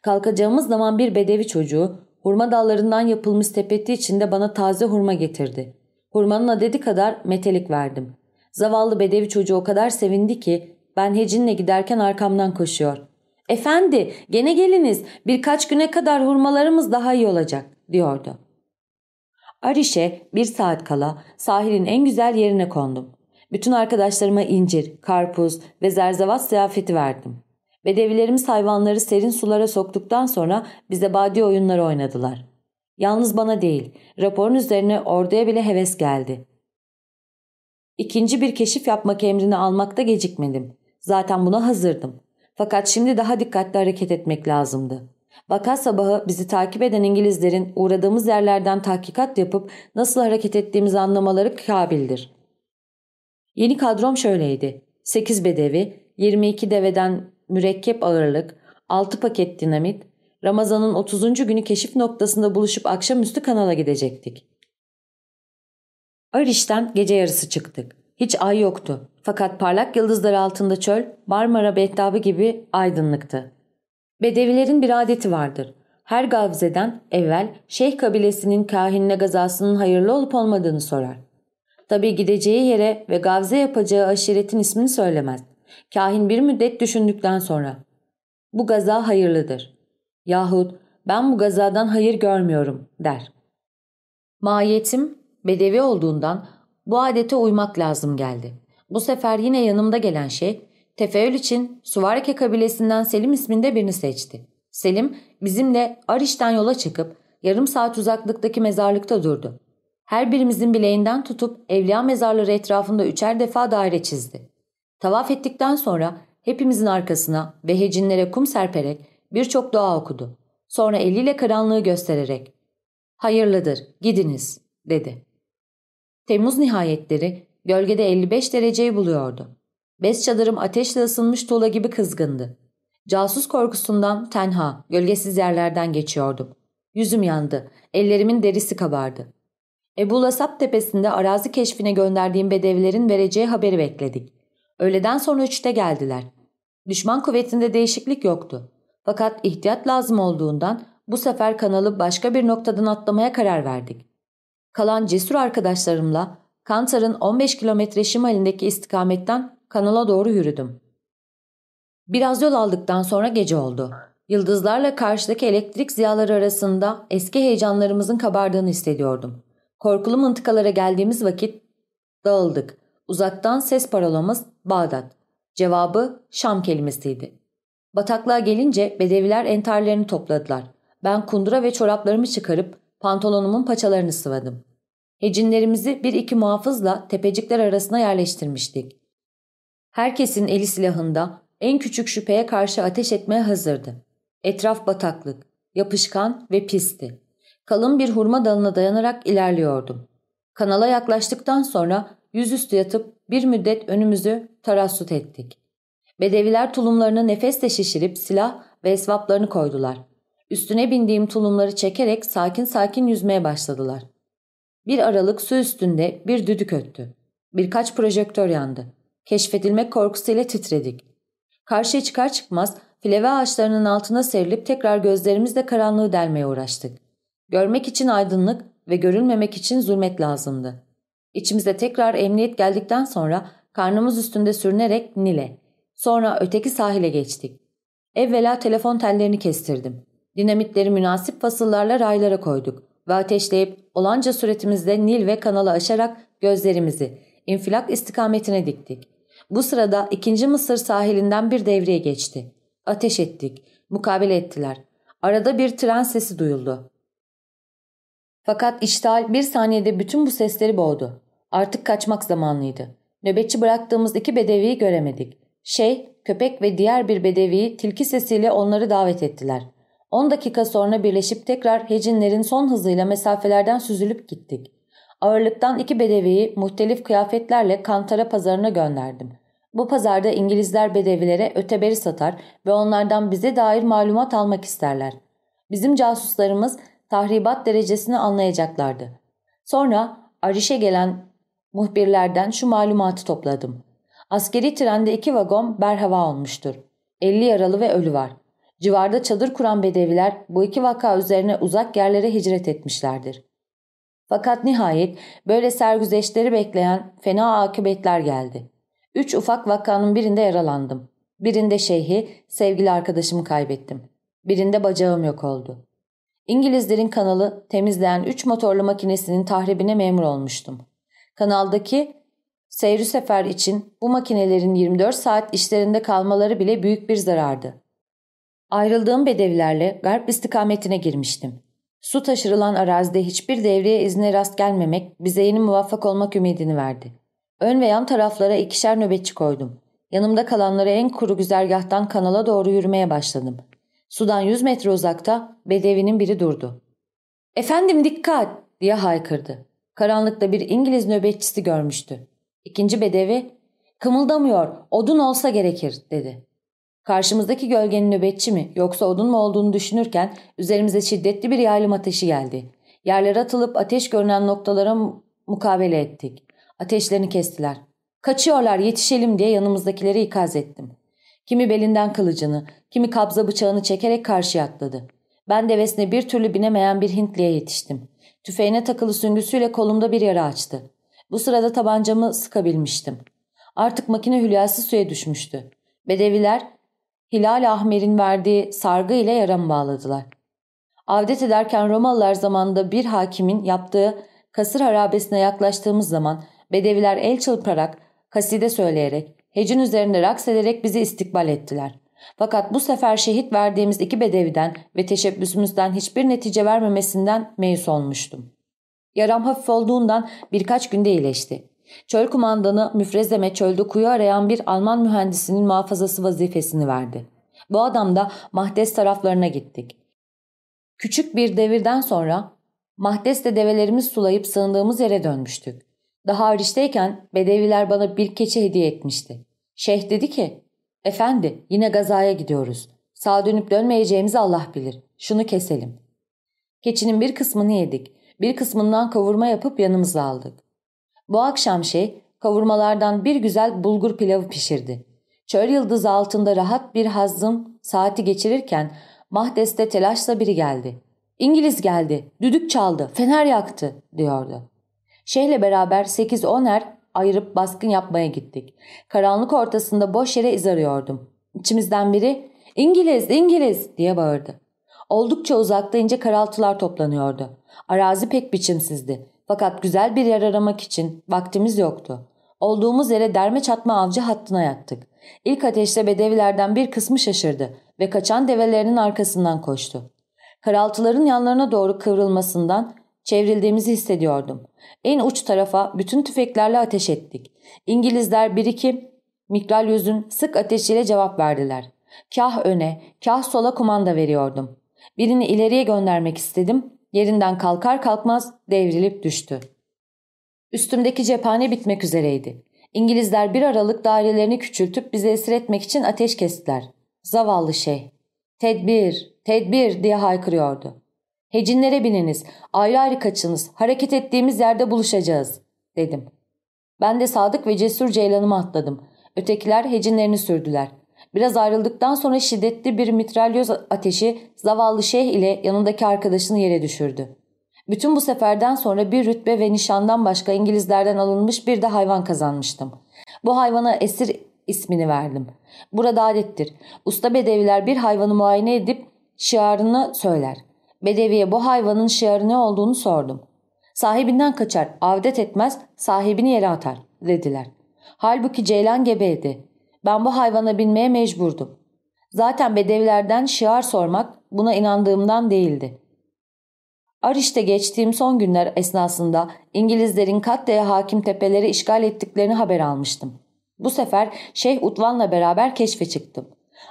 Kalkacağımız zaman bir bedevi çocuğu hurma dallarından yapılmış sepeti içinde bana taze hurma getirdi. Hurmanın adedi kadar metelik verdim. Zavallı bedevi çocuğu o kadar sevindi ki ben hecinle giderken arkamdan koşuyor. Efendi gene geliniz birkaç güne kadar hurmalarımız daha iyi olacak diyordu. Arişe bir saat kala sahilin en güzel yerine kondum. Bütün arkadaşlarıma incir, karpuz ve zerzevat ziyafeti verdim. Bedevilerimiz hayvanları serin sulara soktuktan sonra bize badi oyunları oynadılar. Yalnız bana değil, raporun üzerine orduya bile heves geldi. İkinci bir keşif yapmak emrini almakta gecikmedim. Zaten buna hazırdım. Fakat şimdi daha dikkatli hareket etmek lazımdı. Vaka sabahı bizi takip eden İngilizlerin uğradığımız yerlerden tahkikat yapıp nasıl hareket ettiğimizi anlamaları kabildir. Yeni kadrom şöyleydi. 8 bedevi, 22 deveden mürekkep ağırlık, 6 paket dinamit, Ramazan'ın 30. günü keşif noktasında buluşup akşamüstü kanala gidecektik. Ariş'ten gece yarısı çıktık. Hiç ay yoktu. Fakat parlak yıldızlar altında çöl, Marmara Behtabı gibi aydınlıktı. Bedevilerin bir adeti vardır. Her gavzeden evvel şeyh kabilesinin kahinine gazasının hayırlı olup olmadığını sorar. Tabi gideceği yere ve gavze yapacağı aşiretin ismini söylemez. Kahin bir müddet düşündükten sonra. Bu gaza hayırlıdır. Yahut ben bu gazadan hayır görmüyorum der. Mahiyetim bedevi olduğundan bu adete uymak lazım geldi. Bu sefer yine yanımda gelen şey tefeül için Suvarke kabilesinden Selim isminde birini seçti. Selim bizimle Ariş'ten yola çıkıp yarım saat uzaklıktaki mezarlıkta durdu. Her birimizin bileğinden tutup evliya mezarları etrafında üçer defa daire çizdi. Tavaf ettikten sonra hepimizin arkasına ve hecinlere kum serperek birçok dua okudu. Sonra eliyle karanlığı göstererek ''Hayırlıdır, gidiniz.'' dedi. Temmuz nihayetleri gölgede 55 dereceyi buluyordu. Bez çadırım ateşle ısınmış tuğla gibi kızgındı. Casus korkusundan tenha, gölgesiz yerlerden geçiyordum. Yüzüm yandı, ellerimin derisi kabardı. Ebu Lasap tepesinde arazi keşfine gönderdiğim bedevilerin vereceği haberi bekledik. Öğleden sonra üçte geldiler. Düşman kuvvetinde değişiklik yoktu. Fakat ihtiyat lazım olduğundan bu sefer kanalı başka bir noktadan atlamaya karar verdik. Kalan cesur arkadaşlarımla Kantar'ın 15 kilometre şimalindeki istikametten kanala doğru yürüdüm. Biraz yol aldıktan sonra gece oldu. Yıldızlarla karşıdaki elektrik ziyaları arasında eski heyecanlarımızın kabardığını hissediyordum. Korkulu mıntıkalara geldiğimiz vakit dağıldık. Uzaktan ses parolamız Bağdat. Cevabı Şam kelimesiydi. Bataklığa gelince bedeviler entarlerini topladılar. Ben kundura ve çoraplarımı çıkarıp pantolonumun paçalarını sıvadım. Hecinlerimizi bir iki muhafızla tepecikler arasına yerleştirmiştik. Herkesin eli silahında en küçük şüpheye karşı ateş etmeye hazırdı. Etraf bataklık, yapışkan ve pisti. Kalın bir hurma dalına dayanarak ilerliyordum. Kanala yaklaştıktan sonra yüzüstü yatıp bir müddet önümüzü tarassut ettik. Bedeviler tulumlarını nefesle şişirip silah ve esvaplarını koydular. Üstüne bindiğim tulumları çekerek sakin sakin yüzmeye başladılar. Bir aralık su üstünde bir düdük öttü. Birkaç projektör yandı. Keşfedilmek korkusuyla titredik. Karşıya çıkar çıkmaz fileve ağaçlarının altına serilip tekrar gözlerimizle karanlığı delmeye uğraştık. Görmek için aydınlık ve görülmemek için zulmet lazımdı. İçimize tekrar emniyet geldikten sonra karnımız üstünde sürünerek Nil'e, sonra öteki sahile geçtik. Evvela telefon tellerini kestirdim. Dinamitleri münasip fasıllarla raylara koyduk ve ateşleyip olanca suretimizde Nil ve kanalı aşarak gözlerimizi infilak istikametine diktik. Bu sırada ikinci Mısır sahilinden bir devreye geçti. Ateş ettik, mukabele ettiler. Arada bir tren sesi duyuldu. Fakat iştal bir saniyede bütün bu sesleri boğdu. Artık kaçmak zamanlıydı. Nöbetçi bıraktığımız iki bedeviyi göremedik. Şey, köpek ve diğer bir bedeviyi tilki sesiyle onları davet ettiler. 10 dakika sonra birleşip tekrar hecinlerin son hızıyla mesafelerden süzülüp gittik. Ağırlıktan iki bedeviyi muhtelif kıyafetlerle Kantara pazarına gönderdim. Bu pazarda İngilizler bedevilere öteberi satar ve onlardan bize dair malumat almak isterler. Bizim casuslarımız tahribat derecesini anlayacaklardı. Sonra Ariş'e gelen muhbirlerden şu malumatı topladım. Askeri trende iki vagon berhava olmuştur. 50 yaralı ve ölü var. Civarda çadır kuran bedeviler bu iki vaka üzerine uzak yerlere hicret etmişlerdir. Fakat nihayet böyle sergüzeşleri bekleyen fena akıbetler geldi. Üç ufak vakanın birinde yaralandım. Birinde şeyhi, sevgili arkadaşımı kaybettim. Birinde bacağım yok oldu. İngilizlerin kanalı temizleyen üç motorlu makinesinin tahribine memur olmuştum. Kanaldaki seyri sefer için bu makinelerin 24 saat işlerinde kalmaları bile büyük bir zarardı. Ayrıldığım bedevilerle garp istikametine girmiştim. Su taşırılan arazide hiçbir devreye izne rast gelmemek bize yeni muvaffak olmak ümidini verdi. Ön ve yan taraflara ikişer nöbetçi koydum. Yanımda kalanları en kuru güzergahtan kanala doğru yürümeye başladım. Sudan yüz metre uzakta bedevinin biri durdu. ''Efendim dikkat!'' diye haykırdı. Karanlıkta bir İngiliz nöbetçisi görmüştü. İkinci bedevi kımıldamıyor odun olsa gerekir dedi. Karşımızdaki gölgenin nöbetçi mi yoksa odun mu olduğunu düşünürken üzerimize şiddetli bir yaylım ateşi geldi. Yerlere atılıp ateş görünen noktalara mukabele ettik. Ateşlerini kestiler. Kaçıyorlar yetişelim diye yanımızdakileri ikaz ettim. Kimi belinden kılıcını, kimi kabza bıçağını çekerek karşıya atladı. Ben devesine bir türlü binemeyen bir Hintliye yetiştim. Tüfeğine takılı süngüsüyle kolumda bir yara açtı. Bu sırada tabancamı sıkabilmiştim. Artık makine hülyası suya düşmüştü. Bedeviler Hilal Ahmer'in verdiği sargı ile yaramı bağladılar. Avdet ederken Romalılar zamanında bir hakimin yaptığı kasır harabesine yaklaştığımız zaman Bedeviler el çırparak, kaside söyleyerek, hecin üzerinde raks ederek bizi istikbal ettiler. Fakat bu sefer şehit verdiğimiz iki bedeviden ve teşebbüsümüzden hiçbir netice vermemesinden meyus olmuştum. Yaram hafif olduğundan birkaç günde iyileşti. Çöl kumandanı müfrezeme çölde kuyu arayan bir Alman mühendisinin muhafazası vazifesini verdi. Bu adam da Mahdes taraflarına gittik. Küçük bir devirden sonra Mahdes'te develerimiz sulayıp sığındığımız yere dönmüştük. Daha hariçteyken bedeviler bana bir keçi hediye etmişti. Şeyh dedi ki, efendi yine gazaya gidiyoruz. Sağa dönüp dönmeyeceğimizi Allah bilir. Şunu keselim. Keçinin bir kısmını yedik. Bir kısmından kavurma yapıp yanımıza aldık. Bu akşam şey kavurmalardan bir güzel bulgur pilavı pişirdi. Çöl yıldızı altında rahat bir hazım saati geçirirken Mahdes'te telaşla biri geldi. İngiliz geldi, düdük çaldı, fener yaktı diyordu. Şeyhle beraber 8-10 er ayırıp baskın yapmaya gittik. Karanlık ortasında boş yere iz arıyordum. İçimizden biri İngiliz, İngiliz diye bağırdı. Oldukça uzakta ince karaltılar toplanıyordu. Arazi pek biçimsizdi. Fakat güzel bir yer aramak için vaktimiz yoktu. Olduğumuz yere derme çatma avcı hattına yattık. İlk ateşte bedevilerden bir kısmı şaşırdı ve kaçan develerinin arkasından koştu. Karaltıların yanlarına doğru kıvrılmasından çevrildiğimizi hissediyordum. En uç tarafa bütün tüfeklerle ateş ettik. İngilizler bir iki mikralyozun sık ateşiyle cevap verdiler. Kah öne, kah sola kumanda veriyordum. Birini ileriye göndermek istedim. Yerinden kalkar kalkmaz devrilip düştü. Üstümdeki cephane bitmek üzereydi. İngilizler bir aralık dairelerini küçültüp bizi esir etmek için ateş kestiler. Zavallı şey. Tedbir, tedbir diye haykırıyordu. Hecinlere bininiz, ayrı ayrı kaçınız, hareket ettiğimiz yerde buluşacağız, dedim. Ben de sadık ve cesur ceylanımı atladım. Ötekiler hecinlerini sürdüler. Biraz ayrıldıktan sonra şiddetli bir mitralyoz ateşi zavallı şeyh ile yanındaki arkadaşını yere düşürdü. Bütün bu seferden sonra bir rütbe ve nişandan başka İngilizlerden alınmış bir de hayvan kazanmıştım. Bu hayvana esir ismini verdim. Burada adettir. Usta bedeviler bir hayvanı muayene edip şiarını söyler. Bedeviye bu hayvanın şiarı ne olduğunu sordum. Sahibinden kaçar, avdet etmez, sahibini yere atar dediler. Halbuki ceylan gebeydi. Ben bu hayvana binmeye mecburdum. Zaten bedevilerden şiar sormak buna inandığımdan değildi. Ariş'te geçtiğim son günler esnasında İngilizlerin Katte'ye hakim tepeleri işgal ettiklerini haber almıştım. Bu sefer Şeyh Utvan'la beraber keşfe çıktım.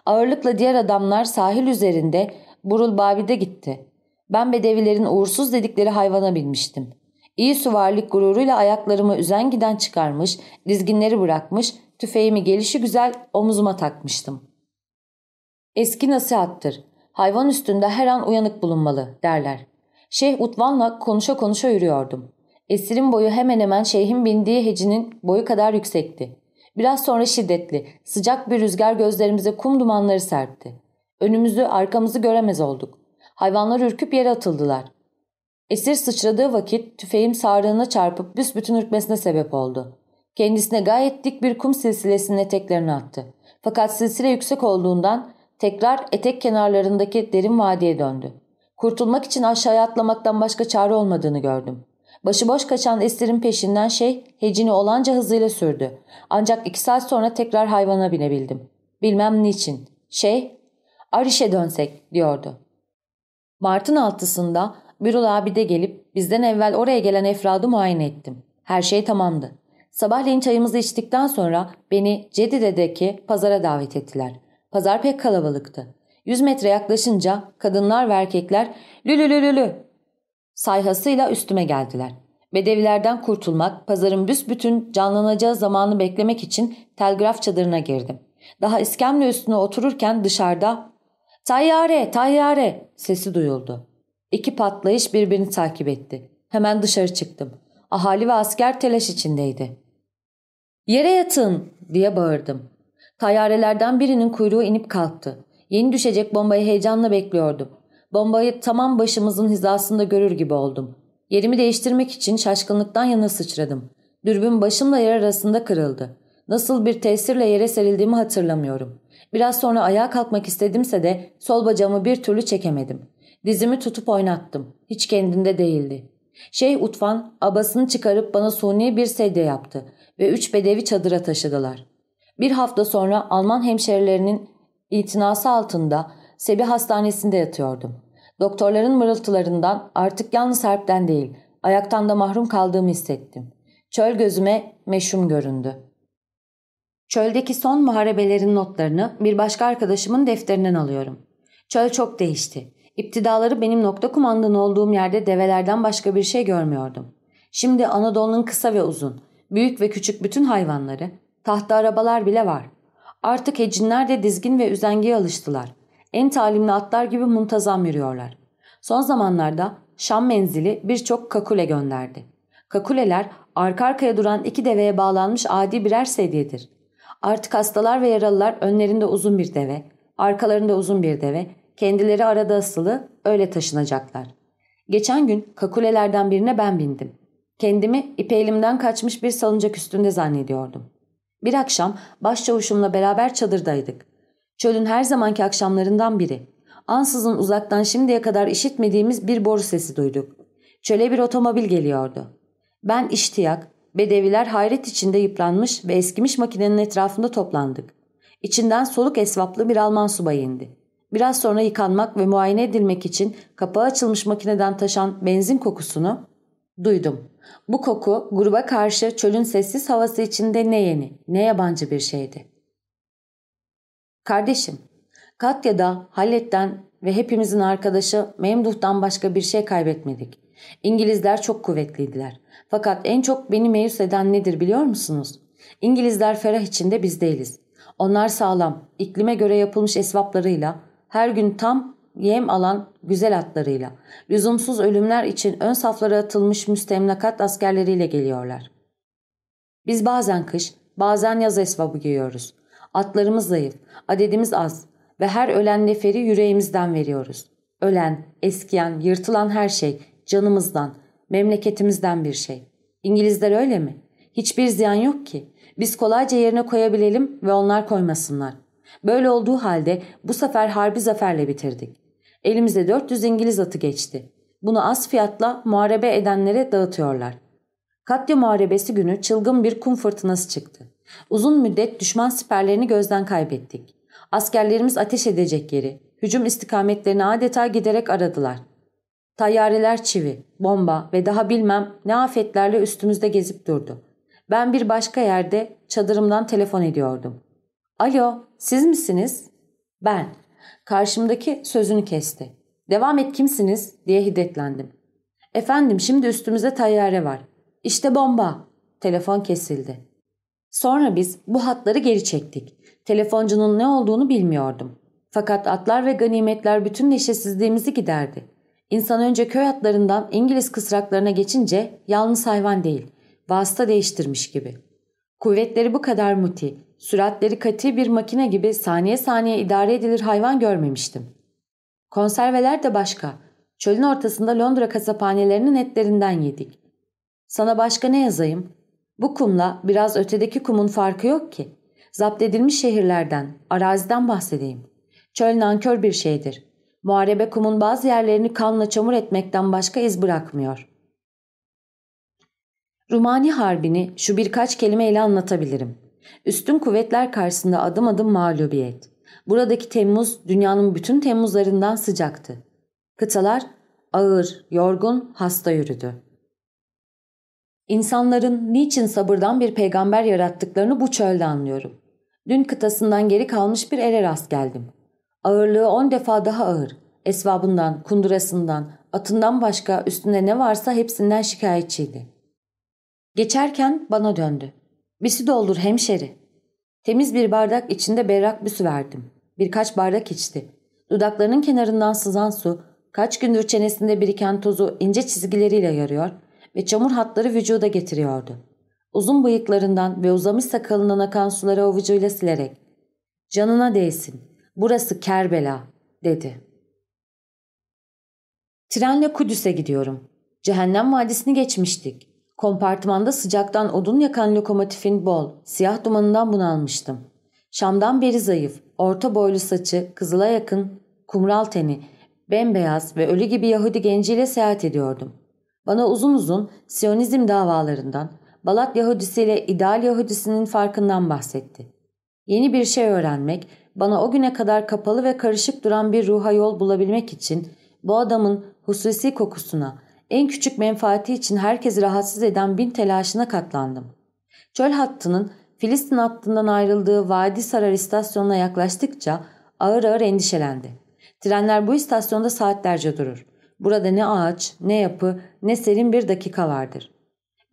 Ağırlıkla diğer adamlar sahil üzerinde Burul Babi'de gitti. Ben bedevilerin uğursuz dedikleri hayvana binmiştim. İyi süvarlık gururuyla ayaklarımı üzen giden çıkarmış, dizginleri bırakmış, tüfeğimi gelişi güzel omuzuma takmıştım. Eski nasihattır. Hayvan üstünde her an uyanık bulunmalı derler. Şeyh Utvan'la konuşa konuşa yürüyordum. Esirin boyu hemen hemen şeyhin bindiği hecinin boyu kadar yüksekti. Biraz sonra şiddetli, sıcak bir rüzgar gözlerimize kum dumanları serpti. Önümüzü arkamızı göremez olduk. Hayvanlar ürküp yere atıldılar. Esir sıçradığı vakit tüfeğim sağrığına çarpıp büsbütün ürkmesine sebep oldu. Kendisine gayet dik bir kum silsilesinin eteklerini attı. Fakat silsile yüksek olduğundan tekrar etek kenarlarındaki derin vadiye döndü. Kurtulmak için aşağıya atlamaktan başka çare olmadığını gördüm. Başıboş kaçan esirin peşinden şey hecini olanca hızıyla sürdü. Ancak iki saat sonra tekrar hayvana binebildim. Bilmem niçin. Şey, Ariş'e dönsek diyordu. Mart'ın altısında Birul abide gelip bizden evvel oraya gelen efradı muayene ettim. Her şey tamamdı. Sabahleyin çayımızı içtikten sonra beni Cedide'deki pazara davet ettiler. Pazar pek kalabalıktı. Yüz metre yaklaşınca kadınlar ve erkekler lülülülülü sayhasıyla üstüme geldiler. Bedevilerden kurtulmak, pazarın büsbütün canlanacağı zamanı beklemek için telgraf çadırına girdim. Daha iskemle üstüne otururken dışarıda ''Tayyare, tayyare!'' sesi duyuldu. İki patlayış birbirini takip etti. Hemen dışarı çıktım. Ahali ve asker telaş içindeydi. ''Yere yatın!'' diye bağırdım. Tayyarelerden birinin kuyruğu inip kalktı. Yeni düşecek bombayı heyecanla bekliyordum. Bombayı tamam başımızın hizasında görür gibi oldum. Yerimi değiştirmek için şaşkınlıktan yana sıçradım. Dürbün başımla yer arasında kırıldı. Nasıl bir tesirle yere serildiğimi hatırlamıyorum. Biraz sonra ayağa kalkmak istedimse de sol bacağımı bir türlü çekemedim. Dizimi tutup oynattım. Hiç kendinde değildi. Şeyh Utfan abasını çıkarıp bana suni bir sedye yaptı ve üç bedevi çadıra taşıdılar. Bir hafta sonra Alman hemşerilerinin itinası altında Sebi Hastanesi'nde yatıyordum. Doktorların mırıltılarından artık yalnız harpten değil, ayaktan da mahrum kaldığımı hissettim. Çöl gözüme meşhum göründü. Çöldeki son muharebelerin notlarını bir başka arkadaşımın defterinden alıyorum. Çöl çok değişti. İptidaları benim nokta kumandan olduğum yerde develerden başka bir şey görmüyordum. Şimdi Anadolu'nun kısa ve uzun, büyük ve küçük bütün hayvanları, tahta arabalar bile var. Artık hecinler de dizgin ve üzengiye alıştılar. En talimli atlar gibi muntazam yürüyorlar. Son zamanlarda Şam menzili birçok kakule gönderdi. Kakuleler arka arkaya duran iki deveye bağlanmış adi birer sedyedir. Artık hastalar ve yaralılar önlerinde uzun bir deve, arkalarında uzun bir deve, kendileri arada asılı öyle taşınacaklar. Geçen gün kakulelerden birine ben bindim. Kendimi ipe elimden kaçmış bir salıncak üstünde zannediyordum. Bir akşam başçavuşumla beraber çadırdaydık. Çölün her zamanki akşamlarından biri. Ansızın uzaktan şimdiye kadar işitmediğimiz bir boru sesi duyduk. Çöle bir otomobil geliyordu. Ben iştiyak, bedeviler hayret içinde yıpranmış ve eskimiş makinenin etrafında toplandık. İçinden soluk esvaplı bir Alman subayı indi. Biraz sonra yıkanmak ve muayene edilmek için kapağı açılmış makineden taşan benzin kokusunu duydum. Bu koku gruba karşı çölün sessiz havası içinde ne yeni, ne yabancı bir şeydi. Kardeşim, Katya'da Hallet'ten ve hepimizin arkadaşı Memduh'tan başka bir şey kaybetmedik. İngilizler çok kuvvetliydiler. Fakat en çok beni meyus eden nedir biliyor musunuz? İngilizler ferah içinde biz değiliz. Onlar sağlam, iklime göre yapılmış esvaplarıyla, her gün tam yem alan güzel atlarıyla, lüzumsuz ölümler için ön saflara atılmış müstemlakat askerleriyle geliyorlar. Biz bazen kış, bazen yaz esvabı giyiyoruz. Atlarımız zayıf, adedimiz az ve her ölen neferi yüreğimizden veriyoruz. Ölen, eskiyen, yırtılan her şey canımızdan, memleketimizden bir şey. İngilizler öyle mi? Hiçbir ziyan yok ki. Biz kolayca yerine koyabilelim ve onlar koymasınlar. Böyle olduğu halde bu sefer harbi zaferle bitirdik. Elimize 400 İngiliz atı geçti. Bunu az fiyatla muharebe edenlere dağıtıyorlar. Katya muharebesi günü çılgın bir kum fırtınası çıktı. Uzun müddet düşman siperlerini gözden kaybettik. Askerlerimiz ateş edecek yeri, hücum istikametlerini adeta giderek aradılar. Tayyareler çivi, bomba ve daha bilmem ne afetlerle üstümüzde gezip durdu. Ben bir başka yerde çadırımdan telefon ediyordum. Alo, siz misiniz? Ben. Karşımdaki sözünü kesti. Devam et kimsiniz diye hiddetlendim. Efendim şimdi üstümüzde tayyare var. İşte bomba. Telefon kesildi. Sonra biz bu hatları geri çektik. Telefoncunun ne olduğunu bilmiyordum. Fakat atlar ve ganimetler bütün neşesizliğimizi giderdi. İnsan önce köy atlarından İngiliz kısraklarına geçince yalnız hayvan değil, vasıta değiştirmiş gibi. Kuvvetleri bu kadar muti, süratleri kati bir makine gibi saniye saniye idare edilir hayvan görmemiştim. Konserveler de başka. Çölün ortasında Londra kasaphanelerinin etlerinden yedik. Sana başka ne yazayım? Bu kumla biraz ötedeki kumun farkı yok ki. Zapt edilmiş şehirlerden, araziden bahsedeyim. Çöl nankör bir şeydir. Muharebe kumun bazı yerlerini kanla çamur etmekten başka iz bırakmıyor. Rumani Harbi'ni şu birkaç kelimeyle anlatabilirim. Üstün kuvvetler karşısında adım adım mağlubiyet. Buradaki Temmuz dünyanın bütün Temmuzlarından sıcaktı. Kıtalar ağır, yorgun, hasta yürüdü. İnsanların niçin sabırdan bir peygamber yarattıklarını bu çölde anlıyorum. Dün kıtasından geri kalmış bir ele rast geldim. Ağırlığı on defa daha ağır. Esvabından, kundurasından, atından başka üstünde ne varsa hepsinden şikayetçiydi. Geçerken bana döndü. Bir su doldur hemşeri. Temiz bir bardak içinde berrak bir su verdim. Birkaç bardak içti. Dudaklarının kenarından sızan su, kaç gündür çenesinde biriken tozu ince çizgileriyle yarıyor ve çamur hatları vücuda getiriyordu. Uzun bıyıklarından ve uzamış sakalından akan suları avucuyla silerek ''Canına değsin, burası Kerbela'' dedi. Trenle Kudüs'e gidiyorum. Cehennem Vadisi'ni geçmiştik. Kompartımanda sıcaktan odun yakan lokomotifin bol, siyah dumanından bunalmıştım. Şam'dan beri zayıf, orta boylu saçı, kızıla yakın, kumral teni, bembeyaz ve ölü gibi Yahudi genciyle seyahat ediyordum. Bana uzun uzun Siyonizm davalarından, Balat Yahudisi ile ideal Yahudisinin farkından bahsetti. Yeni bir şey öğrenmek, bana o güne kadar kapalı ve karışık duran bir ruha yol bulabilmek için bu adamın hususi kokusuna, en küçük menfaati için herkesi rahatsız eden bin telaşına katlandım. Çöl hattının Filistin hattından ayrıldığı Vadi Sarar istasyonuna yaklaştıkça ağır ağır endişelendi. Trenler bu istasyonda saatlerce durur. Burada ne ağaç, ne yapı, ne serin bir dakika vardır.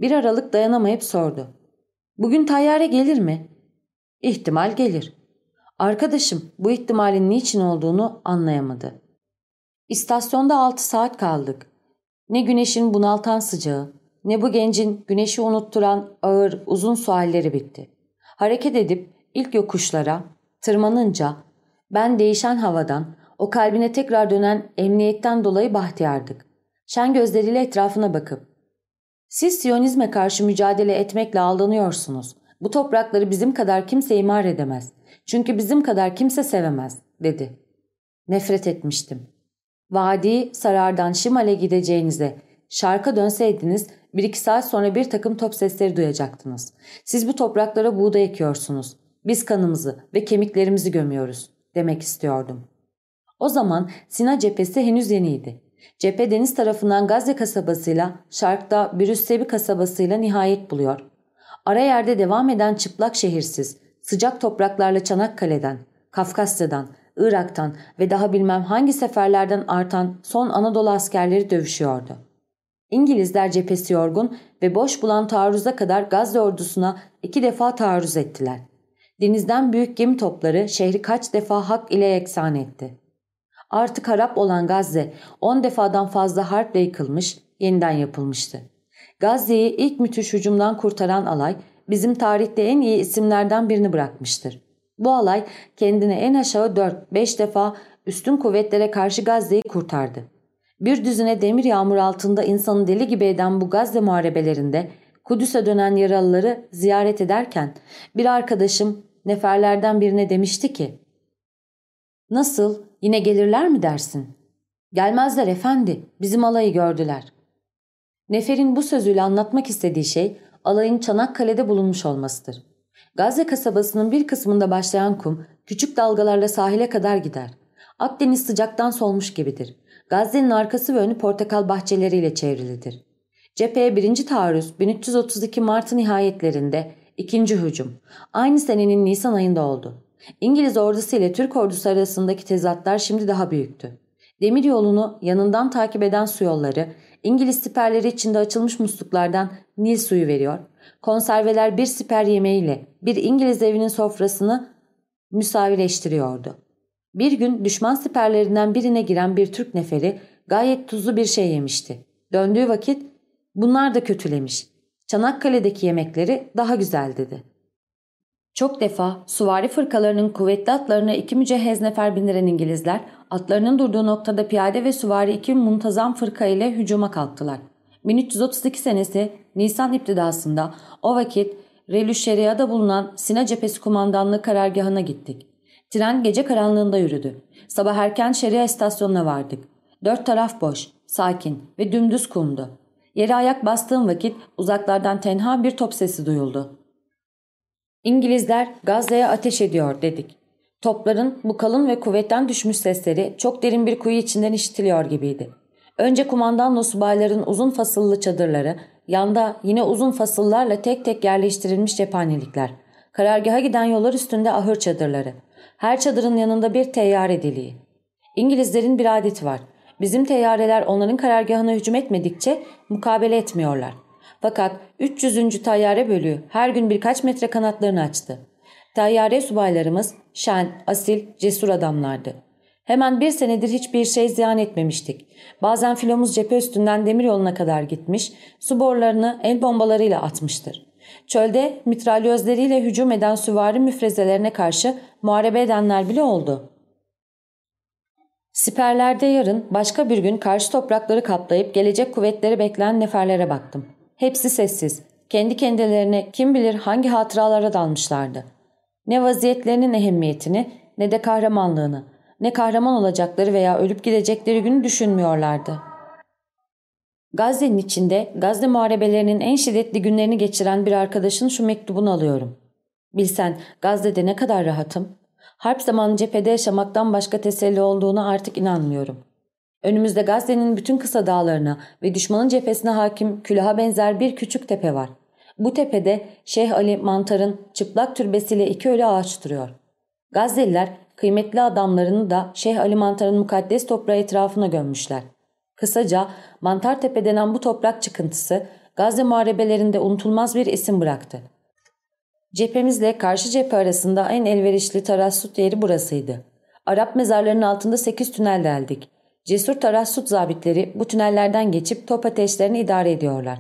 Bir aralık dayanamayıp sordu. Bugün tayyare gelir mi? İhtimal gelir. Arkadaşım bu ihtimalin niçin olduğunu anlayamadı. İstasyonda altı saat kaldık. Ne güneşin bunaltan sıcağı, ne bu gencin güneşi unutturan ağır uzun sualleri bitti. Hareket edip ilk yokuşlara, tırmanınca ben değişen havadan, o kalbine tekrar dönen emniyetten dolayı bahtiyardık. Şen gözleriyle etrafına bakıp, siz Siyonizme karşı mücadele etmekle aldanıyorsunuz. Bu toprakları bizim kadar kimse imar edemez. Çünkü bizim kadar kimse sevemez, dedi. Nefret etmiştim. Vadi Sarar'dan Şimal'e gideceğinize, şarka dönseydiniz bir iki saat sonra bir takım top sesleri duyacaktınız. Siz bu topraklara buğday ekiyorsunuz. Biz kanımızı ve kemiklerimizi gömüyoruz demek istiyordum. O zaman Sina cephesi henüz yeniydi. Cephe deniz tarafından Gazze kasabasıyla, şarkta Brüssebi kasabasıyla nihayet buluyor. Ara yerde devam eden çıplak şehirsiz, sıcak topraklarla Çanakkale'den, Kafkasya'dan, Irak'tan ve daha bilmem hangi seferlerden artan son Anadolu askerleri dövüşüyordu. İngilizler cephesi yorgun ve boş bulan taarruza kadar Gazze ordusuna iki defa taarruz ettiler. Denizden büyük gemi topları şehri kaç defa hak ile yeksan etti. Artık harap olan Gazze on defadan fazla harple yıkılmış, yeniden yapılmıştı. Gazze'yi ilk müthiş hücumdan kurtaran alay bizim tarihte en iyi isimlerden birini bırakmıştır. Bu alay kendine en aşağı 4-5 defa üstün kuvvetlere karşı Gazze'yi kurtardı. Bir düzine demir yağmur altında insanı deli gibi eden bu Gazze muharebelerinde Kudüs'e dönen yaralıları ziyaret ederken bir arkadaşım neferlerden birine demişti ki ''Nasıl yine gelirler mi dersin?'' ''Gelmezler efendi bizim alayı gördüler.'' Nefer'in bu sözüyle anlatmak istediği şey alayın Çanakkale'de bulunmuş olmasıdır. Gazze kasabasının bir kısmında başlayan kum küçük dalgalarla sahile kadar gider. Akdeniz sıcaktan solmuş gibidir. Gazze'nin arkası ve önü portakal bahçeleriyle çevrilidir. Cepheye birinci taarruz 1332 Mart'ın nihayetlerinde ikinci hücum. Aynı senenin Nisan ayında oldu. İngiliz ordusu ile Türk ordusu arasındaki tezatlar şimdi daha büyüktü. Demir yolunu yanından takip eden su yolları, İngiliz siperleri içinde açılmış musluklardan Nil suyu veriyor, konserveler bir siper yemeğiyle bir İngiliz evinin sofrasını müsavileştiriyordu. Bir gün düşman siperlerinden birine giren bir Türk neferi gayet tuzlu bir şey yemişti. Döndüğü vakit bunlar da kötülemiş. Çanakkale'deki yemekleri daha güzel dedi. Çok defa suvari fırkalarının kuvvetli atlarına iki mücehhez nefer bindiren İngilizler atlarının durduğu noktada piyade ve suvari iki muntazam fırka ile hücuma kalktılar. 1332 senesi Nisan iptidasında o vakit Relüşeria'da bulunan Sina Cephesi Kumandanlığı karargahına gittik. Tren gece karanlığında yürüdü. Sabah erken Şeria istasyonuna vardık. Dört taraf boş, sakin ve dümdüz kumdu. Yere ayak bastığım vakit uzaklardan tenha bir top sesi duyuldu. İngilizler Gazze'ye ateş ediyor dedik. Topların bu kalın ve kuvvetten düşmüş sesleri çok derin bir kuyu içinden işitiliyor gibiydi. Önce kumandan subayların uzun fasıllı çadırları, yanda yine uzun fasıllarla tek tek yerleştirilmiş cephanelikler, karargaha giden yollar üstünde ahır çadırları, her çadırın yanında bir teyyare deliği. İngilizlerin bir adeti var. Bizim teyyareler onların karargahına hücum etmedikçe mukabele etmiyorlar. Fakat 300. tayyare bölüğü her gün birkaç metre kanatlarını açtı. Tayyare subaylarımız şen, asil, cesur adamlardı. Hemen bir senedir hiçbir şey ziyan etmemiştik. Bazen filomuz cephe üstünden demir yoluna kadar gitmiş, su borularını el bombalarıyla atmıştır. Çölde mitralyözleriyle hücum eden süvari müfrezelerine karşı muharebe edenler bile oldu. Siperlerde yarın başka bir gün karşı toprakları kaplayıp gelecek kuvvetleri bekleyen neferlere baktım. Hepsi sessiz. Kendi kendilerine kim bilir hangi hatıralara dalmışlardı. Ne vaziyetlerinin ehemmiyetini ne de kahramanlığını, ne kahraman olacakları veya ölüp gidecekleri günü düşünmüyorlardı. Gazze'nin içinde Gazze muharebelerinin en şiddetli günlerini geçiren bir arkadaşın şu mektubunu alıyorum. Bilsen Gazze'de ne kadar rahatım. Harp zamanı cephede yaşamaktan başka teselli olduğunu artık inanmıyorum. Önümüzde Gazze'nin bütün kısa dağlarına ve düşmanın cephesine hakim külaha benzer bir küçük tepe var. Bu tepede Şeyh Ali Mantar'ın çıplak türbesiyle iki ölü ağaç duruyor. Gazze'liler kıymetli adamlarını da Şeyh Ali Mantar'ın mukaddes toprağı etrafına gömmüşler. Kısaca Mantar Tepe denen bu toprak çıkıntısı Gazze muharebelerinde unutulmaz bir isim bıraktı. Cephemizle karşı cephe arasında en elverişli tarassut yeri burasıydı. Arap mezarlarının altında 8 tünel deldik. Cesur tarassut zabitleri bu tünellerden geçip top ateşlerini idare ediyorlar.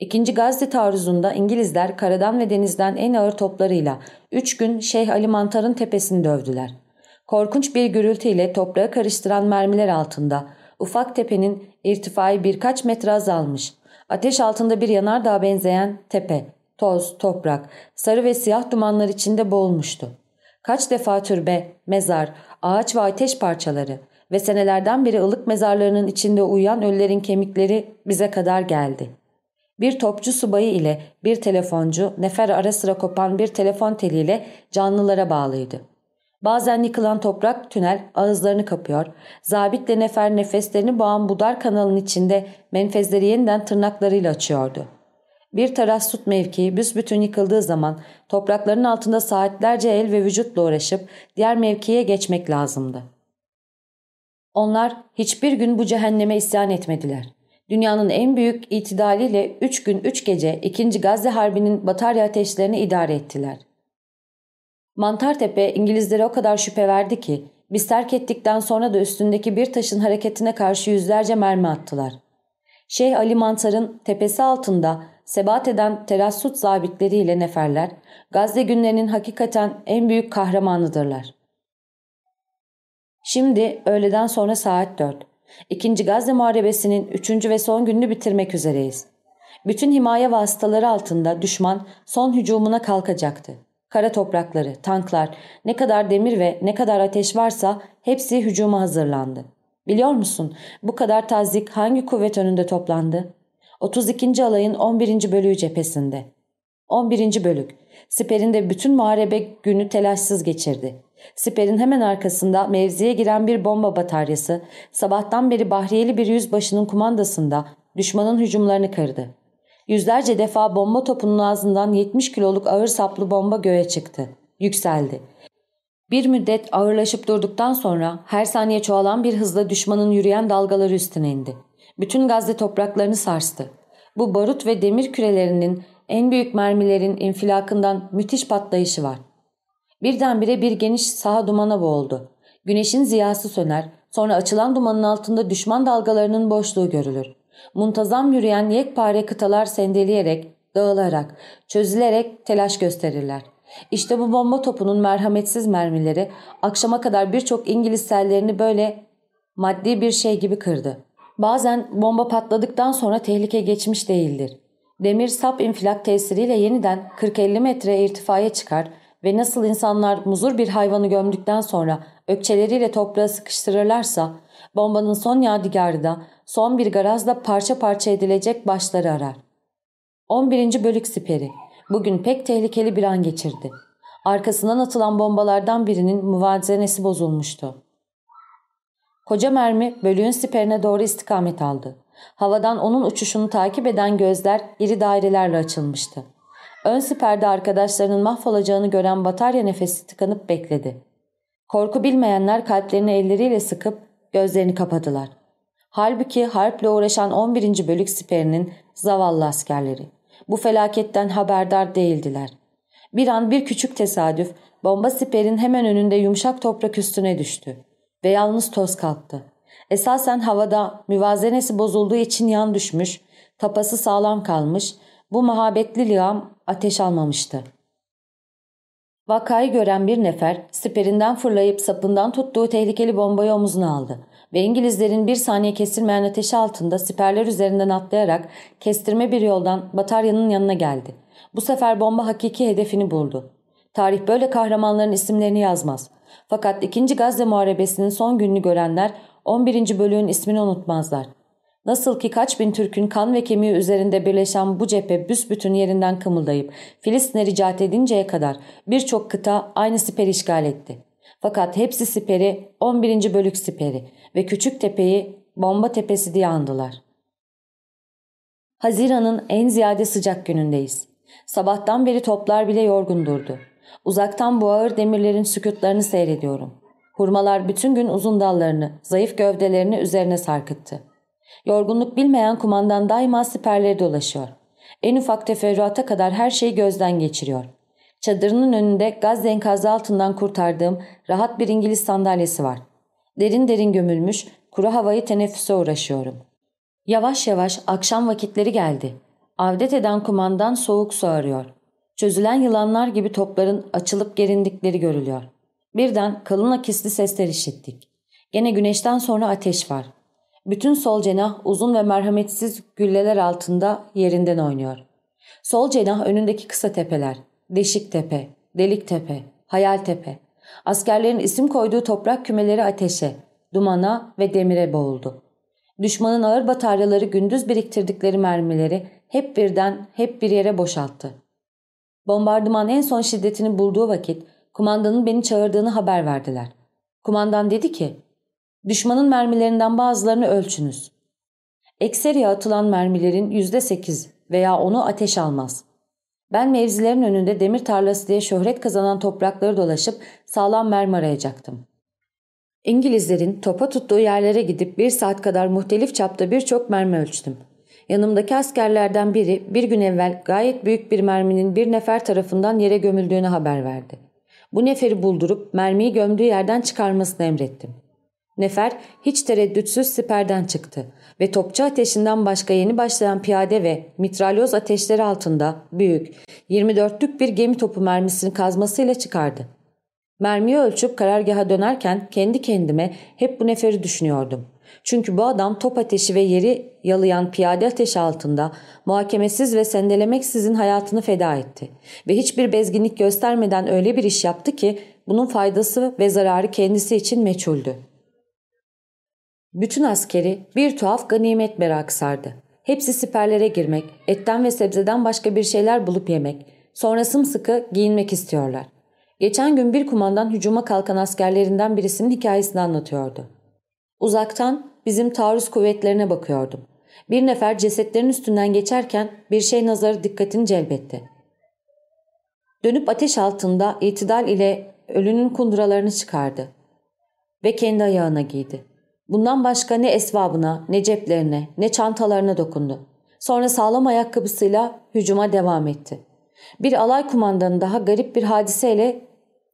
İkinci Gazze taarruzunda İngilizler karadan ve denizden en ağır toplarıyla 3 gün Şeyh Ali Mantar'ın tepesini dövdüler. Korkunç bir gürültüyle toprağı karıştıran mermiler altında ufak tepenin irtifayı birkaç metre azalmış. Ateş altında bir yanardağ benzeyen tepe, toz, toprak, sarı ve siyah dumanlar içinde boğulmuştu. Kaç defa türbe, mezar, ağaç ve ateş parçaları ve senelerden beri ılık mezarlarının içinde uyuyan ölülerin kemikleri bize kadar geldi. Bir topçu subayı ile bir telefoncu nefer ara sıra kopan bir telefon teliyle canlılara bağlıydı. Bazen yıkılan toprak tünel ağızlarını kapıyor, zabitle nefer nefeslerini boğan budar kanalın içinde menfezleri yeniden tırnaklarıyla açıyordu. Bir tarassut mevkii büsbütün yıkıldığı zaman toprakların altında saatlerce el ve vücutla uğraşıp diğer mevkiye geçmek lazımdı. Onlar hiçbir gün bu cehenneme isyan etmediler. Dünyanın en büyük itidaliyle 3 gün 3 gece 2. Gazze Harbi'nin batarya ateşlerini idare ettiler. Mantartepe İngilizlere o kadar şüphe verdi ki biz terk ettikten sonra da üstündeki bir taşın hareketine karşı yüzlerce mermi attılar. Şeyh Ali Mantar'ın tepesi altında sebat eden terassut zabitleriyle neferler, Gazze günlerinin hakikaten en büyük kahramanıdırlar. Şimdi öğleden sonra saat 4. İkinci Gazze Muharebesi'nin üçüncü ve son gününü bitirmek üzereyiz. Bütün himaye vasıtaları altında düşman son hücumuna kalkacaktı. Kara toprakları, tanklar, ne kadar demir ve ne kadar ateş varsa hepsi hücuma hazırlandı. Biliyor musun bu kadar tazik hangi kuvvet önünde toplandı? 32. alayın 11. bölüğü cephesinde. 11. bölük. Siper'in de bütün muharebe günü telaşsız geçirdi. Siper'in hemen arkasında mevziye giren bir bomba bataryası sabahtan beri Bahriyeli bir yüzbaşının kumandasında düşmanın hücumlarını kırdı. Yüzlerce defa bomba topunun ağzından 70 kiloluk ağır saplı bomba göğe çıktı. Yükseldi. Bir müddet ağırlaşıp durduktan sonra her saniye çoğalan bir hızla düşmanın yürüyen dalgaları üstüne indi. Bütün Gazze topraklarını sarstı. Bu barut ve demir kürelerinin en büyük mermilerin infilakından müthiş patlayışı var. Birdenbire bir geniş saha dumana boğuldu. Güneşin ziyası söner, sonra açılan dumanın altında düşman dalgalarının boşluğu görülür. Muntazam yürüyen yekpare kıtalar sendeleyerek, dağılarak, çözülerek telaş gösterirler. İşte bu bomba topunun merhametsiz mermileri akşama kadar birçok İngiliz sellerini böyle maddi bir şey gibi kırdı. Bazen bomba patladıktan sonra tehlike geçmiş değildir. Demir sap infilak tesiriyle yeniden 40-50 metre irtifaya çıkar ve nasıl insanlar muzur bir hayvanı gömdükten sonra ökçeleriyle toprağa sıkıştırırlarsa bombanın son yadigarı da son bir garazla parça parça edilecek başları arar. 11. Bölük Siperi bugün pek tehlikeli bir an geçirdi. Arkasından atılan bombalardan birinin muvazenesi bozulmuştu. Koca mermi bölüğün siperine doğru istikamet aldı. Havadan onun uçuşunu takip eden gözler iri dairelerle açılmıştı. Ön siperde arkadaşlarının mahvolacağını gören batarya nefesi tıkanıp bekledi. Korku bilmeyenler kalplerini elleriyle sıkıp gözlerini kapadılar. Halbuki harple uğraşan 11. bölük siperinin zavallı askerleri. Bu felaketten haberdar değildiler. Bir an bir küçük tesadüf bomba siperin hemen önünde yumuşak toprak üstüne düştü ve yalnız toz kalktı. Esasen havada müvazenesi bozulduğu için yan düşmüş, tapası sağlam kalmış, bu muhabbetli liam ateş almamıştı. Vakayı gören bir nefer siperinden fırlayıp sapından tuttuğu tehlikeli bombayı omuzuna aldı ve İngilizlerin bir saniye kesilmeyen ateşi altında siperler üzerinden atlayarak kestirme bir yoldan bataryanın yanına geldi. Bu sefer bomba hakiki hedefini buldu. Tarih böyle kahramanların isimlerini yazmaz. Fakat 2. Gazze Muharebesi'nin son gününü görenler 11. bölüğün ismini unutmazlar. Nasıl ki kaç bin Türk'ün kan ve kemiği üzerinde birleşen bu cephe büsbütün yerinden kımıldayıp Filistin'e ricat edinceye kadar birçok kıta aynı siperi işgal etti. Fakat hepsi siperi 11. bölük siperi ve küçük tepeyi bomba tepesi diye andılar. Haziran'ın en ziyade sıcak günündeyiz. Sabahtan beri toplar bile yorgun durdu. Uzaktan bu ağır demirlerin sükutlarını seyrediyorum. Hurmalar bütün gün uzun dallarını, zayıf gövdelerini üzerine sarkıttı. Yorgunluk bilmeyen kumandan daima siperleri dolaşıyor. En ufak teferruata kadar her şeyi gözden geçiriyor. Çadırının önünde gaz enkazı altından kurtardığım rahat bir İngiliz sandalyesi var. Derin derin gömülmüş, kuru havayı teneffüse uğraşıyorum. Yavaş yavaş akşam vakitleri geldi. Avdet eden kumandan soğuk su arıyor. Çözülen yılanlar gibi topların açılıp gerindikleri görülüyor. Birden kalın akisli sesler işittik. Gene güneşten sonra ateş var. Bütün sol cenah uzun ve merhametsiz gülleler altında yerinden oynuyor. Sol cenah önündeki kısa tepeler. Deşik tepe, delik tepe, hayal tepe. Askerlerin isim koyduğu toprak kümeleri ateşe, dumana ve demire boğuldu. Düşmanın ağır bataryaları gündüz biriktirdikleri mermileri hep birden hep bir yere boşalttı. Bombardıman en son şiddetini bulduğu vakit kumandanın beni çağırdığını haber verdiler. Kumandan dedi ki Düşmanın mermilerinden bazılarını ölçünüz. Ekseriye atılan mermilerin yüzde sekiz veya onu ateş almaz. Ben mevzilerin önünde demir tarlası diye şöhret kazanan toprakları dolaşıp sağlam mermi arayacaktım. İngilizlerin topa tuttuğu yerlere gidip bir saat kadar muhtelif çapta birçok mermi ölçtüm. Yanımdaki askerlerden biri bir gün evvel gayet büyük bir merminin bir nefer tarafından yere gömüldüğünü haber verdi. Bu neferi buldurup mermiyi gömdüğü yerden çıkarmasını emrettim. Nefer hiç tereddütsüz siperden çıktı ve topçu ateşinden başka yeni başlayan piyade ve mitralyoz ateşleri altında büyük 24'lük bir gemi topu mermisini kazmasıyla çıkardı. Mermiyi ölçüp karargaha dönerken kendi kendime hep bu neferi düşünüyordum. Çünkü bu adam top ateşi ve yeri yalayan piyade ateşi altında muhakemesiz ve sendelemeksizin hayatını feda etti. Ve hiçbir bezginlik göstermeden öyle bir iş yaptı ki bunun faydası ve zararı kendisi için meçhuldü. Bütün askeri bir tuhaf ganimet merak sardı. Hepsi siperlere girmek, etten ve sebzeden başka bir şeyler bulup yemek, sonra sımsıkı giyinmek istiyorlar. Geçen gün bir kumandan hücuma kalkan askerlerinden birisinin hikayesini anlatıyordu. Uzaktan bizim taarruz kuvvetlerine bakıyordum. Bir nefer cesetlerin üstünden geçerken bir şey nazarı dikkatini celbetti. Dönüp ateş altında itidal ile ölünün kunduralarını çıkardı ve kendi ayağına giydi. Bundan başka ne esvabına, ne ceplerine, ne çantalarına dokundu. Sonra sağlam ayakkabısıyla hücuma devam etti. Bir alay kumandanı daha garip bir hadiseyle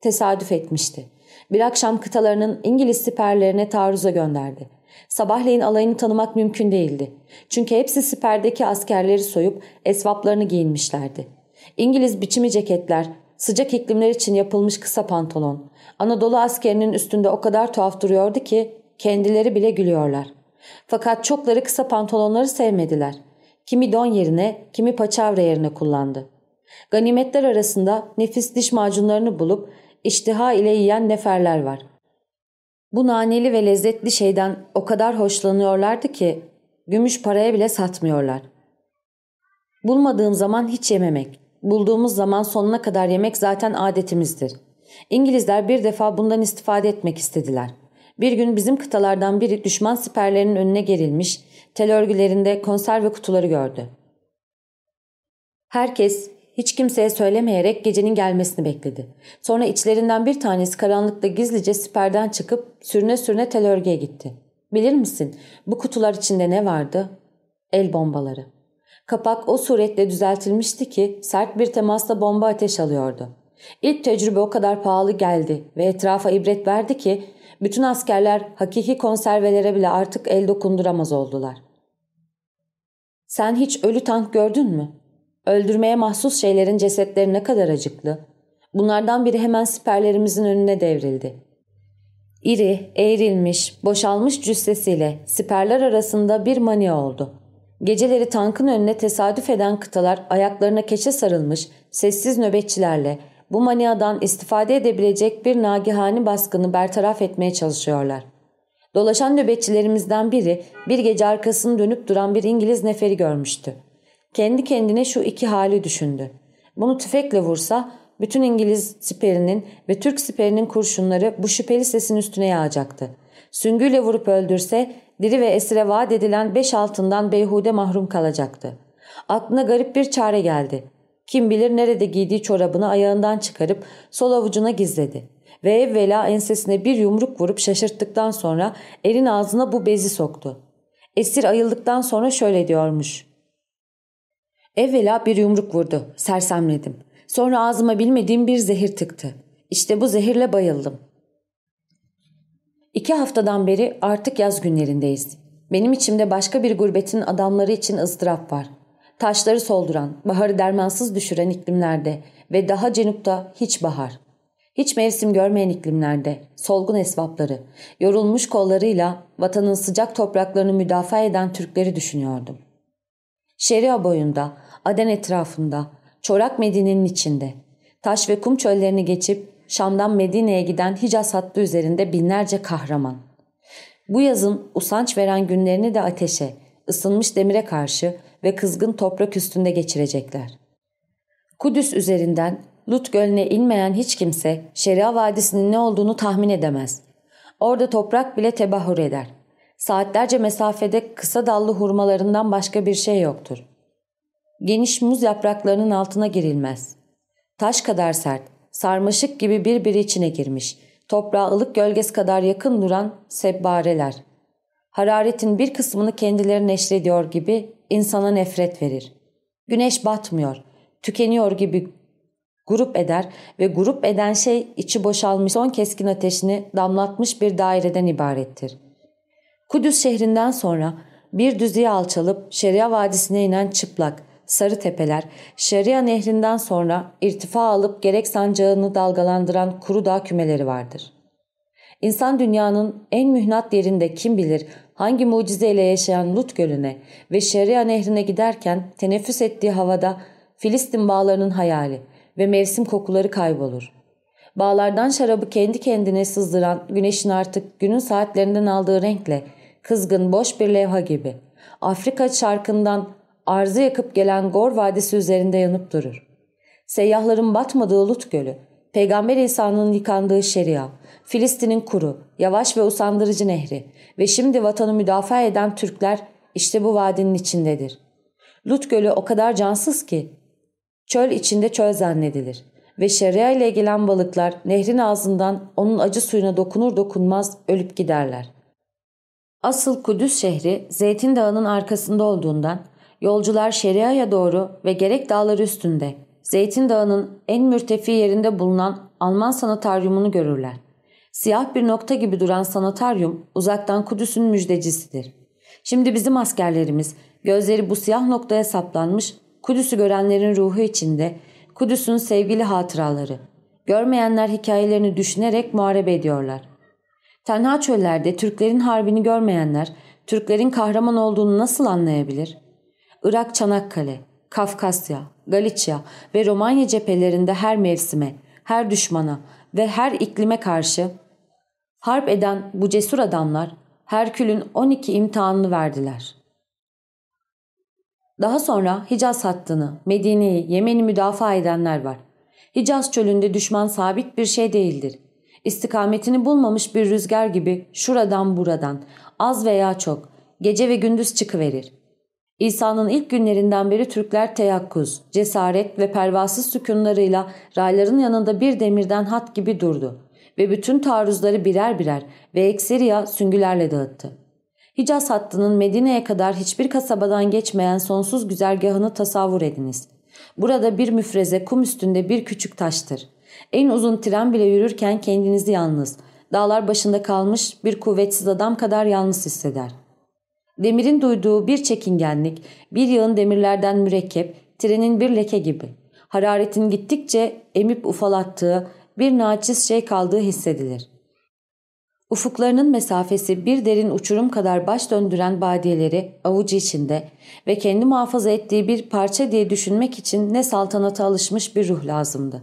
tesadüf etmişti. Bir akşam kıtalarının İngiliz siperlerine taarruza gönderdi. Sabahleyin alayını tanımak mümkün değildi. Çünkü hepsi siperdeki askerleri soyup esvaplarını giyinmişlerdi. İngiliz biçimi ceketler, sıcak iklimler için yapılmış kısa pantolon. Anadolu askerinin üstünde o kadar tuhaf duruyordu ki Kendileri bile gülüyorlar. Fakat çokları kısa pantolonları sevmediler. Kimi don yerine, kimi paçavra yerine kullandı. Ganimetler arasında nefis diş macunlarını bulup iştiha ile yiyen neferler var. Bu naneli ve lezzetli şeyden o kadar hoşlanıyorlardı ki gümüş paraya bile satmıyorlar. Bulmadığım zaman hiç yememek, bulduğumuz zaman sonuna kadar yemek zaten adetimizdir. İngilizler bir defa bundan istifade etmek istediler. Bir gün bizim kıtalardan biri düşman siperlerinin önüne gerilmiş, tel örgülerinde konserve kutuları gördü. Herkes hiç kimseye söylemeyerek gecenin gelmesini bekledi. Sonra içlerinden bir tanesi karanlıkta gizlice siperden çıkıp sürüne sürüne tel örgüye gitti. Bilir misin bu kutular içinde ne vardı? El bombaları. Kapak o suretle düzeltilmişti ki sert bir temasla bomba ateş alıyordu. İlk tecrübe o kadar pahalı geldi ve etrafa ibret verdi ki bütün askerler hakiki konservelere bile artık el dokunduramaz oldular. Sen hiç ölü tank gördün mü? Öldürmeye mahsus şeylerin cesetleri ne kadar acıklı. Bunlardan biri hemen siperlerimizin önüne devrildi. İri, eğrilmiş, boşalmış cüssesiyle siperler arasında bir mani oldu. Geceleri tankın önüne tesadüf eden kıtalar ayaklarına keçe sarılmış, sessiz nöbetçilerle bu maniadan istifade edebilecek bir nagihani baskını bertaraf etmeye çalışıyorlar. Dolaşan nöbetçilerimizden biri bir gece arkasını dönüp duran bir İngiliz neferi görmüştü. Kendi kendine şu iki hali düşündü. Bunu tüfekle vursa bütün İngiliz siperinin ve Türk siperinin kurşunları bu şüpheli sesin üstüne yağacaktı. Süngüyle vurup öldürse diri ve esire vaat edilen beş altından beyhude mahrum kalacaktı. Aklına garip bir çare geldi. Kim bilir nerede giydiği çorabını ayağından çıkarıp sol avucuna gizledi. Ve evvela ensesine bir yumruk vurup şaşırttıktan sonra elin ağzına bu bezi soktu. Esir ayıldıktan sonra şöyle diyormuş. Evvela bir yumruk vurdu. Sersemledim. Sonra ağzıma bilmediğim bir zehir tıktı. İşte bu zehirle bayıldım. İki haftadan beri artık yaz günlerindeyiz. Benim içimde başka bir gurbetin adamları için ızdırap var. Taşları solduran, baharı dermansız düşüren iklimlerde ve daha cenupta hiç bahar. Hiç mevsim görmeyen iklimlerde, solgun esvapları, yorulmuş kollarıyla vatanın sıcak topraklarını müdafaa eden Türkleri düşünüyordum. Şeria boyunda, Aden etrafında, Çorak Medine'nin içinde, taş ve kum çöllerini geçip Şam'dan Medine'ye giden Hicaz hattı üzerinde binlerce kahraman. Bu yazın usanç veren günlerini de ateşe, ısınmış demire karşı ve kızgın toprak üstünde geçirecekler. Kudüs üzerinden Lut Gölü'ne inmeyen hiç kimse Şeria Vadisi'nin ne olduğunu tahmin edemez. Orada toprak bile tebahür eder. Saatlerce mesafede kısa dallı hurmalarından başka bir şey yoktur. Geniş muz yapraklarının altına girilmez. Taş kadar sert, sarmaşık gibi birbiri içine girmiş, toprağa ılık gölgesi kadar yakın duran sebbareler. Hararetin bir kısmını kendileri neşrediyor gibi insana nefret verir. Güneş batmıyor, tükeniyor gibi grup eder ve grup eden şey içi boşalmış son keskin ateşini damlatmış bir daireden ibarettir. Kudüs şehrinden sonra bir düzeye alçalıp Şeria Vadisi'ne inen çıplak, sarı tepeler, Şeria Nehri'nden sonra irtifa alıp gerek sancağını dalgalandıran kuru dağ kümeleri vardır. İnsan dünyanın en mühnat yerinde kim bilir hangi mucizeyle yaşayan Lut Gölü'ne ve Şeria Nehri'ne giderken teneffüs ettiği havada Filistin bağlarının hayali ve mevsim kokuları kaybolur. Bağlardan şarabı kendi kendine sızdıran güneşin artık günün saatlerinden aldığı renkle kızgın boş bir levha gibi Afrika şarkından arzı yakıp gelen Gor Vadisi üzerinde yanıp durur. Seyyahların batmadığı Lut Gölü, Peygamber İsa'nın yıkandığı şeria, Filistin'in kuru, yavaş ve usandırıcı nehri ve şimdi vatanı müdafaa eden Türkler işte bu vadinin içindedir. Lut Gölü o kadar cansız ki çöl içinde çöl zannedilir ve şeria ile ilgilen balıklar nehrin ağzından onun acı suyuna dokunur dokunmaz ölüp giderler. Asıl Kudüs şehri Zeytin Dağı'nın arkasında olduğundan Yolcular Şeria'ya doğru ve gerek dağlar üstünde Zeytin Dağı'nın en mürtefi yerinde bulunan Alman sanataryumunu görürler. Siyah bir nokta gibi duran sanataryum uzaktan Kudüs'ün müjdecisidir. Şimdi bizim askerlerimiz gözleri bu siyah noktaya saplanmış Kudüs'ü görenlerin ruhu içinde Kudüs'ün sevgili hatıraları. Görmeyenler hikayelerini düşünerek muharebe ediyorlar. Tenha çöllerde Türklerin harbini görmeyenler Türklerin kahraman olduğunu nasıl anlayabilir? Irak Çanakkale, Kafkasya, Galicia ve Romanya cephelerinde her mevsime, her düşmana ve her iklime karşı harp eden bu cesur adamlar Herkül'ün 12 imtihanını verdiler. Daha sonra Hicaz hattını, Medine'yi, Yemen'i müdafaa edenler var. Hicaz çölünde düşman sabit bir şey değildir. İstikametini bulmamış bir rüzgar gibi şuradan buradan, az veya çok, gece ve gündüz çıkıverir. İsa'nın ilk günlerinden beri Türkler teyakkuz, cesaret ve pervasız sükunlarıyla rayların yanında bir demirden hat gibi durdu ve bütün taarruzları birer birer ve ekseriya süngülerle dağıttı. Hicaz hattının Medine'ye kadar hiçbir kasabadan geçmeyen sonsuz güzergahını tasavvur ediniz. Burada bir müfreze kum üstünde bir küçük taştır. En uzun tren bile yürürken kendinizi yalnız, dağlar başında kalmış bir kuvvetsiz adam kadar yalnız hisseder. Demirin duyduğu bir çekingenlik, bir yığın demirlerden mürekkep, trenin bir leke gibi. Hararetin gittikçe emip ufalattığı, bir naçiz şey kaldığı hissedilir. Ufuklarının mesafesi bir derin uçurum kadar baş döndüren badiyeleri avucu içinde ve kendi muhafaza ettiği bir parça diye düşünmek için ne saltanata alışmış bir ruh lazımdı.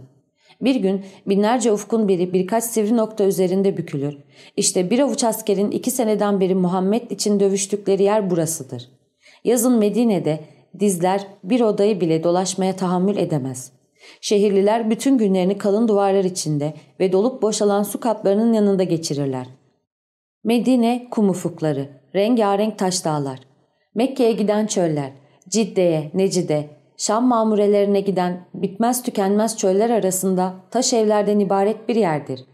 Bir gün binlerce ufkun biri birkaç sivri nokta üzerinde bükülür. İşte bir avuç askerin iki seneden beri Muhammed için dövüştükleri yer burasıdır. Yazın Medine'de dizler bir odayı bile dolaşmaya tahammül edemez. Şehirliler bütün günlerini kalın duvarlar içinde ve dolup boşalan su kaplarının yanında geçirirler. Medine kum ufukları, rengarenk taş dağlar, Mekke'ye giden çöller, Cidde'ye, Necide, Şam mamurelerine giden bitmez tükenmez çöller arasında taş evlerden ibaret bir yerdir.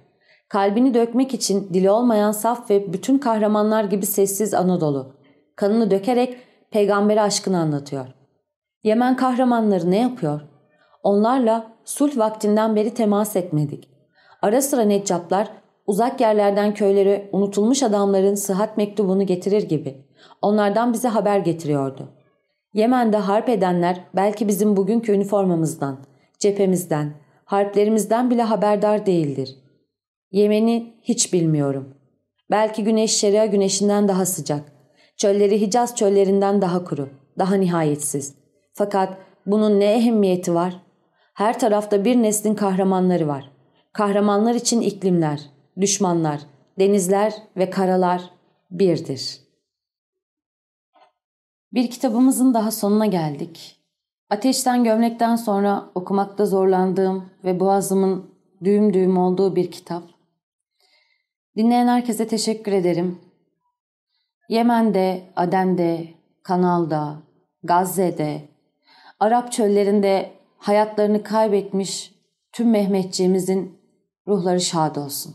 Kalbini dökmek için dili olmayan saf ve bütün kahramanlar gibi sessiz Anadolu. Kanını dökerek peygamberi aşkını anlatıyor. Yemen kahramanları ne yapıyor? Onlarla sulh vaktinden beri temas etmedik. Ara sıra neccaplar uzak yerlerden köylere unutulmuş adamların sıhhat mektubunu getirir gibi. Onlardan bize haber getiriyordu. Yemen'de harp edenler belki bizim bugünkü üniformamızdan, cephemizden, harplerimizden bile haberdar değildir. Yemen'i hiç bilmiyorum. Belki güneş şeria güneşinden daha sıcak. Çölleri Hicaz çöllerinden daha kuru, daha nihayetsiz. Fakat bunun ne ehemmiyeti var? Her tarafta bir neslin kahramanları var. Kahramanlar için iklimler, düşmanlar, denizler ve karalar birdir. Bir kitabımızın daha sonuna geldik. Ateşten gömlekten sonra okumakta zorlandığım ve boğazımın düğüm düğüm olduğu bir kitap. Dinleyen herkese teşekkür ederim. Yemen'de, Aden'de, Kanal'da, Gazze'de, Arap çöllerinde hayatlarını kaybetmiş tüm Mehmetçiğimizin ruhları şad olsun.